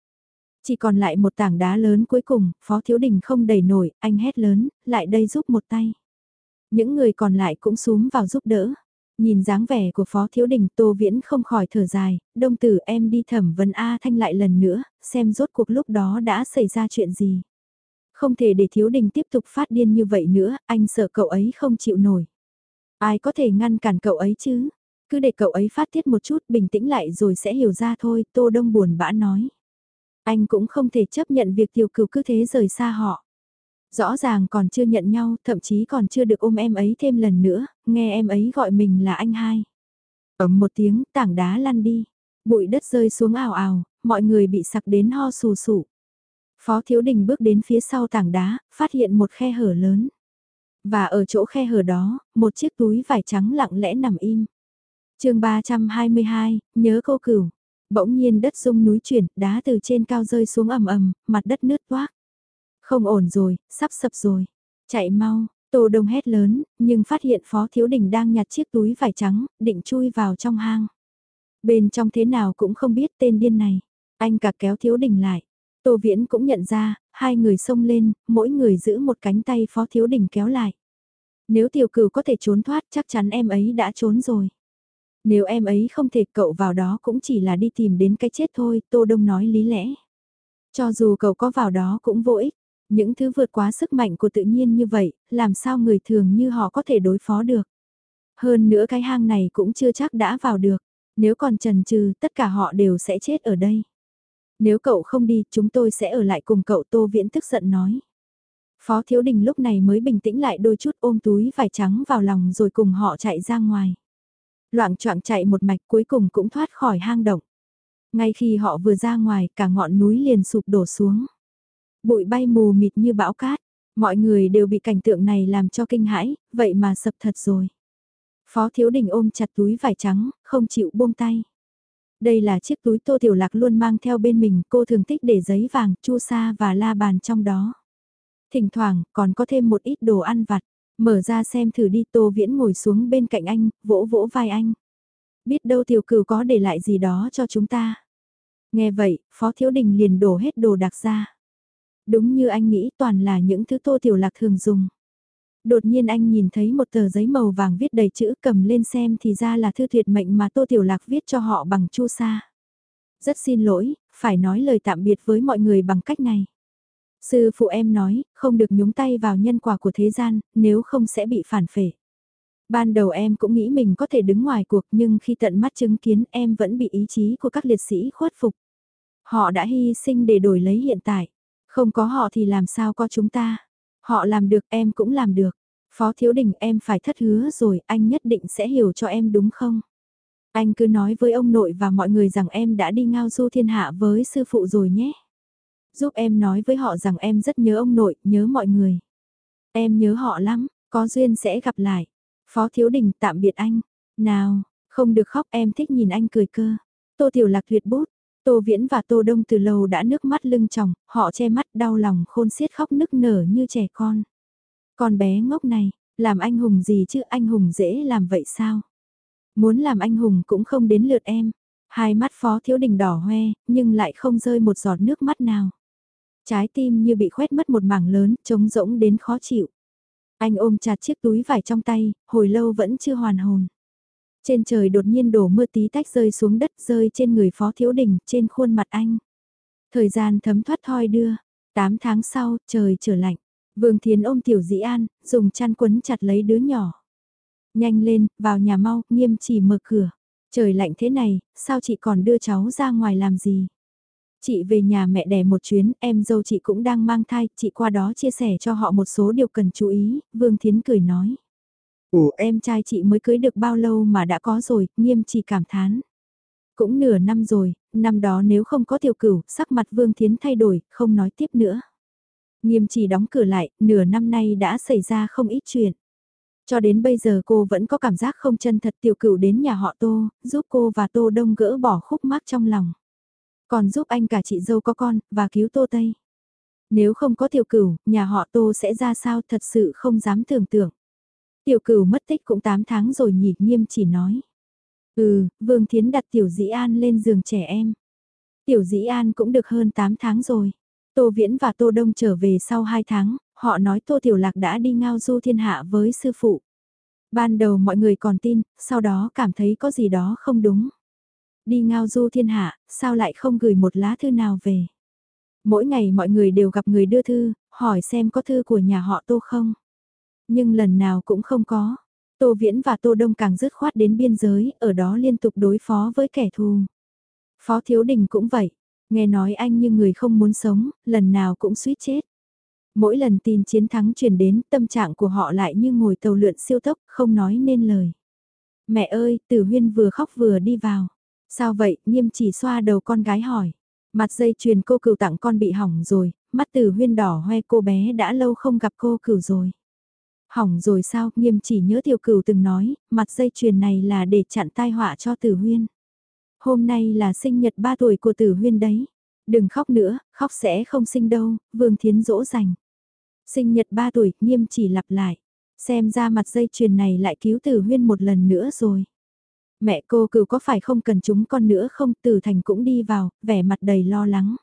Chỉ còn lại một tảng đá lớn cuối cùng, Phó Thiếu Đình không đẩy nổi, anh hét lớn, lại đây giúp một tay. Những người còn lại cũng xuống vào giúp đỡ. Nhìn dáng vẻ của Phó Thiếu Đình Tô Viễn không khỏi thở dài, đông tử em đi thẩm vấn A Thanh lại lần nữa, xem rốt cuộc lúc đó đã xảy ra chuyện gì. Không thể để Thiếu Đình tiếp tục phát điên như vậy nữa, anh sợ cậu ấy không chịu nổi. Ai có thể ngăn cản cậu ấy chứ? Cứ để cậu ấy phát tiết một chút bình tĩnh lại rồi sẽ hiểu ra thôi, Tô Đông buồn bã nói. Anh cũng không thể chấp nhận việc tiểu cửu cứ thế rời xa họ. Rõ ràng còn chưa nhận nhau, thậm chí còn chưa được ôm em ấy thêm lần nữa, nghe em ấy gọi mình là anh hai. Ấm một tiếng, tảng đá lăn đi. Bụi đất rơi xuống ảo ảo, mọi người bị sặc đến ho sù sụ. Phó Thiếu Đình bước đến phía sau tảng đá, phát hiện một khe hở lớn. Và ở chỗ khe hở đó, một chiếc túi vải trắng lặng lẽ nằm im. chương 322, nhớ cô cửu. Bỗng nhiên đất rung núi chuyển, đá từ trên cao rơi xuống ầm ầm, mặt đất nứt toác. Không ổn rồi, sắp sập rồi. Chạy mau, Tô Đông hét lớn, nhưng phát hiện Phó Thiếu Đình đang nhặt chiếc túi vải trắng, định chui vào trong hang. Bên trong thế nào cũng không biết tên điên này. Anh cả kéo Thiếu Đình lại. Tô Viễn cũng nhận ra, hai người xông lên, mỗi người giữ một cánh tay Phó Thiếu Đình kéo lại. Nếu tiểu cửu có thể trốn thoát chắc chắn em ấy đã trốn rồi. Nếu em ấy không thể cậu vào đó cũng chỉ là đi tìm đến cái chết thôi, Tô Đông nói lý lẽ. Cho dù cậu có vào đó cũng vô ích, những thứ vượt quá sức mạnh của tự nhiên như vậy, làm sao người thường như họ có thể đối phó được. Hơn nữa cái hang này cũng chưa chắc đã vào được, nếu còn trần trừ tất cả họ đều sẽ chết ở đây. Nếu cậu không đi chúng tôi sẽ ở lại cùng cậu Tô Viễn tức giận nói. Phó Thiếu Đình lúc này mới bình tĩnh lại đôi chút ôm túi vải trắng vào lòng rồi cùng họ chạy ra ngoài. Loạn choạng chạy một mạch cuối cùng cũng thoát khỏi hang động. Ngay khi họ vừa ra ngoài cả ngọn núi liền sụp đổ xuống. Bụi bay mù mịt như bão cát, mọi người đều bị cảnh tượng này làm cho kinh hãi, vậy mà sập thật rồi. Phó Thiếu Đình ôm chặt túi vải trắng, không chịu buông tay. Đây là chiếc túi Tô Tiểu Lạc luôn mang theo bên mình, cô thường thích để giấy vàng, chu sa và la bàn trong đó. Thỉnh thoảng, còn có thêm một ít đồ ăn vặt. Mở ra xem thử đi Tô Viễn ngồi xuống bên cạnh anh, vỗ vỗ vai anh. Biết đâu tiểu cửu có để lại gì đó cho chúng ta. Nghe vậy, Phó Thiếu Đình liền đổ hết đồ đặc ra. Đúng như anh nghĩ toàn là những thứ Tô Tiểu Lạc thường dùng. Đột nhiên anh nhìn thấy một tờ giấy màu vàng viết đầy chữ cầm lên xem thì ra là thư tuyệt mệnh mà Tô Tiểu Lạc viết cho họ bằng chu sa. Rất xin lỗi, phải nói lời tạm biệt với mọi người bằng cách này. Sư phụ em nói, không được nhúng tay vào nhân quả của thế gian, nếu không sẽ bị phản phệ. Ban đầu em cũng nghĩ mình có thể đứng ngoài cuộc nhưng khi tận mắt chứng kiến em vẫn bị ý chí của các liệt sĩ khuất phục. Họ đã hy sinh để đổi lấy hiện tại. Không có họ thì làm sao có chúng ta. Họ làm được em cũng làm được. Phó Thiếu Đình em phải thất hứa rồi anh nhất định sẽ hiểu cho em đúng không? Anh cứ nói với ông nội và mọi người rằng em đã đi ngao du thiên hạ với sư phụ rồi nhé. Giúp em nói với họ rằng em rất nhớ ông nội, nhớ mọi người. Em nhớ họ lắm, có duyên sẽ gặp lại. Phó Thiếu Đình tạm biệt anh. Nào, không được khóc em thích nhìn anh cười cơ. Tô Tiểu Lạc tuyệt bút. Tô Viễn và Tô Đông từ lâu đã nước mắt lưng tròng, họ che mắt đau lòng khôn xiết khóc nức nở như trẻ con. Con bé ngốc này, làm anh hùng gì chứ anh hùng dễ làm vậy sao? Muốn làm anh hùng cũng không đến lượt em. Hai mắt Phó Thiếu Đình đỏ hoe, nhưng lại không rơi một giọt nước mắt nào. Trái tim như bị khoét mất một mảng lớn, trống rỗng đến khó chịu. Anh ôm chặt chiếc túi vải trong tay, hồi lâu vẫn chưa hoàn hồn. Trên trời đột nhiên đổ mưa tí tách rơi xuống đất rơi trên người Phó Thiếu Đình, trên khuôn mặt anh. Thời gian thấm thoát thoi đưa, 8 tháng sau, trời trở lạnh. Vương Thiến ôm Tiểu Dĩ An, dùng chăn quấn chặt lấy đứa nhỏ. Nhanh lên, vào nhà mau, nghiêm chỉ mở cửa. Trời lạnh thế này, sao chị còn đưa cháu ra ngoài làm gì? Chị về nhà mẹ đẻ một chuyến, em dâu chị cũng đang mang thai, chị qua đó chia sẻ cho họ một số điều cần chú ý, Vương Thiến cười nói. Ủa em trai chị mới cưới được bao lâu mà đã có rồi, nghiêm chỉ cảm thán. Cũng nửa năm rồi, năm đó nếu không có tiểu cửu, sắc mặt Vương Thiến thay đổi, không nói tiếp nữa. Nghiêm chỉ đóng cửa lại, nửa năm nay đã xảy ra không ít chuyện. Cho đến bây giờ cô vẫn có cảm giác không chân thật tiểu cửu đến nhà họ Tô, giúp cô và Tô Đông gỡ bỏ khúc mắc trong lòng. Còn giúp anh cả chị dâu có con, và cứu Tô Tây. Nếu không có tiểu cửu, nhà họ Tô sẽ ra sao thật sự không dám tưởng tượng. Tiểu cửu mất tích cũng 8 tháng rồi nhỉ nghiêm chỉ nói. Ừ, Vương Thiến đặt Tiểu Dĩ An lên giường trẻ em. Tiểu Dĩ An cũng được hơn 8 tháng rồi. Tô Viễn và Tô Đông trở về sau 2 tháng, họ nói Tô Tiểu Lạc đã đi ngao du thiên hạ với sư phụ. Ban đầu mọi người còn tin, sau đó cảm thấy có gì đó không đúng. Đi ngao du thiên hạ, sao lại không gửi một lá thư nào về? Mỗi ngày mọi người đều gặp người đưa thư, hỏi xem có thư của nhà họ Tô không? Nhưng lần nào cũng không có. Tô Viễn và Tô Đông càng dứt khoát đến biên giới, ở đó liên tục đối phó với kẻ thù. Phó Thiếu Đình cũng vậy, nghe nói anh như người không muốn sống, lần nào cũng suýt chết. Mỗi lần tin chiến thắng truyền đến, tâm trạng của họ lại như ngồi tàu lượn siêu tốc, không nói nên lời. Mẹ ơi, Tử Huyên vừa khóc vừa đi vào. Sao vậy, nghiêm chỉ xoa đầu con gái hỏi. Mặt dây chuyền cô cửu tặng con bị hỏng rồi, mắt Tử Huyên đỏ hoe cô bé đã lâu không gặp cô cửu rồi. Hỏng rồi sao, nghiêm chỉ nhớ tiểu cửu từng nói, mặt dây chuyền này là để chặn tai họa cho tử huyên. Hôm nay là sinh nhật 3 tuổi của tử huyên đấy. Đừng khóc nữa, khóc sẽ không sinh đâu, Vương Thiến dỗ dành. Sinh nhật 3 tuổi, nghiêm chỉ lặp lại. Xem ra mặt dây chuyền này lại cứu tử huyên một lần nữa rồi. Mẹ cô cửu có phải không cần chúng con nữa không? Tử thành cũng đi vào, vẻ mặt đầy lo lắng.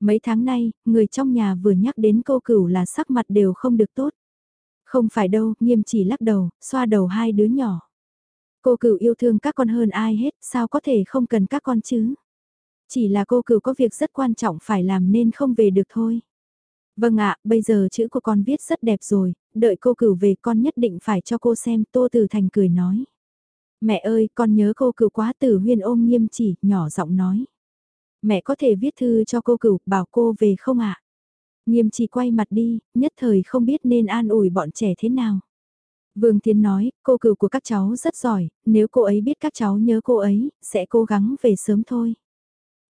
Mấy tháng nay, người trong nhà vừa nhắc đến cô cửu là sắc mặt đều không được tốt. Không phải đâu, nghiêm chỉ lắc đầu, xoa đầu hai đứa nhỏ. Cô cửu yêu thương các con hơn ai hết, sao có thể không cần các con chứ? Chỉ là cô cửu có việc rất quan trọng phải làm nên không về được thôi. Vâng ạ, bây giờ chữ của con viết rất đẹp rồi, đợi cô cửu về con nhất định phải cho cô xem, Tô Tử Thành cười nói. Mẹ ơi, con nhớ cô cửu quá tử huyên ôm nghiêm chỉ, nhỏ giọng nói. Mẹ có thể viết thư cho cô cửu, bảo cô về không ạ? Nghiêm chỉ quay mặt đi, nhất thời không biết nên an ủi bọn trẻ thế nào. Vương Tiến nói, cô cừu của các cháu rất giỏi, nếu cô ấy biết các cháu nhớ cô ấy, sẽ cố gắng về sớm thôi.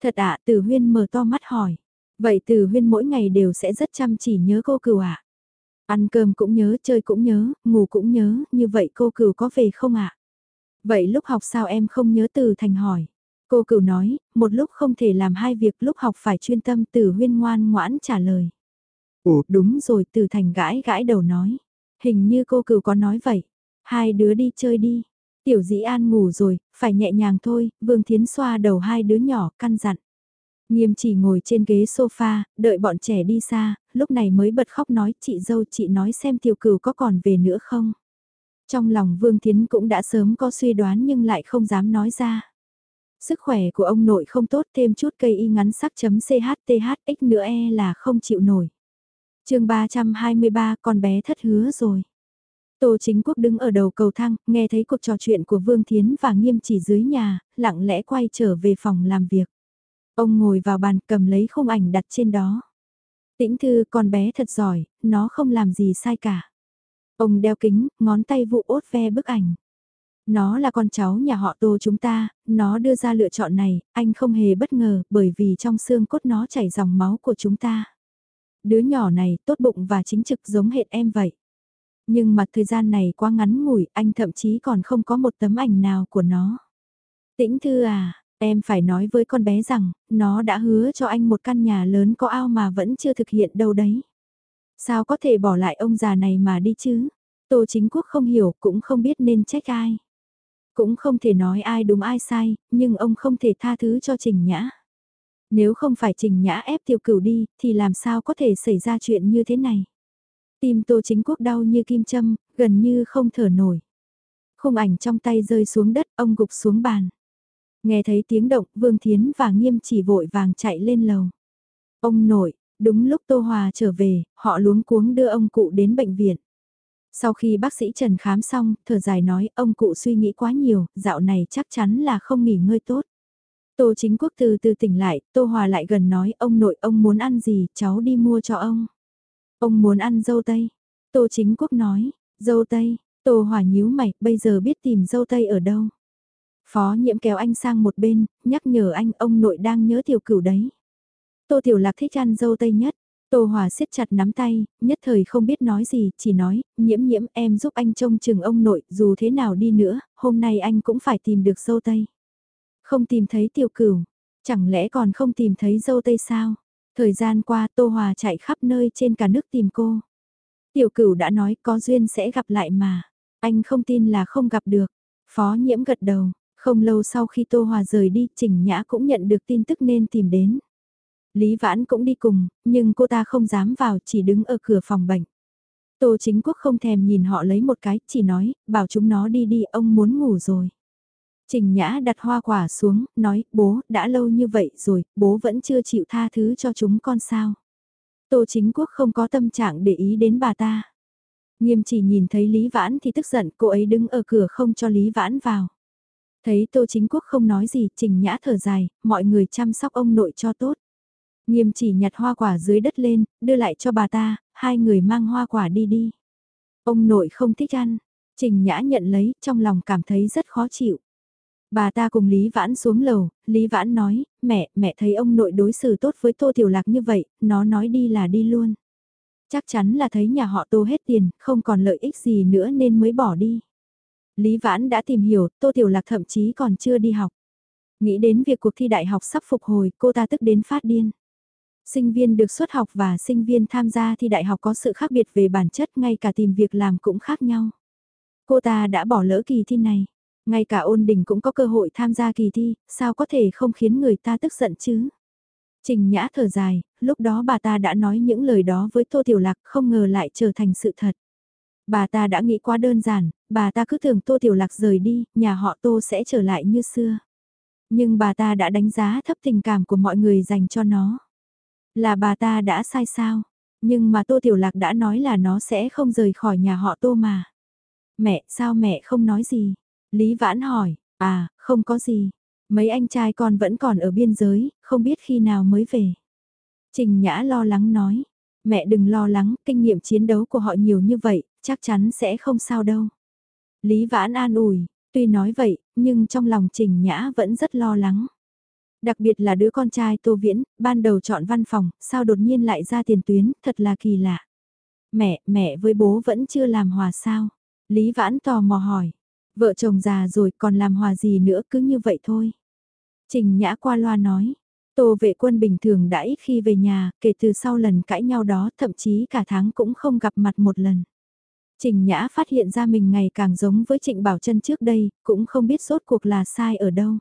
Thật ạ, à, Tử Huyên mở to mắt hỏi. Vậy Tử Huyên mỗi ngày đều sẽ rất chăm chỉ nhớ cô cừu ạ. À? Ăn cơm cũng nhớ, chơi cũng nhớ, ngủ cũng nhớ, như vậy cô cừu có về không ạ? À? Vậy lúc học sao em không nhớ Từ Thành hỏi? Cô cửu nói, một lúc không thể làm hai việc lúc học phải chuyên tâm Tử Huyên ngoan ngoãn trả lời. Ồ, đúng rồi, từ thành gãi gãi đầu nói. Hình như cô cừu có nói vậy. Hai đứa đi chơi đi. Tiểu dĩ an ngủ rồi, phải nhẹ nhàng thôi, Vương Thiến xoa đầu hai đứa nhỏ, căn dặn. Nghiêm chỉ ngồi trên ghế sofa, đợi bọn trẻ đi xa, lúc này mới bật khóc nói chị dâu chị nói xem tiểu cửu có còn về nữa không. Trong lòng Vương Thiến cũng đã sớm có suy đoán nhưng lại không dám nói ra. Sức khỏe của ông nội không tốt thêm chút cây y ngắn sắc chấm CHTHX nữa e là không chịu nổi chương 323 con bé thất hứa rồi. Tô chính quốc đứng ở đầu cầu thang, nghe thấy cuộc trò chuyện của Vương Thiến và nghiêm chỉ dưới nhà, lặng lẽ quay trở về phòng làm việc. Ông ngồi vào bàn cầm lấy khung ảnh đặt trên đó. Tĩnh thư con bé thật giỏi, nó không làm gì sai cả. Ông đeo kính, ngón tay vụ ốt ve bức ảnh. Nó là con cháu nhà họ Tô chúng ta, nó đưa ra lựa chọn này, anh không hề bất ngờ bởi vì trong xương cốt nó chảy dòng máu của chúng ta. Đứa nhỏ này tốt bụng và chính trực giống hệt em vậy. Nhưng mà thời gian này quá ngắn ngủi, anh thậm chí còn không có một tấm ảnh nào của nó. Tĩnh Thư à, em phải nói với con bé rằng, nó đã hứa cho anh một căn nhà lớn có ao mà vẫn chưa thực hiện đâu đấy. Sao có thể bỏ lại ông già này mà đi chứ? Tô chính quốc không hiểu cũng không biết nên trách ai. Cũng không thể nói ai đúng ai sai, nhưng ông không thể tha thứ cho Trình Nhã. Nếu không phải Trình Nhã ép tiêu cửu đi, thì làm sao có thể xảy ra chuyện như thế này? Tim Tô Chính Quốc đau như kim châm, gần như không thở nổi. Khung ảnh trong tay rơi xuống đất, ông gục xuống bàn. Nghe thấy tiếng động, Vương Thiến và Nghiêm chỉ vội vàng chạy lên lầu. Ông nội, đúng lúc Tô Hòa trở về, họ luống cuống đưa ông cụ đến bệnh viện. Sau khi bác sĩ Trần khám xong, thở dài nói ông cụ suy nghĩ quá nhiều, dạo này chắc chắn là không nghỉ ngơi tốt. Tô chính quốc từ từ tỉnh lại, Tô Hòa lại gần nói ông nội ông muốn ăn gì, cháu đi mua cho ông. Ông muốn ăn dâu tây. Tô chính quốc nói, dâu tây, Tô Hòa nhíu mày, bây giờ biết tìm dâu tây ở đâu. Phó nhiễm kéo anh sang một bên, nhắc nhở anh ông nội đang nhớ tiểu cửu đấy. Tô Tiểu Lạc thích ăn dâu tây nhất. Tô Hòa siết chặt nắm tay, nhất thời không biết nói gì, chỉ nói, nhiễm nhiễm em giúp anh trông chừng ông nội, dù thế nào đi nữa, hôm nay anh cũng phải tìm được dâu tây. Không tìm thấy tiểu cửu, chẳng lẽ còn không tìm thấy dâu tây sao? Thời gian qua Tô Hòa chạy khắp nơi trên cả nước tìm cô. Tiểu cửu đã nói có duyên sẽ gặp lại mà. Anh không tin là không gặp được. Phó nhiễm gật đầu. Không lâu sau khi Tô Hòa rời đi, Trình Nhã cũng nhận được tin tức nên tìm đến. Lý Vãn cũng đi cùng, nhưng cô ta không dám vào chỉ đứng ở cửa phòng bệnh. Tô chính quốc không thèm nhìn họ lấy một cái, chỉ nói, bảo chúng nó đi đi, ông muốn ngủ rồi. Trình Nhã đặt hoa quả xuống, nói, bố, đã lâu như vậy rồi, bố vẫn chưa chịu tha thứ cho chúng con sao. Tô chính quốc không có tâm trạng để ý đến bà ta. Nghiêm chỉ nhìn thấy Lý Vãn thì tức giận, cô ấy đứng ở cửa không cho Lý Vãn vào. Thấy Tô Chính Quốc không nói gì, Trình Nhã thở dài, mọi người chăm sóc ông nội cho tốt. Nghiêm chỉ nhặt hoa quả dưới đất lên, đưa lại cho bà ta, hai người mang hoa quả đi đi. Ông nội không thích ăn, Trình Nhã nhận lấy, trong lòng cảm thấy rất khó chịu. Bà ta cùng Lý Vãn xuống lầu, Lý Vãn nói, mẹ, mẹ thấy ông nội đối xử tốt với Tô Tiểu Lạc như vậy, nó nói đi là đi luôn. Chắc chắn là thấy nhà họ Tô hết tiền, không còn lợi ích gì nữa nên mới bỏ đi. Lý Vãn đã tìm hiểu, Tô Tiểu Lạc thậm chí còn chưa đi học. Nghĩ đến việc cuộc thi đại học sắp phục hồi, cô ta tức đến phát điên. Sinh viên được xuất học và sinh viên tham gia thi đại học có sự khác biệt về bản chất, ngay cả tìm việc làm cũng khác nhau. Cô ta đã bỏ lỡ kỳ thi này. Ngay cả ôn đình cũng có cơ hội tham gia kỳ thi, sao có thể không khiến người ta tức giận chứ? Trình Nhã thở dài, lúc đó bà ta đã nói những lời đó với Tô Tiểu Lạc không ngờ lại trở thành sự thật. Bà ta đã nghĩ quá đơn giản, bà ta cứ tưởng Tô Tiểu Lạc rời đi, nhà họ Tô sẽ trở lại như xưa. Nhưng bà ta đã đánh giá thấp tình cảm của mọi người dành cho nó. Là bà ta đã sai sao? Nhưng mà Tô Tiểu Lạc đã nói là nó sẽ không rời khỏi nhà họ Tô mà. Mẹ, sao mẹ không nói gì? Lý Vãn hỏi, à, không có gì. Mấy anh trai con vẫn còn ở biên giới, không biết khi nào mới về. Trình Nhã lo lắng nói, mẹ đừng lo lắng, kinh nghiệm chiến đấu của họ nhiều như vậy, chắc chắn sẽ không sao đâu. Lý Vãn an ủi, tuy nói vậy, nhưng trong lòng Trình Nhã vẫn rất lo lắng. Đặc biệt là đứa con trai Tô Viễn, ban đầu chọn văn phòng, sao đột nhiên lại ra tiền tuyến, thật là kỳ lạ. Mẹ, mẹ với bố vẫn chưa làm hòa sao? Lý Vãn tò mò hỏi. Vợ chồng già rồi còn làm hòa gì nữa cứ như vậy thôi. Trình Nhã qua loa nói. Tô vệ quân bình thường đã ít khi về nhà, kể từ sau lần cãi nhau đó thậm chí cả tháng cũng không gặp mặt một lần. Trình Nhã phát hiện ra mình ngày càng giống với Trịnh Bảo Trân trước đây, cũng không biết rốt cuộc là sai ở đâu.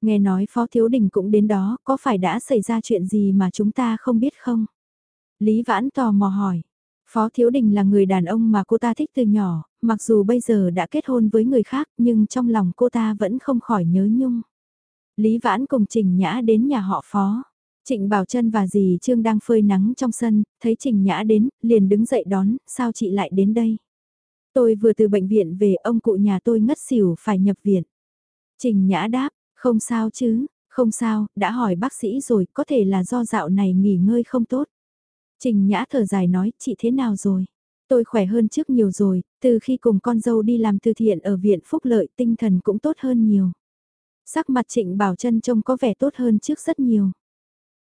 Nghe nói Phó Thiếu Đình cũng đến đó, có phải đã xảy ra chuyện gì mà chúng ta không biết không? Lý Vãn tò mò hỏi. Phó Thiếu Đình là người đàn ông mà cô ta thích từ nhỏ, mặc dù bây giờ đã kết hôn với người khác nhưng trong lòng cô ta vẫn không khỏi nhớ nhung. Lý Vãn cùng Trình Nhã đến nhà họ Phó. Trịnh Bảo Trân và dì Trương đang phơi nắng trong sân, thấy Trình Nhã đến, liền đứng dậy đón, sao chị lại đến đây? Tôi vừa từ bệnh viện về, ông cụ nhà tôi ngất xỉu phải nhập viện. Trình Nhã đáp, không sao chứ, không sao, đã hỏi bác sĩ rồi, có thể là do dạo này nghỉ ngơi không tốt. Trình Nhã thở dài nói, chị thế nào rồi? Tôi khỏe hơn trước nhiều rồi, từ khi cùng con dâu đi làm từ thiện ở viện phúc lợi tinh thần cũng tốt hơn nhiều. Sắc mặt Trịnh Bảo Trân trông có vẻ tốt hơn trước rất nhiều.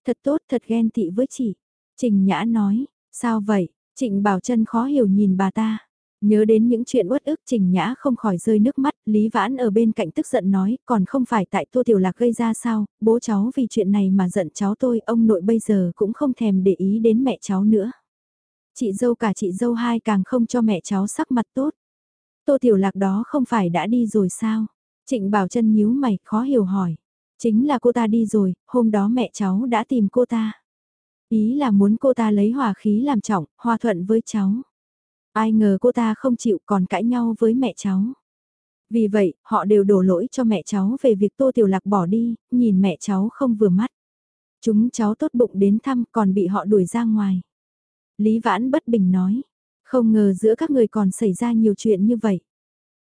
Thật tốt, thật ghen tị với chị. Trình Nhã nói, sao vậy? Trịnh Bảo Trân khó hiểu nhìn bà ta. Nhớ đến những chuyện uất ức Trình Nhã không khỏi rơi nước mắt, Lý Vãn ở bên cạnh tức giận nói, còn không phải tại Tô Tiểu Lạc gây ra sao, bố cháu vì chuyện này mà giận cháu tôi, ông nội bây giờ cũng không thèm để ý đến mẹ cháu nữa. Chị dâu cả chị dâu hai càng không cho mẹ cháu sắc mặt tốt. Tô Tiểu Lạc đó không phải đã đi rồi sao? Trịnh Bảo chân nhíu mày, khó hiểu hỏi. Chính là cô ta đi rồi, hôm đó mẹ cháu đã tìm cô ta. Ý là muốn cô ta lấy hòa khí làm trọng, hòa thuận với cháu. Ai ngờ cô ta không chịu còn cãi nhau với mẹ cháu. Vì vậy, họ đều đổ lỗi cho mẹ cháu về việc Tô Tiểu Lạc bỏ đi, nhìn mẹ cháu không vừa mắt. Chúng cháu tốt bụng đến thăm còn bị họ đuổi ra ngoài. Lý Vãn bất bình nói, không ngờ giữa các người còn xảy ra nhiều chuyện như vậy.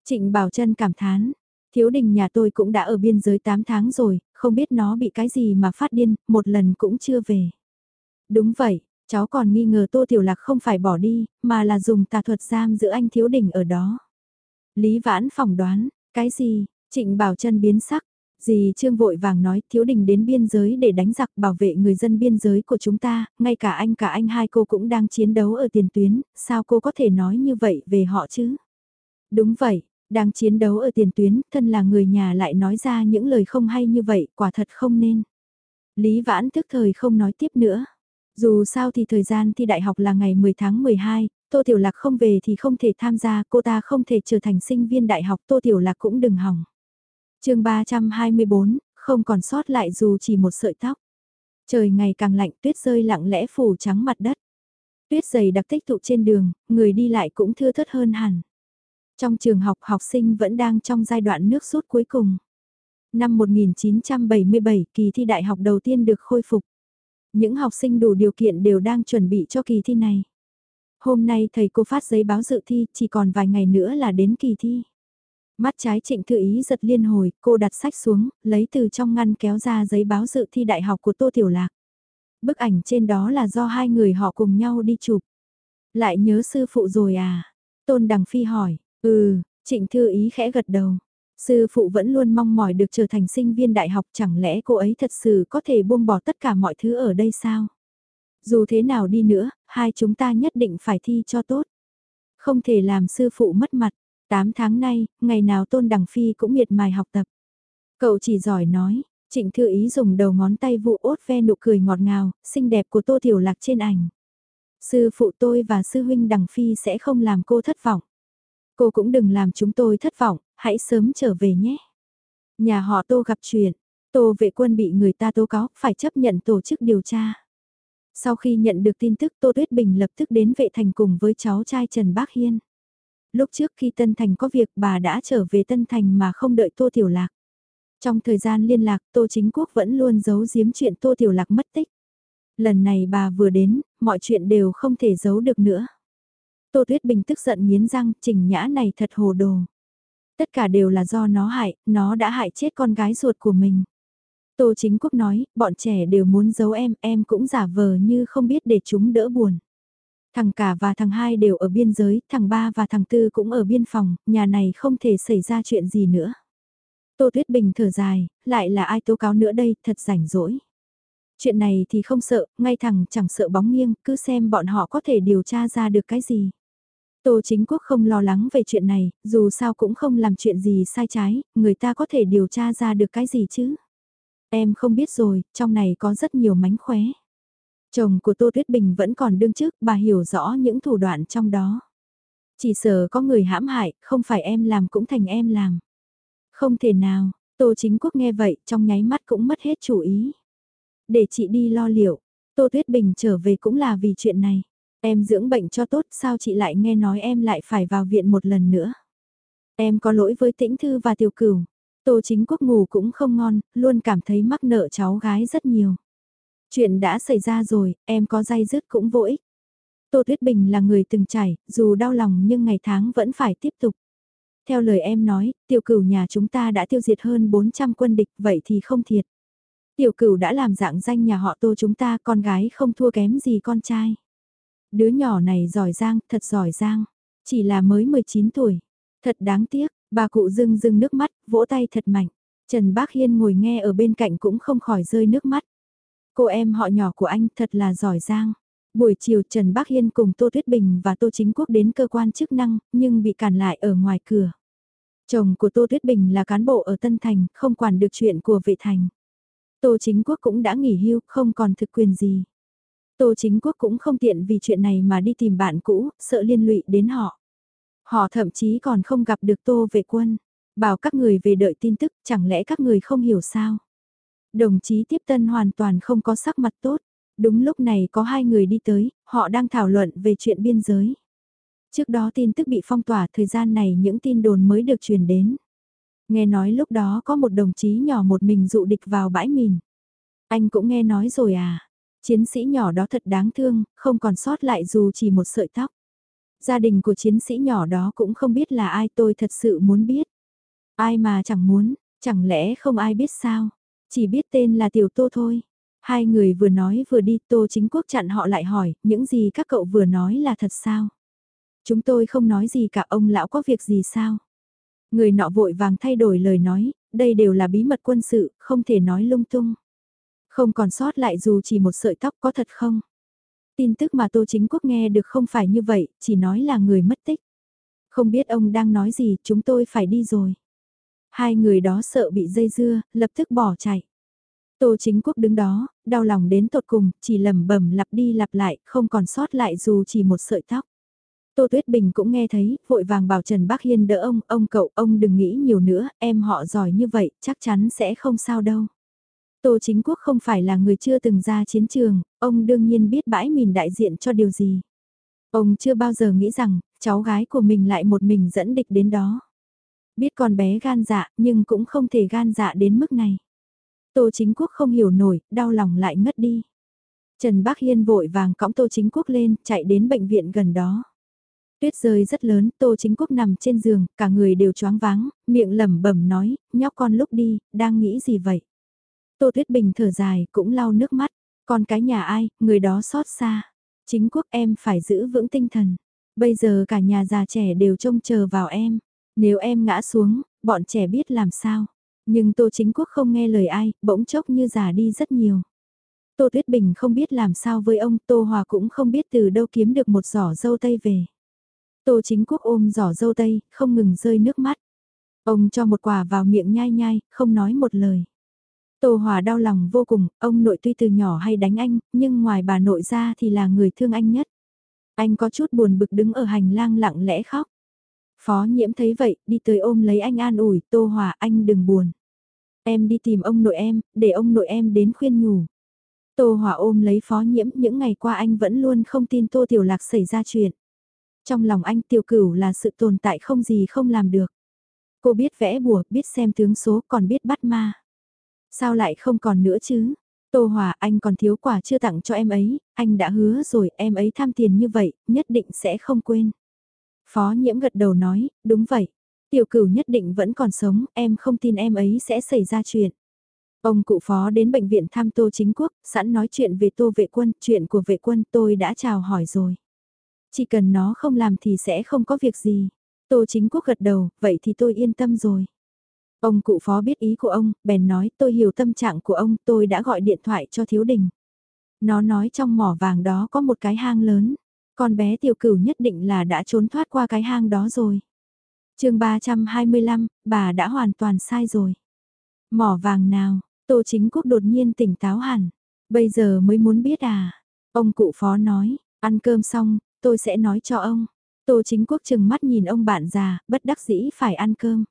Trịnh Bảo Trân cảm thán, thiếu đình nhà tôi cũng đã ở biên giới 8 tháng rồi, không biết nó bị cái gì mà phát điên, một lần cũng chưa về. Đúng vậy, cháu còn nghi ngờ Tô Tiểu Lạc không phải bỏ đi, mà là dùng tà thuật giam giữ anh thiếu đình ở đó. Lý Vãn phỏng đoán, cái gì, Trịnh Bảo Trân biến sắc, Dì Trương vội vàng nói thiếu đình đến biên giới để đánh giặc bảo vệ người dân biên giới của chúng ta, ngay cả anh cả anh hai cô cũng đang chiến đấu ở tiền tuyến, sao cô có thể nói như vậy về họ chứ? Đúng vậy, đang chiến đấu ở tiền tuyến, thân là người nhà lại nói ra những lời không hay như vậy, quả thật không nên. Lý Vãn tức thời không nói tiếp nữa. Dù sao thì thời gian thi đại học là ngày 10 tháng 12, Tô Tiểu Lạc không về thì không thể tham gia, cô ta không thể trở thành sinh viên đại học, Tô Tiểu Lạc cũng đừng hỏng chương 324, không còn sót lại dù chỉ một sợi tóc. Trời ngày càng lạnh tuyết rơi lặng lẽ phủ trắng mặt đất. Tuyết dày đặc tích tụ trên đường, người đi lại cũng thưa thớt hơn hẳn. Trong trường học học sinh vẫn đang trong giai đoạn nước rút cuối cùng. Năm 1977 kỳ thi đại học đầu tiên được khôi phục. Những học sinh đủ điều kiện đều đang chuẩn bị cho kỳ thi này. Hôm nay thầy cô phát giấy báo dự thi chỉ còn vài ngày nữa là đến kỳ thi. Mắt trái trịnh thư ý giật liên hồi, cô đặt sách xuống, lấy từ trong ngăn kéo ra giấy báo dự thi đại học của Tô Tiểu Lạc. Bức ảnh trên đó là do hai người họ cùng nhau đi chụp. Lại nhớ sư phụ rồi à? Tôn Đằng Phi hỏi, ừ, trịnh thư ý khẽ gật đầu. Sư phụ vẫn luôn mong mỏi được trở thành sinh viên đại học chẳng lẽ cô ấy thật sự có thể buông bỏ tất cả mọi thứ ở đây sao? Dù thế nào đi nữa, hai chúng ta nhất định phải thi cho tốt. Không thể làm sư phụ mất mặt, 8 tháng nay, ngày nào Tôn Đằng Phi cũng miệt mài học tập. Cậu chỉ giỏi nói, Trịnh Thư Ý dùng đầu ngón tay vụ ốt ve nụ cười ngọt ngào, xinh đẹp của Tô Tiểu Lạc trên ảnh. Sư phụ tôi và sư huynh Đằng Phi sẽ không làm cô thất vọng. Cô cũng đừng làm chúng tôi thất vọng, hãy sớm trở về nhé. Nhà họ Tô gặp chuyện, Tô vệ quân bị người ta tố cáo, phải chấp nhận tổ chức điều tra. Sau khi nhận được tin tức Tô Tuyết Bình lập tức đến vệ thành cùng với cháu trai Trần Bác Hiên. Lúc trước khi Tân Thành có việc bà đã trở về Tân Thành mà không đợi Tô Tiểu Lạc. Trong thời gian liên lạc Tô Chính Quốc vẫn luôn giấu giếm chuyện Tô Tiểu Lạc mất tích. Lần này bà vừa đến, mọi chuyện đều không thể giấu được nữa. Tô Tuyết Bình tức giận nghiến răng, trình nhã này thật hồ đồ. Tất cả đều là do nó hại, nó đã hại chết con gái ruột của mình. Tô Chính Quốc nói, bọn trẻ đều muốn giấu em, em cũng giả vờ như không biết để chúng đỡ buồn. Thằng cả và thằng hai đều ở biên giới, thằng ba và thằng tư cũng ở biên phòng, nhà này không thể xảy ra chuyện gì nữa. Tô Tuyết Bình thở dài, lại là ai tố cáo nữa đây, thật rảnh rỗi. Chuyện này thì không sợ, ngay thẳng chẳng sợ bóng nghiêng, cứ xem bọn họ có thể điều tra ra được cái gì. Tô chính quốc không lo lắng về chuyện này, dù sao cũng không làm chuyện gì sai trái, người ta có thể điều tra ra được cái gì chứ. Em không biết rồi, trong này có rất nhiều mánh khóe. Chồng của Tô Tuyết Bình vẫn còn đương chức, bà hiểu rõ những thủ đoạn trong đó. Chỉ sợ có người hãm hại, không phải em làm cũng thành em làm. Không thể nào, Tô Chính Quốc nghe vậy, trong nháy mắt cũng mất hết chủ ý. Để chị đi lo liệu, Tô Tuyết Bình trở về cũng là vì chuyện này. Em dưỡng bệnh cho tốt, sao chị lại nghe nói em lại phải vào viện một lần nữa? Em có lỗi với Tĩnh Thư và Tiểu Cửu. Tô Chính Quốc ngủ cũng không ngon, luôn cảm thấy mắc nợ cháu gái rất nhiều. Chuyện đã xảy ra rồi, em có dây dứt cũng vô ích. Tô Tuyết Bình là người từng trải, dù đau lòng nhưng ngày tháng vẫn phải tiếp tục. Theo lời em nói, tiểu cửu nhà chúng ta đã tiêu diệt hơn 400 quân địch, vậy thì không thiệt. Tiểu cửu đã làm dạng danh nhà họ tô chúng ta, con gái không thua kém gì con trai. Đứa nhỏ này giỏi giang, thật giỏi giang. Chỉ là mới 19 tuổi. Thật đáng tiếc, bà cụ dưng dưng nước mắt, vỗ tay thật mạnh. Trần Bác Hiên ngồi nghe ở bên cạnh cũng không khỏi rơi nước mắt. Cô em họ nhỏ của anh thật là giỏi giang. Buổi chiều Trần Bác Hiên cùng Tô Tuyết Bình và Tô Chính Quốc đến cơ quan chức năng, nhưng bị cản lại ở ngoài cửa. Chồng của Tô Tuyết Bình là cán bộ ở Tân Thành, không quản được chuyện của vệ thành. Tô Chính Quốc cũng đã nghỉ hưu, không còn thực quyền gì. Tô Chính Quốc cũng không tiện vì chuyện này mà đi tìm bạn cũ, sợ liên lụy đến họ. Họ thậm chí còn không gặp được Tô vệ quân. Bảo các người về đợi tin tức, chẳng lẽ các người không hiểu sao? Đồng chí tiếp tân hoàn toàn không có sắc mặt tốt. Đúng lúc này có hai người đi tới, họ đang thảo luận về chuyện biên giới. Trước đó tin tức bị phong tỏa thời gian này những tin đồn mới được truyền đến. Nghe nói lúc đó có một đồng chí nhỏ một mình dụ địch vào bãi mìn. Anh cũng nghe nói rồi à. Chiến sĩ nhỏ đó thật đáng thương, không còn sót lại dù chỉ một sợi tóc. Gia đình của chiến sĩ nhỏ đó cũng không biết là ai tôi thật sự muốn biết. Ai mà chẳng muốn, chẳng lẽ không ai biết sao? Chỉ biết tên là Tiểu Tô thôi. Hai người vừa nói vừa đi Tô Chính Quốc chặn họ lại hỏi, những gì các cậu vừa nói là thật sao? Chúng tôi không nói gì cả ông lão có việc gì sao? Người nọ vội vàng thay đổi lời nói, đây đều là bí mật quân sự, không thể nói lung tung. Không còn sót lại dù chỉ một sợi tóc có thật không? Tin tức mà Tô Chính Quốc nghe được không phải như vậy, chỉ nói là người mất tích. Không biết ông đang nói gì, chúng tôi phải đi rồi. Hai người đó sợ bị dây dưa, lập tức bỏ chạy. Tô Chính Quốc đứng đó, đau lòng đến tột cùng, chỉ lầm bẩm lặp đi lặp lại, không còn sót lại dù chỉ một sợi tóc. Tô Tuyết Bình cũng nghe thấy, vội vàng bảo Trần Bác Hiên đỡ ông, ông cậu, ông đừng nghĩ nhiều nữa, em họ giỏi như vậy, chắc chắn sẽ không sao đâu. Tô Chính Quốc không phải là người chưa từng ra chiến trường, ông đương nhiên biết bãi mìn đại diện cho điều gì. Ông chưa bao giờ nghĩ rằng, cháu gái của mình lại một mình dẫn địch đến đó. Biết con bé gan dạ, nhưng cũng không thể gan dạ đến mức này. Tô Chính Quốc không hiểu nổi, đau lòng lại ngất đi. Trần Bác Hiên vội vàng cõng Tô Chính Quốc lên, chạy đến bệnh viện gần đó. Tuyết rơi rất lớn, Tô Chính Quốc nằm trên giường, cả người đều choáng váng, miệng lẩm bẩm nói, nhóc con lúc đi, đang nghĩ gì vậy? Tô Tuyết Bình thở dài, cũng lau nước mắt, con cái nhà ai, người đó xót xa. Chính Quốc em phải giữ vững tinh thần. Bây giờ cả nhà già trẻ đều trông chờ vào em. Nếu em ngã xuống, bọn trẻ biết làm sao. Nhưng Tô Chính Quốc không nghe lời ai, bỗng chốc như già đi rất nhiều. Tô Tuyết Bình không biết làm sao với ông, Tô Hòa cũng không biết từ đâu kiếm được một giỏ dâu tây về. Tô Chính Quốc ôm giỏ dâu tây, không ngừng rơi nước mắt. Ông cho một quả vào miệng nhai nhai, không nói một lời. Tô Hòa đau lòng vô cùng, ông nội tuy từ nhỏ hay đánh anh, nhưng ngoài bà nội ra thì là người thương anh nhất. Anh có chút buồn bực đứng ở hành lang lặng lẽ khóc. Phó nhiễm thấy vậy, đi tới ôm lấy anh an ủi, Tô Hòa anh đừng buồn. Em đi tìm ông nội em, để ông nội em đến khuyên nhủ. Tô Hòa ôm lấy phó nhiễm, những ngày qua anh vẫn luôn không tin Tô Tiểu Lạc xảy ra chuyện. Trong lòng anh tiểu cửu là sự tồn tại không gì không làm được. Cô biết vẽ bùa, biết xem tướng số, còn biết bắt ma. Sao lại không còn nữa chứ? Tô Hòa anh còn thiếu quả chưa tặng cho em ấy, anh đã hứa rồi em ấy tham tiền như vậy, nhất định sẽ không quên. Phó nhiễm gật đầu nói, đúng vậy. Tiểu cửu nhất định vẫn còn sống, em không tin em ấy sẽ xảy ra chuyện. Ông cụ phó đến bệnh viện thăm Tô Chính Quốc, sẵn nói chuyện về Tô vệ quân, chuyện của vệ quân tôi đã chào hỏi rồi. Chỉ cần nó không làm thì sẽ không có việc gì. Tô Chính Quốc gật đầu, vậy thì tôi yên tâm rồi. Ông cụ phó biết ý của ông, bèn nói tôi hiểu tâm trạng của ông, tôi đã gọi điện thoại cho thiếu đình. Nó nói trong mỏ vàng đó có một cái hang lớn, con bé tiểu cửu nhất định là đã trốn thoát qua cái hang đó rồi. chương 325, bà đã hoàn toàn sai rồi. Mỏ vàng nào, Tô Chính Quốc đột nhiên tỉnh táo hẳn. Bây giờ mới muốn biết à? Ông cụ phó nói, ăn cơm xong, tôi sẽ nói cho ông. Tô Chính Quốc chừng mắt nhìn ông bạn già, bất đắc dĩ phải ăn cơm.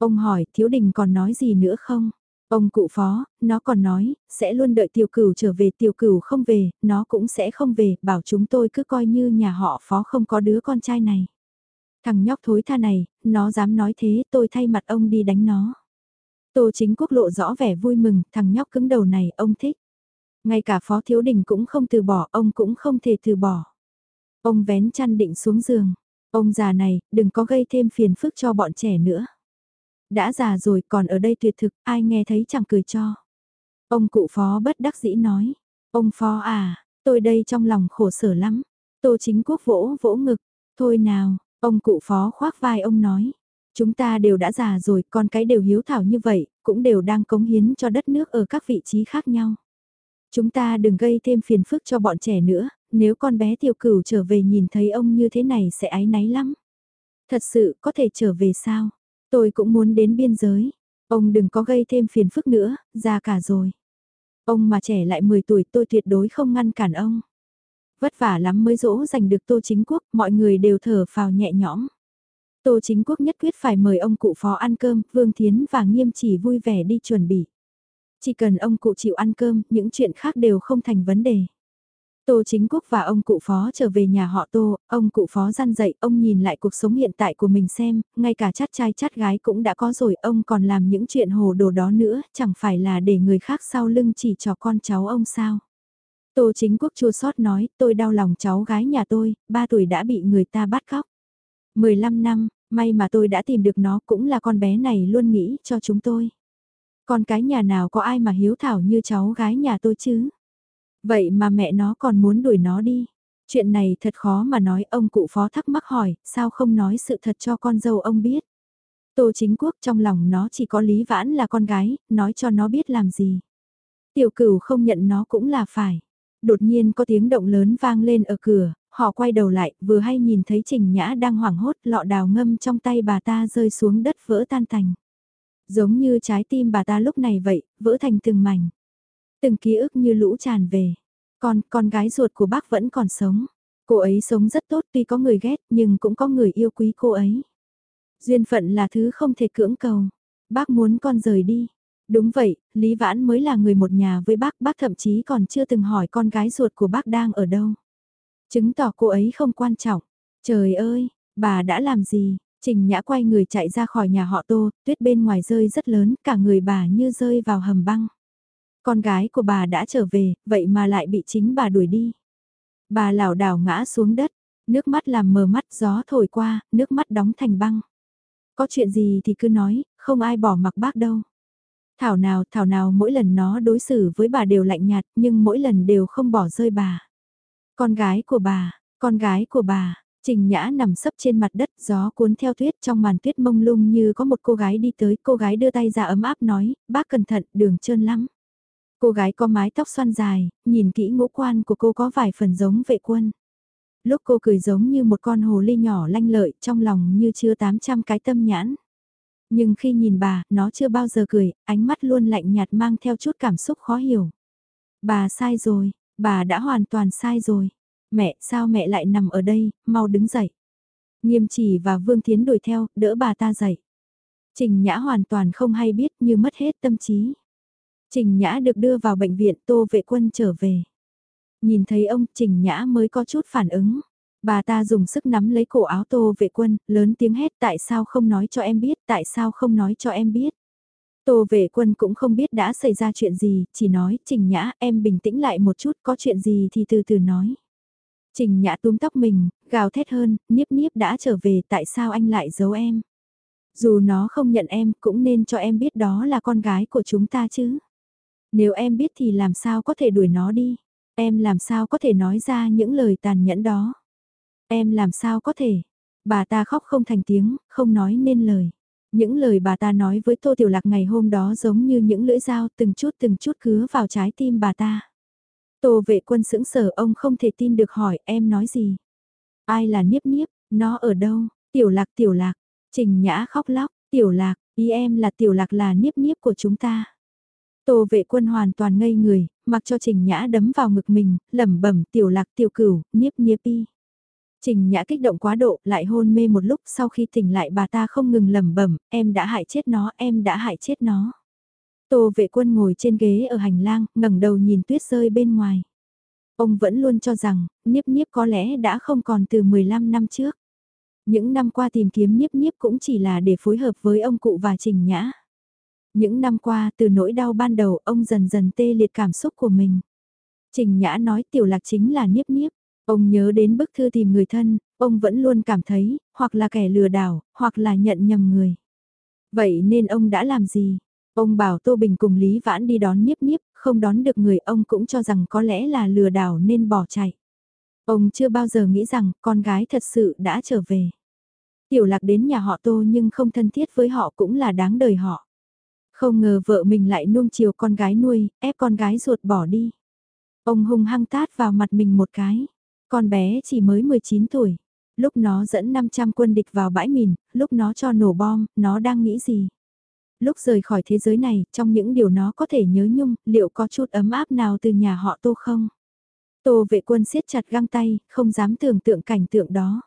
Ông hỏi thiếu đình còn nói gì nữa không? Ông cụ phó, nó còn nói, sẽ luôn đợi tiểu cửu trở về tiểu cửu không về, nó cũng sẽ không về, bảo chúng tôi cứ coi như nhà họ phó không có đứa con trai này. Thằng nhóc thối tha này, nó dám nói thế tôi thay mặt ông đi đánh nó. Tô chính quốc lộ rõ vẻ vui mừng, thằng nhóc cứng đầu này ông thích. Ngay cả phó thiếu đình cũng không từ bỏ, ông cũng không thể từ bỏ. Ông vén chăn định xuống giường. Ông già này, đừng có gây thêm phiền phức cho bọn trẻ nữa. Đã già rồi còn ở đây tuyệt thực, ai nghe thấy chẳng cười cho. Ông cụ phó bất đắc dĩ nói. Ông phó à, tôi đây trong lòng khổ sở lắm. Tô chính quốc vỗ vỗ ngực, thôi nào, ông cụ phó khoác vai ông nói. Chúng ta đều đã già rồi, con cái đều hiếu thảo như vậy, cũng đều đang cống hiến cho đất nước ở các vị trí khác nhau. Chúng ta đừng gây thêm phiền phức cho bọn trẻ nữa, nếu con bé tiểu cửu trở về nhìn thấy ông như thế này sẽ ái náy lắm. Thật sự có thể trở về sao? Tôi cũng muốn đến biên giới. Ông đừng có gây thêm phiền phức nữa, già cả rồi. Ông mà trẻ lại 10 tuổi tôi tuyệt đối không ngăn cản ông. Vất vả lắm mới dỗ giành được Tô Chính Quốc, mọi người đều thở phào nhẹ nhõm. Tô Chính Quốc nhất quyết phải mời ông cụ phó ăn cơm, Vương Thiến và Nghiêm chỉ vui vẻ đi chuẩn bị. Chỉ cần ông cụ chịu ăn cơm, những chuyện khác đều không thành vấn đề. Tô Chính Quốc và ông cụ phó trở về nhà họ Tô, ông cụ phó gian dậy, ông nhìn lại cuộc sống hiện tại của mình xem, ngay cả chát trai chát gái cũng đã có rồi, ông còn làm những chuyện hồ đồ đó nữa, chẳng phải là để người khác sau lưng chỉ cho con cháu ông sao. Tô Chính Quốc chua xót nói, tôi đau lòng cháu gái nhà tôi, ba tuổi đã bị người ta bắt cóc. 15 năm, may mà tôi đã tìm được nó cũng là con bé này luôn nghĩ cho chúng tôi. Con cái nhà nào có ai mà hiếu thảo như cháu gái nhà tôi chứ? Vậy mà mẹ nó còn muốn đuổi nó đi. Chuyện này thật khó mà nói ông cụ phó thắc mắc hỏi, sao không nói sự thật cho con dâu ông biết. Tô chính quốc trong lòng nó chỉ có Lý Vãn là con gái, nói cho nó biết làm gì. Tiểu cửu không nhận nó cũng là phải. Đột nhiên có tiếng động lớn vang lên ở cửa, họ quay đầu lại, vừa hay nhìn thấy Trình Nhã đang hoảng hốt lọ đào ngâm trong tay bà ta rơi xuống đất vỡ tan thành. Giống như trái tim bà ta lúc này vậy, vỡ thành từng mảnh. Từng ký ức như lũ tràn về. Con, con gái ruột của bác vẫn còn sống. Cô ấy sống rất tốt tuy có người ghét nhưng cũng có người yêu quý cô ấy. Duyên phận là thứ không thể cưỡng cầu. Bác muốn con rời đi. Đúng vậy, Lý Vãn mới là người một nhà với bác, bác thậm chí còn chưa từng hỏi con gái ruột của bác đang ở đâu. Chứng tỏ cô ấy không quan trọng. Trời ơi, bà đã làm gì? Trình Nhã quay người chạy ra khỏi nhà họ Tô, tuyết bên ngoài rơi rất lớn, cả người bà như rơi vào hầm băng. Con gái của bà đã trở về, vậy mà lại bị chính bà đuổi đi. Bà lảo đảo ngã xuống đất, nước mắt làm mờ mắt gió thổi qua, nước mắt đóng thành băng. Có chuyện gì thì cứ nói, không ai bỏ mặc bác đâu. Thảo nào, thảo nào mỗi lần nó đối xử với bà đều lạnh nhạt, nhưng mỗi lần đều không bỏ rơi bà. Con gái của bà, con gái của bà, Trình Nhã nằm sấp trên mặt đất, gió cuốn theo tuyết trong màn tuyết mông lung như có một cô gái đi tới, cô gái đưa tay ra ấm áp nói, bác cẩn thận, đường trơn lắm. Cô gái có mái tóc xoăn dài, nhìn kỹ ngũ quan của cô có vài phần giống vệ quân. Lúc cô cười giống như một con hồ ly nhỏ lanh lợi, trong lòng như chưa 800 cái tâm nhãn. Nhưng khi nhìn bà, nó chưa bao giờ cười, ánh mắt luôn lạnh nhạt mang theo chút cảm xúc khó hiểu. Bà sai rồi, bà đã hoàn toàn sai rồi. Mẹ, sao mẹ lại nằm ở đây, mau đứng dậy. Nghiêm chỉ và Vương Thiến đuổi theo, đỡ bà ta dậy. Trình Nhã hoàn toàn không hay biết như mất hết tâm trí. Trình Nhã được đưa vào bệnh viện Tô Vệ Quân trở về. Nhìn thấy ông Trình Nhã mới có chút phản ứng. Bà ta dùng sức nắm lấy cổ áo Tô Vệ Quân, lớn tiếng hét tại sao không nói cho em biết, tại sao không nói cho em biết. Tô Vệ Quân cũng không biết đã xảy ra chuyện gì, chỉ nói Trình Nhã em bình tĩnh lại một chút có chuyện gì thì từ từ nói. Trình Nhã túm tóc mình, gào thét hơn, Niếp Niếp đã trở về tại sao anh lại giấu em. Dù nó không nhận em cũng nên cho em biết đó là con gái của chúng ta chứ. Nếu em biết thì làm sao có thể đuổi nó đi? Em làm sao có thể nói ra những lời tàn nhẫn đó? Em làm sao có thể? Bà ta khóc không thành tiếng, không nói nên lời. Những lời bà ta nói với Tô Tiểu Lạc ngày hôm đó giống như những lưỡi dao từng chút từng chút cứa vào trái tim bà ta. Tô vệ quân sững sờ ông không thể tin được hỏi em nói gì. Ai là Niếp Niếp, nó ở đâu, Tiểu Lạc Tiểu Lạc, Trình Nhã khóc lóc, Tiểu Lạc, ý em là Tiểu Lạc là Niếp Niếp của chúng ta. Tô vệ quân hoàn toàn ngây người, mặc cho Trình Nhã đấm vào ngực mình, lẩm bẩm tiểu lạc tiểu cửu, niếp niếp y. Trình Nhã kích động quá độ, lại hôn mê một lúc sau khi tỉnh lại bà ta không ngừng lẩm bẩm, em đã hại chết nó, em đã hại chết nó. Tô vệ quân ngồi trên ghế ở hành lang, ngẩng đầu nhìn tuyết rơi bên ngoài. Ông vẫn luôn cho rằng, Niếp Niếp có lẽ đã không còn từ 15 năm trước. Những năm qua tìm kiếm Niếp Niếp cũng chỉ là để phối hợp với ông cụ và Trình Nhã. Những năm qua từ nỗi đau ban đầu ông dần dần tê liệt cảm xúc của mình. Trình Nhã nói tiểu lạc chính là niếp niếp. Ông nhớ đến bức thư tìm người thân, ông vẫn luôn cảm thấy, hoặc là kẻ lừa đảo, hoặc là nhận nhầm người. Vậy nên ông đã làm gì? Ông bảo Tô Bình cùng Lý Vãn đi đón niếp niếp, không đón được người ông cũng cho rằng có lẽ là lừa đảo nên bỏ chạy. Ông chưa bao giờ nghĩ rằng con gái thật sự đã trở về. Tiểu lạc đến nhà họ tô nhưng không thân thiết với họ cũng là đáng đời họ. Không ngờ vợ mình lại nuông chiều con gái nuôi, ép con gái ruột bỏ đi. Ông hung hăng tát vào mặt mình một cái. Con bé chỉ mới 19 tuổi. Lúc nó dẫn 500 quân địch vào bãi mìn, lúc nó cho nổ bom, nó đang nghĩ gì? Lúc rời khỏi thế giới này, trong những điều nó có thể nhớ nhung, liệu có chút ấm áp nào từ nhà họ tô không? Tô vệ quân siết chặt găng tay, không dám tưởng tượng cảnh tượng đó.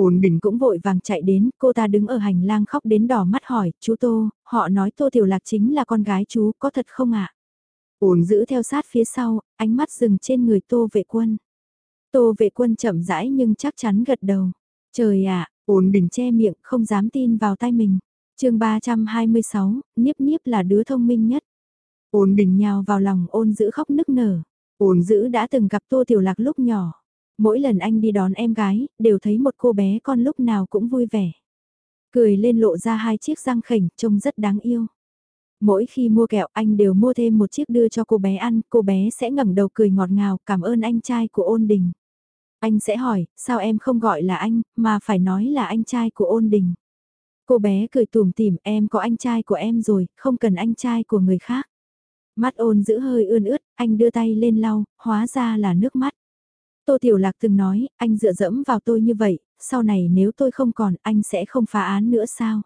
Ôn Bình cũng vội vàng chạy đến, cô ta đứng ở hành lang khóc đến đỏ mắt hỏi, chú Tô, họ nói Tô Tiểu Lạc chính là con gái chú, có thật không ạ? À? Ôn giữ theo sát phía sau, ánh mắt dừng trên người Tô vệ quân. Tô vệ quân chậm rãi nhưng chắc chắn gật đầu. Trời ạ, à, ôn Bình che miệng, không dám tin vào tay mình. chương 326, Niếp Niếp là đứa thông minh nhất. Ôn Bình nhào vào lòng ôn giữ khóc nức nở. Ôn giữ đã từng gặp Tô Tiểu Lạc lúc nhỏ. Mỗi lần anh đi đón em gái, đều thấy một cô bé con lúc nào cũng vui vẻ. Cười lên lộ ra hai chiếc răng khỉnh, trông rất đáng yêu. Mỗi khi mua kẹo anh đều mua thêm một chiếc đưa cho cô bé ăn, cô bé sẽ ngẩng đầu cười ngọt ngào cảm ơn anh trai của ôn đình. Anh sẽ hỏi, sao em không gọi là anh, mà phải nói là anh trai của ôn đình. Cô bé cười tùm tìm, em có anh trai của em rồi, không cần anh trai của người khác. Mắt ôn giữ hơi ươn ướt, anh đưa tay lên lau, hóa ra là nước mắt. Tô Tiểu Lạc từng nói, anh dựa dẫm vào tôi như vậy, sau này nếu tôi không còn, anh sẽ không phá án nữa sao?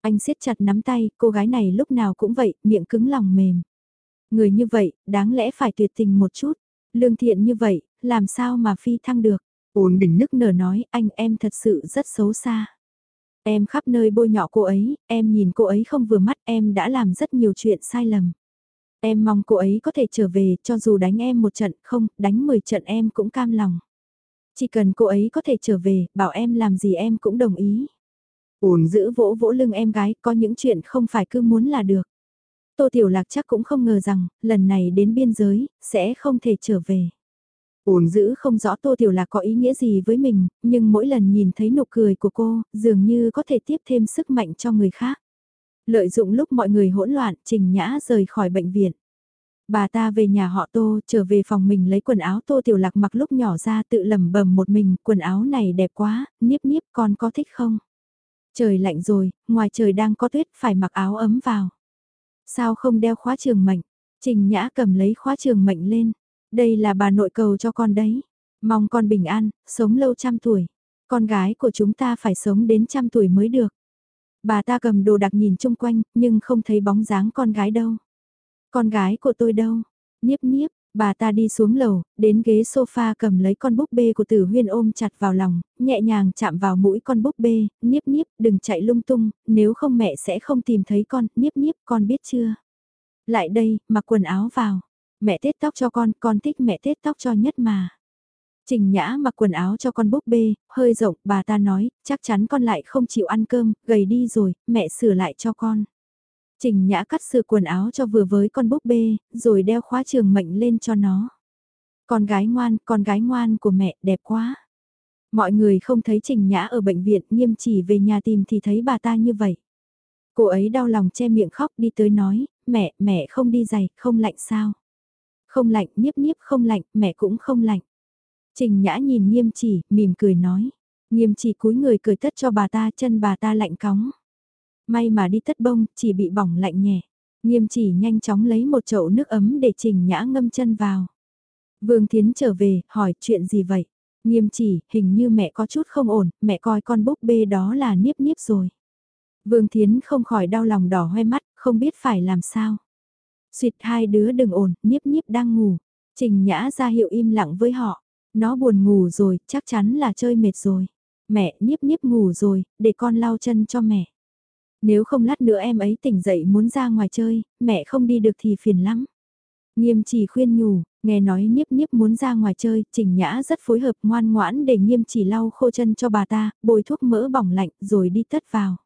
Anh siết chặt nắm tay, cô gái này lúc nào cũng vậy, miệng cứng lòng mềm. Người như vậy, đáng lẽ phải tuyệt tình một chút. Lương thiện như vậy, làm sao mà phi thăng được? Ôn bình nức nở nói, anh em thật sự rất xấu xa. Em khắp nơi bôi nhọ cô ấy, em nhìn cô ấy không vừa mắt em đã làm rất nhiều chuyện sai lầm. Em mong cô ấy có thể trở về cho dù đánh em một trận không, đánh 10 trận em cũng cam lòng. Chỉ cần cô ấy có thể trở về, bảo em làm gì em cũng đồng ý. Ổn giữ vỗ vỗ lưng em gái, có những chuyện không phải cứ muốn là được. Tô Tiểu Lạc chắc cũng không ngờ rằng, lần này đến biên giới, sẽ không thể trở về. Ổn giữ không rõ Tô Tiểu Lạc có ý nghĩa gì với mình, nhưng mỗi lần nhìn thấy nụ cười của cô, dường như có thể tiếp thêm sức mạnh cho người khác. Lợi dụng lúc mọi người hỗn loạn, Trình Nhã rời khỏi bệnh viện. Bà ta về nhà họ Tô, trở về phòng mình lấy quần áo Tô Tiểu Lạc mặc lúc nhỏ ra tự lẩm bẩm một mình, quần áo này đẹp quá, niếp niếp con có thích không? Trời lạnh rồi, ngoài trời đang có tuyết, phải mặc áo ấm vào. Sao không đeo khóa trường mệnh? Trình Nhã cầm lấy khóa trường mệnh lên. Đây là bà nội cầu cho con đấy. Mong con bình an, sống lâu trăm tuổi. Con gái của chúng ta phải sống đến trăm tuổi mới được. Bà ta cầm đồ đặc nhìn chung quanh, nhưng không thấy bóng dáng con gái đâu. Con gái của tôi đâu? Niếp niếp, bà ta đi xuống lầu, đến ghế sofa cầm lấy con búp bê của tử huyên ôm chặt vào lòng, nhẹ nhàng chạm vào mũi con búp bê, niếp niếp, đừng chạy lung tung, nếu không mẹ sẽ không tìm thấy con, niếp niếp, con biết chưa? Lại đây, mặc quần áo vào. Mẹ tết tóc cho con, con thích mẹ tết tóc cho nhất mà. Trình Nhã mặc quần áo cho con búp bê, hơi rộng, bà ta nói, chắc chắn con lại không chịu ăn cơm, gầy đi rồi, mẹ sửa lại cho con. Trình Nhã cắt sửa quần áo cho vừa với con búp bê, rồi đeo khóa trường mệnh lên cho nó. Con gái ngoan, con gái ngoan của mẹ, đẹp quá. Mọi người không thấy Trình Nhã ở bệnh viện, nghiêm chỉ về nhà tìm thì thấy bà ta như vậy. Cô ấy đau lòng che miệng khóc đi tới nói, mẹ, mẹ không đi giày, không lạnh sao? Không lạnh, nhiếp nhiếp không lạnh, mẹ cũng không lạnh. Trình Nhã nhìn nghiêm chỉ, mỉm cười nói. Nghiêm chỉ cúi người cười tất cho bà ta chân bà ta lạnh cóng. May mà đi tất bông, chỉ bị bỏng lạnh nhẹ. Nghiêm chỉ nhanh chóng lấy một chậu nước ấm để Trình Nhã ngâm chân vào. Vương Thiến trở về, hỏi chuyện gì vậy? Nghiêm chỉ, hình như mẹ có chút không ổn, mẹ coi con búp bê đó là niếp niếp rồi. Vương Thiến không khỏi đau lòng đỏ hoe mắt, không biết phải làm sao. Xuyệt hai đứa đừng ổn, niếp niếp đang ngủ. Trình Nhã ra hiệu im lặng với họ. Nó buồn ngủ rồi, chắc chắn là chơi mệt rồi. Mẹ, nhiếp nhiếp ngủ rồi, để con lau chân cho mẹ. Nếu không lát nữa em ấy tỉnh dậy muốn ra ngoài chơi, mẹ không đi được thì phiền lắm. Nghiêm chỉ khuyên nhủ, nghe nói nhiếp nhiếp muốn ra ngoài chơi, trình nhã rất phối hợp ngoan ngoãn để nghiêm chỉ lau khô chân cho bà ta, bôi thuốc mỡ bỏng lạnh rồi đi tất vào.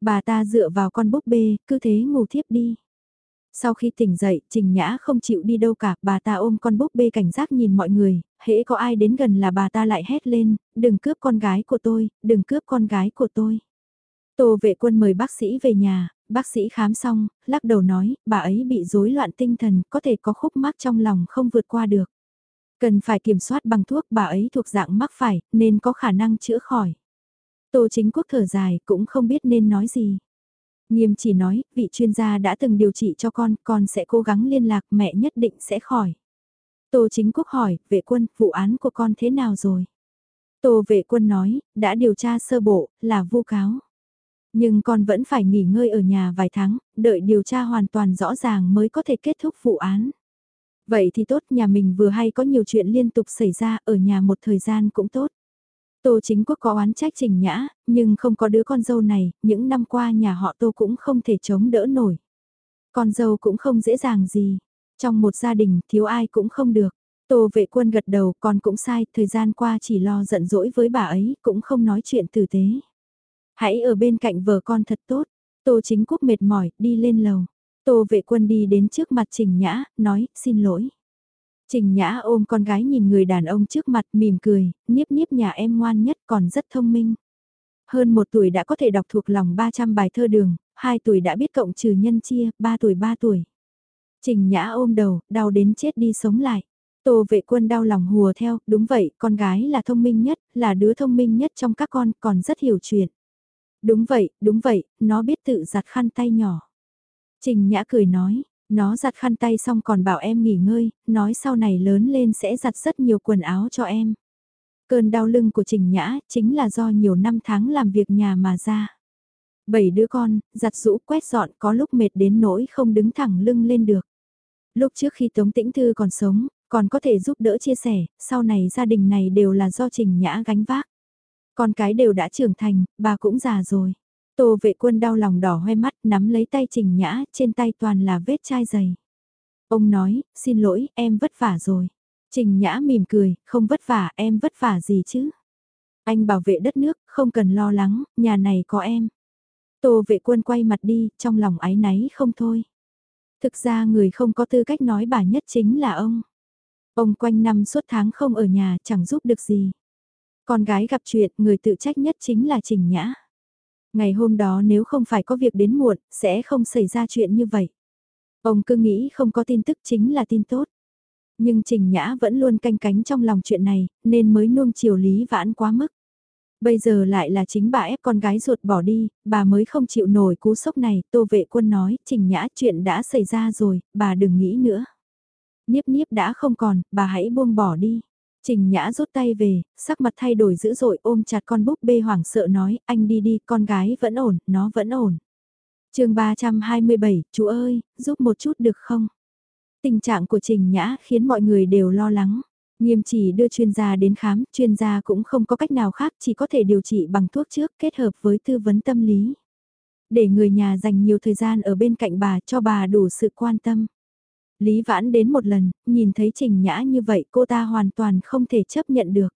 Bà ta dựa vào con búp bê, cứ thế ngủ thiếp đi. Sau khi tỉnh dậy, Trình Nhã không chịu đi đâu cả, bà ta ôm con búp bê cảnh giác nhìn mọi người, hễ có ai đến gần là bà ta lại hét lên, đừng cướp con gái của tôi, đừng cướp con gái của tôi. Tô vệ quân mời bác sĩ về nhà, bác sĩ khám xong, lắc đầu nói, bà ấy bị rối loạn tinh thần, có thể có khúc mắc trong lòng không vượt qua được. Cần phải kiểm soát bằng thuốc bà ấy thuộc dạng mắc phải, nên có khả năng chữa khỏi. Tô chính quốc thở dài cũng không biết nên nói gì. Nghiêm chỉ nói, vị chuyên gia đã từng điều trị cho con, con sẽ cố gắng liên lạc mẹ nhất định sẽ khỏi. Tô chính quốc hỏi, vệ quân, vụ án của con thế nào rồi? Tô vệ quân nói, đã điều tra sơ bộ, là vu cáo. Nhưng con vẫn phải nghỉ ngơi ở nhà vài tháng, đợi điều tra hoàn toàn rõ ràng mới có thể kết thúc vụ án. Vậy thì tốt, nhà mình vừa hay có nhiều chuyện liên tục xảy ra, ở nhà một thời gian cũng tốt. Tô chính quốc có oán trách trình nhã, nhưng không có đứa con dâu này, những năm qua nhà họ Tô cũng không thể chống đỡ nổi. Con dâu cũng không dễ dàng gì, trong một gia đình thiếu ai cũng không được. Tô vệ quân gật đầu con cũng sai, thời gian qua chỉ lo giận dỗi với bà ấy, cũng không nói chuyện tử tế. Hãy ở bên cạnh vợ con thật tốt. Tô chính quốc mệt mỏi, đi lên lầu. Tô vệ quân đi đến trước mặt Trình Nhã, nói, xin lỗi. Trình Nhã ôm con gái nhìn người đàn ông trước mặt mỉm cười, niếp niếp nhà em ngoan nhất còn rất thông minh. Hơn một tuổi đã có thể đọc thuộc lòng 300 bài thơ đường, hai tuổi đã biết cộng trừ nhân chia, ba tuổi ba tuổi. Trình Nhã ôm đầu, đau đến chết đi sống lại. Tô vệ quân đau lòng hùa theo, đúng vậy, con gái là thông minh nhất, là đứa thông minh nhất trong các con, còn rất hiểu chuyện. Đúng vậy, đúng vậy, nó biết tự giặt khăn tay nhỏ. Trình Nhã cười nói, nó giặt khăn tay xong còn bảo em nghỉ ngơi, nói sau này lớn lên sẽ giặt rất nhiều quần áo cho em. Cơn đau lưng của Trình Nhã chính là do nhiều năm tháng làm việc nhà mà ra. Bảy đứa con, giặt rũ quét dọn có lúc mệt đến nỗi không đứng thẳng lưng lên được. Lúc trước khi Tống Tĩnh Thư còn sống, còn có thể giúp đỡ chia sẻ, sau này gia đình này đều là do Trình Nhã gánh vác. Con cái đều đã trưởng thành, bà cũng già rồi. Tô vệ quân đau lòng đỏ hoe mắt nắm lấy tay Trình Nhã, trên tay toàn là vết chai dày. Ông nói, xin lỗi, em vất vả rồi. Trình Nhã mỉm cười, không vất vả, em vất vả gì chứ. Anh bảo vệ đất nước, không cần lo lắng, nhà này có em. Tô vệ quân quay mặt đi, trong lòng ái náy không thôi. Thực ra người không có tư cách nói bà nhất chính là ông. Ông quanh năm suốt tháng không ở nhà chẳng giúp được gì. Con gái gặp chuyện, người tự trách nhất chính là Trình Nhã. Ngày hôm đó nếu không phải có việc đến muộn, sẽ không xảy ra chuyện như vậy. Ông cứ nghĩ không có tin tức chính là tin tốt. Nhưng Trình Nhã vẫn luôn canh cánh trong lòng chuyện này, nên mới nuông chiều Lý Vãn quá mức. Bây giờ lại là chính bà ép con gái ruột bỏ đi, bà mới không chịu nổi cú sốc này, Tô Vệ Quân nói, Trình Nhã chuyện đã xảy ra rồi, bà đừng nghĩ nữa. Niếp niếp đã không còn, bà hãy buông bỏ đi. Trình Nhã rút tay về, sắc mặt thay đổi dữ dội ôm chặt con búp bê hoảng sợ nói, anh đi đi, con gái vẫn ổn, nó vẫn ổn. chương 327, chú ơi, giúp một chút được không? Tình trạng của Trình Nhã khiến mọi người đều lo lắng. Nghiêm chỉ đưa chuyên gia đến khám, chuyên gia cũng không có cách nào khác, chỉ có thể điều trị bằng thuốc trước kết hợp với tư vấn tâm lý. Để người nhà dành nhiều thời gian ở bên cạnh bà cho bà đủ sự quan tâm. Lý Vãn đến một lần, nhìn thấy Trình Nhã như vậy cô ta hoàn toàn không thể chấp nhận được.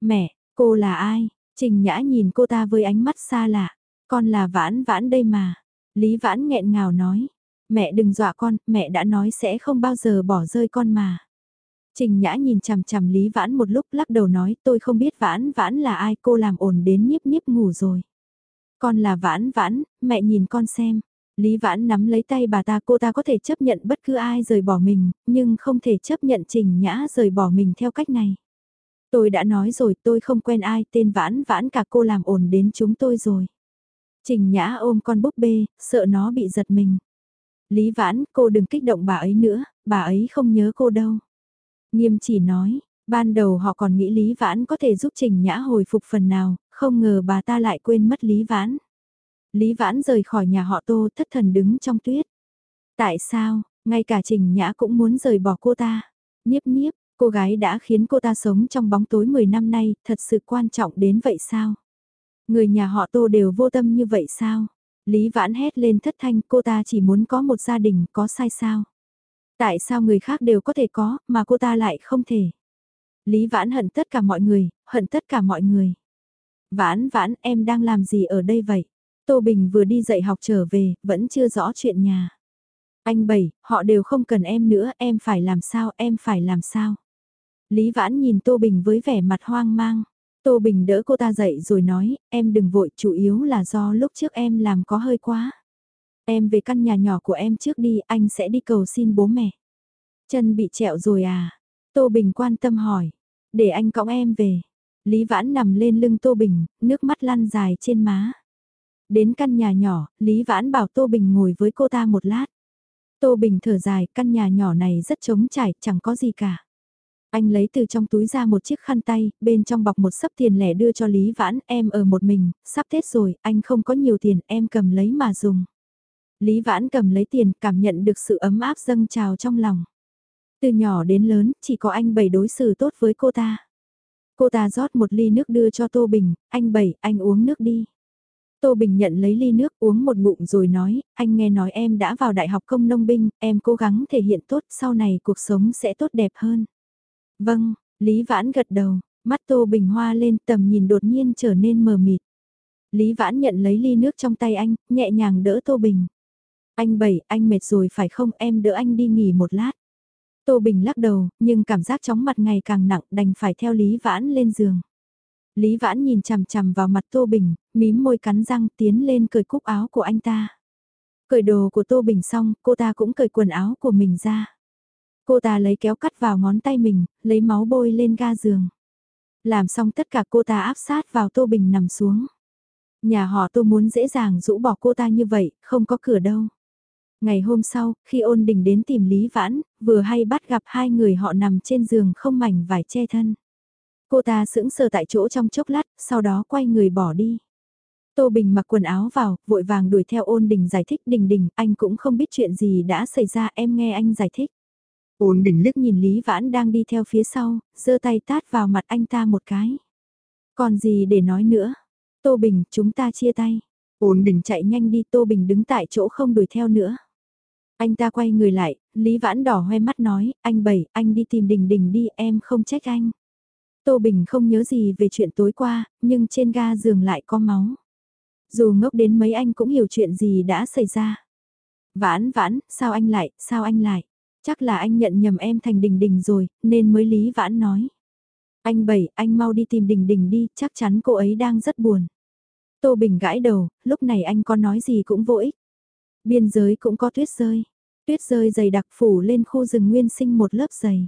Mẹ, cô là ai? Trình Nhã nhìn cô ta với ánh mắt xa lạ. Con là Vãn Vãn đây mà. Lý Vãn nghẹn ngào nói. Mẹ đừng dọa con, mẹ đã nói sẽ không bao giờ bỏ rơi con mà. Trình Nhã nhìn chằm chằm Lý Vãn một lúc lắc đầu nói tôi không biết Vãn Vãn là ai cô làm ổn đến nhiếp nhiếp ngủ rồi. Con là Vãn Vãn, mẹ nhìn con xem. Lý Vãn nắm lấy tay bà ta cô ta có thể chấp nhận bất cứ ai rời bỏ mình, nhưng không thể chấp nhận Trình Nhã rời bỏ mình theo cách này. Tôi đã nói rồi tôi không quen ai tên Vãn Vãn cả cô làm ổn đến chúng tôi rồi. Trình Nhã ôm con búp bê, sợ nó bị giật mình. Lý Vãn, cô đừng kích động bà ấy nữa, bà ấy không nhớ cô đâu. Nghiêm chỉ nói, ban đầu họ còn nghĩ Lý Vãn có thể giúp Trình Nhã hồi phục phần nào, không ngờ bà ta lại quên mất Lý Vãn. Lý Vãn rời khỏi nhà họ Tô thất thần đứng trong tuyết. Tại sao, ngay cả Trình Nhã cũng muốn rời bỏ cô ta. Niếp niếp, cô gái đã khiến cô ta sống trong bóng tối 10 năm nay, thật sự quan trọng đến vậy sao? Người nhà họ Tô đều vô tâm như vậy sao? Lý Vãn hét lên thất thanh cô ta chỉ muốn có một gia đình có sai sao? Tại sao người khác đều có thể có, mà cô ta lại không thể? Lý Vãn hận tất cả mọi người, hận tất cả mọi người. Vãn vãn em đang làm gì ở đây vậy? Tô Bình vừa đi dạy học trở về, vẫn chưa rõ chuyện nhà. Anh Bảy, họ đều không cần em nữa, em phải làm sao, em phải làm sao. Lý Vãn nhìn Tô Bình với vẻ mặt hoang mang. Tô Bình đỡ cô ta dậy rồi nói, em đừng vội, chủ yếu là do lúc trước em làm có hơi quá. Em về căn nhà nhỏ của em trước đi, anh sẽ đi cầu xin bố mẹ. Chân bị trẹo rồi à? Tô Bình quan tâm hỏi, để anh cõng em về. Lý Vãn nằm lên lưng Tô Bình, nước mắt lăn dài trên má. Đến căn nhà nhỏ, Lý Vãn bảo Tô Bình ngồi với cô ta một lát. Tô Bình thở dài, căn nhà nhỏ này rất trống trải, chẳng có gì cả. Anh lấy từ trong túi ra một chiếc khăn tay, bên trong bọc một sấp tiền lẻ đưa cho Lý Vãn, em ở một mình, sắp Tết rồi, anh không có nhiều tiền, em cầm lấy mà dùng. Lý Vãn cầm lấy tiền, cảm nhận được sự ấm áp dâng trào trong lòng. Từ nhỏ đến lớn, chỉ có anh Bảy đối xử tốt với cô ta. Cô ta rót một ly nước đưa cho Tô Bình, anh Bảy, anh uống nước đi. Tô Bình nhận lấy ly nước uống một ngụm rồi nói, anh nghe nói em đã vào đại học công nông binh, em cố gắng thể hiện tốt, sau này cuộc sống sẽ tốt đẹp hơn. Vâng, Lý Vãn gật đầu, mắt Tô Bình hoa lên tầm nhìn đột nhiên trở nên mờ mịt. Lý Vãn nhận lấy ly nước trong tay anh, nhẹ nhàng đỡ Tô Bình. Anh bảy, anh mệt rồi phải không em đỡ anh đi nghỉ một lát. Tô Bình lắc đầu, nhưng cảm giác chóng mặt ngày càng nặng đành phải theo Lý Vãn lên giường. Lý Vãn nhìn chằm chằm vào mặt Tô Bình, mím môi cắn răng tiến lên cởi cúc áo của anh ta. Cởi đồ của Tô Bình xong, cô ta cũng cởi quần áo của mình ra. Cô ta lấy kéo cắt vào ngón tay mình, lấy máu bôi lên ga giường. Làm xong tất cả cô ta áp sát vào Tô Bình nằm xuống. Nhà họ Tô muốn dễ dàng rũ bỏ cô ta như vậy, không có cửa đâu. Ngày hôm sau, khi ôn đình đến tìm Lý Vãn, vừa hay bắt gặp hai người họ nằm trên giường không mảnh vải che thân. Cô ta sững sờ tại chỗ trong chốc lát, sau đó quay người bỏ đi. Tô Bình mặc quần áo vào, vội vàng đuổi theo ôn đình giải thích đình đình, anh cũng không biết chuyện gì đã xảy ra em nghe anh giải thích. Ôn đình liếc nhìn Lý Vãn đang đi theo phía sau, giơ tay tát vào mặt anh ta một cái. Còn gì để nói nữa? Tô Bình, chúng ta chia tay. Ôn đình chạy nhanh đi Tô Bình đứng tại chỗ không đuổi theo nữa. Anh ta quay người lại, Lý Vãn đỏ hoe mắt nói, anh Bảy, anh đi tìm Đình Đình đi, em không trách anh. Tô Bình không nhớ gì về chuyện tối qua, nhưng trên ga giường lại có máu. Dù ngốc đến mấy anh cũng hiểu chuyện gì đã xảy ra. Vãn vãn, sao anh lại, sao anh lại? Chắc là anh nhận nhầm em thành Đình Đình rồi, nên mới Lý Vãn nói. Anh Bảy, anh mau đi tìm Đình Đình đi, chắc chắn cô ấy đang rất buồn. Tô Bình gãi đầu, lúc này anh có nói gì cũng vô ích. Biên giới cũng có tuyết rơi. Tuyết rơi dày đặc phủ lên khu rừng nguyên sinh một lớp dày.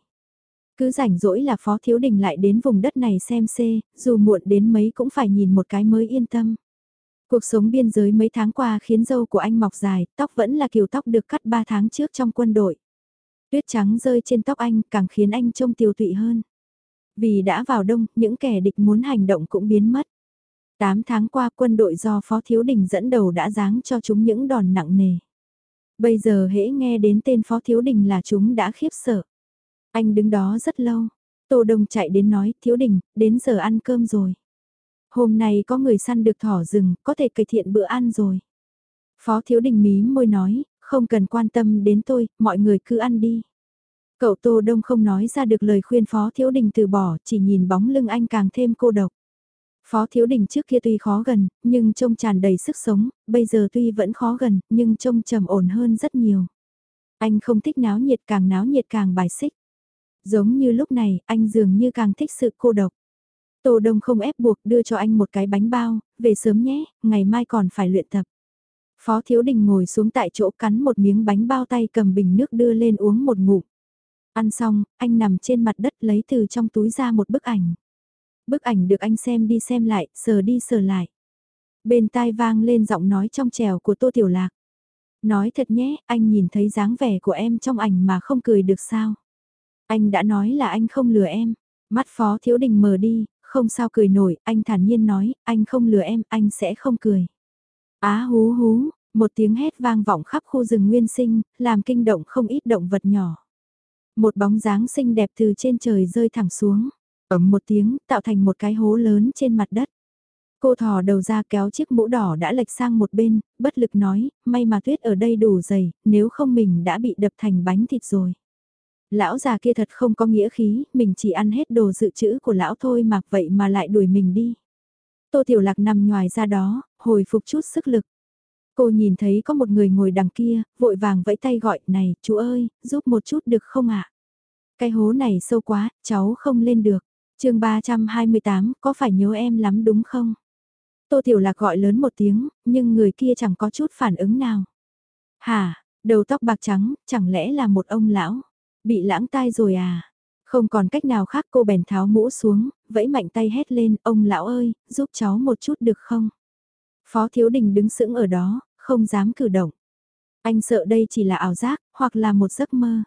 Cứ rảnh rỗi là Phó Thiếu Đình lại đến vùng đất này xem xê, dù muộn đến mấy cũng phải nhìn một cái mới yên tâm. Cuộc sống biên giới mấy tháng qua khiến dâu của anh mọc dài, tóc vẫn là kiểu tóc được cắt 3 tháng trước trong quân đội. Tuyết trắng rơi trên tóc anh càng khiến anh trông tiều tụy hơn. Vì đã vào đông, những kẻ địch muốn hành động cũng biến mất. 8 tháng qua quân đội do Phó Thiếu Đình dẫn đầu đã giáng cho chúng những đòn nặng nề. Bây giờ hễ nghe đến tên Phó Thiếu Đình là chúng đã khiếp sợ. Anh đứng đó rất lâu. Tô Đông chạy đến nói, Thiếu Đình, đến giờ ăn cơm rồi. Hôm nay có người săn được thỏ rừng, có thể cải thiện bữa ăn rồi. Phó Thiếu Đình mí môi nói, không cần quan tâm đến tôi, mọi người cứ ăn đi. Cậu Tô Đông không nói ra được lời khuyên Phó Thiếu Đình từ bỏ, chỉ nhìn bóng lưng anh càng thêm cô độc. Phó Thiếu Đình trước kia tuy khó gần, nhưng trông tràn đầy sức sống, bây giờ tuy vẫn khó gần, nhưng trông trầm ổn hơn rất nhiều. Anh không thích náo nhiệt càng náo nhiệt càng bài xích. Giống như lúc này, anh dường như càng thích sự cô độc. Tô Đông không ép buộc đưa cho anh một cái bánh bao, về sớm nhé, ngày mai còn phải luyện tập. Phó Thiếu Đình ngồi xuống tại chỗ cắn một miếng bánh bao tay cầm bình nước đưa lên uống một ngụm. Ăn xong, anh nằm trên mặt đất lấy từ trong túi ra một bức ảnh. Bức ảnh được anh xem đi xem lại, sờ đi sờ lại. Bên tai vang lên giọng nói trong trèo của Tô Tiểu Lạc. Nói thật nhé, anh nhìn thấy dáng vẻ của em trong ảnh mà không cười được sao. Anh đã nói là anh không lừa em. Mắt Phó Thiếu Đình mờ đi, không sao cười nổi, anh thản nhiên nói, anh không lừa em, anh sẽ không cười. Á hú hú, một tiếng hét vang vọng khắp khu rừng nguyên sinh, làm kinh động không ít động vật nhỏ. Một bóng dáng xinh đẹp từ trên trời rơi thẳng xuống, ấm một tiếng, tạo thành một cái hố lớn trên mặt đất. Cô thò đầu ra kéo chiếc mũ đỏ đã lệch sang một bên, bất lực nói, may mà tuyết ở đây đủ dày, nếu không mình đã bị đập thành bánh thịt rồi. Lão già kia thật không có nghĩa khí, mình chỉ ăn hết đồ dự trữ của lão thôi mà vậy mà lại đuổi mình đi. Tô Tiểu Lạc nằm ngoài ra đó, hồi phục chút sức lực. Cô nhìn thấy có một người ngồi đằng kia, vội vàng vẫy tay gọi, này, chú ơi, giúp một chút được không ạ? Cái hố này sâu quá, cháu không lên được. chương 328, có phải nhớ em lắm đúng không? Tô Tiểu Lạc gọi lớn một tiếng, nhưng người kia chẳng có chút phản ứng nào. Hả, đầu tóc bạc trắng, chẳng lẽ là một ông lão? Bị lãng tai rồi à? Không còn cách nào khác cô bèn tháo mũ xuống, vẫy mạnh tay hét lên, ông lão ơi, giúp cháu một chút được không? Phó Thiếu Đình đứng sững ở đó, không dám cử động. Anh sợ đây chỉ là ảo giác, hoặc là một giấc mơ.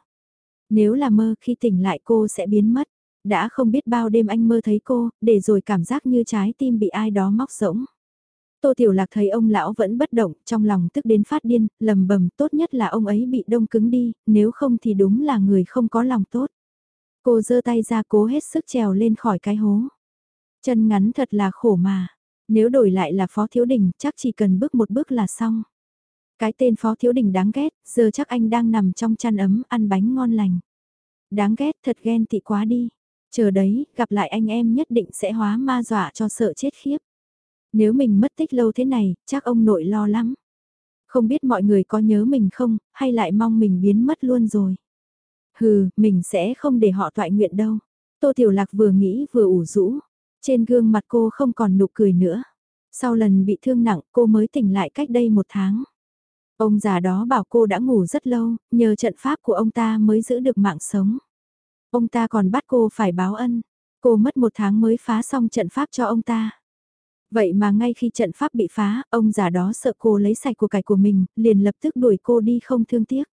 Nếu là mơ khi tỉnh lại cô sẽ biến mất. Đã không biết bao đêm anh mơ thấy cô, để rồi cảm giác như trái tim bị ai đó móc rỗng. Tô Tiểu Lạc thấy ông lão vẫn bất động, trong lòng tức đến phát điên, lầm bầm tốt nhất là ông ấy bị đông cứng đi, nếu không thì đúng là người không có lòng tốt. Cô giơ tay ra cố hết sức trèo lên khỏi cái hố. Chân ngắn thật là khổ mà, nếu đổi lại là Phó Thiếu Đình chắc chỉ cần bước một bước là xong. Cái tên Phó Thiếu Đình đáng ghét, giờ chắc anh đang nằm trong chăn ấm ăn bánh ngon lành. Đáng ghét thật ghen tị quá đi. Chờ đấy, gặp lại anh em nhất định sẽ hóa ma dọa cho sợ chết khiếp. Nếu mình mất tích lâu thế này, chắc ông nội lo lắm. Không biết mọi người có nhớ mình không, hay lại mong mình biến mất luôn rồi. Hừ, mình sẽ không để họ toại nguyện đâu. Tô Tiểu Lạc vừa nghĩ vừa ủ rũ. Trên gương mặt cô không còn nụ cười nữa. Sau lần bị thương nặng cô mới tỉnh lại cách đây một tháng. Ông già đó bảo cô đã ngủ rất lâu, nhờ trận pháp của ông ta mới giữ được mạng sống. Ông ta còn bắt cô phải báo ân. Cô mất một tháng mới phá xong trận pháp cho ông ta. Vậy mà ngay khi trận pháp bị phá, ông già đó sợ cô lấy sạch của cải của mình, liền lập tức đuổi cô đi không thương tiếc.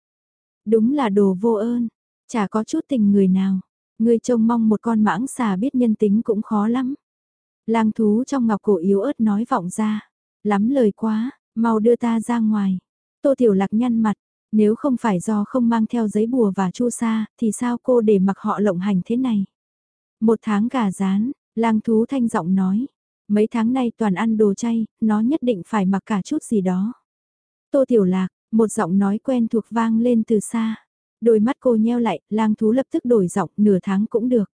Đúng là đồ vô ơn, chả có chút tình người nào. Người trông mong một con mãng xà biết nhân tính cũng khó lắm. Lang thú trong ngọc cổ yếu ớt nói vọng ra. Lắm lời quá, mau đưa ta ra ngoài. Tô Tiểu Lạc nhăn mặt, nếu không phải do không mang theo giấy bùa và chu sa, thì sao cô để mặc họ lộng hành thế này? Một tháng gà rán, lang thú thanh giọng nói. Mấy tháng nay toàn ăn đồ chay, nó nhất định phải mặc cả chút gì đó. Tô Tiểu Lạc, một giọng nói quen thuộc vang lên từ xa. Đôi mắt cô nheo lại, lang thú lập tức đổi giọng, nửa tháng cũng được.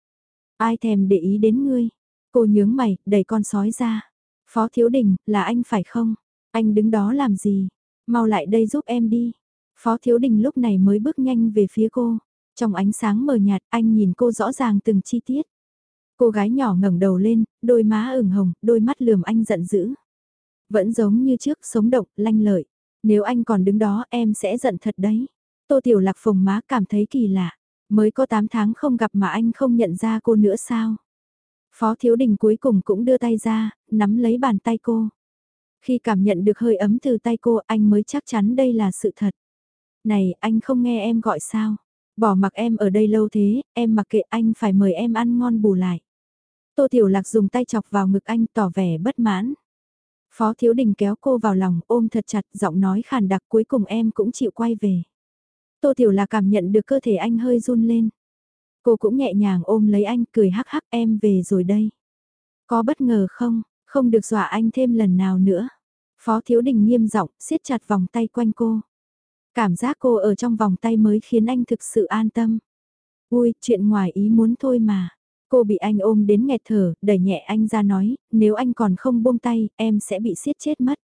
Ai thèm để ý đến ngươi? Cô nhướng mày, đẩy con sói ra. Phó Thiếu Đình, là anh phải không? Anh đứng đó làm gì? Mau lại đây giúp em đi. Phó Thiếu Đình lúc này mới bước nhanh về phía cô. Trong ánh sáng mờ nhạt, anh nhìn cô rõ ràng từng chi tiết. Cô gái nhỏ ngẩng đầu lên, đôi má ửng hồng, đôi mắt lườm anh giận dữ. Vẫn giống như trước, sống động, lanh lợi. Nếu anh còn đứng đó em sẽ giận thật đấy. Tô Tiểu Lạc phồng má cảm thấy kỳ lạ. Mới có 8 tháng không gặp mà anh không nhận ra cô nữa sao? Phó Thiếu Đình cuối cùng cũng đưa tay ra, nắm lấy bàn tay cô. Khi cảm nhận được hơi ấm từ tay cô anh mới chắc chắn đây là sự thật. Này, anh không nghe em gọi sao? Bỏ mặc em ở đây lâu thế, em mặc kệ anh phải mời em ăn ngon bù lại. Tô Tiểu Lạc dùng tay chọc vào ngực anh tỏ vẻ bất mãn. Phó Thiếu Đình kéo cô vào lòng ôm thật chặt giọng nói khàn đặc cuối cùng em cũng chịu quay về. Tô Tiểu Lạc cảm nhận được cơ thể anh hơi run lên. Cô cũng nhẹ nhàng ôm lấy anh cười hắc hắc em về rồi đây. Có bất ngờ không, không được dọa anh thêm lần nào nữa. Phó Thiếu Đình nghiêm giọng siết chặt vòng tay quanh cô. Cảm giác cô ở trong vòng tay mới khiến anh thực sự an tâm. Ui, chuyện ngoài ý muốn thôi mà. Cô bị anh ôm đến nghẹt thở, đẩy nhẹ anh ra nói, nếu anh còn không buông tay, em sẽ bị siết chết mất.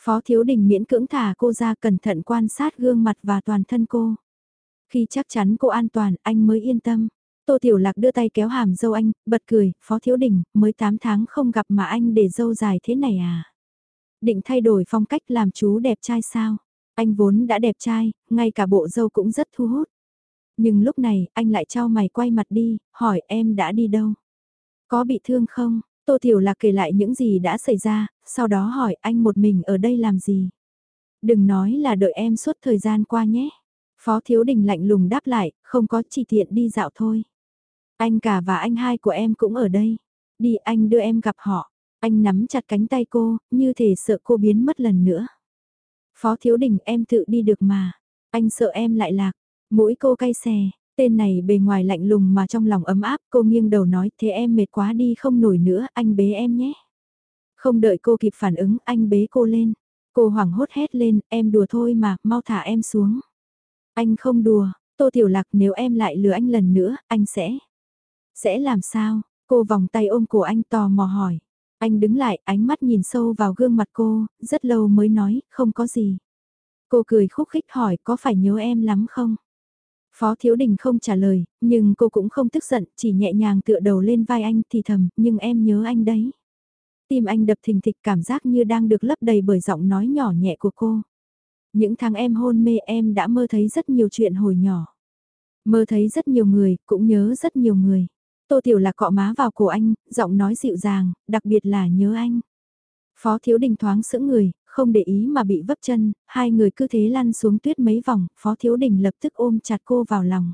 Phó Thiếu Đình miễn cưỡng thả cô ra cẩn thận quan sát gương mặt và toàn thân cô. Khi chắc chắn cô an toàn, anh mới yên tâm. Tô Tiểu Lạc đưa tay kéo hàm dâu anh, bật cười, Phó Thiếu Đình, mới 8 tháng không gặp mà anh để dâu dài thế này à? Định thay đổi phong cách làm chú đẹp trai sao? Anh vốn đã đẹp trai, ngay cả bộ dâu cũng rất thu hút. Nhưng lúc này, anh lại trao mày quay mặt đi, hỏi em đã đi đâu? Có bị thương không? Tô Tiểu Lạc kể lại những gì đã xảy ra, sau đó hỏi anh một mình ở đây làm gì? Đừng nói là đợi em suốt thời gian qua nhé. Phó Thiếu Đình lạnh lùng đáp lại, không có chỉ tiện đi dạo thôi. Anh cả và anh hai của em cũng ở đây. Đi anh đưa em gặp họ. Anh nắm chặt cánh tay cô, như thể sợ cô biến mất lần nữa. Phó Thiếu Đình em tự đi được mà. Anh sợ em lại lạc. Mũi cô cay xè, tên này bề ngoài lạnh lùng mà trong lòng ấm áp cô nghiêng đầu nói thế em mệt quá đi không nổi nữa anh bế em nhé. Không đợi cô kịp phản ứng anh bế cô lên. Cô hoảng hốt hét lên em đùa thôi mà mau thả em xuống. Anh không đùa, Tô Tiểu Lạc nếu em lại lừa anh lần nữa anh sẽ. Sẽ làm sao? Cô vòng tay ôm cổ anh tò mò hỏi. Anh đứng lại, ánh mắt nhìn sâu vào gương mặt cô, rất lâu mới nói, không có gì. Cô cười khúc khích hỏi có phải nhớ em lắm không? Phó Thiếu Đình không trả lời, nhưng cô cũng không tức giận, chỉ nhẹ nhàng tựa đầu lên vai anh thì thầm, nhưng em nhớ anh đấy. Tim anh đập thình thịch cảm giác như đang được lấp đầy bởi giọng nói nhỏ nhẹ của cô. Những tháng em hôn mê em đã mơ thấy rất nhiều chuyện hồi nhỏ. Mơ thấy rất nhiều người, cũng nhớ rất nhiều người. Tô Tiểu Lạc cọ má vào cổ anh, giọng nói dịu dàng, đặc biệt là nhớ anh. Phó Thiếu Đình thoáng sững người, không để ý mà bị vấp chân, hai người cứ thế lăn xuống tuyết mấy vòng, Phó Thiếu Đình lập tức ôm chặt cô vào lòng.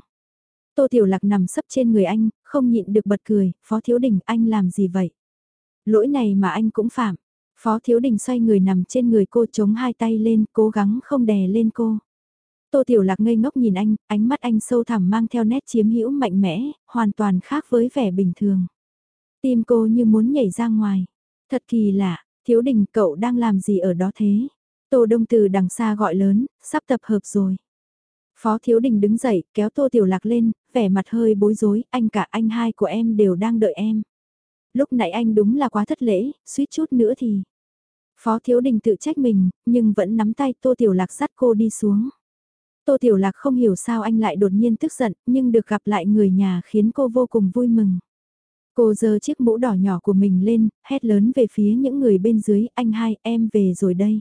Tô Tiểu Lạc nằm sấp trên người anh, không nhịn được bật cười, Phó Thiếu Đình anh làm gì vậy? Lỗi này mà anh cũng phạm. Phó Thiếu Đình xoay người nằm trên người cô chống hai tay lên, cố gắng không đè lên cô. Tô Tiểu Lạc ngây ngốc nhìn anh, ánh mắt anh sâu thẳm mang theo nét chiếm hữu mạnh mẽ, hoàn toàn khác với vẻ bình thường. Tim cô như muốn nhảy ra ngoài. Thật kỳ lạ, Thiếu Đình cậu đang làm gì ở đó thế? Tô Đông từ đằng xa gọi lớn, sắp tập hợp rồi. Phó Thiếu Đình đứng dậy, kéo Tô Tiểu Lạc lên, vẻ mặt hơi bối rối, anh cả anh hai của em đều đang đợi em. Lúc nãy anh đúng là quá thất lễ, suýt chút nữa thì... Phó Thiếu Đình tự trách mình, nhưng vẫn nắm tay Tô Tiểu Lạc dắt cô đi xuống. Tô Tiểu Lạc không hiểu sao anh lại đột nhiên tức giận, nhưng được gặp lại người nhà khiến cô vô cùng vui mừng. Cô giơ chiếc mũ đỏ nhỏ của mình lên, hét lớn về phía những người bên dưới, anh hai, em về rồi đây.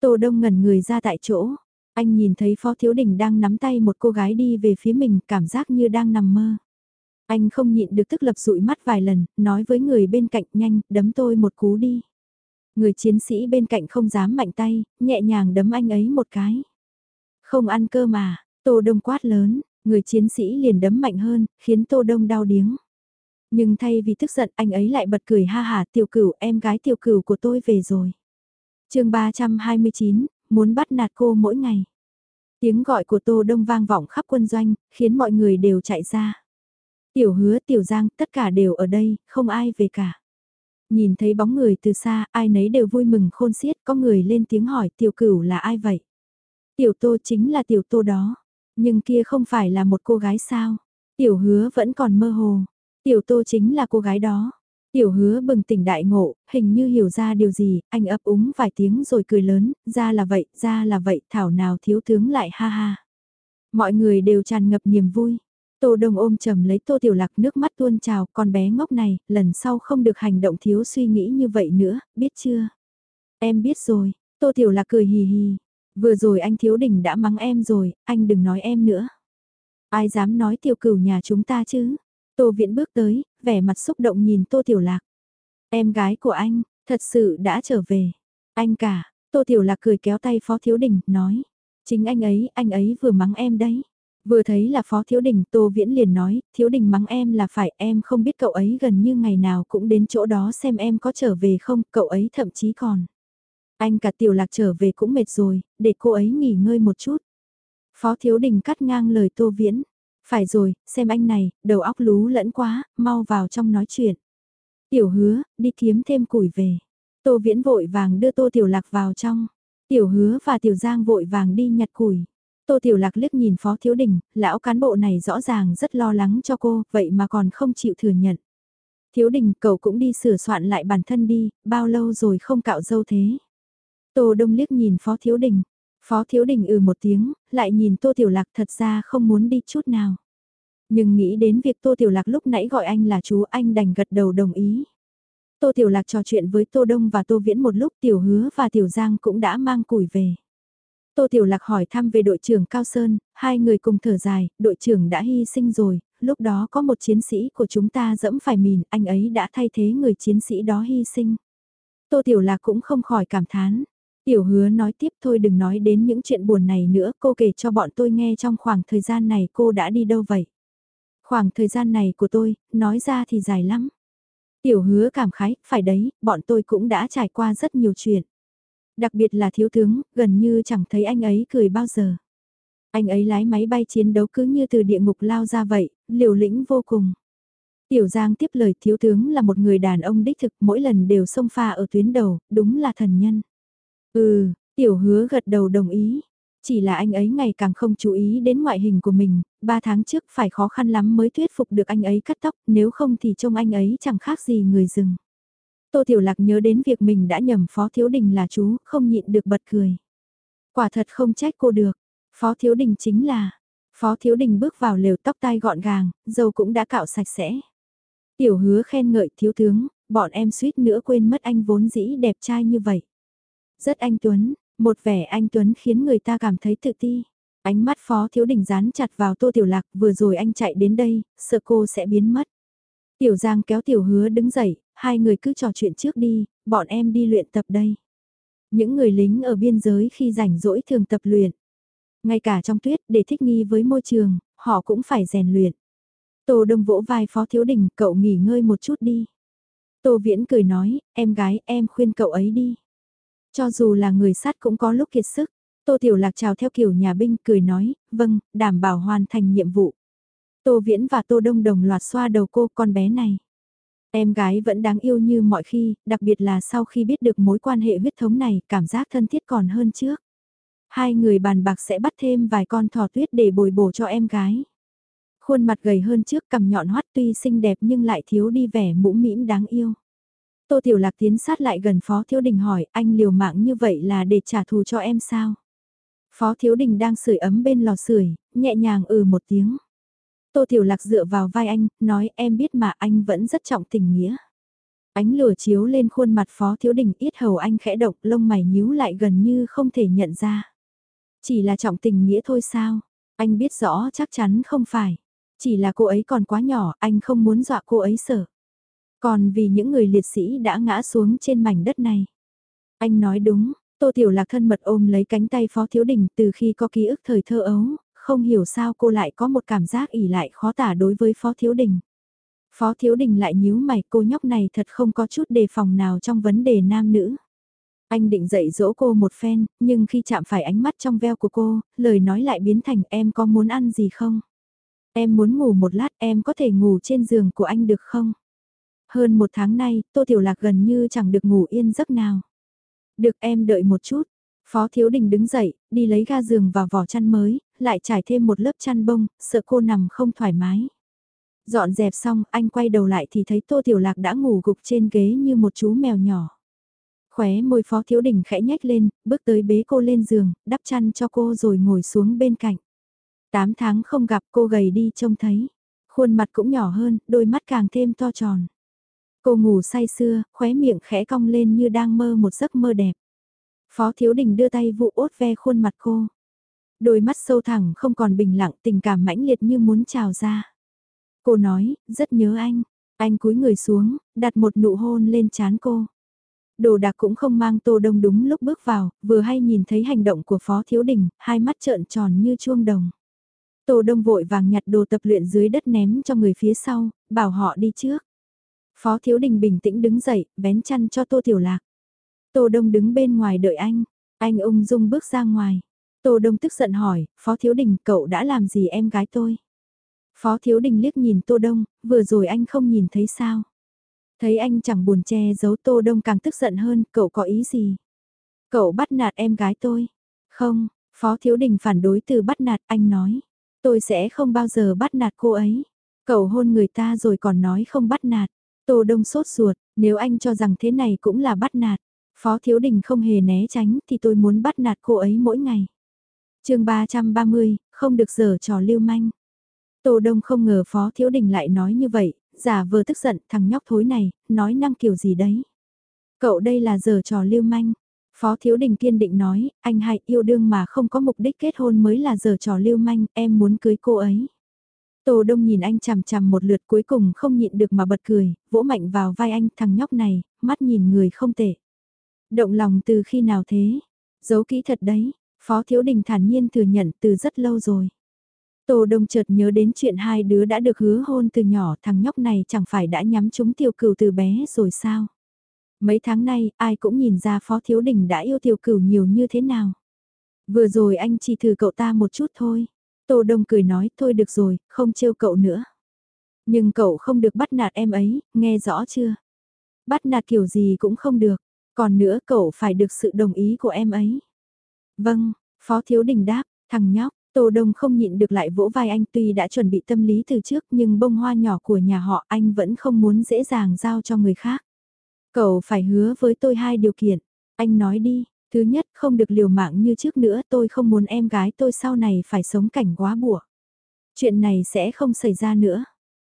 Tô Đông ngẩn người ra tại chỗ, anh nhìn thấy Phó Thiếu Đình đang nắm tay một cô gái đi về phía mình, cảm giác như đang nằm mơ. Anh không nhịn được tức lập dụi mắt vài lần, nói với người bên cạnh nhanh, đấm tôi một cú đi. Người chiến sĩ bên cạnh không dám mạnh tay, nhẹ nhàng đấm anh ấy một cái. Không ăn cơ mà, Tô Đông quát lớn, người chiến sĩ liền đấm mạnh hơn, khiến Tô Đông đau điếng. Nhưng thay vì tức giận anh ấy lại bật cười ha hà tiểu cửu em gái tiểu cửu của tôi về rồi. chương 329, muốn bắt nạt cô mỗi ngày. Tiếng gọi của Tô Đông vang vọng khắp quân doanh, khiến mọi người đều chạy ra. Tiểu hứa tiểu giang tất cả đều ở đây, không ai về cả. Nhìn thấy bóng người từ xa, ai nấy đều vui mừng khôn xiết, có người lên tiếng hỏi tiểu cửu là ai vậy? Tiểu tô chính là tiểu tô đó, nhưng kia không phải là một cô gái sao? Tiểu hứa vẫn còn mơ hồ, tiểu tô chính là cô gái đó. Tiểu hứa bừng tỉnh đại ngộ, hình như hiểu ra điều gì, anh ấp úng vài tiếng rồi cười lớn, ra là vậy, ra là vậy, thảo nào thiếu tướng lại ha ha. Mọi người đều tràn ngập niềm vui. Tô Đông ôm chầm lấy Tô Tiểu Lạc nước mắt tuôn trào, con bé ngốc này, lần sau không được hành động thiếu suy nghĩ như vậy nữa, biết chưa? Em biết rồi, Tô Tiểu Lạc cười hì hì. Vừa rồi anh Thiếu Đình đã mắng em rồi, anh đừng nói em nữa. Ai dám nói tiểu cửu nhà chúng ta chứ? Tô Viễn bước tới, vẻ mặt xúc động nhìn Tô Tiểu Lạc. Em gái của anh, thật sự đã trở về. Anh cả, Tô Tiểu Lạc cười kéo tay Phó Thiếu Đình, nói. Chính anh ấy, anh ấy vừa mắng em đấy. Vừa thấy là Phó Thiếu Đình, Tô Viễn liền nói, Thiếu Đình mắng em là phải, em không biết cậu ấy gần như ngày nào cũng đến chỗ đó xem em có trở về không, cậu ấy thậm chí còn. Anh cả Tiểu Lạc trở về cũng mệt rồi, để cô ấy nghỉ ngơi một chút. Phó Thiếu Đình cắt ngang lời Tô Viễn. Phải rồi, xem anh này, đầu óc lú lẫn quá, mau vào trong nói chuyện. Tiểu hứa, đi kiếm thêm củi về. Tô Viễn vội vàng đưa Tô Tiểu Lạc vào trong. Tiểu hứa và Tiểu Giang vội vàng đi nhặt củi. Tô Tiểu Lạc liếc nhìn Phó Thiếu Đình, lão cán bộ này rõ ràng rất lo lắng cho cô, vậy mà còn không chịu thừa nhận. Thiếu Đình, cậu cũng đi sửa soạn lại bản thân đi, bao lâu rồi không cạo dâu thế. Tô Đông liếc nhìn Phó Thiếu Đình. Phó Thiếu Đình ừ một tiếng, lại nhìn Tô Tiểu Lạc thật ra không muốn đi chút nào. Nhưng nghĩ đến việc Tô Tiểu Lạc lúc nãy gọi anh là chú anh đành gật đầu đồng ý. Tô Tiểu Lạc trò chuyện với Tô Đông và Tô Viễn một lúc Tiểu Hứa và Tiểu Giang cũng đã mang củi về. Tô Tiểu Lạc hỏi thăm về đội trưởng Cao Sơn, hai người cùng thở dài, đội trưởng đã hy sinh rồi, lúc đó có một chiến sĩ của chúng ta dẫm phải mìn, anh ấy đã thay thế người chiến sĩ đó hy sinh. Tô Tiểu Lạc cũng không khỏi cảm thán. Tiểu hứa nói tiếp thôi đừng nói đến những chuyện buồn này nữa, cô kể cho bọn tôi nghe trong khoảng thời gian này cô đã đi đâu vậy. Khoảng thời gian này của tôi, nói ra thì dài lắm. Tiểu hứa cảm khái, phải đấy, bọn tôi cũng đã trải qua rất nhiều chuyện. Đặc biệt là thiếu tướng, gần như chẳng thấy anh ấy cười bao giờ. Anh ấy lái máy bay chiến đấu cứ như từ địa ngục lao ra vậy, liều lĩnh vô cùng. Tiểu Giang tiếp lời thiếu tướng là một người đàn ông đích thực mỗi lần đều xông pha ở tuyến đầu, đúng là thần nhân. Ừ, tiểu hứa gật đầu đồng ý. Chỉ là anh ấy ngày càng không chú ý đến ngoại hình của mình, ba tháng trước phải khó khăn lắm mới thuyết phục được anh ấy cắt tóc, nếu không thì trông anh ấy chẳng khác gì người rừng. Tô Tiểu Lạc nhớ đến việc mình đã nhầm Phó Thiếu Đình là chú, không nhịn được bật cười. Quả thật không trách cô được, Phó Thiếu Đình chính là, Phó Thiếu Đình bước vào lều tóc tai gọn gàng, dâu cũng đã cạo sạch sẽ. Tiểu hứa khen ngợi thiếu tướng, bọn em suýt nữa quên mất anh vốn dĩ đẹp trai như vậy. Rất anh Tuấn, một vẻ anh Tuấn khiến người ta cảm thấy tự ti. Ánh mắt Phó Thiếu Đình dán chặt vào Tô Tiểu Lạc vừa rồi anh chạy đến đây, sợ cô sẽ biến mất. Tiểu Giang kéo Tiểu Hứa đứng dậy, hai người cứ trò chuyện trước đi, bọn em đi luyện tập đây. Những người lính ở biên giới khi rảnh rỗi thường tập luyện. Ngay cả trong tuyết để thích nghi với môi trường, họ cũng phải rèn luyện. Tô Đông vỗ vai Phó Thiếu Đình, cậu nghỉ ngơi một chút đi. Tô Viễn cười nói, em gái em khuyên cậu ấy đi. Cho dù là người sát cũng có lúc kiệt sức. Tô Tiểu Lạc chào theo kiểu nhà binh cười nói, vâng, đảm bảo hoàn thành nhiệm vụ. Tô Viễn và Tô Đông đồng loạt xoa đầu cô con bé này. Em gái vẫn đáng yêu như mọi khi, đặc biệt là sau khi biết được mối quan hệ huyết thống này, cảm giác thân thiết còn hơn trước. Hai người bàn bạc sẽ bắt thêm vài con thỏ tuyết để bồi bổ cho em gái. Khuôn mặt gầy hơn trước cầm nhọn hoắt tuy xinh đẹp nhưng lại thiếu đi vẻ mũ mĩm đáng yêu. Tô Tiểu Lạc tiến sát lại gần Phó Thiếu Đình hỏi anh liều mạng như vậy là để trả thù cho em sao? Phó Thiếu Đình đang sưởi ấm bên lò sưởi, nhẹ nhàng ừ một tiếng. Tô Tiểu Lạc dựa vào vai anh, nói em biết mà anh vẫn rất trọng tình nghĩa. Ánh lửa chiếu lên khuôn mặt Phó Thiếu Đình ít hầu anh khẽ động lông mày nhíu lại gần như không thể nhận ra. Chỉ là trọng tình nghĩa thôi sao? Anh biết rõ chắc chắn không phải. Chỉ là cô ấy còn quá nhỏ, anh không muốn dọa cô ấy sợ. Còn vì những người liệt sĩ đã ngã xuống trên mảnh đất này. Anh nói đúng, Tô Tiểu Lạc thân mật ôm lấy cánh tay Phó Thiếu Đình từ khi có ký ức thời thơ ấu, không hiểu sao cô lại có một cảm giác ỉ lại khó tả đối với Phó Thiếu Đình. Phó Thiếu Đình lại nhíu mày cô nhóc này thật không có chút đề phòng nào trong vấn đề nam nữ. Anh định dạy dỗ cô một phen, nhưng khi chạm phải ánh mắt trong veo của cô, lời nói lại biến thành em có muốn ăn gì không? Em muốn ngủ một lát em có thể ngủ trên giường của anh được không? Hơn một tháng nay, Tô Tiểu Lạc gần như chẳng được ngủ yên giấc nào. Được em đợi một chút. Phó Thiếu Đình đứng dậy, đi lấy ga giường và vỏ chăn mới, lại trải thêm một lớp chăn bông, sợ cô nằm không thoải mái. Dọn dẹp xong, anh quay đầu lại thì thấy Tô Tiểu Lạc đã ngủ gục trên ghế như một chú mèo nhỏ. Khóe môi Phó Thiếu Đình khẽ nhếch lên, bước tới bế cô lên giường, đắp chăn cho cô rồi ngồi xuống bên cạnh. Tám tháng không gặp cô gầy đi trông thấy. Khuôn mặt cũng nhỏ hơn, đôi mắt càng thêm to tròn. Cô ngủ say sưa, khóe miệng khẽ cong lên như đang mơ một giấc mơ đẹp. Phó Thiếu Đình đưa tay vụ ốt ve khuôn mặt cô. Đôi mắt sâu thẳng không còn bình lặng tình cảm mãnh liệt như muốn trào ra. Cô nói, rất nhớ anh. Anh cúi người xuống, đặt một nụ hôn lên trán cô. Đồ đạc cũng không mang tô đông đúng lúc bước vào, vừa hay nhìn thấy hành động của Phó Thiếu Đình, hai mắt trợn tròn như chuông đồng. Tô đông vội vàng nhặt đồ tập luyện dưới đất ném cho người phía sau, bảo họ đi trước. Phó Thiếu Đình bình tĩnh đứng dậy, vén chăn cho Tô Tiểu Lạc. Tô Đông đứng bên ngoài đợi anh, anh ung dung bước ra ngoài. Tô Đông tức giận hỏi, Phó Thiếu Đình cậu đã làm gì em gái tôi? Phó Thiếu Đình liếc nhìn Tô Đông, vừa rồi anh không nhìn thấy sao? Thấy anh chẳng buồn che giấu Tô Đông càng tức giận hơn, cậu có ý gì? Cậu bắt nạt em gái tôi? Không, Phó Thiếu Đình phản đối từ bắt nạt, anh nói. Tôi sẽ không bao giờ bắt nạt cô ấy. Cậu hôn người ta rồi còn nói không bắt nạt. Tô Đông sốt ruột, nếu anh cho rằng thế này cũng là bắt nạt. Phó Thiếu Đình không hề né tránh thì tôi muốn bắt nạt cô ấy mỗi ngày. chương 330, không được dở trò lưu manh. Tô Đông không ngờ Phó Thiếu Đình lại nói như vậy, giả vờ tức giận thằng nhóc thối này, nói năng kiểu gì đấy. Cậu đây là dở trò lưu manh. Phó Thiếu Đình kiên định nói, anh hai yêu đương mà không có mục đích kết hôn mới là dở trò lưu manh, em muốn cưới cô ấy. Tô Đông nhìn anh chằm chằm một lượt cuối cùng không nhịn được mà bật cười, vỗ mạnh vào vai anh thằng nhóc này, mắt nhìn người không tệ. Động lòng từ khi nào thế? Giấu kỹ thật đấy, Phó Thiếu Đình thản nhiên thừa nhận từ rất lâu rồi. Tô Đông chợt nhớ đến chuyện hai đứa đã được hứa hôn từ nhỏ thằng nhóc này chẳng phải đã nhắm chúng tiêu cửu từ bé rồi sao? Mấy tháng nay ai cũng nhìn ra Phó Thiếu Đình đã yêu tiêu cửu nhiều như thế nào. Vừa rồi anh chỉ thử cậu ta một chút thôi. Tô Đông cười nói thôi được rồi, không trêu cậu nữa. Nhưng cậu không được bắt nạt em ấy, nghe rõ chưa? Bắt nạt kiểu gì cũng không được, còn nữa cậu phải được sự đồng ý của em ấy. Vâng, Phó Thiếu Đình đáp, thằng nhóc, Tô Đông không nhịn được lại vỗ vai anh tuy đã chuẩn bị tâm lý từ trước nhưng bông hoa nhỏ của nhà họ anh vẫn không muốn dễ dàng giao cho người khác. Cậu phải hứa với tôi hai điều kiện, anh nói đi, Thứ nhất, không được liều mạng như trước nữa, tôi không muốn em gái tôi sau này phải sống cảnh quá bủa. Chuyện này sẽ không xảy ra nữa.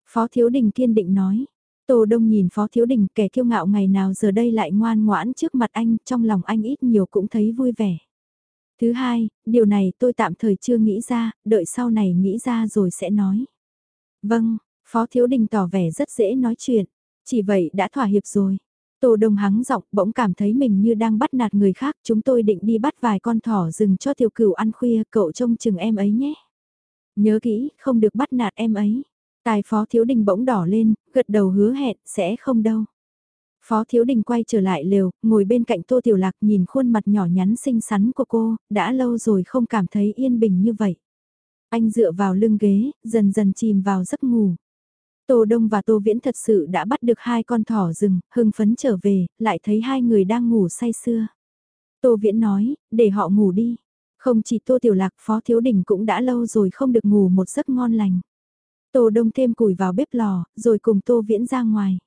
Phó Thiếu Đình kiên định nói. Tô Đông nhìn Phó Thiếu Đình kẻ kiêu ngạo ngày nào giờ đây lại ngoan ngoãn trước mặt anh, trong lòng anh ít nhiều cũng thấy vui vẻ. Thứ hai, điều này tôi tạm thời chưa nghĩ ra, đợi sau này nghĩ ra rồi sẽ nói. Vâng, Phó Thiếu Đình tỏ vẻ rất dễ nói chuyện, chỉ vậy đã thỏa hiệp rồi. Tô Đông hắng giọng bỗng cảm thấy mình như đang bắt nạt người khác, chúng tôi định đi bắt vài con thỏ rừng cho tiểu cửu ăn khuya, cậu trông chừng em ấy nhé. Nhớ kỹ, không được bắt nạt em ấy. Tài Phó Thiếu Đình bỗng đỏ lên, gật đầu hứa hẹn, sẽ không đâu. Phó Thiếu Đình quay trở lại lều, ngồi bên cạnh Tô Tiểu Lạc nhìn khuôn mặt nhỏ nhắn xinh xắn của cô, đã lâu rồi không cảm thấy yên bình như vậy. Anh dựa vào lưng ghế, dần dần chìm vào giấc ngủ. Tô Đông và Tô Viễn thật sự đã bắt được hai con thỏ rừng, hưng phấn trở về, lại thấy hai người đang ngủ say sưa. Tô Viễn nói, để họ ngủ đi. Không chỉ Tô Tiểu Lạc Phó Thiếu Đình cũng đã lâu rồi không được ngủ một giấc ngon lành. Tô Đông thêm củi vào bếp lò, rồi cùng Tô Viễn ra ngoài.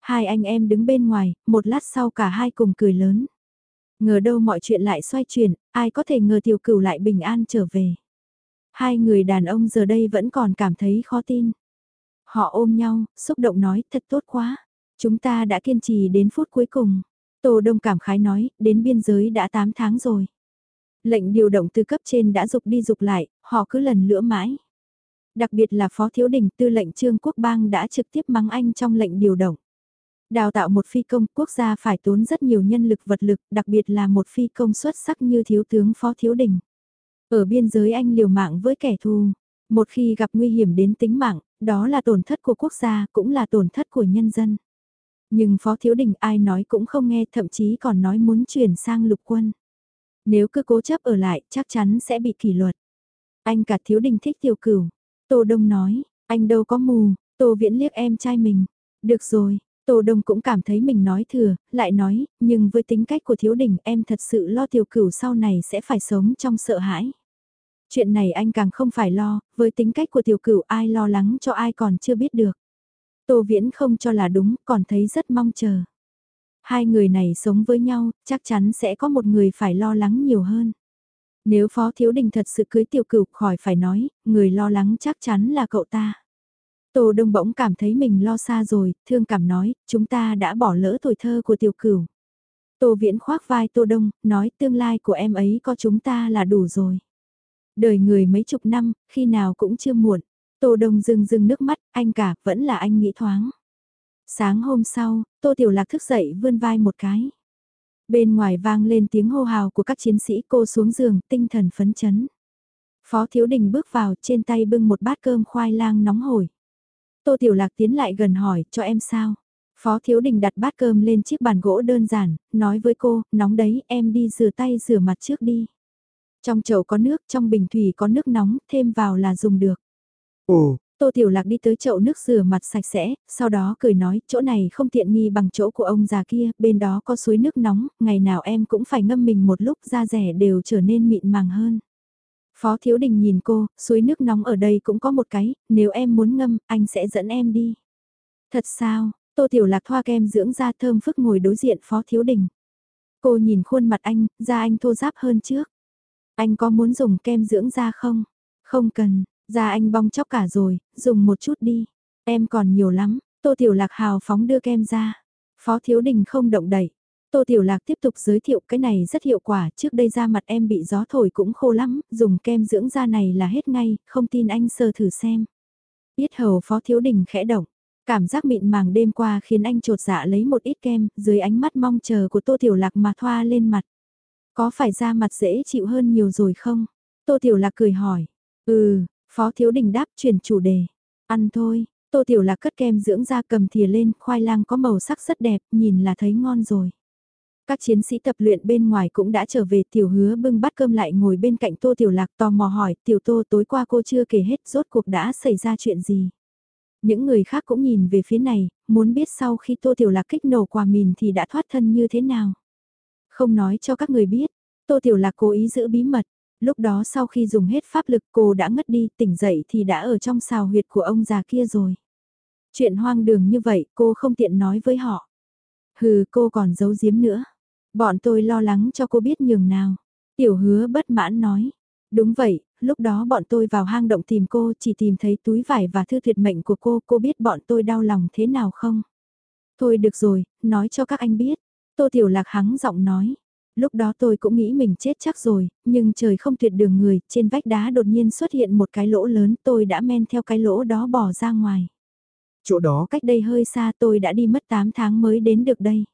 Hai anh em đứng bên ngoài, một lát sau cả hai cùng cười lớn. Ngờ đâu mọi chuyện lại xoay chuyển, ai có thể ngờ tiểu cửu lại bình an trở về. Hai người đàn ông giờ đây vẫn còn cảm thấy khó tin. Họ ôm nhau, xúc động nói thật tốt quá. Chúng ta đã kiên trì đến phút cuối cùng. Tô Đông cảm khái nói, đến biên giới đã 8 tháng rồi. Lệnh điều động từ cấp trên đã dục đi dục lại, họ cứ lần lữa mãi. Đặc biệt là Phó Thiếu Đình tư lệnh Trương Quốc bang đã trực tiếp mắng anh trong lệnh điều động. Đào tạo một phi công quốc gia phải tốn rất nhiều nhân lực vật lực, đặc biệt là một phi công xuất sắc như thiếu tướng Phó Thiếu Đình. Ở biên giới anh liều mạng với kẻ thù, một khi gặp nguy hiểm đến tính mạng, đó là tổn thất của quốc gia, cũng là tổn thất của nhân dân. Nhưng Phó Thiếu Đình ai nói cũng không nghe, thậm chí còn nói muốn chuyển sang lục quân. Nếu cứ cố chấp ở lại, chắc chắn sẽ bị kỷ luật. Anh cả Thiếu Đình thích tiêu cửu. Tô Đông nói, anh đâu có mù, Tô Viễn liếc em trai mình. Được rồi, Tô Đông cũng cảm thấy mình nói thừa, lại nói, nhưng với tính cách của thiếu đình em thật sự lo tiêu cửu sau này sẽ phải sống trong sợ hãi. Chuyện này anh càng không phải lo, với tính cách của tiểu cửu ai lo lắng cho ai còn chưa biết được. Tô Viễn không cho là đúng, còn thấy rất mong chờ. Hai người này sống với nhau, chắc chắn sẽ có một người phải lo lắng nhiều hơn. Nếu Phó Thiếu Đình thật sự cưới tiểu cửu khỏi phải nói, người lo lắng chắc chắn là cậu ta. Tô Đông bỗng cảm thấy mình lo xa rồi, thương cảm nói, chúng ta đã bỏ lỡ tuổi thơ của tiểu cửu. Tô Viễn khoác vai Tô Đông, nói tương lai của em ấy có chúng ta là đủ rồi. Đời người mấy chục năm, khi nào cũng chưa muộn. Tô Đông dưng dưng nước mắt, anh cả, vẫn là anh nghĩ thoáng. Sáng hôm sau, Tô Tiểu Lạc thức dậy vươn vai một cái. Bên ngoài vang lên tiếng hô hào của các chiến sĩ cô xuống giường, tinh thần phấn chấn. Phó Thiếu Đình bước vào trên tay bưng một bát cơm khoai lang nóng hổi. Tô Tiểu Lạc tiến lại gần hỏi, cho em sao? Phó Thiếu Đình đặt bát cơm lên chiếc bàn gỗ đơn giản, nói với cô, nóng đấy, em đi rửa tay rửa mặt trước đi. Trong chậu có nước, trong bình thủy có nước nóng, thêm vào là dùng được.
Ồ,
Tô Tiểu Lạc đi tới chậu nước rửa mặt sạch sẽ, sau đó cười nói, chỗ này không tiện nghi bằng chỗ của ông già kia, bên đó có suối nước nóng, ngày nào em cũng phải ngâm mình một lúc da rẻ đều trở nên mịn màng hơn. Phó Thiếu Đình nhìn cô, suối nước nóng ở đây cũng có một cái, nếu em muốn ngâm, anh sẽ dẫn em đi. Thật sao, Tô Tiểu Lạc thoa kem dưỡng da thơm phức ngồi đối diện Phó Thiếu Đình. Cô nhìn khuôn mặt anh, da anh thô ráp hơn trước. Anh có muốn dùng kem dưỡng da không? Không cần, da anh bong chóc cả rồi, dùng một chút đi. Em còn nhiều lắm, Tô Tiểu Lạc hào phóng đưa kem ra. Phó Thiếu Đình không động đẩy. Tô Tiểu Lạc tiếp tục giới thiệu cái này rất hiệu quả, trước đây da mặt em bị gió thổi cũng khô lắm, dùng kem dưỡng da này là hết ngay, không tin anh sơ thử xem. Biết hầu Phó Thiếu Đình khẽ động, cảm giác mịn màng đêm qua khiến anh trột dạ lấy một ít kem, dưới ánh mắt mong chờ của Tô Tiểu Lạc mà thoa lên mặt. Có phải da mặt dễ chịu hơn nhiều rồi không? Tô Tiểu Lạc cười hỏi. Ừ, Phó Thiếu Đình đáp chuyển chủ đề. Ăn thôi, Tô Tiểu Lạc cất kem dưỡng da cầm thìa lên, khoai lang có màu sắc rất đẹp, nhìn là thấy ngon rồi. Các chiến sĩ tập luyện bên ngoài cũng đã trở về tiểu hứa bưng bát cơm lại ngồi bên cạnh tô tiểu lạc tò mò hỏi tiểu tô tối qua cô chưa kể hết rốt cuộc đã xảy ra chuyện gì. Những người khác cũng nhìn về phía này, muốn biết sau khi tô tiểu lạc kích nổ quả mìn thì đã thoát thân như thế nào. Không nói cho các người biết, tô tiểu lạc cố ý giữ bí mật. Lúc đó sau khi dùng hết pháp lực cô đã ngất đi tỉnh dậy thì đã ở trong xào huyệt của ông già kia rồi. Chuyện hoang đường như vậy cô không tiện nói với họ. Hừ cô còn giấu giếm nữa. Bọn tôi lo lắng cho cô biết nhường nào. Tiểu hứa bất mãn nói. Đúng vậy, lúc đó bọn tôi vào hang động tìm cô chỉ tìm thấy túi vải và thư thiệt mệnh của cô, cô biết bọn tôi đau lòng thế nào không? Thôi được rồi, nói cho các anh biết. Tô Tiểu Lạc hắng giọng nói. Lúc đó tôi cũng nghĩ mình chết chắc rồi, nhưng trời không tuyệt đường người, trên vách đá đột nhiên xuất hiện một cái lỗ lớn, tôi đã men theo cái lỗ đó bỏ ra ngoài.
Chỗ đó
cách đây hơi xa tôi đã đi mất 8 tháng mới đến được đây.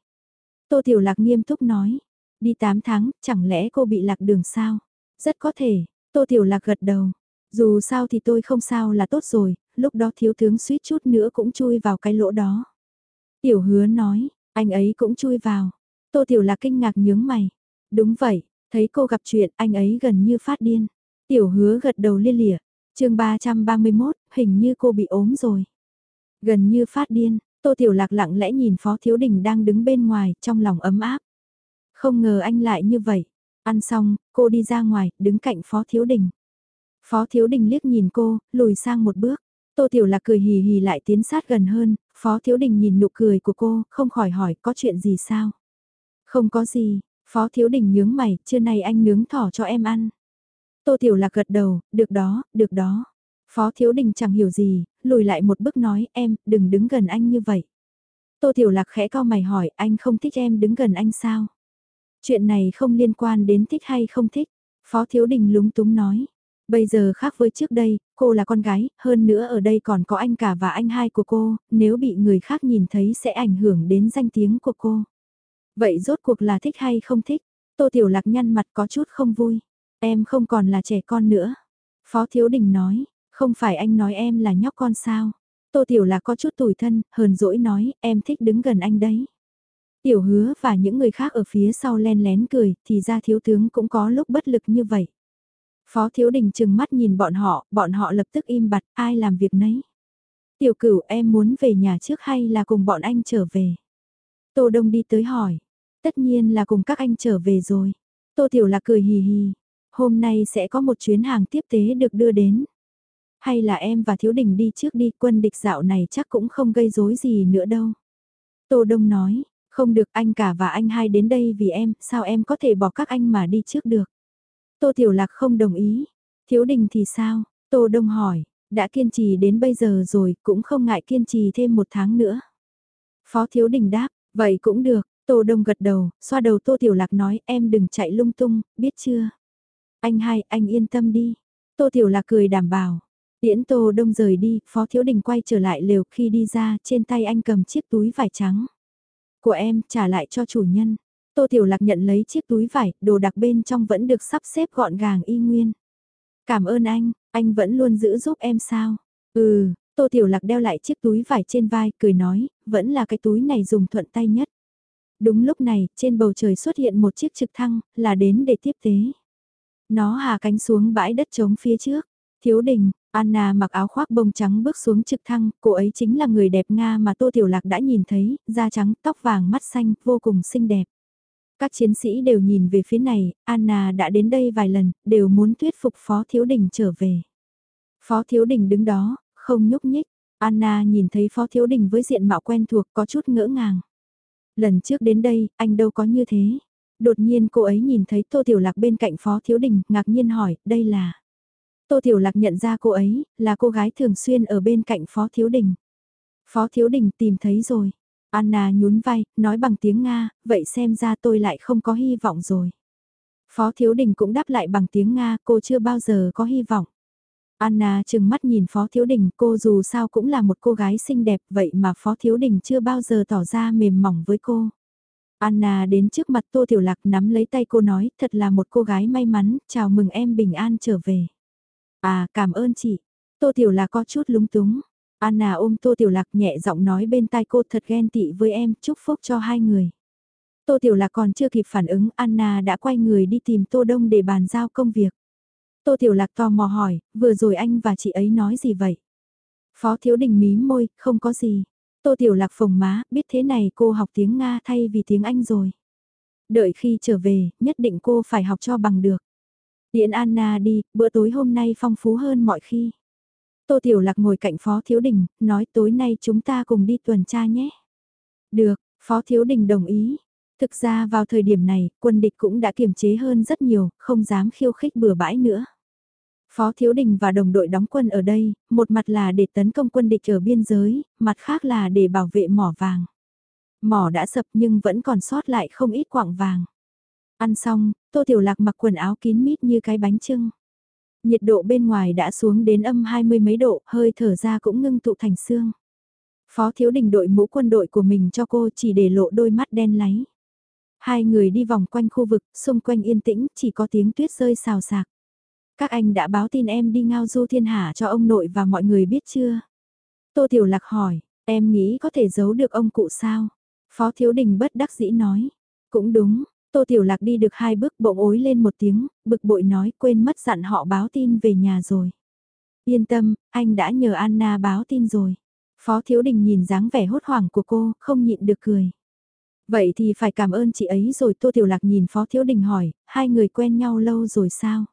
Tô Tiểu Lạc nghiêm túc nói, đi 8 tháng, chẳng lẽ cô bị lạc đường sao? Rất có thể, Tô Tiểu Lạc gật đầu. Dù sao thì tôi không sao là tốt rồi, lúc đó thiếu tướng suýt chút nữa cũng chui vào cái lỗ đó. Tiểu hứa nói, anh ấy cũng chui vào. Tô Tiểu Lạc kinh ngạc nhướng mày. Đúng vậy, thấy cô gặp chuyện anh ấy gần như phát điên. Tiểu hứa gật đầu lia lịa. chương 331, hình như cô bị ốm rồi. Gần như phát điên, Tô Tiểu Lạc lặng lẽ nhìn Phó Thiếu Đình đang đứng bên ngoài, trong lòng ấm áp. Không ngờ anh lại như vậy. Ăn xong, cô đi ra ngoài, đứng cạnh Phó Thiếu Đình. Phó Thiếu Đình liếc nhìn cô, lùi sang một bước. Tô Tiểu Lạc cười hì hì lại tiến sát gần hơn, Phó Thiếu Đình nhìn nụ cười của cô, không khỏi hỏi có chuyện gì sao? Không có gì, Phó Thiếu Đình nhướng mày, trưa nay anh nướng thỏ cho em ăn. Tô Tiểu Lạc gật đầu, được đó, được đó. Phó Thiếu Đình chẳng hiểu gì, lùi lại một bước nói em, đừng đứng gần anh như vậy. Tô Tiểu Lạc khẽ cao mày hỏi anh không thích em đứng gần anh sao? Chuyện này không liên quan đến thích hay không thích. Phó Thiếu Đình lúng túng nói. Bây giờ khác với trước đây, cô là con gái, hơn nữa ở đây còn có anh cả và anh hai của cô, nếu bị người khác nhìn thấy sẽ ảnh hưởng đến danh tiếng của cô. Vậy rốt cuộc là thích hay không thích? Tô Tiểu Lạc nhăn mặt có chút không vui. Em không còn là trẻ con nữa. Phó Thiếu Đình nói, không phải anh nói em là nhóc con sao? Tô Tiểu Lạc có chút tủi thân, hờn dỗi nói, em thích đứng gần anh đấy. Tiểu hứa và những người khác ở phía sau len lén cười, thì ra thiếu tướng cũng có lúc bất lực như vậy. Phó Thiếu Đình chừng mắt nhìn bọn họ, bọn họ lập tức im bặt, ai làm việc nấy. Tiểu cửu em muốn về nhà trước hay là cùng bọn anh trở về? Tô Đông đi tới hỏi. Tất nhiên là cùng các anh trở về rồi. Tô Tiểu là cười hì hì. Hôm nay sẽ có một chuyến hàng tiếp tế được đưa đến. Hay là em và Thiếu Đình đi trước đi quân địch dạo này chắc cũng không gây rối gì nữa đâu. Tô Đông nói, không được anh cả và anh hai đến đây vì em, sao em có thể bỏ các anh mà đi trước được. Tô Tiểu Lạc không đồng ý. Thiếu Đình thì sao? Tô Đông hỏi, đã kiên trì đến bây giờ rồi cũng không ngại kiên trì thêm một tháng nữa. Phó Thiếu Đình đáp, vậy cũng được, Tô Đông gật đầu, xoa đầu Tô Tiểu Lạc nói em đừng chạy lung tung, biết chưa? Anh hai, anh yên tâm đi. Tô Tiểu Lạc cười đảm bảo. Tiễn Tô Đông rời đi, Phó Thiếu Đình quay trở lại lều khi đi ra, trên tay anh cầm chiếc túi vải trắng. Của em, trả lại cho chủ nhân. Tô Tiểu Lạc nhận lấy chiếc túi vải, đồ đặc bên trong vẫn được sắp xếp gọn gàng y nguyên. Cảm ơn anh, anh vẫn luôn giữ giúp em sao? Ừ, Tô Tiểu Lạc đeo lại chiếc túi vải trên vai, cười nói, vẫn là cái túi này dùng thuận tay nhất. Đúng lúc này, trên bầu trời xuất hiện một chiếc trực thăng, là đến để tiếp tế. Nó hạ cánh xuống bãi đất trống phía trước. Thiếu đình, Anna mặc áo khoác bông trắng bước xuống trực thăng, cô ấy chính là người đẹp Nga mà Tô Tiểu Lạc đã nhìn thấy, da trắng, tóc vàng, mắt xanh, vô cùng xinh đẹp. Các chiến sĩ đều nhìn về phía này, Anna đã đến đây vài lần, đều muốn thuyết phục Phó Thiếu Đình trở về. Phó Thiếu Đình đứng đó, không nhúc nhích. Anna nhìn thấy Phó Thiếu Đình với diện mạo quen thuộc có chút ngỡ ngàng. Lần trước đến đây, anh đâu có như thế. Đột nhiên cô ấy nhìn thấy Tô Tiểu Lạc bên cạnh Phó Thiếu Đình, ngạc nhiên hỏi, đây là... Tô Tiểu Lạc nhận ra cô ấy, là cô gái thường xuyên ở bên cạnh Phó Thiếu Đình. Phó Thiếu Đình tìm thấy rồi. Anna nhún vai, nói bằng tiếng Nga, vậy xem ra tôi lại không có hy vọng rồi. Phó Thiếu Đình cũng đáp lại bằng tiếng Nga, cô chưa bao giờ có hy vọng. Anna chừng mắt nhìn Phó Thiếu Đình, cô dù sao cũng là một cô gái xinh đẹp, vậy mà Phó Thiếu Đình chưa bao giờ tỏ ra mềm mỏng với cô. Anna đến trước mặt Tô Tiểu Lạc nắm lấy tay cô nói, thật là một cô gái may mắn, chào mừng em bình an trở về. À, cảm ơn chị. Tô Tiểu Lạc có chút lúng túng. Anna ôm Tô Tiểu Lạc nhẹ giọng nói bên tai cô thật ghen tị với em, chúc phúc cho hai người. Tô Tiểu Lạc còn chưa kịp phản ứng, Anna đã quay người đi tìm Tô Đông để bàn giao công việc. Tô Tiểu Lạc tò mò hỏi, vừa rồi anh và chị ấy nói gì vậy? Phó Thiếu Đình mí môi, không có gì. Tô Tiểu Lạc phồng má, biết thế này cô học tiếng Nga thay vì tiếng Anh rồi. Đợi khi trở về, nhất định cô phải học cho bằng được. Điện Anna đi, bữa tối hôm nay phong phú hơn mọi khi. Tô Tiểu Lạc ngồi cạnh Phó Thiếu Đình, nói tối nay chúng ta cùng đi tuần tra nhé. Được, Phó Thiếu Đình đồng ý. Thực ra vào thời điểm này, quân địch cũng đã kiềm chế hơn rất nhiều, không dám khiêu khích bừa bãi nữa. Phó Thiếu Đình và đồng đội đóng quân ở đây, một mặt là để tấn công quân địch ở biên giới, mặt khác là để bảo vệ mỏ vàng. Mỏ đã sập nhưng vẫn còn sót lại không ít quạng vàng. Ăn xong, Tô Tiểu Lạc mặc quần áo kín mít như cái bánh trưng. Nhiệt độ bên ngoài đã xuống đến âm hai mươi mấy độ, hơi thở ra cũng ngưng tụ thành xương. Phó Thiếu Đình đội mũ quân đội của mình cho cô chỉ để lộ đôi mắt đen láy. Hai người đi vòng quanh khu vực, xung quanh yên tĩnh, chỉ có tiếng tuyết rơi xào xạc. Các anh đã báo tin em đi ngao du thiên hạ cho ông nội và mọi người biết chưa? Tô Tiểu Lạc hỏi, em nghĩ có thể giấu được ông cụ sao? Phó Thiếu Đình bất đắc dĩ nói, cũng đúng, Tô Tiểu Lạc đi được hai bước bỗng ối lên một tiếng, bực bội nói quên mất dặn họ báo tin về nhà rồi. Yên tâm, anh đã nhờ Anna báo tin rồi. Phó Thiếu Đình nhìn dáng vẻ hốt hoảng của cô, không nhịn được cười. Vậy thì phải cảm ơn chị ấy rồi Tô Tiểu Lạc nhìn Phó Thiếu Đình hỏi, hai người quen nhau lâu rồi sao?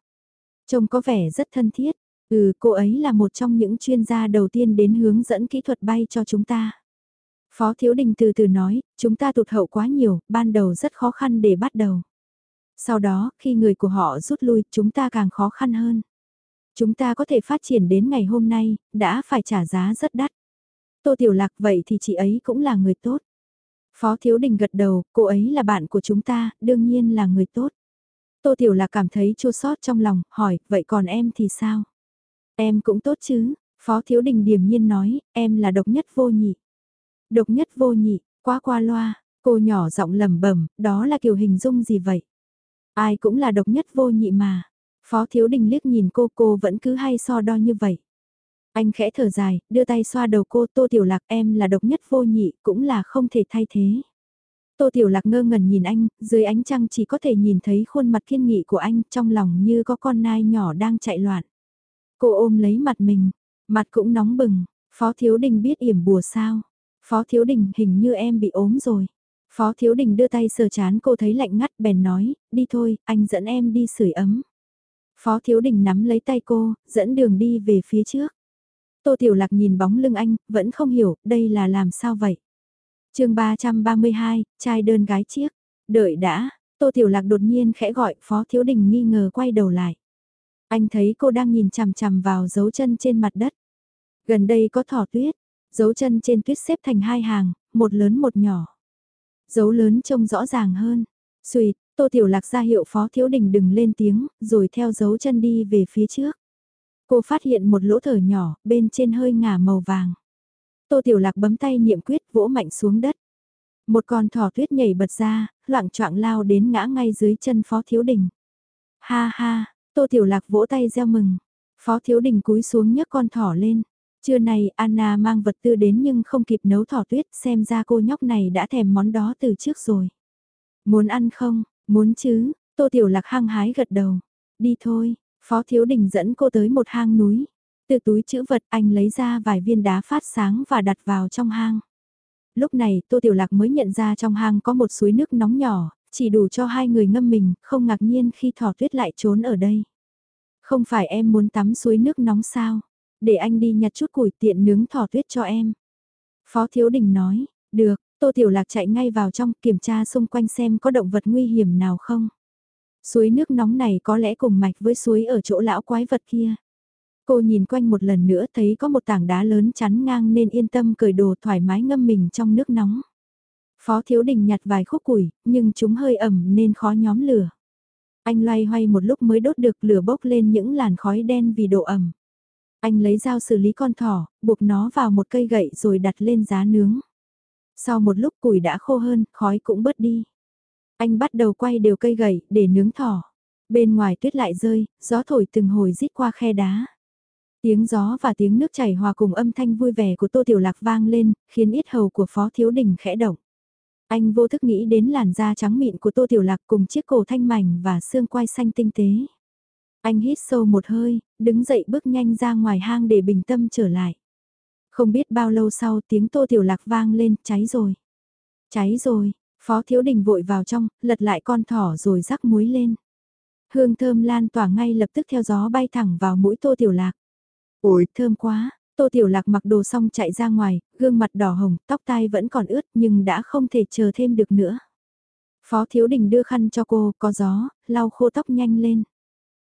Trông có vẻ rất thân thiết. Ừ, cô ấy là một trong những chuyên gia đầu tiên đến hướng dẫn kỹ thuật bay cho chúng ta. Phó Thiếu Đình từ từ nói, chúng ta tụt hậu quá nhiều, ban đầu rất khó khăn để bắt đầu. Sau đó, khi người của họ rút lui, chúng ta càng khó khăn hơn. Chúng ta có thể phát triển đến ngày hôm nay, đã phải trả giá rất đắt. Tô Tiểu Lạc vậy thì chị ấy cũng là người tốt. Phó Thiếu Đình gật đầu, cô ấy là bạn của chúng ta, đương nhiên là người tốt. Tô Tiểu Lạc cảm thấy chua sót trong lòng, hỏi, vậy còn em thì sao? Em cũng tốt chứ, Phó Thiếu Đình điềm nhiên nói, em là độc nhất vô nhị. Độc nhất vô nhị, quá qua loa, cô nhỏ giọng lẩm bẩm, đó là kiểu hình dung gì vậy? Ai cũng là độc nhất vô nhị mà. Phó Thiếu Đình liếc nhìn cô cô vẫn cứ hay so đo như vậy. Anh khẽ thở dài, đưa tay xoa đầu cô Tô Tiểu Lạc em là độc nhất vô nhị, cũng là không thể thay thế. Tô Tiểu Lạc ngơ ngẩn nhìn anh, dưới ánh trăng chỉ có thể nhìn thấy khuôn mặt kiên nghị của anh trong lòng như có con nai nhỏ đang chạy loạn. Cô ôm lấy mặt mình, mặt cũng nóng bừng, Phó Thiếu Đình biết yểm bùa sao. Phó Thiếu Đình hình như em bị ốm rồi. Phó Thiếu Đình đưa tay sờ chán cô thấy lạnh ngắt bèn nói, đi thôi, anh dẫn em đi sưởi ấm. Phó Thiếu Đình nắm lấy tay cô, dẫn đường đi về phía trước. Tô Tiểu Lạc nhìn bóng lưng anh, vẫn không hiểu, đây là làm sao vậy? chương 332, trai đơn gái chiếc. Đợi đã, Tô Tiểu Lạc đột nhiên khẽ gọi Phó Thiếu Đình nghi ngờ quay đầu lại. Anh thấy cô đang nhìn chằm chằm vào dấu chân trên mặt đất. Gần đây có thỏ tuyết, dấu chân trên tuyết xếp thành hai hàng, một lớn một nhỏ. Dấu lớn trông rõ ràng hơn. Xùi, Tô Tiểu Lạc ra hiệu Phó Thiếu Đình đừng lên tiếng, rồi theo dấu chân đi về phía trước. Cô phát hiện một lỗ thở nhỏ, bên trên hơi ngả màu vàng. Tô Tiểu Lạc bấm tay niệm quyết vỗ mạnh xuống đất. Một con thỏ tuyết nhảy bật ra, loạn choạng lao đến ngã ngay dưới chân Phó Thiếu Đình. Ha ha, Tô Tiểu Lạc vỗ tay gieo mừng. Phó Thiếu Đình cúi xuống nhấc con thỏ lên. Trưa nay Anna mang vật tư đến nhưng không kịp nấu thỏ tuyết xem ra cô nhóc này đã thèm món đó từ trước rồi. Muốn ăn không? Muốn chứ? Tô Tiểu Lạc hăng hái gật đầu. Đi thôi, Phó Thiếu Đình dẫn cô tới một hang núi. Từ túi chữ vật anh lấy ra vài viên đá phát sáng và đặt vào trong hang. Lúc này Tô Tiểu Lạc mới nhận ra trong hang có một suối nước nóng nhỏ, chỉ đủ cho hai người ngâm mình, không ngạc nhiên khi thỏ tuyết lại trốn ở đây. Không phải em muốn tắm suối nước nóng sao? Để anh đi nhặt chút củi tiện nướng thỏ tuyết cho em. Phó Thiếu Đình nói, được, Tô Tiểu Lạc chạy ngay vào trong kiểm tra xung quanh xem có động vật nguy hiểm nào không. Suối nước nóng này có lẽ cùng mạch với suối ở chỗ lão quái vật kia. Cô nhìn quanh một lần nữa thấy có một tảng đá lớn chắn ngang nên yên tâm cởi đồ thoải mái ngâm mình trong nước nóng. Phó Thiếu Đình nhặt vài khúc củi, nhưng chúng hơi ẩm nên khó nhóm lửa. Anh loay hoay một lúc mới đốt được lửa bốc lên những làn khói đen vì độ ẩm. Anh lấy dao xử lý con thỏ, buộc nó vào một cây gậy rồi đặt lên giá nướng. Sau một lúc củi đã khô hơn, khói cũng bớt đi. Anh bắt đầu quay đều cây gậy để nướng thỏ. Bên ngoài tuyết lại rơi, gió thổi từng hồi rít qua khe đá. Tiếng gió và tiếng nước chảy hòa cùng âm thanh vui vẻ của Tô Tiểu Lạc vang lên, khiến ít hầu của Phó Thiếu Đình khẽ động. Anh vô thức nghĩ đến làn da trắng mịn của Tô Tiểu Lạc cùng chiếc cổ thanh mảnh và xương quai xanh tinh tế. Anh hít sâu một hơi, đứng dậy bước nhanh ra ngoài hang để bình tâm trở lại. Không biết bao lâu sau tiếng Tô Tiểu Lạc vang lên, cháy rồi. Cháy rồi, Phó Thiếu Đình vội vào trong, lật lại con thỏ rồi rắc muối lên. Hương thơm lan tỏa ngay lập tức theo gió bay thẳng vào mũi Tô Tiểu Lạc. Ôi, thơm quá, Tô Tiểu Lạc mặc đồ xong chạy ra ngoài, gương mặt đỏ hồng, tóc tai vẫn còn ướt nhưng đã không thể chờ thêm được nữa. Phó Thiếu Đình đưa khăn cho cô, có gió, lau khô tóc nhanh lên.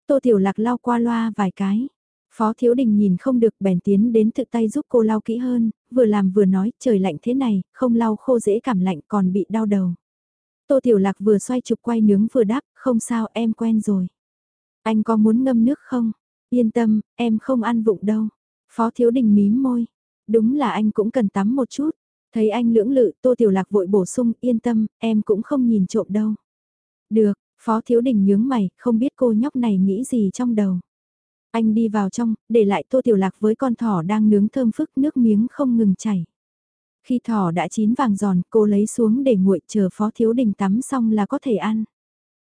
Tô Tiểu Lạc lau qua loa vài cái. Phó Thiếu Đình nhìn không được bèn tiến đến tự tay giúp cô lau kỹ hơn, vừa làm vừa nói trời lạnh thế này, không lau khô dễ cảm lạnh còn bị đau đầu. Tô Tiểu Lạc vừa xoay chụp quay nướng vừa đáp, không sao em quen rồi. Anh có muốn ngâm nước không? Yên tâm, em không ăn vụng đâu. Phó Thiếu Đình mím môi. Đúng là anh cũng cần tắm một chút. Thấy anh lưỡng lự, Tô Tiểu Lạc vội bổ sung, yên tâm, em cũng không nhìn trộm đâu. Được, Phó Thiếu Đình nhướng mày, không biết cô nhóc này nghĩ gì trong đầu. Anh đi vào trong, để lại Tô Tiểu Lạc với con thỏ đang nướng thơm phức nước miếng không ngừng chảy. Khi thỏ đã chín vàng giòn, cô lấy xuống để nguội chờ Phó Thiếu Đình tắm xong là có thể ăn.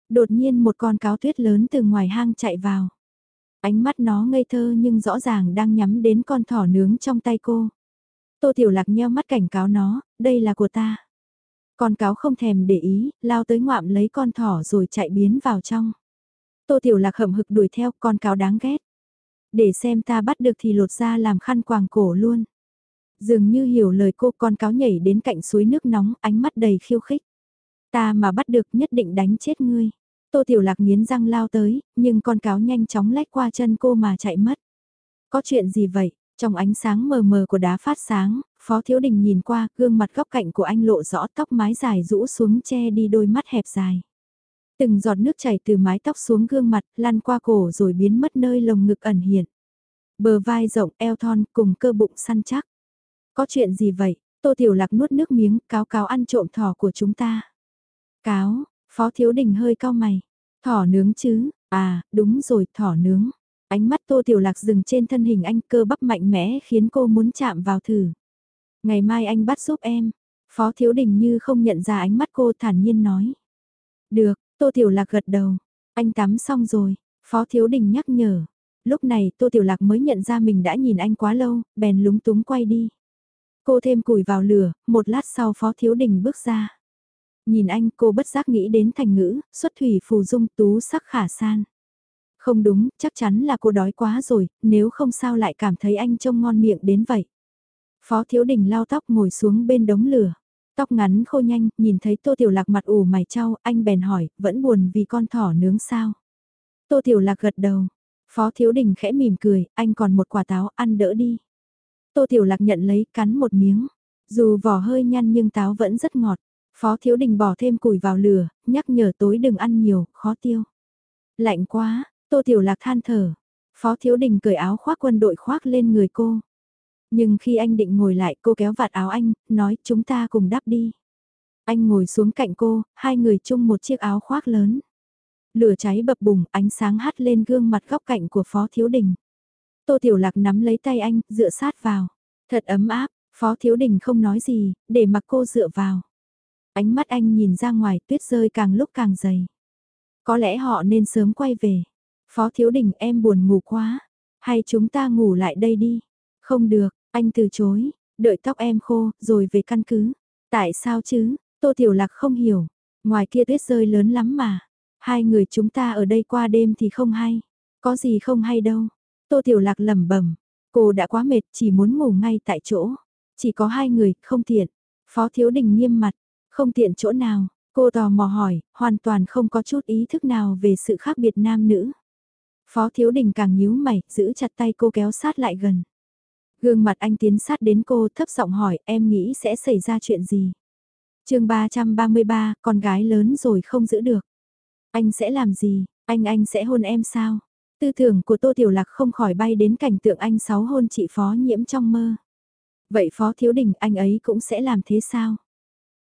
Đột nhiên một con cáo tuyết lớn từ ngoài hang chạy vào. Ánh mắt nó ngây thơ nhưng rõ ràng đang nhắm đến con thỏ nướng trong tay cô. Tô Tiểu Lạc nheo mắt cảnh cáo nó, đây là của ta. Con cáo không thèm để ý, lao tới ngoạm lấy con thỏ rồi chạy biến vào trong. Tô Tiểu Lạc hậm hực đuổi theo con cáo đáng ghét. Để xem ta bắt được thì lột ra làm khăn quàng cổ luôn. Dường như hiểu lời cô con cáo nhảy đến cạnh suối nước nóng ánh mắt đầy khiêu khích. Ta mà bắt được nhất định đánh chết ngươi. Tô Tiểu Lạc nghiến răng lao tới, nhưng con cáo nhanh chóng lách qua chân cô mà chạy mất. Có chuyện gì vậy? Trong ánh sáng mờ mờ của đá phát sáng, Phó Thiếu Đình nhìn qua, gương mặt góc cạnh của anh lộ rõ tóc mái dài rũ xuống che đi đôi mắt hẹp dài. Từng giọt nước chảy từ mái tóc xuống gương mặt, lăn qua cổ rồi biến mất nơi lồng ngực ẩn hiện. Bờ vai rộng, eo thon, cùng cơ bụng săn chắc. Có chuyện gì vậy? Tô Tiểu Lạc nuốt nước miếng, cáo cáo ăn trộm thỏ của chúng ta. Cáo, Phó Thiếu Đình hơi cao mày. Thỏ nướng chứ, à, đúng rồi, thỏ nướng. Ánh mắt Tô Tiểu Lạc dừng trên thân hình anh cơ bắp mạnh mẽ khiến cô muốn chạm vào thử. Ngày mai anh bắt giúp em. Phó Thiếu Đình như không nhận ra ánh mắt cô thản nhiên nói. Được, Tô Tiểu Lạc gật đầu. Anh tắm xong rồi. Phó Thiếu Đình nhắc nhở. Lúc này Tô Tiểu Lạc mới nhận ra mình đã nhìn anh quá lâu, bèn lúng túng quay đi. Cô thêm củi vào lửa, một lát sau Phó Thiếu Đình bước ra. Nhìn anh cô bất giác nghĩ đến thành ngữ, xuất thủy phù dung tú sắc khả san. Không đúng, chắc chắn là cô đói quá rồi, nếu không sao lại cảm thấy anh trông ngon miệng đến vậy. Phó Thiếu Đình lau tóc ngồi xuống bên đống lửa. Tóc ngắn khô nhanh, nhìn thấy Tô Tiểu Lạc mặt ủ mày trao, anh bèn hỏi, vẫn buồn vì con thỏ nướng sao? Tô Tiểu Lạc gật đầu. Phó Thiếu Đình khẽ mỉm cười, anh còn một quả táo, ăn đỡ đi. Tô Tiểu Lạc nhận lấy, cắn một miếng. Dù vỏ hơi nhăn nhưng táo vẫn rất ngọt. Phó Thiếu Đình bỏ thêm củi vào lửa, nhắc nhở tối đừng ăn nhiều, khó tiêu. Lạnh quá, Tô Tiểu Lạc than thở. Phó Thiếu Đình cởi áo khoác quân đội khoác lên người cô. Nhưng khi anh định ngồi lại cô kéo vạt áo anh, nói chúng ta cùng đắp đi. Anh ngồi xuống cạnh cô, hai người chung một chiếc áo khoác lớn. Lửa cháy bập bùng, ánh sáng hắt lên gương mặt góc cạnh của Phó Thiếu Đình. Tô Tiểu Lạc nắm lấy tay anh, dựa sát vào. Thật ấm áp, Phó Thiếu Đình không nói gì, để mặc cô dựa vào. Ánh mắt anh nhìn ra ngoài tuyết rơi càng lúc càng dày. Có lẽ họ nên sớm quay về. Phó Thiếu Đình em buồn ngủ quá. Hay chúng ta ngủ lại đây đi. Không được, anh từ chối. Đợi tóc em khô, rồi về căn cứ. Tại sao chứ? Tô Tiểu Lạc không hiểu. Ngoài kia tuyết rơi lớn lắm mà. Hai người chúng ta ở đây qua đêm thì không hay. Có gì không hay đâu. Tô Tiểu Lạc lẩm bẩm. Cô đã quá mệt chỉ muốn ngủ ngay tại chỗ. Chỉ có hai người, không tiện. Phó Thiếu Đình nghiêm mặt. Không tiện chỗ nào. Cô tò mò hỏi, hoàn toàn không có chút ý thức nào về sự khác biệt nam nữ. Phó Thiếu Đình càng nhíu mày, giữ chặt tay cô kéo sát lại gần. Gương mặt anh tiến sát đến cô thấp giọng hỏi em nghĩ sẽ xảy ra chuyện gì. chương 333, con gái lớn rồi không giữ được. Anh sẽ làm gì, anh anh sẽ hôn em sao? Tư tưởng của Tô Tiểu Lạc không khỏi bay đến cảnh tượng anh sáu hôn chị Phó nhiễm trong mơ. Vậy Phó Thiếu Đình anh ấy cũng sẽ làm thế sao?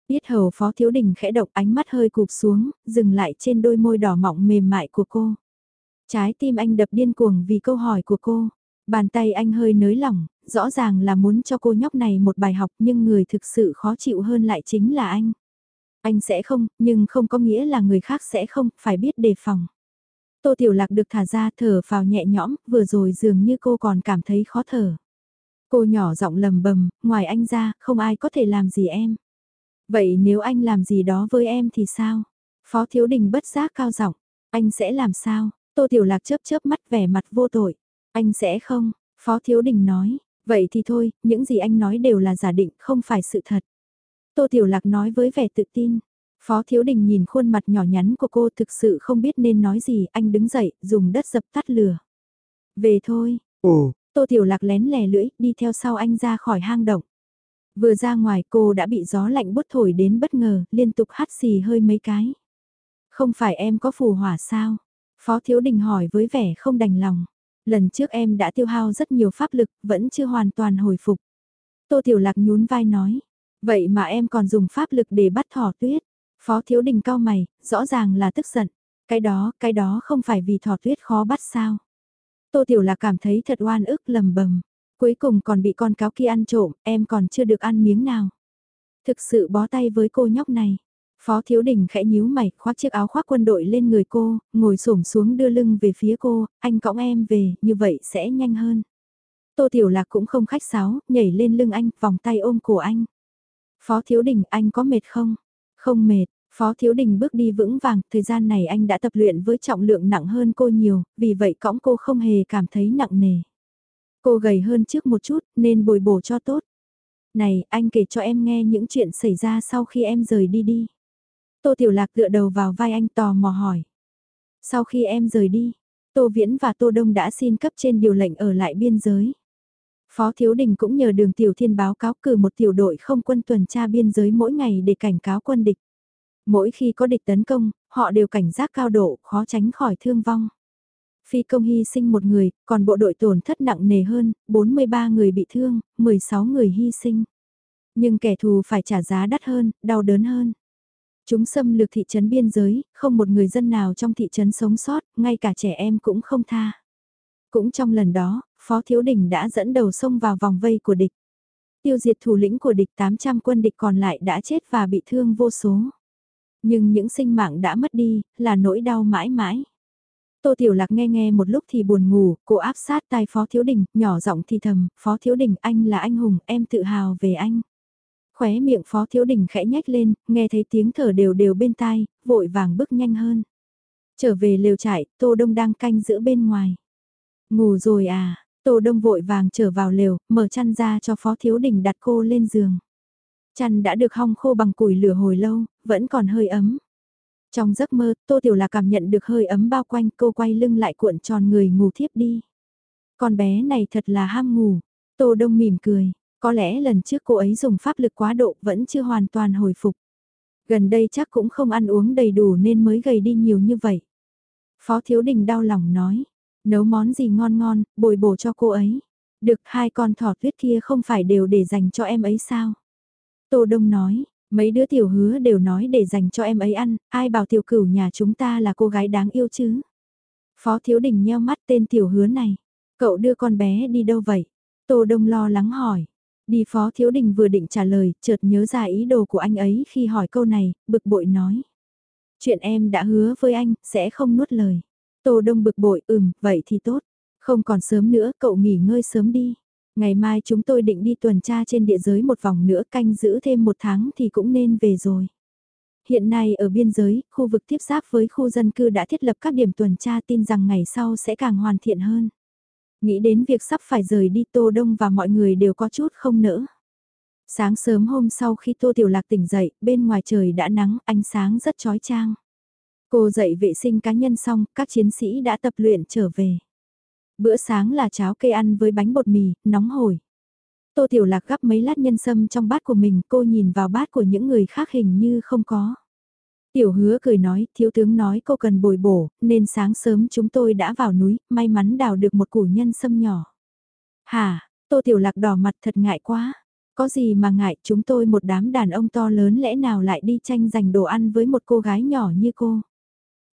Biết hầu Phó Thiếu Đình khẽ độc ánh mắt hơi cụp xuống, dừng lại trên đôi môi đỏ mọng mềm mại của cô. Trái tim anh đập điên cuồng vì câu hỏi của cô. Bàn tay anh hơi nới lỏng, rõ ràng là muốn cho cô nhóc này một bài học nhưng người thực sự khó chịu hơn lại chính là anh. Anh sẽ không, nhưng không có nghĩa là người khác sẽ không, phải biết đề phòng. Tô Tiểu Lạc được thả ra thở vào nhẹ nhõm, vừa rồi dường như cô còn cảm thấy khó thở. Cô nhỏ giọng lầm bầm, ngoài anh ra, không ai có thể làm gì em. Vậy nếu anh làm gì đó với em thì sao? Phó Thiếu Đình bất giác cao giọng, anh sẽ làm sao? Tô Tiểu Lạc chớp chớp mắt vẻ mặt vô tội. Anh sẽ không, Phó Thiếu Đình nói, vậy thì thôi, những gì anh nói đều là giả định, không phải sự thật. Tô Tiểu Lạc nói với vẻ tự tin. Phó Thiếu Đình nhìn khuôn mặt nhỏ nhắn của cô thực sự không biết nên nói gì, anh đứng dậy, dùng đất dập tắt lửa. Về thôi.
Ồ.
Tô Tiểu Lạc lén lè lưỡi, đi theo sau anh ra khỏi hang động. Vừa ra ngoài cô đã bị gió lạnh bút thổi đến bất ngờ, liên tục hắt xì hơi mấy cái. Không phải em có phù hỏa sao? Phó Thiếu Đình hỏi với vẻ không đành lòng. Lần trước em đã tiêu hao rất nhiều pháp lực, vẫn chưa hoàn toàn hồi phục. Tô Tiểu Lạc nhún vai nói. Vậy mà em còn dùng pháp lực để bắt thỏ tuyết. Phó Thiếu Đình cao mày, rõ ràng là tức giận. Cái đó, cái đó không phải vì thỏ tuyết khó bắt sao. Tô Tiểu Lạc cảm thấy thật oan ức lầm bầm. Cuối cùng còn bị con cáo kia ăn trộm, em còn chưa được ăn miếng nào. Thực sự bó tay với cô nhóc này. Phó Thiếu Đình khẽ nhíu mày, khoác chiếc áo khoác quân đội lên người cô, ngồi xổm xuống đưa lưng về phía cô, anh cõng em về, như vậy sẽ nhanh hơn. Tô Tiểu Lạc cũng không khách sáo, nhảy lên lưng anh, vòng tay ôm cổ anh. Phó Thiếu Đình, anh có mệt không? Không mệt, Phó Thiếu Đình bước đi vững vàng, thời gian này anh đã tập luyện với trọng lượng nặng hơn cô nhiều, vì vậy cõng cô không hề cảm thấy nặng nề. Cô gầy hơn trước một chút, nên bồi bổ cho tốt. Này, anh kể cho em nghe những chuyện xảy ra sau khi em rời đi đi. Tô Tiểu Lạc tựa đầu vào vai anh tò mò hỏi. Sau khi em rời đi, Tô Viễn và Tô Đông đã xin cấp trên điều lệnh ở lại biên giới. Phó Thiếu Đình cũng nhờ đường Tiểu Thiên báo cáo cử một tiểu đội không quân tuần tra biên giới mỗi ngày để cảnh cáo quân địch. Mỗi khi có địch tấn công, họ đều cảnh giác cao độ, khó tránh khỏi thương vong. Phi công hy sinh một người, còn bộ đội tổn thất nặng nề hơn, 43 người bị thương, 16 người hy sinh. Nhưng kẻ thù phải trả giá đắt hơn, đau đớn hơn. Chúng xâm lược thị trấn biên giới, không một người dân nào trong thị trấn sống sót, ngay cả trẻ em cũng không tha. Cũng trong lần đó, Phó Thiếu Đình đã dẫn đầu sông vào vòng vây của địch. Tiêu diệt thủ lĩnh của địch 800 quân địch còn lại đã chết và bị thương vô số. Nhưng những sinh mạng đã mất đi, là nỗi đau mãi mãi. Tô Tiểu Lạc nghe nghe một lúc thì buồn ngủ, cô áp sát tai Phó Thiếu Đình, nhỏ giọng thì thầm, Phó Thiếu Đình anh là anh hùng, em tự hào về anh. Khóe miệng Phó Thiếu Đình khẽ nhách lên, nghe thấy tiếng thở đều đều bên tai, vội vàng bước nhanh hơn. Trở về lều trại, Tô Đông đang canh giữ bên ngoài. Ngủ rồi à, Tô Đông vội vàng trở vào lều, mở chăn ra cho Phó Thiếu Đình đặt cô lên giường. Chăn đã được hong khô bằng củi lửa hồi lâu, vẫn còn hơi ấm. Trong giấc mơ, Tô Tiểu là cảm nhận được hơi ấm bao quanh cô quay lưng lại cuộn tròn người ngủ thiếp đi. Con bé này thật là ham ngủ. Tô Đông mỉm cười, có lẽ lần trước cô ấy dùng pháp lực quá độ vẫn chưa hoàn toàn hồi phục. Gần đây chắc cũng không ăn uống đầy đủ nên mới gầy đi nhiều như vậy. Phó Thiếu Đình đau lòng nói, nấu món gì ngon ngon, bồi bổ cho cô ấy. Được hai con thỏ tuyết kia không phải đều để dành cho em ấy sao? Tô Đông nói, mấy đứa tiểu hứa đều nói để dành cho em ấy ăn, ai bảo tiểu cửu nhà chúng ta là cô gái đáng yêu chứ? Phó Thiếu Đình nheo mắt tên tiểu hứa này. Cậu đưa con bé đi đâu vậy? Tô Đông lo lắng hỏi. Đi Phó Thiếu Đình vừa định trả lời, chợt nhớ ra ý đồ của anh ấy khi hỏi câu này, bực bội nói. Chuyện em đã hứa với anh, sẽ không nuốt lời. Tô Đông bực bội, ừm, vậy thì tốt. Không còn sớm nữa, cậu nghỉ ngơi sớm đi. Ngày mai chúng tôi định đi tuần tra trên địa giới một vòng nữa canh giữ thêm một tháng thì cũng nên về rồi. Hiện nay ở biên giới, khu vực tiếp giáp với khu dân cư đã thiết lập các điểm tuần tra tin rằng ngày sau sẽ càng hoàn thiện hơn. Nghĩ đến việc sắp phải rời đi Tô Đông và mọi người đều có chút không nỡ. Sáng sớm hôm sau khi Tô Tiểu Lạc tỉnh dậy, bên ngoài trời đã nắng, ánh sáng rất chói chang. Cô dậy vệ sinh cá nhân xong, các chiến sĩ đã tập luyện trở về. Bữa sáng là cháo cây ăn với bánh bột mì, nóng hổi. Tô Tiểu Lạc gắp mấy lát nhân sâm trong bát của mình, cô nhìn vào bát của những người khác hình như không có. Tiểu hứa cười nói, thiếu tướng nói cô cần bồi bổ, nên sáng sớm chúng tôi đã vào núi, may mắn đào được một củ nhân sâm nhỏ. Hà, Tô Tiểu Lạc đỏ mặt thật ngại quá. Có gì mà ngại, chúng tôi một đám đàn ông to lớn lẽ nào lại đi tranh giành đồ ăn với một cô gái nhỏ như cô.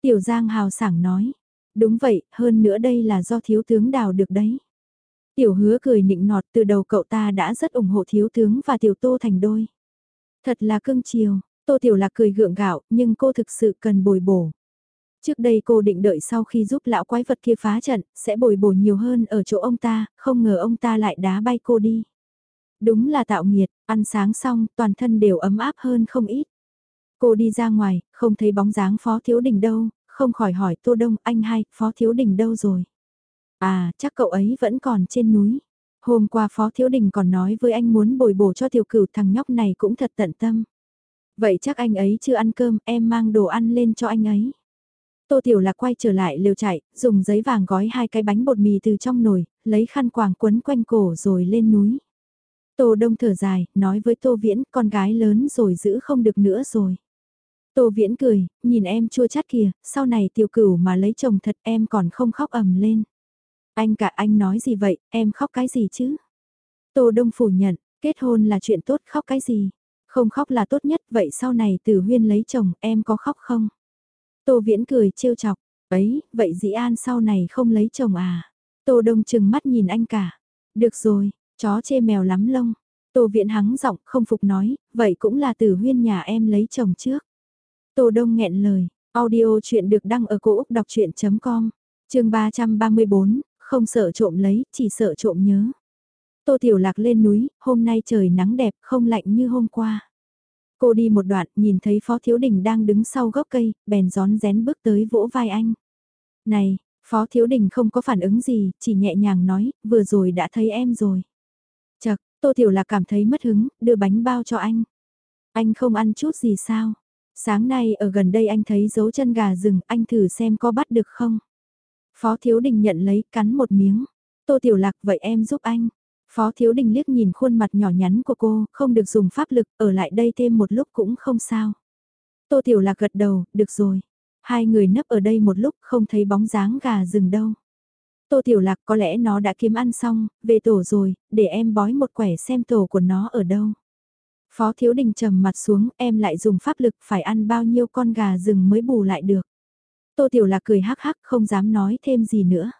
Tiểu Giang hào sảng nói, đúng vậy, hơn nữa đây là do thiếu tướng đào được đấy. Tiểu hứa cười nịnh nọt từ đầu cậu ta đã rất ủng hộ thiếu tướng và tiểu tô thành đôi. Thật là cưng chiều, Tô Tiểu Lạc cười gượng gạo, nhưng cô thực sự cần bồi bổ. Trước đây cô định đợi sau khi giúp lão quái vật kia phá trận, sẽ bồi bổ nhiều hơn ở chỗ ông ta, không ngờ ông ta lại đá bay cô đi. Đúng là tạo nghiệt, ăn sáng xong, toàn thân đều ấm áp hơn không ít. Cô đi ra ngoài, không thấy bóng dáng Phó Thiếu Đình đâu, không khỏi hỏi Tô Đông anh hai, Phó Thiếu Đình đâu rồi? À, chắc cậu ấy vẫn còn trên núi. Hôm qua Phó Thiếu Đình còn nói với anh muốn bồi bổ cho tiểu cửu thằng nhóc này cũng thật tận tâm. Vậy chắc anh ấy chưa ăn cơm, em mang đồ ăn lên cho anh ấy. Tô Tiểu Lạc quay trở lại liều chạy, dùng giấy vàng gói hai cái bánh bột mì từ trong nồi, lấy khăn quàng quấn quanh cổ rồi lên núi. Tô Đông thở dài, nói với Tô Viễn, con gái lớn rồi giữ không được nữa rồi. Tô Viễn cười, nhìn em chua chát kìa, sau này tiểu cửu mà lấy chồng thật em còn không khóc ầm lên. Anh cả anh nói gì vậy, em khóc cái gì chứ? Tô Đông phủ nhận, kết hôn là chuyện tốt khóc cái gì? Không khóc là tốt nhất, vậy sau này Tử Huyên lấy chồng, em có khóc không? Tô Viễn cười trêu chọc, ấy, vậy Dĩ An sau này không lấy chồng à? Tô Đông chừng mắt nhìn anh cả. Được rồi, chó chê mèo lắm lông. Tô Viễn hắng giọng không phục nói, vậy cũng là Tử Huyên nhà em lấy chồng trước. Tô Đông nghẹn lời, audio chuyện được đăng ở cổ Úc đọc chuyện.com, chương 334, không sợ trộm lấy, chỉ sợ trộm nhớ. Tô Tiểu Lạc lên núi, hôm nay trời nắng đẹp, không lạnh như hôm qua. Cô đi một đoạn, nhìn thấy Phó Thiếu Đình đang đứng sau gốc cây, bèn gión rén bước tới vỗ vai anh. Này, Phó Thiếu Đình không có phản ứng gì, chỉ nhẹ nhàng nói, vừa rồi đã thấy em rồi. Chật, Tô Tiểu Lạc cảm thấy mất hứng, đưa bánh bao cho anh. Anh không ăn chút gì sao? Sáng nay ở gần đây anh thấy dấu chân gà rừng, anh thử xem có bắt được không? Phó Thiếu Đình nhận lấy, cắn một miếng. Tô Tiểu Lạc vậy em giúp anh. Phó Thiếu Đình liếc nhìn khuôn mặt nhỏ nhắn của cô, không được dùng pháp lực, ở lại đây thêm một lúc cũng không sao. Tô Tiểu Lạc gật đầu, được rồi. Hai người nấp ở đây một lúc không thấy bóng dáng gà rừng đâu. Tô Tiểu Lạc có lẽ nó đã kiếm ăn xong, về tổ rồi, để em bói một quẻ xem tổ của nó ở đâu. Phó Thiếu Đình trầm mặt xuống, em lại dùng pháp lực phải ăn bao nhiêu con gà rừng mới bù lại được. Tô Tiểu Lạc cười hắc hắc không dám nói thêm gì nữa.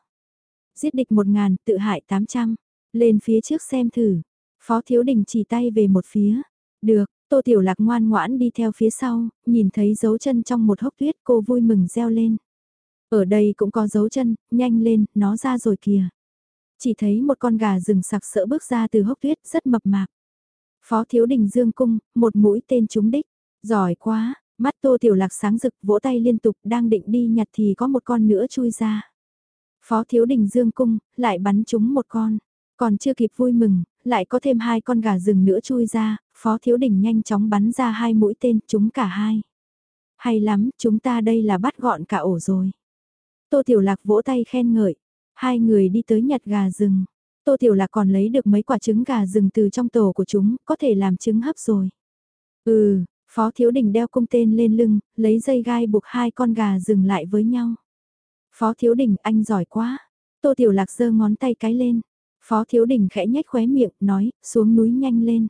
Giết địch một ngàn, tự hại tám trăm. Lên phía trước xem thử. Phó Thiếu Đình chỉ tay về một phía. Được, Tô Tiểu Lạc ngoan ngoãn đi theo phía sau, nhìn thấy dấu chân trong một hốc tuyết cô vui mừng reo lên. Ở đây cũng có dấu chân, nhanh lên, nó ra rồi kìa. Chỉ thấy một con gà rừng sặc sỡ bước ra từ hốc tuyết rất mập mạp. Phó Thiếu Đình dương cung, một mũi tên trúng đích. Giỏi quá, mắt Tô Tiểu Lạc sáng rực vỗ tay liên tục đang định đi nhặt thì có một con nữa chui ra. Phó Thiếu Đình dương cung, lại bắn trúng một con. Còn chưa kịp vui mừng, lại có thêm hai con gà rừng nữa chui ra, Phó Thiếu Đình nhanh chóng bắn ra hai mũi tên, chúng cả hai. Hay lắm, chúng ta đây là bắt gọn cả ổ rồi. Tô Tiểu Lạc vỗ tay khen ngợi. Hai người đi tới nhặt gà rừng. Tô Tiểu Lạc còn lấy được mấy quả trứng gà rừng từ trong tổ của chúng, có thể làm trứng hấp rồi. Ừ, Phó Thiếu Đình đeo cung tên lên lưng, lấy dây gai buộc hai con gà rừng lại với nhau. Phó Thiếu Đình anh giỏi quá. Tô Tiểu Lạc giơ ngón tay cái lên. Phó Thiếu Đình khẽ nhếch khóe miệng, nói, xuống núi nhanh lên.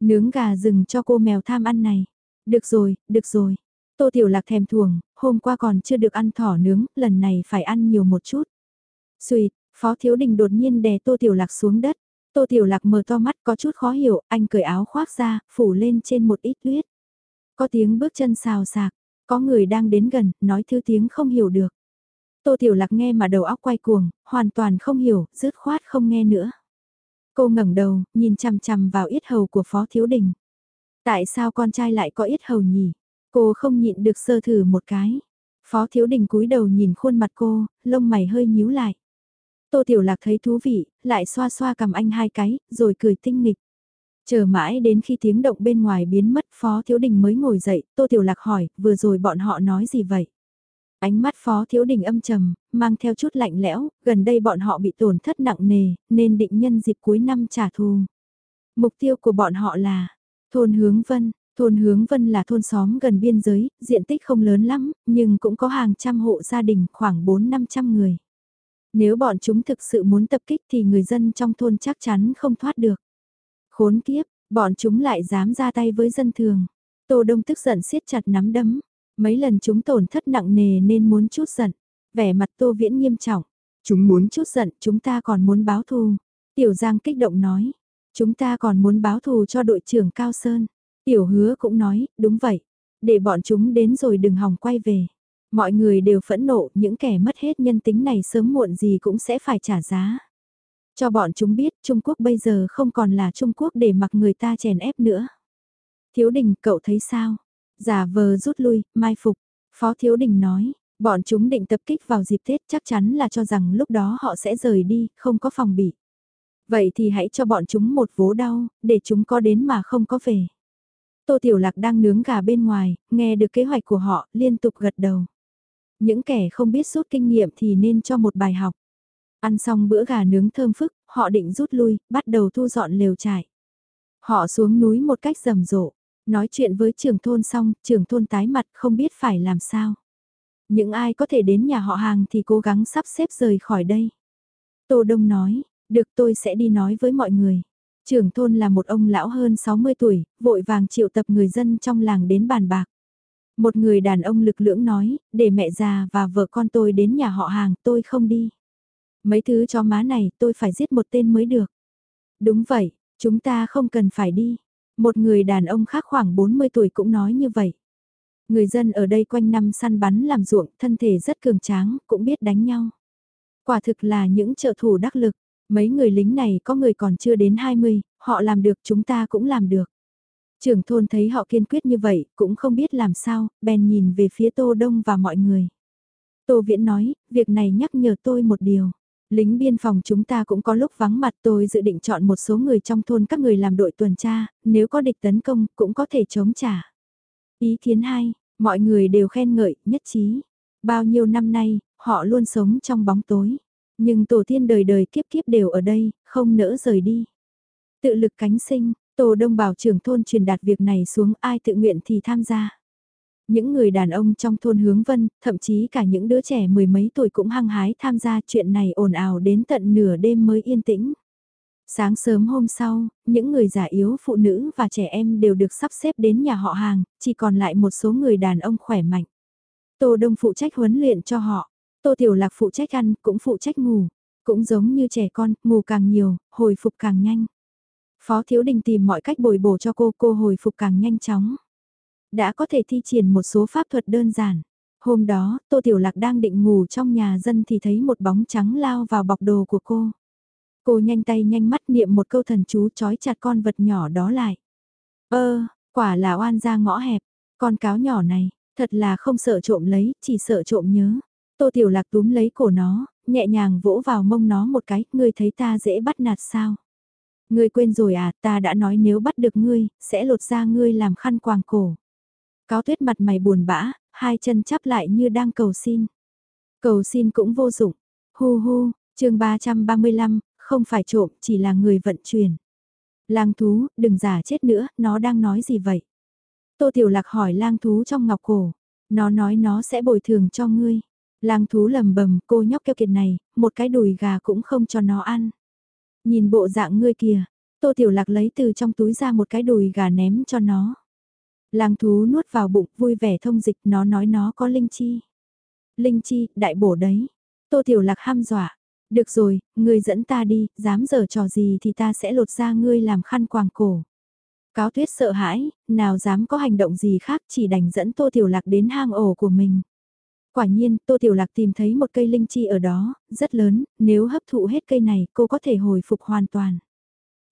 Nướng gà rừng cho cô mèo tham ăn này. Được rồi, được rồi. Tô Tiểu Lạc thèm thuồng, hôm qua còn chưa được ăn thỏ nướng, lần này phải ăn nhiều một chút. Xuyệt, Phó Thiếu Đình đột nhiên đè Tô Tiểu Lạc xuống đất. Tô Tiểu Lạc mở to mắt có chút khó hiểu, anh cởi áo khoác ra, phủ lên trên một ít tuyết. Có tiếng bước chân xào xạc, có người đang đến gần, nói thứ tiếng không hiểu được. Tô Tiểu Lạc nghe mà đầu óc quay cuồng, hoàn toàn không hiểu, rứt khoát không nghe nữa. Cô ngẩng đầu, nhìn chằm chằm vào yết hầu của Phó Thiếu Đình. Tại sao con trai lại có yết hầu nhỉ? Cô không nhịn được sơ thử một cái. Phó Thiếu Đình cúi đầu nhìn khuôn mặt cô, lông mày hơi nhíu lại. Tô Tiểu Lạc thấy thú vị, lại xoa xoa cầm anh hai cái, rồi cười tinh nghịch. Chờ mãi đến khi tiếng động bên ngoài biến mất Phó Thiếu Đình mới ngồi dậy, Tô Tiểu Lạc hỏi, vừa rồi bọn họ nói gì vậy? Ánh mắt Phó Thiếu Đình âm trầm, mang theo chút lạnh lẽo, gần đây bọn họ bị tổn thất nặng nề, nên định nhân dịp cuối năm trả thù. Mục tiêu của bọn họ là thôn hướng vân, thôn hướng vân là thôn xóm gần biên giới, diện tích không lớn lắm, nhưng cũng có hàng trăm hộ gia đình, khoảng 4-500 người. Nếu bọn chúng thực sự muốn tập kích thì người dân trong thôn chắc chắn không thoát được. Khốn kiếp, bọn chúng lại dám ra tay với dân thường. Tô Đông tức giận siết chặt nắm đấm. Mấy lần chúng tổn thất nặng nề nên muốn chút giận. Vẻ mặt Tô Viễn nghiêm trọng. Chúng muốn chút giận, chúng ta còn muốn báo thù. Tiểu Giang kích động nói. Chúng ta còn muốn báo thù cho đội trưởng Cao Sơn. Tiểu Hứa cũng nói, đúng vậy. Để bọn chúng đến rồi đừng hòng quay về. Mọi người đều phẫn nộ, những kẻ mất hết nhân tính này sớm muộn gì cũng sẽ phải trả giá. Cho bọn chúng biết Trung Quốc bây giờ không còn là Trung Quốc để mặc người ta chèn ép nữa. Thiếu đình, cậu thấy sao? Giả vờ rút lui, mai phục. Phó Thiếu Đình nói, bọn chúng định tập kích vào dịp Tết chắc chắn là cho rằng lúc đó họ sẽ rời đi, không có phòng bị. Vậy thì hãy cho bọn chúng một vố đau, để chúng có đến mà không có về. Tô Tiểu Lạc đang nướng gà bên ngoài, nghe được kế hoạch của họ, liên tục gật đầu. Những kẻ không biết rút kinh nghiệm thì nên cho một bài học. Ăn xong bữa gà nướng thơm phức, họ định rút lui, bắt đầu thu dọn lều trại. Họ xuống núi một cách rầm rộ, nói chuyện với trưởng thôn xong, trưởng thôn tái mặt không biết phải làm sao. Những ai có thể đến nhà họ hàng thì cố gắng sắp xếp rời khỏi đây. Tô Đông nói, được tôi sẽ đi nói với mọi người. Trưởng thôn là một ông lão hơn 60 tuổi, vội vàng triệu tập người dân trong làng đến bàn bạc. Một người đàn ông lực lưỡng nói, để mẹ già và vợ con tôi đến nhà họ hàng, tôi không đi. Mấy thứ cho má này, tôi phải giết một tên mới được. Đúng vậy, chúng ta không cần phải đi. Một người đàn ông khác khoảng 40 tuổi cũng nói như vậy. Người dân ở đây quanh năm săn bắn làm ruộng, thân thể rất cường tráng, cũng biết đánh nhau. Quả thực là những trợ thủ đắc lực. Mấy người lính này có người còn chưa đến 20, họ làm được chúng ta cũng làm được. Trưởng thôn thấy họ kiên quyết như vậy, cũng không biết làm sao, bèn nhìn về phía Tô Đông và mọi người. Tô Viễn nói, việc này nhắc nhở tôi một điều. Lính biên phòng chúng ta cũng có lúc vắng mặt tôi dự định chọn một số người trong thôn các người làm đội tuần tra, nếu có địch tấn công cũng có thể chống trả. Ý kiến hay, mọi người đều khen ngợi, nhất trí. Bao nhiêu năm nay, họ luôn sống trong bóng tối. Nhưng tổ tiên đời đời kiếp kiếp đều ở đây, không nỡ rời đi. Tự lực cánh sinh, Tổ Đông bảo trưởng thôn truyền đạt việc này xuống ai tự nguyện thì tham gia. Những người đàn ông trong thôn hướng vân, thậm chí cả những đứa trẻ mười mấy tuổi cũng hăng hái tham gia chuyện này ồn ào đến tận nửa đêm mới yên tĩnh. Sáng sớm hôm sau, những người già yếu phụ nữ và trẻ em đều được sắp xếp đến nhà họ hàng, chỉ còn lại một số người đàn ông khỏe mạnh. Tô Đông phụ trách huấn luyện cho họ, Tô Tiểu Lạc phụ trách ăn, cũng phụ trách ngủ. Cũng giống như trẻ con, ngủ càng nhiều, hồi phục càng nhanh. Phó Thiếu Đình tìm mọi cách bồi bổ cho cô, cô hồi phục càng nhanh chóng. Đã có thể thi triển một số pháp thuật đơn giản. Hôm đó, Tô Tiểu Lạc đang định ngủ trong nhà dân thì thấy một bóng trắng lao vào bọc đồ của cô. Cô nhanh tay nhanh mắt niệm một câu thần chú trói chặt con vật nhỏ đó lại. Ơ, quả là oan ra ngõ hẹp, con cáo nhỏ này, thật là không sợ trộm lấy, chỉ sợ trộm nhớ. Tô Tiểu Lạc túm lấy cổ nó, nhẹ nhàng vỗ vào mông nó một cái, ngươi thấy ta dễ bắt nạt sao? Ngươi quên rồi à, ta đã nói nếu bắt được ngươi, sẽ lột ra ngươi làm khăn quàng cổ. Cáo tuyết mặt mày buồn bã, hai chân chắp lại như đang cầu xin. Cầu xin cũng vô dụng. Hu hu, chương 335, không phải trộm, chỉ là người vận chuyển. Lang thú, đừng giả chết nữa, nó đang nói gì vậy? Tô Tiểu Lạc hỏi lang thú trong ngọc cổ. Nó nói nó sẽ bồi thường cho ngươi. Lang thú lầm bầm cô nhóc keo kiệt này, một cái đùi gà cũng không cho nó ăn. Nhìn bộ dạng ngươi kìa, Tô Tiểu Lạc lấy từ trong túi ra một cái đùi gà ném cho nó. Lang thú nuốt vào bụng vui vẻ thông dịch nó nói nó có linh chi. Linh chi, đại bổ đấy. Tô Tiểu Lạc ham dọa. Được rồi, ngươi dẫn ta đi, dám giở trò gì thì ta sẽ lột ra ngươi làm khăn quàng cổ. Cáo tuyết sợ hãi, nào dám có hành động gì khác chỉ đành dẫn Tô Tiểu Lạc đến hang ổ của mình. Quả nhiên, Tô Tiểu Lạc tìm thấy một cây linh chi ở đó, rất lớn, nếu hấp thụ hết cây này cô có thể hồi phục hoàn toàn.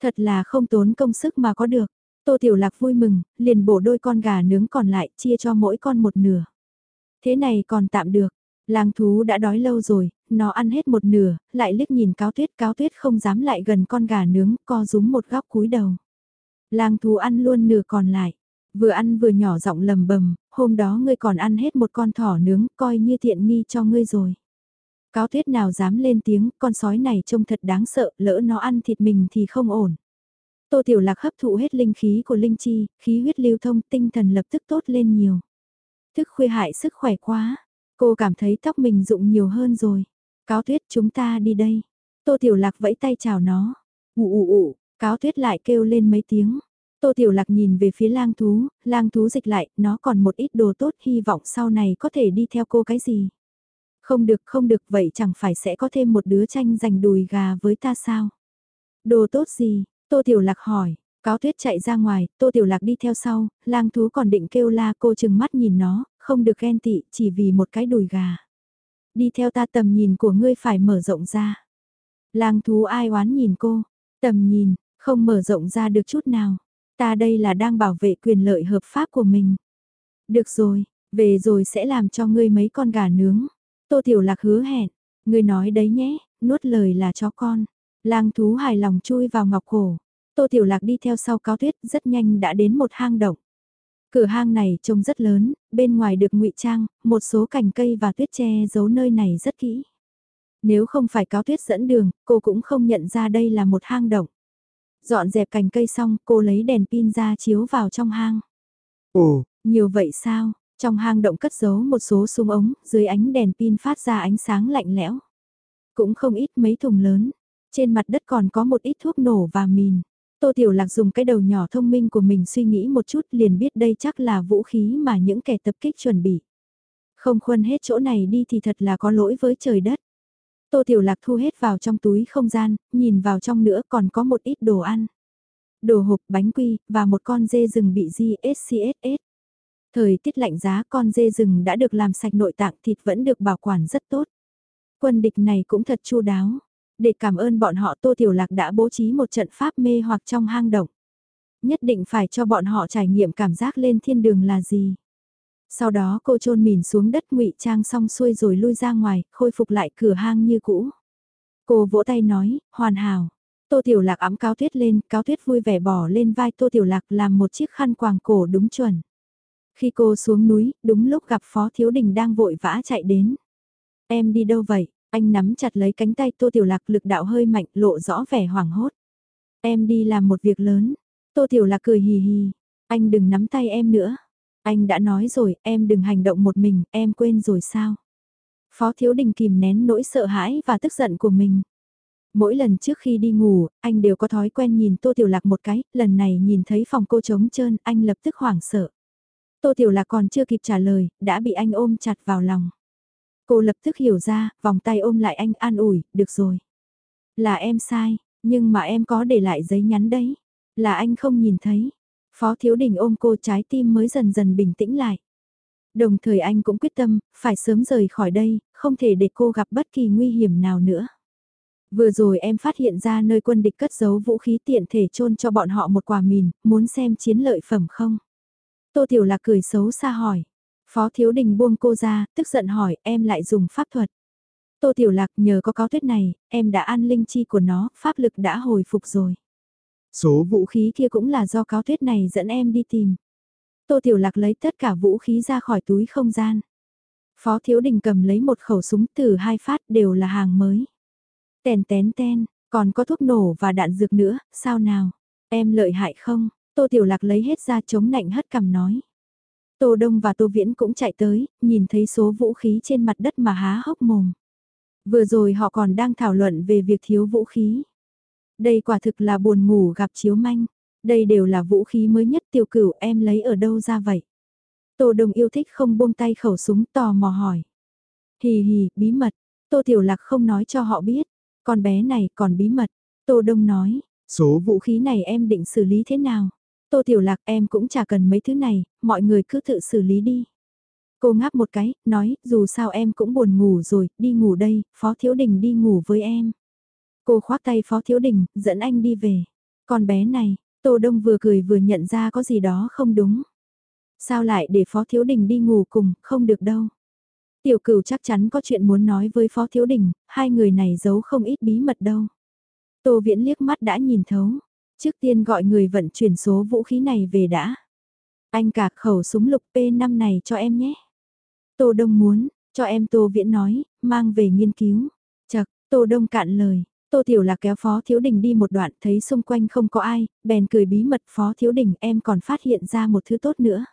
Thật là không tốn công sức mà có được. Tô Tiểu Lạc vui mừng, liền bổ đôi con gà nướng còn lại chia cho mỗi con một nửa. Thế này còn tạm được, lang thú đã đói lâu rồi, nó ăn hết một nửa, lại liếc nhìn cáo tuyết, cáo tuyết không dám lại gần con gà nướng, co rúm một góc cúi đầu. Lang thú ăn luôn nửa còn lại. Vừa ăn vừa nhỏ giọng lầm bầm, hôm đó ngươi còn ăn hết một con thỏ nướng, coi như tiện nghi cho ngươi rồi. Cáo tuyết nào dám lên tiếng, con sói này trông thật đáng sợ, lỡ nó ăn thịt mình thì không ổn. Tô Tiểu Lạc hấp thụ hết linh khí của linh chi, khí huyết lưu thông, tinh thần lập tức tốt lên nhiều. Thức khuya hại sức khỏe quá, cô cảm thấy tóc mình rụng nhiều hơn rồi. Cáo tuyết chúng ta đi đây. Tô Tiểu Lạc vẫy tay chào nó. Ú ù ù, cáo tuyết lại kêu lên mấy tiếng. Tô Tiểu Lạc nhìn về phía lang thú, lang thú dịch lại, nó còn một ít đồ tốt hy vọng sau này có thể đi theo cô cái gì. Không được không được vậy chẳng phải sẽ có thêm một đứa tranh giành đùi gà với ta sao? Đồ tốt gì? Tô Tiểu Lạc hỏi, cáo tuyết chạy ra ngoài, Tô Tiểu Lạc đi theo sau, lang thú còn định kêu la cô chừng mắt nhìn nó, không được ghen tị chỉ vì một cái đùi gà. Đi theo ta tầm nhìn của ngươi phải mở rộng ra. Lang thú ai oán nhìn cô, tầm nhìn, không mở rộng ra được chút nào. Ta đây là đang bảo vệ quyền lợi hợp pháp của mình. Được rồi, về rồi sẽ làm cho ngươi mấy con gà nướng. Tô Tiểu Lạc hứa hẹn, ngươi nói đấy nhé, nuốt lời là cho con. Lang thú hài lòng chui vào ngọc cổ. Tô Tiểu Lạc đi theo sau cáo tuyết rất nhanh đã đến một hang động. Cửa hang này trông rất lớn, bên ngoài được ngụy trang, một số cành cây và tuyết che giấu nơi này rất kỹ. Nếu không phải cáo tuyết dẫn đường, cô cũng không nhận ra đây là một hang động. Dọn dẹp cành cây xong, cô lấy đèn pin ra chiếu vào trong hang.
Ồ,
Nhiều vậy sao? Trong hang động cất giấu một số súng ống, dưới ánh đèn pin phát ra ánh sáng lạnh lẽo. Cũng không ít mấy thùng lớn. Trên mặt đất còn có một ít thuốc nổ và mìn. Tô Tiểu Lạc dùng cái đầu nhỏ thông minh của mình suy nghĩ một chút liền biết đây chắc là vũ khí mà những kẻ tập kích chuẩn bị. Không khuân hết chỗ này đi thì thật là có lỗi với trời đất. Tô Tiểu Lạc thu hết vào trong túi không gian, nhìn vào trong nữa còn có một ít đồ ăn. Đồ hộp bánh quy, và một con dê rừng bị GSCSS. Thời tiết lạnh giá con dê rừng đã được làm sạch nội tạng thịt vẫn được bảo quản rất tốt. Quân địch này cũng thật chu đáo. Để cảm ơn bọn họ Tô Tiểu Lạc đã bố trí một trận pháp mê hoặc trong hang động. Nhất định phải cho bọn họ trải nghiệm cảm giác lên thiên đường là gì. Sau đó cô trôn mìn xuống đất ngụy trang xong xuôi rồi lui ra ngoài, khôi phục lại cửa hang như cũ. Cô vỗ tay nói, hoàn hảo. Tô Tiểu Lạc ấm cao tuyết lên, cao tuyết vui vẻ bỏ lên vai Tô Tiểu Lạc làm một chiếc khăn quàng cổ đúng chuẩn. Khi cô xuống núi, đúng lúc gặp Phó Thiếu Đình đang vội vã chạy đến. Em đi đâu vậy? Anh nắm chặt lấy cánh tay Tô Tiểu Lạc lực đạo hơi mạnh lộ rõ vẻ hoảng hốt. Em đi làm một việc lớn. Tô Tiểu Lạc cười hì hì. Anh đừng nắm tay em nữa. Anh đã nói rồi, em đừng hành động một mình, em quên rồi sao? Phó Thiếu Đình kìm nén nỗi sợ hãi và tức giận của mình. Mỗi lần trước khi đi ngủ, anh đều có thói quen nhìn Tô Tiểu Lạc một cái, lần này nhìn thấy phòng cô trống trơn, anh lập tức hoảng sợ. Tô Tiểu Lạc còn chưa kịp trả lời, đã bị anh ôm chặt vào lòng. Cô lập tức hiểu ra, vòng tay ôm lại anh an ủi, được rồi. Là em sai, nhưng mà em có để lại giấy nhắn đấy. Là anh không nhìn thấy. Phó Thiếu Đình ôm cô trái tim mới dần dần bình tĩnh lại. Đồng thời anh cũng quyết tâm, phải sớm rời khỏi đây, không thể để cô gặp bất kỳ nguy hiểm nào nữa. Vừa rồi em phát hiện ra nơi quân địch cất giấu vũ khí tiện thể chôn cho bọn họ một quả mìn, muốn xem chiến lợi phẩm không? Tô Tiểu Lạc cười xấu xa hỏi. Phó Thiếu Đình buông cô ra, tức giận hỏi em lại dùng pháp thuật. Tô Tiểu Lạc nhờ có cáo tuyết này, em đã ăn linh chi của nó, pháp lực đã hồi phục rồi. Số vũ khí kia cũng là do cáo tuyết này dẫn em đi tìm. Tô Tiểu Lạc lấy tất cả vũ khí ra khỏi túi không gian. Phó Thiếu Đình cầm lấy một khẩu súng từ hai phát đều là hàng mới. Tèn tén ten, còn có thuốc nổ và đạn dược nữa, sao nào? Em lợi hại không? Tô Tiểu Lạc lấy hết ra chống nạnh hất cằm nói. Tô Đông và Tô Viễn cũng chạy tới, nhìn thấy số vũ khí trên mặt đất mà há hốc mồm. Vừa rồi họ còn đang thảo luận về việc thiếu vũ khí. Đây quả thực là buồn ngủ gặp chiếu manh. Đây đều là vũ khí mới nhất tiêu cửu em lấy ở đâu ra vậy? Tô Đông yêu thích không buông tay khẩu súng tò mò hỏi. Hì hì, bí mật. Tô Tiểu Lạc không nói cho họ biết. Con bé này còn bí mật. Tô Đông nói, số vũ khí này em định xử lý thế nào? Tô Tiểu Lạc em cũng chả cần mấy thứ này, mọi người cứ tự xử lý đi. Cô ngáp một cái, nói, dù sao em cũng buồn ngủ rồi, đi ngủ đây, Phó Thiếu Đình đi ngủ với em. Cô khoác tay Phó Thiếu Đình, dẫn anh đi về. Con bé này, Tô Đông vừa cười vừa nhận ra có gì đó không đúng. Sao lại để Phó Thiếu Đình đi ngủ cùng, không được đâu. Tiểu cửu chắc chắn có chuyện muốn nói với Phó Thiếu Đình, hai người này giấu không ít bí mật đâu. Tô Viễn liếc mắt đã nhìn thấu. Trước tiên gọi người vận chuyển số vũ khí này về đã. Anh cả khẩu súng lục P5 này cho em nhé. Tô Đông muốn, cho em Tô Viễn nói, mang về nghiên cứu. Chật, Tô Đông cạn lời. Tô Tiểu là kéo Phó Thiếu Đình đi một đoạn thấy xung quanh không có ai, bèn cười bí mật Phó Thiếu Đình em còn phát hiện ra một thứ tốt nữa.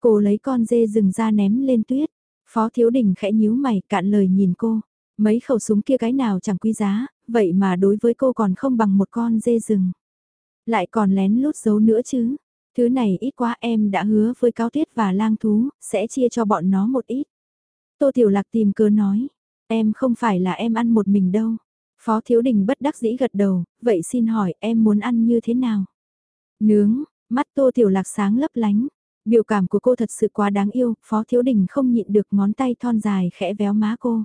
Cô lấy con dê rừng ra ném lên tuyết. Phó Thiếu Đình khẽ nhíu mày cạn lời nhìn cô. Mấy khẩu súng kia cái nào chẳng quý giá, vậy mà đối với cô còn không bằng một con dê rừng. Lại còn lén lút giấu nữa chứ. Thứ này ít quá em đã hứa với Cao Tiết và lang thú, sẽ chia cho bọn nó một ít. Tô Tiểu Lạc tìm cơ nói, em không phải là em ăn một mình đâu. Phó Thiếu Đình bất đắc dĩ gật đầu, vậy xin hỏi em muốn ăn như thế nào? Nướng, mắt Tô Tiểu Lạc sáng lấp lánh. Biểu cảm của cô thật sự quá đáng yêu, Phó Thiếu Đình không nhịn được ngón tay thon dài khẽ véo má cô.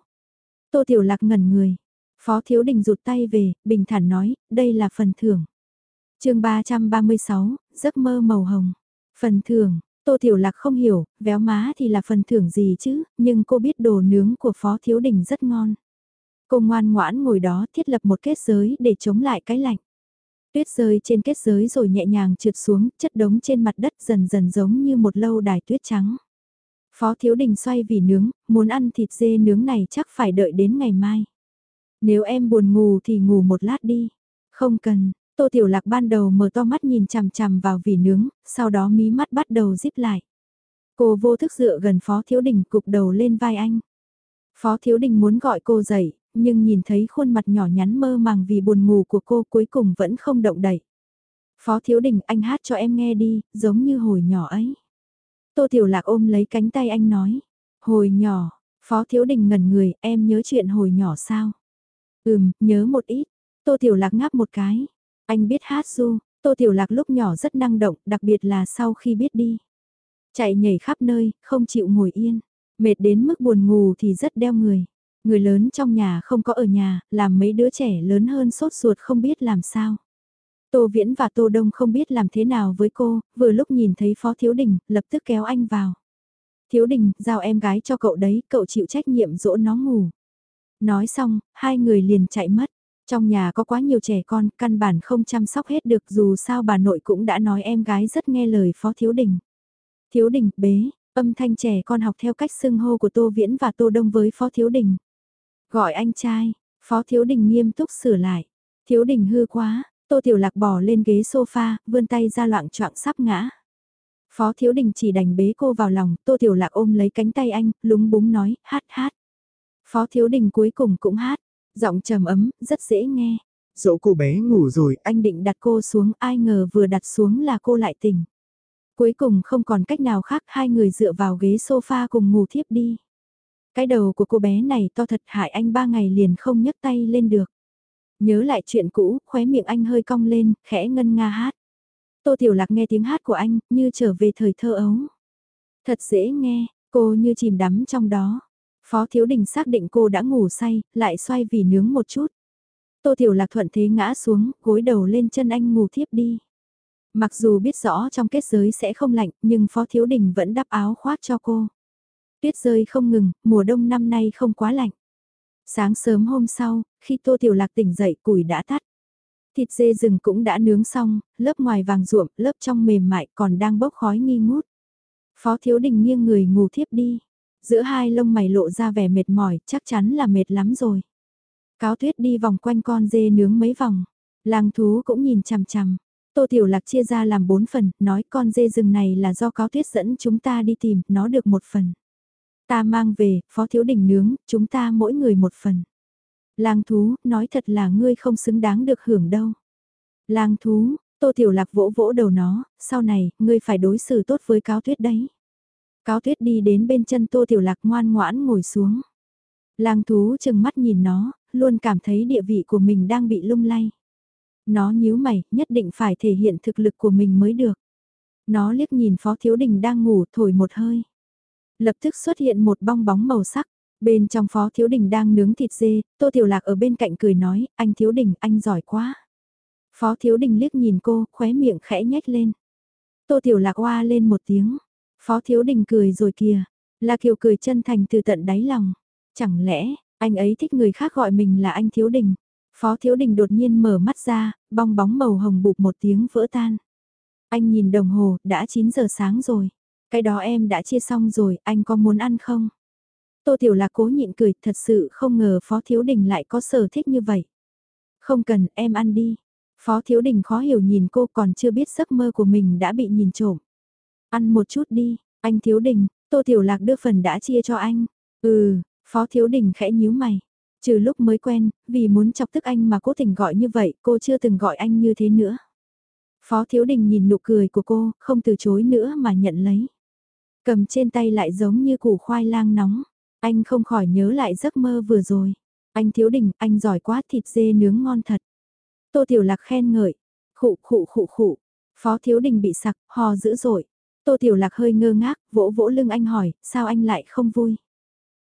Tô Tiểu Lạc ngẩn người. Phó Thiếu Đình rụt tay về, bình thản nói, đây là phần thưởng chương 336, giấc mơ màu hồng. Phần thưởng, Tô Tiểu Lạc không hiểu, véo má thì là phần thưởng gì chứ, nhưng cô biết đồ nướng của Phó Thiếu Đình rất ngon. Cô ngoan ngoãn ngồi đó thiết lập một kết giới để chống lại cái lạnh. Tuyết rơi trên kết giới rồi nhẹ nhàng trượt xuống, chất đống trên mặt đất dần dần giống như một lâu đài tuyết trắng. Phó Thiếu Đình xoay vì nướng, muốn ăn thịt dê nướng này chắc phải đợi đến ngày mai. Nếu em buồn ngủ thì ngủ một lát đi. Không cần, Tô Tiểu Lạc ban đầu mở to mắt nhìn chằm chằm vào vỉ nướng, sau đó mí mắt bắt đầu díp lại. Cô vô thức dựa gần Phó Thiếu Đình cục đầu lên vai anh. Phó Thiếu Đình muốn gọi cô dậy, nhưng nhìn thấy khuôn mặt nhỏ nhắn mơ màng vì buồn ngủ của cô cuối cùng vẫn không động đậy. Phó Thiếu Đình anh hát cho em nghe đi, giống như hồi nhỏ ấy. Tô Tiểu Lạc ôm lấy cánh tay anh nói. Hồi nhỏ, Phó Thiếu Đình ngẩn người, em nhớ chuyện hồi nhỏ sao? Ừm, nhớ một ít. Tô Tiểu Lạc ngáp một cái. Anh biết hát du, Tô Tiểu Lạc lúc nhỏ rất năng động, đặc biệt là sau khi biết đi. Chạy nhảy khắp nơi, không chịu ngồi yên. Mệt đến mức buồn ngủ thì rất đeo người. Người lớn trong nhà không có ở nhà, làm mấy đứa trẻ lớn hơn sốt ruột không biết làm sao. Tô Viễn và Tô Đông không biết làm thế nào với cô, vừa lúc nhìn thấy Phó Thiếu Đình, lập tức kéo anh vào. Thiếu Đình, giao em gái cho cậu đấy, cậu chịu trách nhiệm dỗ nó ngủ. Nói xong, hai người liền chạy mất. Trong nhà có quá nhiều trẻ con, căn bản không chăm sóc hết được dù sao bà nội cũng đã nói em gái rất nghe lời Phó Thiếu Đình. Thiếu Đình, bế, âm thanh trẻ con học theo cách xưng hô của Tô Viễn và Tô Đông với Phó Thiếu Đình. Gọi anh trai, Phó Thiếu Đình nghiêm túc sửa lại. Thiếu Đình hư quá, Tô Tiểu Lạc bỏ lên ghế sofa, vươn tay ra loạn trọng sắp ngã. Phó Thiếu Đình chỉ đành bế cô vào lòng, Tô Tiểu Lạc ôm lấy cánh tay anh, lúng búng nói, hát hát. Phó Thiếu Đình cuối cùng cũng hát, giọng trầm ấm, rất dễ nghe.
Dỗ cô bé ngủ rồi.
Anh định đặt cô xuống, ai ngờ vừa đặt xuống là cô lại tỉnh. Cuối cùng không còn cách nào khác, hai người dựa vào ghế sofa cùng ngủ thiếp đi. Cái đầu của cô bé này to thật hại anh ba ngày liền không nhấc tay lên được. Nhớ lại chuyện cũ, khóe miệng anh hơi cong lên, khẽ ngân nga hát. Tô Tiểu Lạc nghe tiếng hát của anh, như trở về thời thơ ấu. Thật dễ nghe, cô như chìm đắm trong đó. Phó Thiếu Đình xác định cô đã ngủ say, lại xoay vì nướng một chút. Tô Tiểu Lạc thuận thế ngã xuống, gối đầu lên chân anh ngủ thiếp đi. Mặc dù biết rõ trong kết giới sẽ không lạnh, nhưng Phó Thiếu Đình vẫn đắp áo khoác cho cô. Tuyết rơi không ngừng, mùa đông năm nay không quá lạnh. Sáng sớm hôm sau, khi Tô Tiểu Lạc tỉnh dậy củi đã tắt. Thịt dê rừng cũng đã nướng xong, lớp ngoài vàng ruộm, lớp trong mềm mại còn đang bốc khói nghi ngút. Phó Thiếu Đình nghiêng người ngủ thiếp đi. Giữa hai lông mày lộ ra vẻ mệt mỏi, chắc chắn là mệt lắm rồi. Cáo tuyết đi vòng quanh con dê nướng mấy vòng. Làng thú cũng nhìn chằm chằm. Tô Tiểu Lạc chia ra làm bốn phần, nói con dê rừng này là do cáo tuyết dẫn chúng ta đi tìm, nó được một phần. Ta mang về, phó thiếu đình nướng, chúng ta mỗi người một phần. Lang thú, nói thật là ngươi không xứng đáng được hưởng đâu. Lang thú, Tô Tiểu Lạc vỗ vỗ đầu nó, sau này, ngươi phải đối xử tốt với cáo tuyết đấy. Cáo tuyết đi đến bên chân Tô Tiểu Lạc ngoan ngoãn ngồi xuống. Lang thú chừng mắt nhìn nó, luôn cảm thấy địa vị của mình đang bị lung lay. Nó nhíu mày, nhất định phải thể hiện thực lực của mình mới được. Nó liếc nhìn Phó Thiếu Đình đang ngủ thổi một hơi. Lập tức xuất hiện một bong bóng màu sắc. Bên trong Phó Thiếu Đình đang nướng thịt dê, Tô Tiểu Lạc ở bên cạnh cười nói, anh Thiếu Đình, anh giỏi quá. Phó Thiếu Đình liếc nhìn cô, khóe miệng khẽ nhếch lên. Tô Tiểu Lạc hoa lên một tiếng. Phó Thiếu Đình cười rồi kìa, là kiều cười chân thành từ tận đáy lòng. Chẳng lẽ, anh ấy thích người khác gọi mình là anh Thiếu Đình. Phó Thiếu Đình đột nhiên mở mắt ra, bong bóng màu hồng bụp một tiếng vỡ tan. Anh nhìn đồng hồ, đã 9 giờ sáng rồi. Cái đó em đã chia xong rồi, anh có muốn ăn không? Tô Tiểu Lạc cố nhịn cười, thật sự không ngờ Phó Thiếu Đình lại có sở thích như vậy. Không cần, em ăn đi. Phó Thiếu Đình khó hiểu nhìn cô còn chưa biết giấc mơ của mình đã bị nhìn trộm. Ăn một chút đi, anh Thiếu Đình, Tô Tiểu Lạc đưa phần đã chia cho anh. Ừ, Phó Thiếu Đình khẽ nhíu mày. Trừ lúc mới quen, vì muốn chọc tức anh mà cố tình gọi như vậy, cô chưa từng gọi anh như thế nữa. Phó Thiếu Đình nhìn nụ cười của cô, không từ chối nữa mà nhận lấy. Cầm trên tay lại giống như củ khoai lang nóng. Anh không khỏi nhớ lại giấc mơ vừa rồi. Anh Thiếu Đình, anh giỏi quá thịt dê nướng ngon thật. Tô Tiểu Lạc khen ngợi. Khụ khụ khụ khụ. Phó Thiếu Đình bị sặc, hò dữ dội. Tô Tiểu Lạc hơi ngơ ngác, vỗ vỗ lưng anh hỏi, sao anh lại không vui?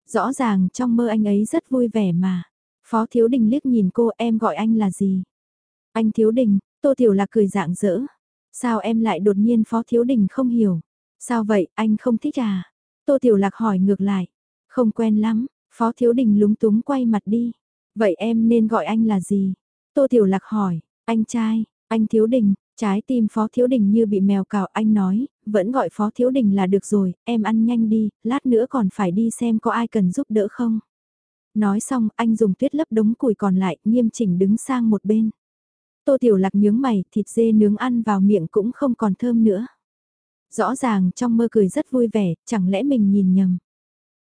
Rõ ràng trong mơ anh ấy rất vui vẻ mà. Phó Thiếu Đình liếc nhìn cô em gọi anh là gì? Anh Thiếu Đình, Tô Tiểu Lạc cười dạng dỡ. Sao em lại đột nhiên Phó Thiếu Đình không hiểu? Sao vậy, anh không thích à? Tô Tiểu Lạc hỏi ngược lại. Không quen lắm, Phó Thiếu Đình lúng túng quay mặt đi. Vậy em nên gọi anh là gì? Tô Tiểu Lạc hỏi, anh trai, anh Thiếu Đình, trái tim Phó Thiếu Đình như bị mèo cào anh nói, vẫn gọi Phó Thiếu Đình là được rồi, em ăn nhanh đi, lát nữa còn phải đi xem có ai cần giúp đỡ không. Nói xong anh dùng tuyết lấp đống củi còn lại nghiêm chỉnh đứng sang một bên. Tô Tiểu Lạc nhướng mày, thịt dê nướng ăn vào miệng cũng không còn thơm nữa. Rõ ràng trong mơ cười rất vui vẻ, chẳng lẽ mình nhìn nhầm.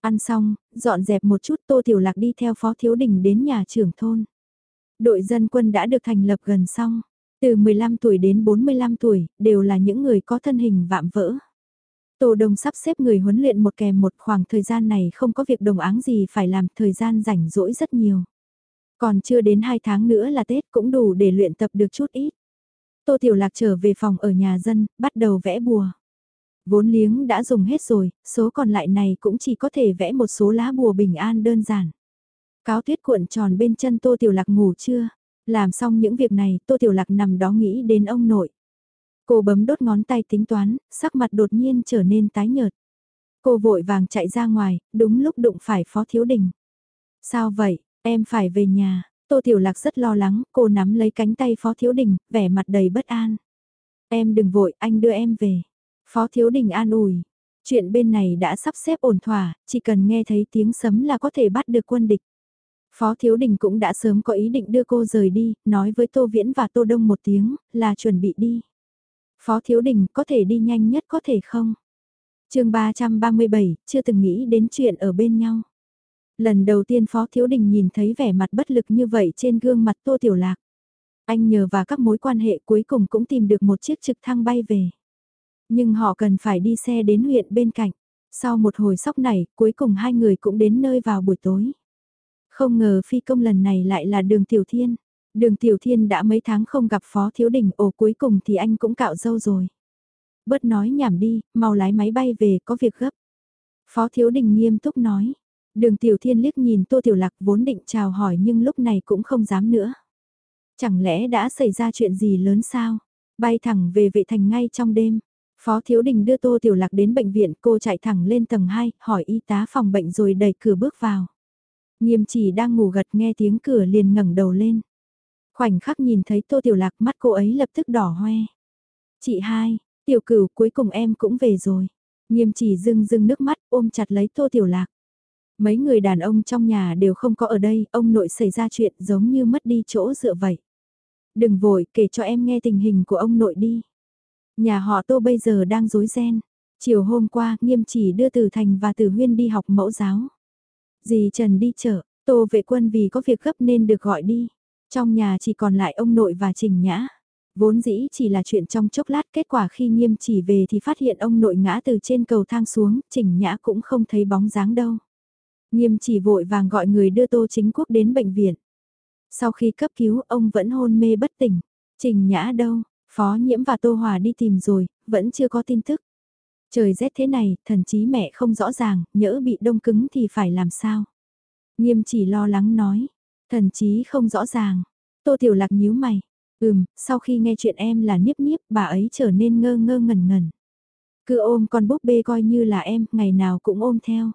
Ăn xong, dọn dẹp một chút Tô Tiểu Lạc đi theo Phó Thiếu Đình đến nhà trưởng thôn. Đội dân quân đã được thành lập gần xong, từ 15 tuổi đến 45 tuổi, đều là những người có thân hình vạm vỡ. tổ đồng sắp xếp người huấn luyện một kèm một khoảng thời gian này không có việc đồng áng gì phải làm, thời gian rảnh rỗi rất nhiều. Còn chưa đến 2 tháng nữa là Tết cũng đủ để luyện tập được chút ít. Tô Tiểu Lạc trở về phòng ở nhà dân, bắt đầu vẽ bùa. Vốn liếng đã dùng hết rồi, số còn lại này cũng chỉ có thể vẽ một số lá bùa bình an đơn giản. Cáo tuyết cuộn tròn bên chân Tô Tiểu Lạc ngủ chưa? Làm xong những việc này, Tô Tiểu Lạc nằm đó nghĩ đến ông nội. Cô bấm đốt ngón tay tính toán, sắc mặt đột nhiên trở nên tái nhợt. Cô vội vàng chạy ra ngoài, đúng lúc đụng phải Phó Thiếu Đình. Sao vậy, em phải về nhà, Tô Tiểu Lạc rất lo lắng, cô nắm lấy cánh tay Phó Thiếu Đình, vẻ mặt đầy bất an. Em đừng vội, anh đưa em về. Phó Thiếu Đình an ủi. Chuyện bên này đã sắp xếp ổn thỏa, chỉ cần nghe thấy tiếng sấm là có thể bắt được quân địch. Phó Thiếu Đình cũng đã sớm có ý định đưa cô rời đi, nói với Tô Viễn và Tô Đông một tiếng, là chuẩn bị đi. Phó Thiếu Đình có thể đi nhanh nhất có thể không? chương 337, chưa từng nghĩ đến chuyện ở bên nhau. Lần đầu tiên Phó Thiếu Đình nhìn thấy vẻ mặt bất lực như vậy trên gương mặt Tô Tiểu Lạc. Anh nhờ và các mối quan hệ cuối cùng cũng tìm được một chiếc trực thăng bay về. Nhưng họ cần phải đi xe đến huyện bên cạnh. Sau một hồi sóc này, cuối cùng hai người cũng đến nơi vào buổi tối. Không ngờ phi công lần này lại là đường Tiểu Thiên. Đường Tiểu Thiên đã mấy tháng không gặp Phó Thiếu Đình, ồ cuối cùng thì anh cũng cạo dâu rồi. Bớt nói nhảm đi, mau lái máy bay về, có việc gấp. Phó Thiếu Đình nghiêm túc nói. Đường Tiểu Thiên liếc nhìn Tô Tiểu Lạc vốn định chào hỏi nhưng lúc này cũng không dám nữa. Chẳng lẽ đã xảy ra chuyện gì lớn sao? Bay thẳng về vệ thành ngay trong đêm. Phó Thiếu Đình đưa Tô Tiểu Lạc đến bệnh viện, cô chạy thẳng lên tầng 2, hỏi y tá phòng bệnh rồi đẩy cửa bước vào. Nghiêm chỉ đang ngủ gật nghe tiếng cửa liền ngẩng đầu lên. Khoảnh khắc nhìn thấy Tô Tiểu Lạc mắt cô ấy lập tức đỏ hoe. Chị hai, tiểu cửu cuối cùng em cũng về rồi. Nghiêm chỉ rưng rưng nước mắt ôm chặt lấy Tô Tiểu Lạc. Mấy người đàn ông trong nhà đều không có ở đây, ông nội xảy ra chuyện giống như mất đi chỗ dựa vậy. Đừng vội kể cho em nghe tình hình của ông nội đi. Nhà họ Tô bây giờ đang rối ren. Chiều hôm qua, nghiêm chỉ đưa Từ Thành và Từ Huyên đi học mẫu giáo. Dì Trần đi chợ, Tô vệ quân vì có việc gấp nên được gọi đi. Trong nhà chỉ còn lại ông nội và Trình Nhã. Vốn dĩ chỉ là chuyện trong chốc lát kết quả khi nghiêm chỉ về thì phát hiện ông nội ngã từ trên cầu thang xuống, Trình Nhã cũng không thấy bóng dáng đâu. Nghiêm chỉ vội vàng gọi người đưa Tô Chính Quốc đến bệnh viện. Sau khi cấp cứu ông vẫn hôn mê bất tỉnh. Trình Nhã đâu, Phó Nhiễm và Tô Hòa đi tìm rồi, vẫn chưa có tin tức. Trời rét thế này, thần chí mẹ không rõ ràng, nhỡ bị đông cứng thì phải làm sao? Nghiêm chỉ lo lắng nói, thần chí không rõ ràng. Tô Tiểu Lạc nhíu mày, ừm, sau khi nghe chuyện em là niếp niếp, bà ấy trở nên ngơ ngơ ngẩn ngẩn. Cứ ôm con búp bê coi như là em, ngày nào cũng ôm theo.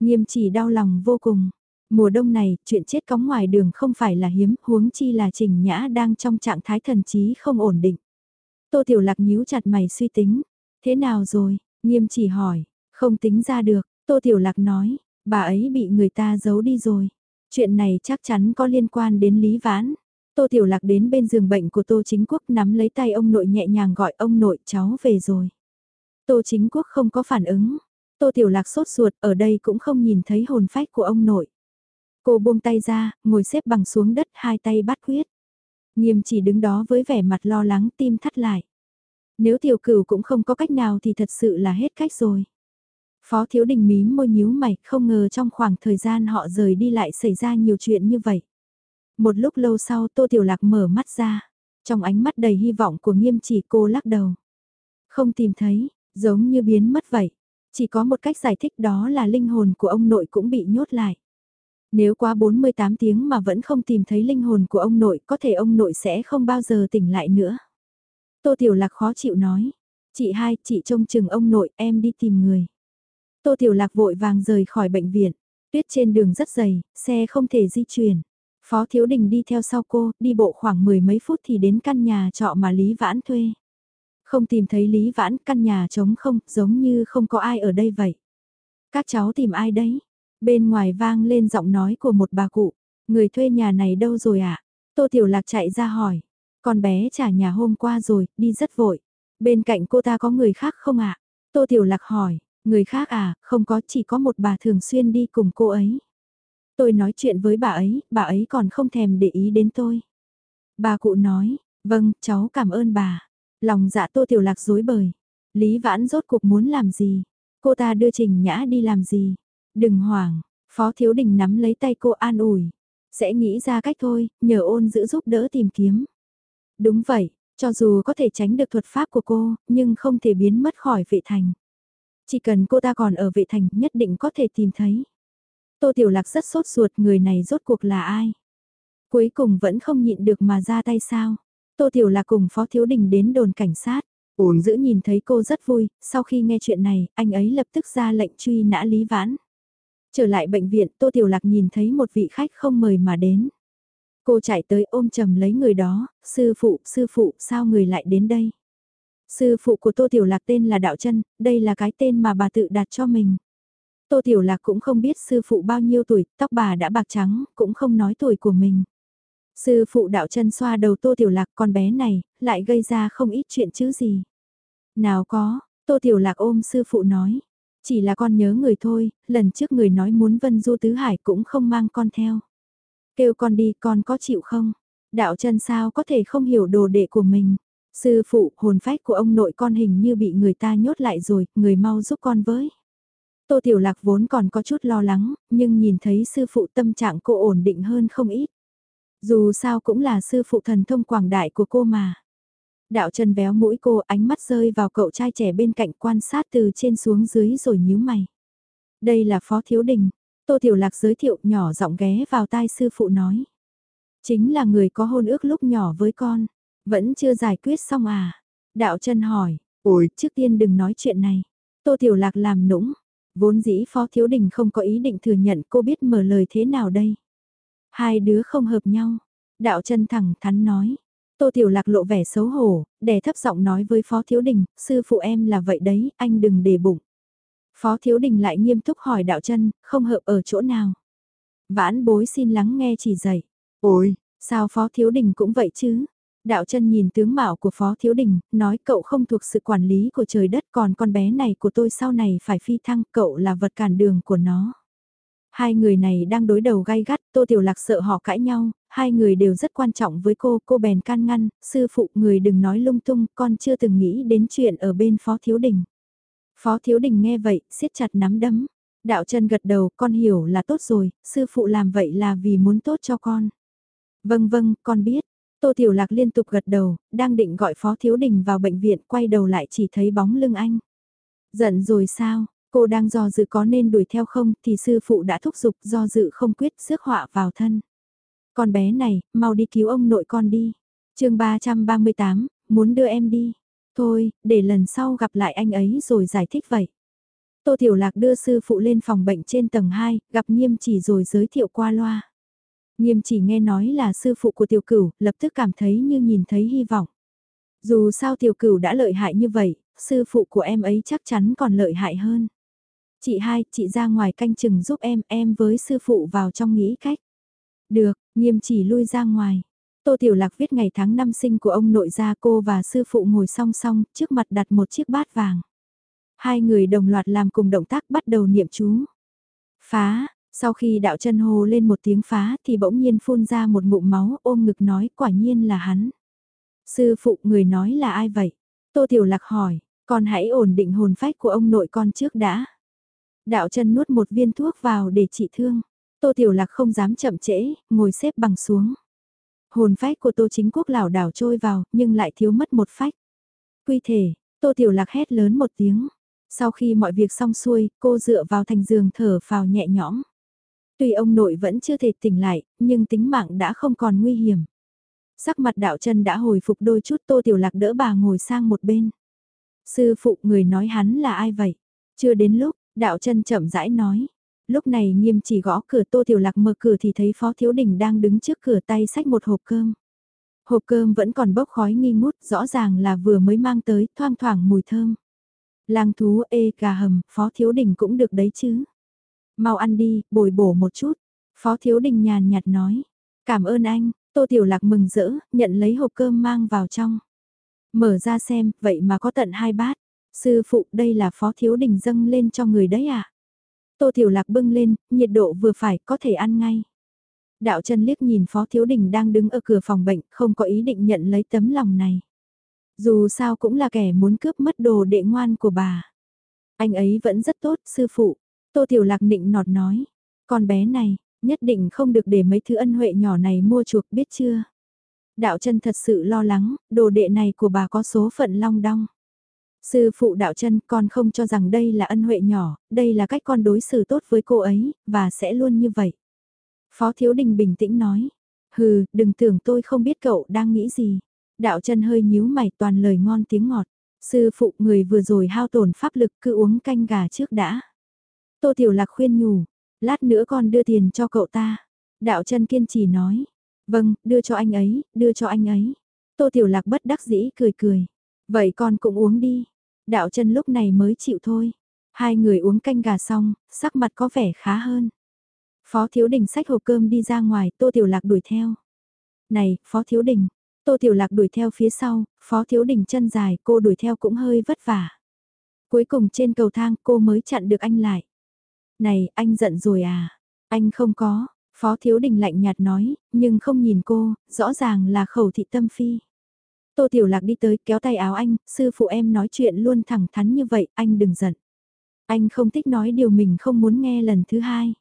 Nghiêm chỉ đau lòng vô cùng. Mùa đông này, chuyện chết cóng ngoài đường không phải là hiếm, huống chi là Trình Nhã đang trong trạng thái thần trí không ổn định. Tô Tiểu Lạc nhíu chặt mày suy tính, Thế nào rồi? Nghiêm chỉ hỏi, không tính ra được, Tô Tiểu Lạc nói, bà ấy bị người ta giấu đi rồi. Chuyện này chắc chắn có liên quan đến Lý Vãn. Tô Tiểu Lạc đến bên giường bệnh của Tô Chính Quốc nắm lấy tay ông nội nhẹ nhàng gọi ông nội cháu về rồi. Tô Chính Quốc không có phản ứng. Tô Tiểu Lạc sốt ruột ở đây cũng không nhìn thấy hồn phách của ông nội. Cô buông tay ra, ngồi xếp bằng xuống đất hai tay bắt huyết. Nghiêm chỉ đứng đó với vẻ mặt lo lắng tim thắt lại. Nếu tiểu cửu cũng không có cách nào thì thật sự là hết cách rồi. Phó thiếu đình mím môi nhíu mày, không ngờ trong khoảng thời gian họ rời đi lại xảy ra nhiều chuyện như vậy. Một lúc lâu sau Tô Tiểu Lạc mở mắt ra, trong ánh mắt đầy hy vọng của nghiêm chỉ cô lắc đầu. Không tìm thấy, giống như biến mất vậy. Chỉ có một cách giải thích đó là linh hồn của ông nội cũng bị nhốt lại. Nếu qua 48 tiếng mà vẫn không tìm thấy linh hồn của ông nội có thể ông nội sẽ không bao giờ tỉnh lại nữa. Tô Tiểu Lạc khó chịu nói. Chị hai, chị trông chừng ông nội, em đi tìm người. Tô Tiểu Lạc vội vàng rời khỏi bệnh viện. Tuyết trên đường rất dày, xe không thể di chuyển. Phó Thiếu Đình đi theo sau cô, đi bộ khoảng mười mấy phút thì đến căn nhà trọ mà Lý Vãn thuê. Không tìm thấy Lý Vãn, căn nhà trống không, giống như không có ai ở đây vậy. Các cháu tìm ai đấy? Bên ngoài vang lên giọng nói của một bà cụ. Người thuê nhà này đâu rồi ạ? À? Tô Tiểu Lạc chạy ra hỏi. Con bé trả nhà hôm qua rồi, đi rất vội. Bên cạnh cô ta có người khác không ạ? Tô Tiểu Lạc hỏi, người khác à, không có chỉ có một bà thường xuyên đi cùng cô ấy. Tôi nói chuyện với bà ấy, bà ấy còn không thèm để ý đến tôi. Bà cụ nói, vâng, cháu cảm ơn bà. Lòng dạ Tô Tiểu Lạc dối bời. Lý Vãn rốt cuộc muốn làm gì? Cô ta đưa Trình Nhã đi làm gì? Đừng hoảng, Phó Thiếu Đình nắm lấy tay cô an ủi. Sẽ nghĩ ra cách thôi, nhờ ôn giữ giúp đỡ tìm kiếm. Đúng vậy, cho dù có thể tránh được thuật pháp của cô, nhưng không thể biến mất khỏi vệ thành. Chỉ cần cô ta còn ở vệ thành nhất định có thể tìm thấy. Tô Tiểu Lạc rất sốt ruột người này rốt cuộc là ai? Cuối cùng vẫn không nhịn được mà ra tay sao? Tô Tiểu Lạc cùng Phó Thiếu Đình đến đồn cảnh sát. Ổn giữ nhìn thấy cô rất vui, sau khi nghe chuyện này, anh ấy lập tức ra lệnh truy nã Lý Vãn. Trở lại bệnh viện, Tô Tiểu Lạc nhìn thấy một vị khách không mời mà đến. Cô chạy tới ôm chầm lấy người đó, sư phụ, sư phụ, sao người lại đến đây? Sư phụ của Tô Tiểu Lạc tên là Đạo Trân, đây là cái tên mà bà tự đặt cho mình. Tô Tiểu Lạc cũng không biết sư phụ bao nhiêu tuổi, tóc bà đã bạc trắng, cũng không nói tuổi của mình. Sư phụ đạo chân xoa đầu Tô Tiểu Lạc con bé này, lại gây ra không ít chuyện chứ gì. Nào có, Tô Tiểu Lạc ôm sư phụ nói. Chỉ là con nhớ người thôi, lần trước người nói muốn Vân Du Tứ Hải cũng không mang con theo. Kêu con đi con có chịu không? Đạo chân sao có thể không hiểu đồ đệ của mình? Sư phụ, hồn phách của ông nội con hình như bị người ta nhốt lại rồi, người mau giúp con với. Tô Tiểu Lạc vốn còn có chút lo lắng, nhưng nhìn thấy sư phụ tâm trạng cô ổn định hơn không ít. Dù sao cũng là sư phụ thần thông quảng đại của cô mà. Đạo chân véo mũi cô ánh mắt rơi vào cậu trai trẻ bên cạnh quan sát từ trên xuống dưới rồi nhíu mày. Đây là Phó Thiếu Đình. Tô Tiểu Lạc giới thiệu nhỏ giọng ghé vào tai sư phụ nói. Chính là người có hôn ước lúc nhỏ với con. Vẫn chưa giải quyết xong à? Đạo chân hỏi. Ôi, trước tiên đừng nói chuyện này. Tô Tiểu Lạc làm nũng. Vốn dĩ Phó Thiếu Đình không có ý định thừa nhận cô biết mở lời thế nào đây. Hai đứa không hợp nhau. Đạo chân thẳng thắn nói. Tô Tiểu Lạc lộ vẻ xấu hổ, đè thấp giọng nói với Phó Thiếu Đình, sư phụ em là vậy đấy, anh đừng để bụng. Phó Thiếu Đình lại nghiêm túc hỏi đạo chân, không hợp ở chỗ nào. Vãn bối xin lắng nghe chỉ dạy. Ôi, sao Phó Thiếu Đình cũng vậy chứ? Đạo chân nhìn tướng mạo của Phó Thiếu Đình, nói cậu không thuộc sự quản lý của trời đất còn con bé này của tôi sau này phải phi thăng, cậu là vật cản đường của nó. Hai người này đang đối đầu gay gắt, Tô Tiểu Lạc sợ họ cãi nhau, hai người đều rất quan trọng với cô, cô bèn can ngăn, sư phụ người đừng nói lung tung, con chưa từng nghĩ đến chuyện ở bên Phó Thiếu Đình. Phó Thiếu Đình nghe vậy, siết chặt nắm đấm. Đạo chân gật đầu, con hiểu là tốt rồi, sư phụ làm vậy là vì muốn tốt cho con. Vâng vâng, con biết. Tô Tiểu Lạc liên tục gật đầu, đang định gọi Phó Thiếu Đình vào bệnh viện, quay đầu lại chỉ thấy bóng lưng anh. Giận rồi sao, cô đang do dự có nên đuổi theo không thì sư phụ đã thúc giục do dự không quyết rước họa vào thân. Con bé này, mau đi cứu ông nội con đi. chương 338, muốn đưa em đi. Thôi, để lần sau gặp lại anh ấy rồi giải thích vậy. Tô Tiểu Lạc đưa sư phụ lên phòng bệnh trên tầng 2, gặp nghiêm chỉ rồi giới thiệu qua loa. Nghiêm chỉ nghe nói là sư phụ của tiểu cửu, lập tức cảm thấy như nhìn thấy hy vọng. Dù sao tiểu cửu đã lợi hại như vậy, sư phụ của em ấy chắc chắn còn lợi hại hơn. Chị hai, chị ra ngoài canh chừng giúp em, em với sư phụ vào trong nghĩ cách. Được, nghiêm chỉ lui ra ngoài. Tô Tiểu Lạc viết ngày tháng năm sinh của ông nội gia cô và sư phụ ngồi song song, trước mặt đặt một chiếc bát vàng. Hai người đồng loạt làm cùng động tác bắt đầu niệm chú. Phá, sau khi đạo chân hồ lên một tiếng phá thì bỗng nhiên phun ra một ngụm máu ôm ngực nói quả nhiên là hắn. Sư phụ người nói là ai vậy? Tô Tiểu Lạc hỏi, con hãy ổn định hồn phách của ông nội con trước đã. Đạo chân nuốt một viên thuốc vào để trị thương. Tô Tiểu Lạc không dám chậm trễ, ngồi xếp bằng xuống. Hồn phách của Tô Chính Quốc lảo đảo trôi vào, nhưng lại thiếu mất một phách. Quy thể, Tô Tiểu Lạc hét lớn một tiếng. Sau khi mọi việc xong xuôi, cô dựa vào thành giường thở phào nhẹ nhõm. Tuy ông nội vẫn chưa thể tỉnh lại, nhưng tính mạng đã không còn nguy hiểm. Sắc mặt đạo chân đã hồi phục đôi chút Tô Tiểu Lạc đỡ bà ngồi sang một bên. Sư phụ người nói hắn là ai vậy? Chưa đến lúc, đạo chân chậm rãi nói. Lúc này nghiêm chỉ gõ cửa Tô Tiểu Lạc mở cửa thì thấy Phó Thiếu Đình đang đứng trước cửa tay xách một hộp cơm. Hộp cơm vẫn còn bốc khói nghi ngút, rõ ràng là vừa mới mang tới, thoang thoảng mùi thơm. Lang thú ê gà hầm, Phó Thiếu Đình cũng được đấy chứ. Mau ăn đi, bồi bổ một chút. Phó Thiếu Đình nhàn nhạt nói. Cảm ơn anh, Tô Tiểu Lạc mừng rỡ, nhận lấy hộp cơm mang vào trong. Mở ra xem, vậy mà có tận hai bát. Sư phụ đây là phó thiếu đình dâng lên cho người đấy à? Tô Tiểu Lạc bưng lên, nhiệt độ vừa phải, có thể ăn ngay. Đạo chân liếc nhìn phó thiếu đình đang đứng ở cửa phòng bệnh, không có ý định nhận lấy tấm lòng này. Dù sao cũng là kẻ muốn cướp mất đồ đệ ngoan của bà. Anh ấy vẫn rất tốt, sư phụ. Tô Tiểu Lạc nịnh nọt nói. Con bé này, nhất định không được để mấy thứ ân huệ nhỏ này mua chuộc biết chưa? Đạo chân thật sự lo lắng, đồ đệ này của bà có số phận long đong. Sư phụ đạo chân con không cho rằng đây là ân huệ nhỏ, đây là cách con đối xử tốt với cô ấy, và sẽ luôn như vậy. Phó Thiếu Đình bình tĩnh nói, hừ, đừng tưởng tôi không biết cậu đang nghĩ gì. Đạo chân hơi nhíu mày toàn lời ngon tiếng ngọt. Sư phụ người vừa rồi hao tổn pháp lực cứ uống canh gà trước đã. Tô Tiểu Lạc khuyên nhủ, lát nữa con đưa tiền cho cậu ta. Đạo chân kiên trì nói, vâng, đưa cho anh ấy, đưa cho anh ấy. Tô Tiểu Lạc bất đắc dĩ cười cười, vậy con cũng uống đi. Đạo chân lúc này mới chịu thôi. Hai người uống canh gà xong, sắc mặt có vẻ khá hơn. Phó Thiếu Đình xách hộp cơm đi ra ngoài, Tô Tiểu Lạc đuổi theo. Này, Phó Thiếu Đình, Tô Tiểu Lạc đuổi theo phía sau, Phó Thiếu Đình chân dài, cô đuổi theo cũng hơi vất vả. Cuối cùng trên cầu thang cô mới chặn được anh lại. Này, anh giận rồi à? Anh không có, Phó Thiếu Đình lạnh nhạt nói, nhưng không nhìn cô, rõ ràng là khẩu thị tâm phi. Tô Tiểu Lạc đi tới kéo tay áo anh, sư phụ em nói chuyện luôn thẳng thắn như vậy, anh đừng giận. Anh không thích nói điều mình không muốn nghe lần thứ hai.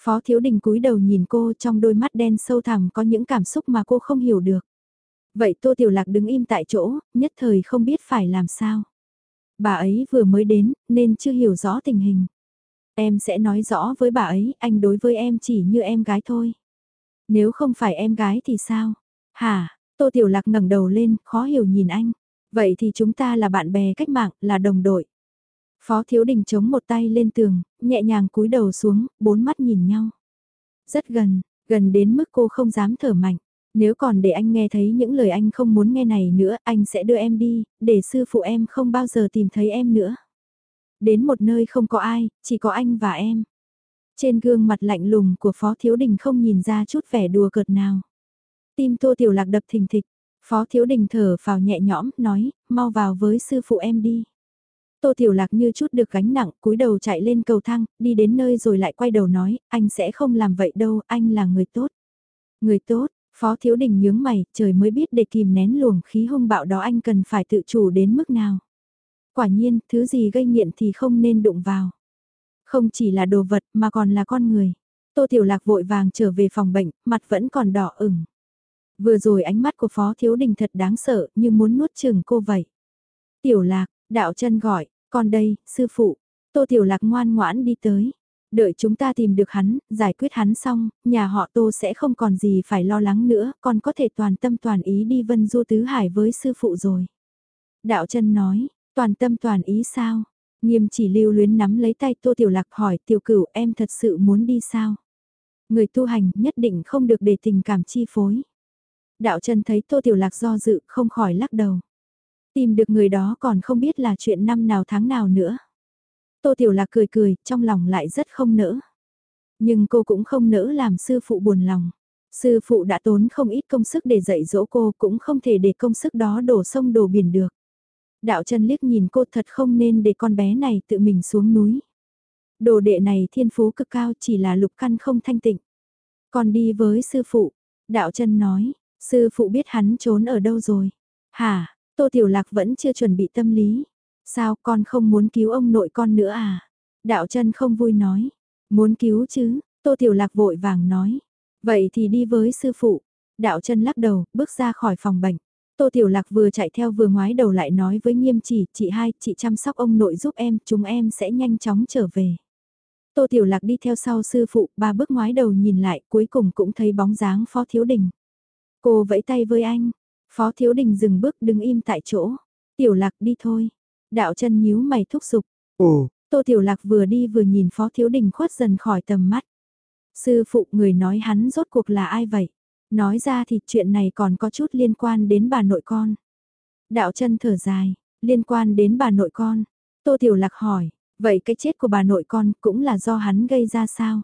Phó Thiếu Đình cúi đầu nhìn cô trong đôi mắt đen sâu thẳm có những cảm xúc mà cô không hiểu được. Vậy Tô Tiểu Lạc đứng im tại chỗ, nhất thời không biết phải làm sao. Bà ấy vừa mới đến, nên chưa hiểu rõ tình hình. Em sẽ nói rõ với bà ấy, anh đối với em chỉ như em gái thôi. Nếu không phải em gái thì sao? Hả? Tô Tiểu Lạc ngẩng đầu lên, khó hiểu nhìn anh. Vậy thì chúng ta là bạn bè cách mạng, là đồng đội. Phó Thiếu Đình chống một tay lên tường, nhẹ nhàng cúi đầu xuống, bốn mắt nhìn nhau. Rất gần, gần đến mức cô không dám thở mạnh. Nếu còn để anh nghe thấy những lời anh không muốn nghe này nữa, anh sẽ đưa em đi, để sư phụ em không bao giờ tìm thấy em nữa. Đến một nơi không có ai, chỉ có anh và em. Trên gương mặt lạnh lùng của Phó Thiếu Đình không nhìn ra chút vẻ đùa cợt nào. Tim Tô Tiểu Lạc đập thình thịch, Phó Thiếu Đình thở vào nhẹ nhõm, nói, mau vào với sư phụ em đi. Tô Tiểu Lạc như chút được gánh nặng, cúi đầu chạy lên cầu thang, đi đến nơi rồi lại quay đầu nói, anh sẽ không làm vậy đâu, anh là người tốt. Người tốt, Phó Thiếu Đình nhướng mày, trời mới biết để kìm nén luồng khí hung bạo đó anh cần phải tự chủ đến mức nào. Quả nhiên, thứ gì gây nghiện thì không nên đụng vào. Không chỉ là đồ vật mà còn là con người. Tô Tiểu Lạc vội vàng trở về phòng bệnh, mặt vẫn còn đỏ ửng. Vừa rồi ánh mắt của Phó Thiếu Đình thật đáng sợ, như muốn nuốt chừng cô vậy. Tiểu Lạc, đạo chân gọi, con đây, sư phụ. Tô Tiểu Lạc ngoan ngoãn đi tới. Đợi chúng ta tìm được hắn, giải quyết hắn xong, nhà họ Tô sẽ không còn gì phải lo lắng nữa, con có thể toàn tâm toàn ý đi vân du tứ hải với sư phụ rồi. Đạo chân nói, toàn tâm toàn ý sao? Nghiêm chỉ lưu luyến nắm lấy tay Tô Tiểu Lạc hỏi tiểu cửu em thật sự muốn đi sao? Người tu hành nhất định không được để tình cảm chi phối. Đạo chân thấy Tô Tiểu Lạc do dự không khỏi lắc đầu. Tìm được người đó còn không biết là chuyện năm nào tháng nào nữa. Tô Tiểu Lạc cười cười, trong lòng lại rất không nỡ. Nhưng cô cũng không nỡ làm sư phụ buồn lòng. Sư phụ đã tốn không ít công sức để dạy dỗ cô cũng không thể để công sức đó đổ sông đổ biển được. Đạo chân liếc nhìn cô thật không nên để con bé này tự mình xuống núi. Đồ đệ này thiên phú cực cao chỉ là lục căn không thanh tịnh. Còn đi với sư phụ, đạo chân nói, sư phụ biết hắn trốn ở đâu rồi. Hả, Tô Tiểu Lạc vẫn chưa chuẩn bị tâm lý. Sao con không muốn cứu ông nội con nữa à? Đạo chân không vui nói. Muốn cứu chứ, Tô Tiểu Lạc vội vàng nói. Vậy thì đi với sư phụ. Đạo chân lắc đầu, bước ra khỏi phòng bệnh. Tô Tiểu Lạc vừa chạy theo vừa ngoái đầu lại nói với nghiêm chỉ, chị hai, chị chăm sóc ông nội giúp em, chúng em sẽ nhanh chóng trở về. Tô Tiểu Lạc đi theo sau sư phụ, ba bước ngoái đầu nhìn lại, cuối cùng cũng thấy bóng dáng Phó Thiếu Đình. Cô vẫy tay với anh, Phó Thiếu Đình dừng bước đứng im tại chỗ. Tiểu Lạc đi thôi. Đạo chân nhíu mày thúc giục.
Ồ,
Tô Tiểu Lạc vừa đi vừa nhìn Phó Thiếu Đình khuất dần khỏi tầm mắt. Sư phụ người nói hắn rốt cuộc là ai vậy? Nói ra thì chuyện này còn có chút liên quan đến bà nội con. Đạo chân thở dài, liên quan đến bà nội con. Tô Tiểu Lạc hỏi, vậy cái chết của bà nội con cũng là do hắn gây ra sao?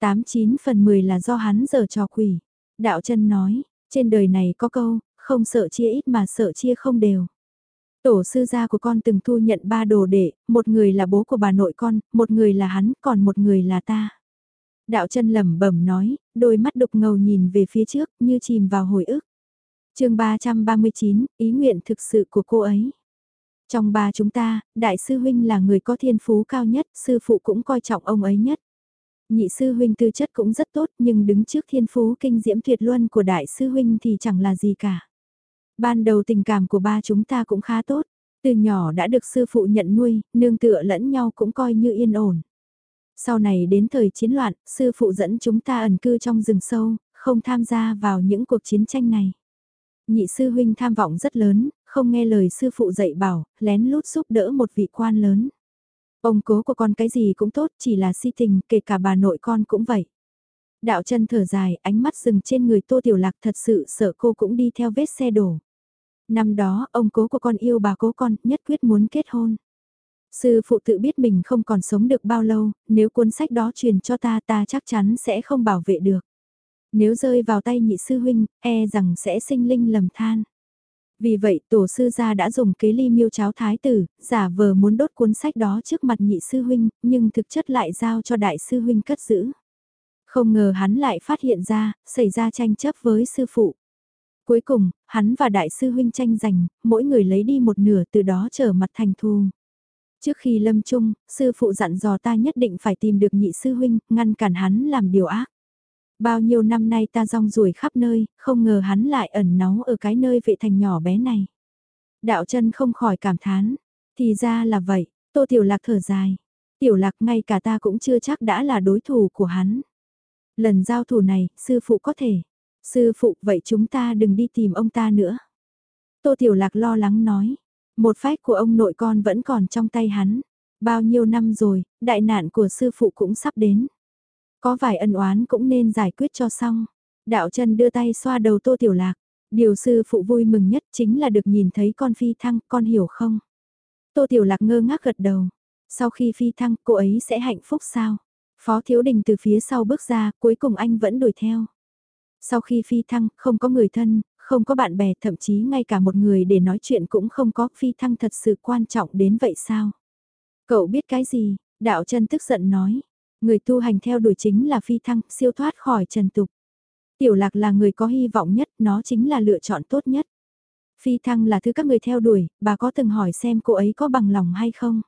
89 phần 10 là do hắn giờ trò quỷ. Đạo chân nói, trên đời này có câu, không sợ chia ít mà sợ chia không đều. Tổ sư gia của con từng thu nhận ba đồ đệ, một người là bố của bà nội con, một người là hắn, còn một người là ta. Đạo chân lẩm bẩm nói, đôi mắt đục ngầu nhìn về phía trước như chìm vào hồi ức. chương 339, ý nguyện thực sự của cô ấy. Trong ba chúng ta, đại sư huynh là người có thiên phú cao nhất, sư phụ cũng coi trọng ông ấy nhất. Nhị sư huynh tư chất cũng rất tốt nhưng đứng trước thiên phú kinh diễm tuyệt luân của đại sư huynh thì chẳng là gì cả. Ban đầu tình cảm của ba chúng ta cũng khá tốt, từ nhỏ đã được sư phụ nhận nuôi, nương tựa lẫn nhau cũng coi như yên ổn. Sau này đến thời chiến loạn, sư phụ dẫn chúng ta ẩn cư trong rừng sâu, không tham gia vào những cuộc chiến tranh này. Nhị sư huynh tham vọng rất lớn, không nghe lời sư phụ dạy bảo, lén lút giúp đỡ một vị quan lớn. Ông cố của con cái gì cũng tốt, chỉ là si tình, kể cả bà nội con cũng vậy. Đạo chân thở dài, ánh mắt dừng trên người tô tiểu lạc thật sự sợ cô cũng đi theo vết xe đổ. Năm đó, ông cố của con yêu bà cố con, nhất quyết muốn kết hôn. Sư phụ tự biết mình không còn sống được bao lâu, nếu cuốn sách đó truyền cho ta ta chắc chắn sẽ không bảo vệ được. Nếu rơi vào tay nhị sư huynh, e rằng sẽ sinh linh lầm than. Vì vậy tổ sư gia đã dùng kế ly miêu cháo thái tử, giả vờ muốn đốt cuốn sách đó trước mặt nhị sư huynh, nhưng thực chất lại giao cho đại sư huynh cất giữ. Không ngờ hắn lại phát hiện ra, xảy ra tranh chấp với sư phụ. Cuối cùng, hắn và đại sư huynh tranh giành, mỗi người lấy đi một nửa từ đó trở mặt thành thù. Trước khi lâm chung, sư phụ dặn dò ta nhất định phải tìm được nhị sư huynh, ngăn cản hắn làm điều ác. Bao nhiêu năm nay ta rong ruổi khắp nơi, không ngờ hắn lại ẩn náu ở cái nơi vệ thành nhỏ bé này. Đạo chân không khỏi cảm thán, thì ra là vậy, tô tiểu lạc thở dài. Tiểu lạc ngay cả ta cũng chưa chắc đã là đối thủ của hắn. Lần giao thủ này, sư phụ có thể. Sư phụ vậy chúng ta đừng đi tìm ông ta nữa. Tô Tiểu Lạc lo lắng nói. Một phách của ông nội con vẫn còn trong tay hắn. Bao nhiêu năm rồi, đại nạn của sư phụ cũng sắp đến. Có vài ân oán cũng nên giải quyết cho xong. Đạo chân đưa tay xoa đầu Tô Tiểu Lạc. Điều sư phụ vui mừng nhất chính là được nhìn thấy con phi thăng, con hiểu không? Tô Tiểu Lạc ngơ ngác gật đầu. Sau khi phi thăng, cô ấy sẽ hạnh phúc sao? Phó Thiếu Đình từ phía sau bước ra, cuối cùng anh vẫn đuổi theo. Sau khi phi thăng, không có người thân, không có bạn bè, thậm chí ngay cả một người để nói chuyện cũng không có, phi thăng thật sự quan trọng đến vậy sao? Cậu biết cái gì? Đạo chân tức giận nói. Người tu hành theo đuổi chính là phi thăng, siêu thoát khỏi trần tục. Tiểu lạc là người có hy vọng nhất, nó chính là lựa chọn tốt nhất. Phi thăng là thứ các người theo đuổi, bà có từng hỏi xem cô ấy có bằng lòng hay không?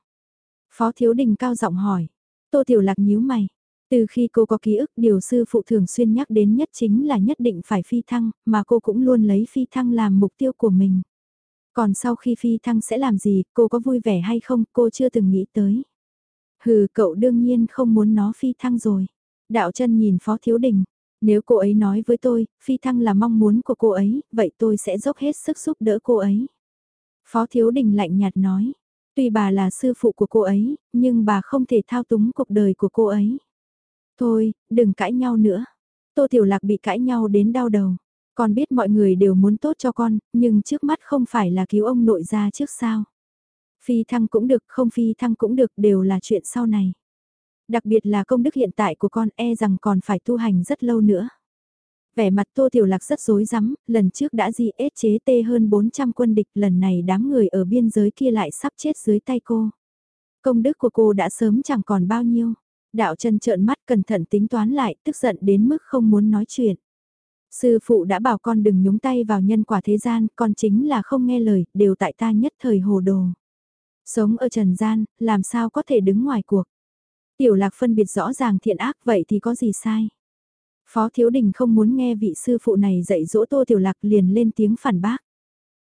Phó Thiếu Đình cao giọng hỏi. Tô Tiểu Lạc nhíu mày. Từ khi cô có ký ức điều sư phụ thường xuyên nhắc đến nhất chính là nhất định phải phi thăng, mà cô cũng luôn lấy phi thăng làm mục tiêu của mình. Còn sau khi phi thăng sẽ làm gì, cô có vui vẻ hay không, cô chưa từng nghĩ tới. Hừ, cậu đương nhiên không muốn nó phi thăng rồi. Đạo chân nhìn Phó Thiếu Đình, nếu cô ấy nói với tôi, phi thăng là mong muốn của cô ấy, vậy tôi sẽ dốc hết sức giúp đỡ cô ấy. Phó Thiếu Đình lạnh nhạt nói, tuy bà là sư phụ của cô ấy, nhưng bà không thể thao túng cuộc đời của cô ấy. Thôi, đừng cãi nhau nữa. Tô Tiểu Lạc bị cãi nhau đến đau đầu. Con biết mọi người đều muốn tốt cho con, nhưng trước mắt không phải là cứu ông nội ra trước sao. Phi thăng cũng được, không phi thăng cũng được, đều là chuyện sau này. Đặc biệt là công đức hiện tại của con e rằng còn phải tu hành rất lâu nữa. Vẻ mặt Tô Tiểu Lạc rất rối rắm, lần trước đã di ết chế tê hơn 400 quân địch, lần này đám người ở biên giới kia lại sắp chết dưới tay cô. Công đức của cô đã sớm chẳng còn bao nhiêu. Đạo chân trợn mắt cẩn thận tính toán lại, tức giận đến mức không muốn nói chuyện. Sư phụ đã bảo con đừng nhúng tay vào nhân quả thế gian, con chính là không nghe lời, đều tại ta nhất thời hồ đồ. Sống ở trần gian, làm sao có thể đứng ngoài cuộc. Tiểu lạc phân biệt rõ ràng thiện ác vậy thì có gì sai. Phó Thiếu Đình không muốn nghe vị sư phụ này dạy dỗ Tô Tiểu Lạc liền lên tiếng phản bác.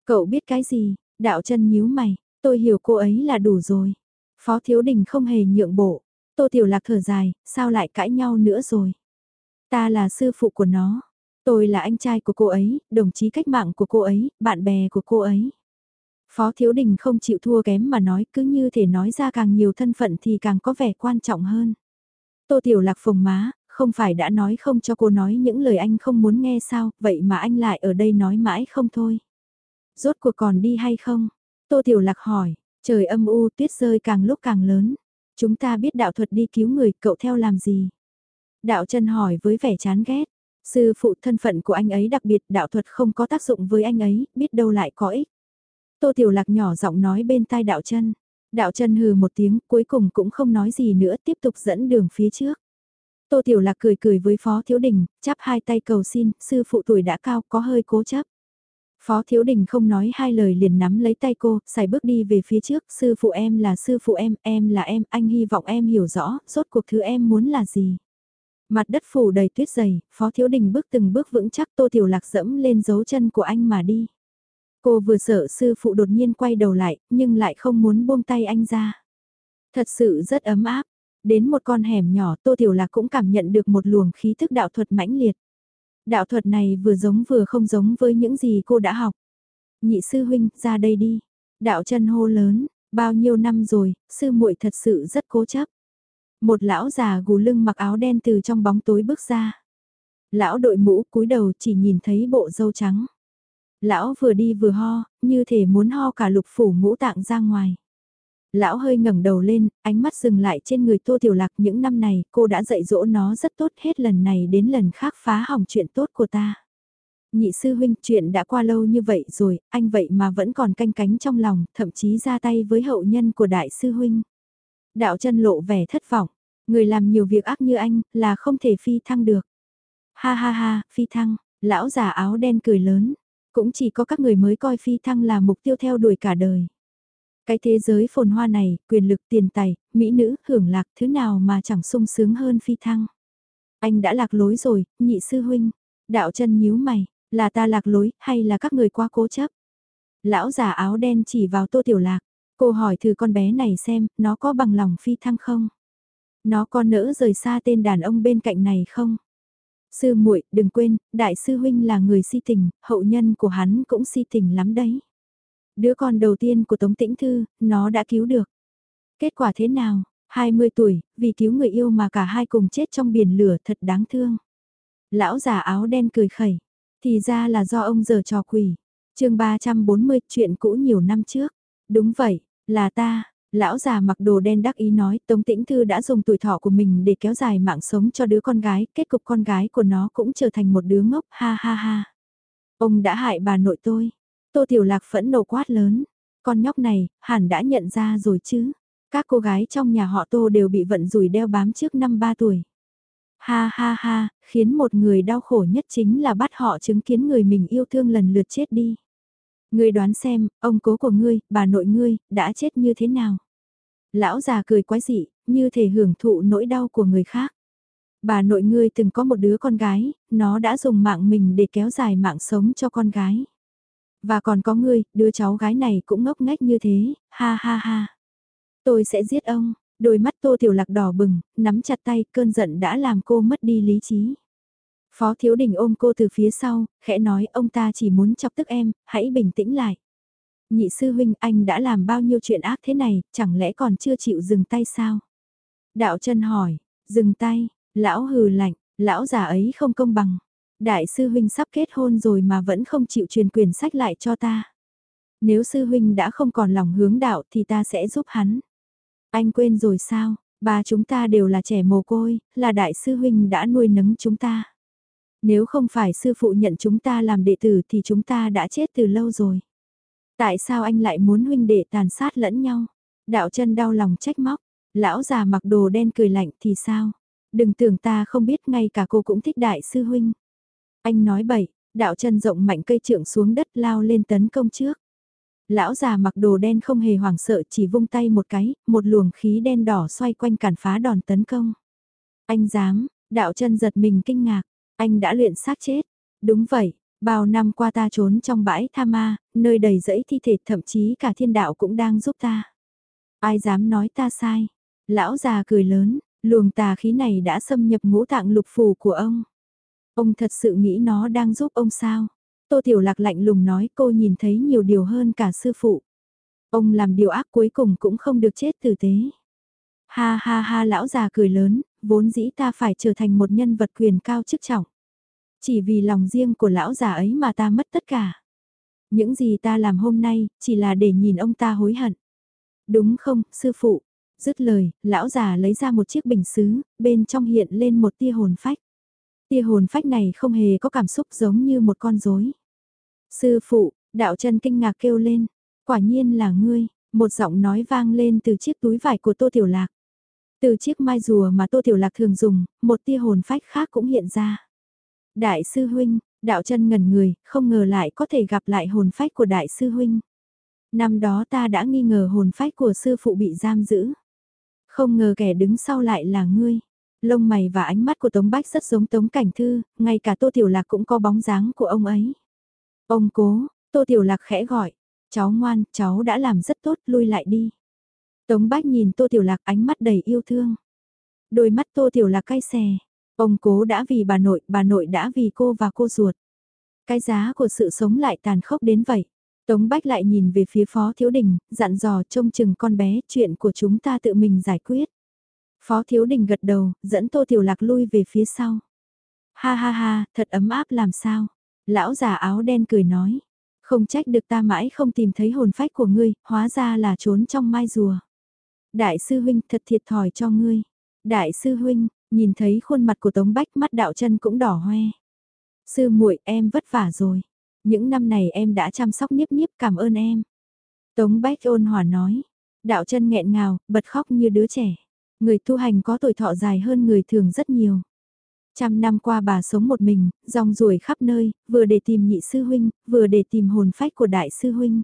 Cậu biết cái gì, đạo chân nhíu mày, tôi hiểu cô ấy là đủ rồi. Phó Thiếu Đình không hề nhượng bộ, Tô Tiểu Lạc thở dài, sao lại cãi nhau nữa rồi? Ta là sư phụ của nó, tôi là anh trai của cô ấy, đồng chí cách mạng của cô ấy, bạn bè của cô ấy. Phó Thiếu Đình không chịu thua kém mà nói cứ như thể nói ra càng nhiều thân phận thì càng có vẻ quan trọng hơn. Tô Tiểu Lạc phồng má, không phải đã nói không cho cô nói những lời anh không muốn nghe sao, vậy mà anh lại ở đây nói mãi không thôi. Rốt cuộc còn đi hay không? Tô Tiểu Lạc hỏi, trời âm u tuyết rơi càng lúc càng lớn. Chúng ta biết đạo thuật đi cứu người, cậu theo làm gì? Đạo chân hỏi với vẻ chán ghét. Sư phụ thân phận của anh ấy đặc biệt đạo thuật không có tác dụng với anh ấy, biết đâu lại có ích. Tô Tiểu Lạc nhỏ giọng nói bên tai đạo chân. Đạo chân hừ một tiếng, cuối cùng cũng không nói gì nữa, tiếp tục dẫn đường phía trước. Tô Tiểu Lạc cười cười với Phó Thiếu Đình, chắp hai tay cầu xin, sư phụ tuổi đã cao, có hơi cố chấp. Phó Thiếu Đình không nói hai lời liền nắm lấy tay cô, xài bước đi về phía trước, sư phụ em là sư phụ em, em là em, anh hy vọng em hiểu rõ, rốt cuộc thứ em muốn là gì. Mặt đất phủ đầy tuyết dày, Phó Thiếu Đình bước từng bước vững chắc Tô Tiểu Lạc dẫm lên dấu chân của anh mà đi. Cô vừa sợ sư phụ đột nhiên quay đầu lại, nhưng lại không muốn buông tay anh ra. Thật sự rất ấm áp. Đến một con hẻm nhỏ Tô Tiểu Lạc cũng cảm nhận được một luồng khí thức đạo thuật mãnh liệt. Đạo thuật này vừa giống vừa không giống với những gì cô đã học. Nhị sư huynh, ra đây đi. Đạo chân hô lớn, bao nhiêu năm rồi, sư muội thật sự rất cố chấp. Một lão già gù lưng mặc áo đen từ trong bóng tối bước ra. Lão đội mũ cúi đầu chỉ nhìn thấy bộ dâu trắng. Lão vừa đi vừa ho, như thể muốn ho cả lục phủ ngũ tạng ra ngoài. Lão hơi ngẩng đầu lên, ánh mắt dừng lại trên người Tô Tiểu Lạc những năm này, cô đã dạy dỗ nó rất tốt hết lần này đến lần khác phá hỏng chuyện tốt của ta. Nhị sư huynh, chuyện đã qua lâu như vậy rồi, anh vậy mà vẫn còn canh cánh trong lòng, thậm chí ra tay với hậu nhân của đại sư huynh. Đạo chân lộ vẻ thất vọng, người làm nhiều việc ác như anh, là không thể phi thăng được. Ha ha ha, phi thăng, lão già áo đen cười lớn, cũng chỉ có các người mới coi phi thăng là mục tiêu theo đuổi cả đời. Cái thế giới phồn hoa này, quyền lực tiền tài, mỹ nữ, hưởng lạc thứ nào mà chẳng sung sướng hơn phi thăng. Anh đã lạc lối rồi, nhị sư huynh. Đạo chân nhíu mày, là ta lạc lối hay là các người quá cố chấp? Lão già áo đen chỉ vào tô tiểu lạc. Cô hỏi thử con bé này xem, nó có bằng lòng phi thăng không? Nó có nỡ rời xa tên đàn ông bên cạnh này không? Sư muội, đừng quên, đại sư huynh là người si tình, hậu nhân của hắn cũng si tình lắm đấy. Đứa con đầu tiên của Tống Tĩnh Thư, nó đã cứu được. Kết quả thế nào? 20 tuổi, vì cứu người yêu mà cả hai cùng chết trong biển lửa thật đáng thương. Lão già áo đen cười khẩy. Thì ra là do ông giờ trò quỷ. chương 340 chuyện cũ nhiều năm trước. Đúng vậy, là ta, Lão già mặc đồ đen đắc ý nói Tống Tĩnh Thư đã dùng tuổi thọ của mình để kéo dài mạng sống cho đứa con gái, kết cục con gái của nó cũng trở thành một đứa ngốc, ha ha ha. Ông đã hại bà nội tôi. Tô Tiểu Lạc phẫn nộ quát lớn. Con nhóc này, hẳn đã nhận ra rồi chứ. Các cô gái trong nhà họ Tô đều bị vận rủi đeo bám trước năm ba tuổi. Ha ha ha, khiến một người đau khổ nhất chính là bắt họ chứng kiến người mình yêu thương lần lượt chết đi. Ngươi đoán xem, ông cố của ngươi, bà nội ngươi, đã chết như thế nào? Lão già cười quái dị, như thể hưởng thụ nỗi đau của người khác. Bà nội ngươi từng có một đứa con gái, nó đã dùng mạng mình để kéo dài mạng sống cho con gái. Và còn có ngươi, đứa cháu gái này cũng ngốc nghếch như thế, ha ha ha. Tôi sẽ giết ông, đôi mắt tô tiểu lạc đỏ bừng, nắm chặt tay, cơn giận đã làm cô mất đi lý trí. Phó Thiếu Đình ôm cô từ phía sau, khẽ nói ông ta chỉ muốn chọc tức em, hãy bình tĩnh lại. Nhị sư huynh anh đã làm bao nhiêu chuyện ác thế này, chẳng lẽ còn chưa chịu dừng tay sao? Đạo chân hỏi, dừng tay, lão hừ lạnh, lão già ấy không công bằng. Đại sư huynh sắp kết hôn rồi mà vẫn không chịu truyền quyền sách lại cho ta. Nếu sư huynh đã không còn lòng hướng đạo thì ta sẽ giúp hắn. Anh quên rồi sao, ba chúng ta đều là trẻ mồ côi, là đại sư huynh đã nuôi nấng chúng ta. Nếu không phải sư phụ nhận chúng ta làm đệ tử thì chúng ta đã chết từ lâu rồi. Tại sao anh lại muốn huynh đệ tàn sát lẫn nhau? Đạo chân đau lòng trách móc, lão già mặc đồ đen cười lạnh thì sao? Đừng tưởng ta không biết ngay cả cô cũng thích đại sư huynh. Anh nói bậy, đạo chân rộng mạnh cây trượng xuống đất lao lên tấn công trước. Lão già mặc đồ đen không hề hoảng sợ chỉ vung tay một cái, một luồng khí đen đỏ xoay quanh cản phá đòn tấn công. Anh dám, đạo chân giật mình kinh ngạc, anh đã luyện xác chết. Đúng vậy, bao năm qua ta trốn trong bãi tha ma, nơi đầy rẫy thi thể thậm chí cả thiên đạo cũng đang giúp ta. Ai dám nói ta sai? Lão già cười lớn, luồng tà khí này đã xâm nhập ngũ tạng lục phủ của ông. Ông thật sự nghĩ nó đang giúp ông sao? Tô Tiểu Lạc lạnh lùng nói cô nhìn thấy nhiều điều hơn cả sư phụ. Ông làm điều ác cuối cùng cũng không được chết tử tế. Ha ha ha lão già cười lớn, vốn dĩ ta phải trở thành một nhân vật quyền cao chức trọng. Chỉ vì lòng riêng của lão già ấy mà ta mất tất cả. Những gì ta làm hôm nay, chỉ là để nhìn ông ta hối hận. Đúng không, sư phụ? Dứt lời, lão già lấy ra một chiếc bình xứ, bên trong hiện lên một tia hồn phách. Tia hồn phách này không hề có cảm xúc giống như một con rối. Sư phụ, đạo chân kinh ngạc kêu lên, quả nhiên là ngươi, một giọng nói vang lên từ chiếc túi vải của Tô Tiểu Lạc. Từ chiếc mai rùa mà Tô Tiểu Lạc thường dùng, một tia hồn phách khác cũng hiện ra. Đại sư huynh, đạo chân ngẩn người, không ngờ lại có thể gặp lại hồn phách của đại sư huynh. Năm đó ta đã nghi ngờ hồn phách của sư phụ bị giam giữ. Không ngờ kẻ đứng sau lại là ngươi. Lông mày và ánh mắt của Tống Bách rất giống Tống Cảnh Thư, ngay cả Tô Tiểu Lạc cũng có bóng dáng của ông ấy. Ông cố, Tô Tiểu Lạc khẽ gọi, cháu ngoan, cháu đã làm rất tốt, lui lại đi. Tống Bách nhìn Tô Tiểu Lạc ánh mắt đầy yêu thương. Đôi mắt Tô Tiểu Lạc cay xè, ông cố đã vì bà nội, bà nội đã vì cô và cô ruột. Cái giá của sự sống lại tàn khốc đến vậy. Tống Bách lại nhìn về phía Phó Thiếu Đình, dặn dò trông chừng con bé, chuyện của chúng ta tự mình giải quyết. Phó Thiếu Đình gật đầu, dẫn Tô Tiểu Lạc lui về phía sau. Ha ha ha, thật ấm áp làm sao. Lão già áo đen cười nói. Không trách được ta mãi không tìm thấy hồn phách của ngươi, hóa ra là trốn trong mai rùa. Đại sư huynh thật thiệt thòi cho ngươi. Đại sư huynh, nhìn thấy khuôn mặt của Tống Bách mắt đạo chân cũng đỏ hoe. Sư muội em vất vả rồi. Những năm này em đã chăm sóc niếp niếp cảm ơn em. Tống Bách ôn hòa nói. Đạo chân nghẹn ngào, bật khóc như đứa trẻ. Người tu hành có tuổi thọ dài hơn người thường rất nhiều. Trăm năm qua bà sống một mình, rong ruổi khắp nơi, vừa để tìm nhị sư huynh, vừa để tìm hồn phách của đại sư huynh.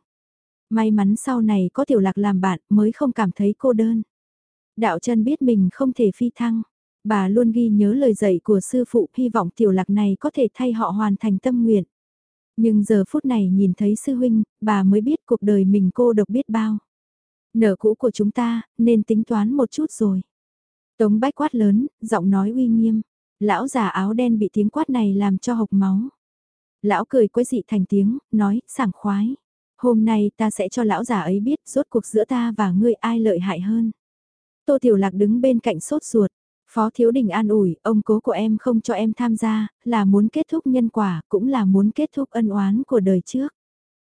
May mắn sau này có tiểu lạc làm bạn mới không cảm thấy cô đơn. Đạo chân biết mình không thể phi thăng. Bà luôn ghi nhớ lời dạy của sư phụ hy vọng tiểu lạc này có thể thay họ hoàn thành tâm nguyện. Nhưng giờ phút này nhìn thấy sư huynh, bà mới biết cuộc đời mình cô độc biết bao. Nợ cũ của chúng ta, nên tính toán một chút rồi. Tống bách quát lớn, giọng nói uy nghiêm. Lão già áo đen bị tiếng quát này làm cho hộc máu. Lão cười quấy dị thành tiếng, nói, sảng khoái. Hôm nay ta sẽ cho lão già ấy biết rốt cuộc giữa ta và ngươi ai lợi hại hơn. Tô Tiểu Lạc đứng bên cạnh sốt ruột. Phó Thiếu Đình an ủi, ông cố của em không cho em tham gia, là muốn kết thúc nhân quả, cũng là muốn kết thúc ân oán của đời trước.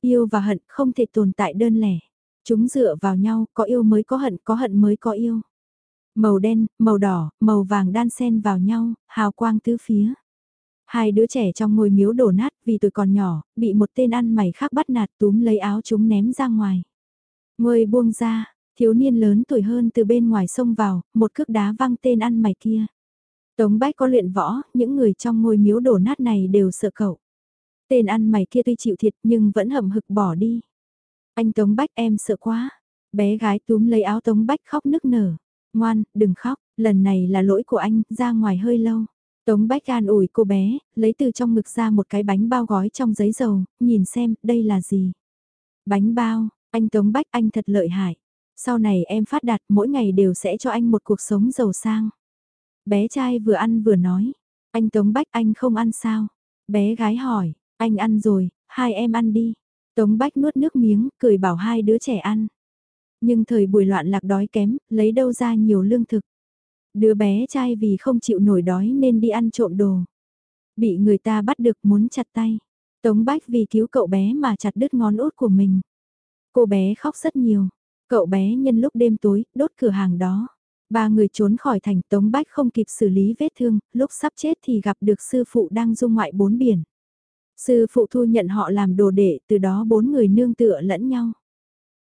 Yêu và hận không thể tồn tại đơn lẻ. Chúng dựa vào nhau, có yêu mới có hận, có hận mới có yêu. Màu đen, màu đỏ, màu vàng đan xen vào nhau, hào quang tứ phía. Hai đứa trẻ trong ngôi miếu đổ nát vì tuổi còn nhỏ, bị một tên ăn mày khác bắt nạt túm lấy áo chúng ném ra ngoài. Người buông ra, thiếu niên lớn tuổi hơn từ bên ngoài sông vào, một cước đá văng tên ăn mày kia. Tống Bách có luyện võ, những người trong ngôi miếu đổ nát này đều sợ cậu. Tên ăn mày kia tuy chịu thiệt nhưng vẫn hậm hực bỏ đi. Anh Tống Bách em sợ quá. Bé gái túm lấy áo Tống Bách khóc nức nở. Ngoan, đừng khóc, lần này là lỗi của anh, ra ngoài hơi lâu. Tống Bách an ủi cô bé, lấy từ trong ngực ra một cái bánh bao gói trong giấy dầu, nhìn xem, đây là gì. Bánh bao, anh Tống Bách anh thật lợi hại. Sau này em phát đạt mỗi ngày đều sẽ cho anh một cuộc sống giàu sang. Bé trai vừa ăn vừa nói, anh Tống Bách anh không ăn sao? Bé gái hỏi, anh ăn rồi, hai em ăn đi. Tống Bách nuốt nước miếng, cười bảo hai đứa trẻ ăn. Nhưng thời buổi loạn lạc đói kém, lấy đâu ra nhiều lương thực. Đứa bé trai vì không chịu nổi đói nên đi ăn trộm đồ. Bị người ta bắt được muốn chặt tay. Tống Bách vì cứu cậu bé mà chặt đứt ngón út của mình. Cô bé khóc rất nhiều. Cậu bé nhân lúc đêm tối, đốt cửa hàng đó. Ba người trốn khỏi thành Tống Bách không kịp xử lý vết thương, lúc sắp chết thì gặp được sư phụ đang du ngoại bốn biển. Sư phụ thu nhận họ làm đồ đệ, từ đó bốn người nương tựa lẫn nhau.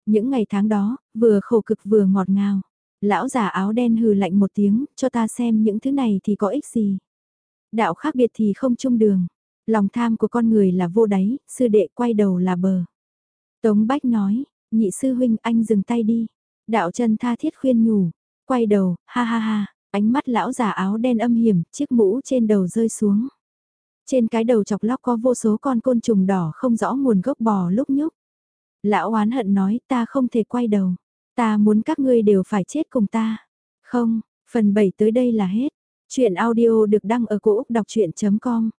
Những ngày tháng đó, vừa khổ cực vừa ngọt ngào. Lão già áo đen hừ lạnh một tiếng, cho ta xem những thứ này thì có ích gì. Đạo khác biệt thì không chung đường. Lòng tham của con người là vô đáy, sư đệ quay đầu là bờ. Tống Bách nói, nhị sư huynh anh dừng tay đi. Đạo chân tha thiết khuyên nhủ, quay đầu, ha ha ha, ánh mắt lão già áo đen âm hiểm, chiếc mũ trên đầu rơi xuống. Trên cái đầu chọc lóc có vô số con côn trùng đỏ không rõ nguồn gốc bò lúc nhúc. Lão oán hận nói ta không thể quay đầu. Ta muốn các ngươi đều phải chết cùng ta. Không, phần 7 tới đây là hết. Chuyện audio được đăng ở cổ Úc đọc chuyện.com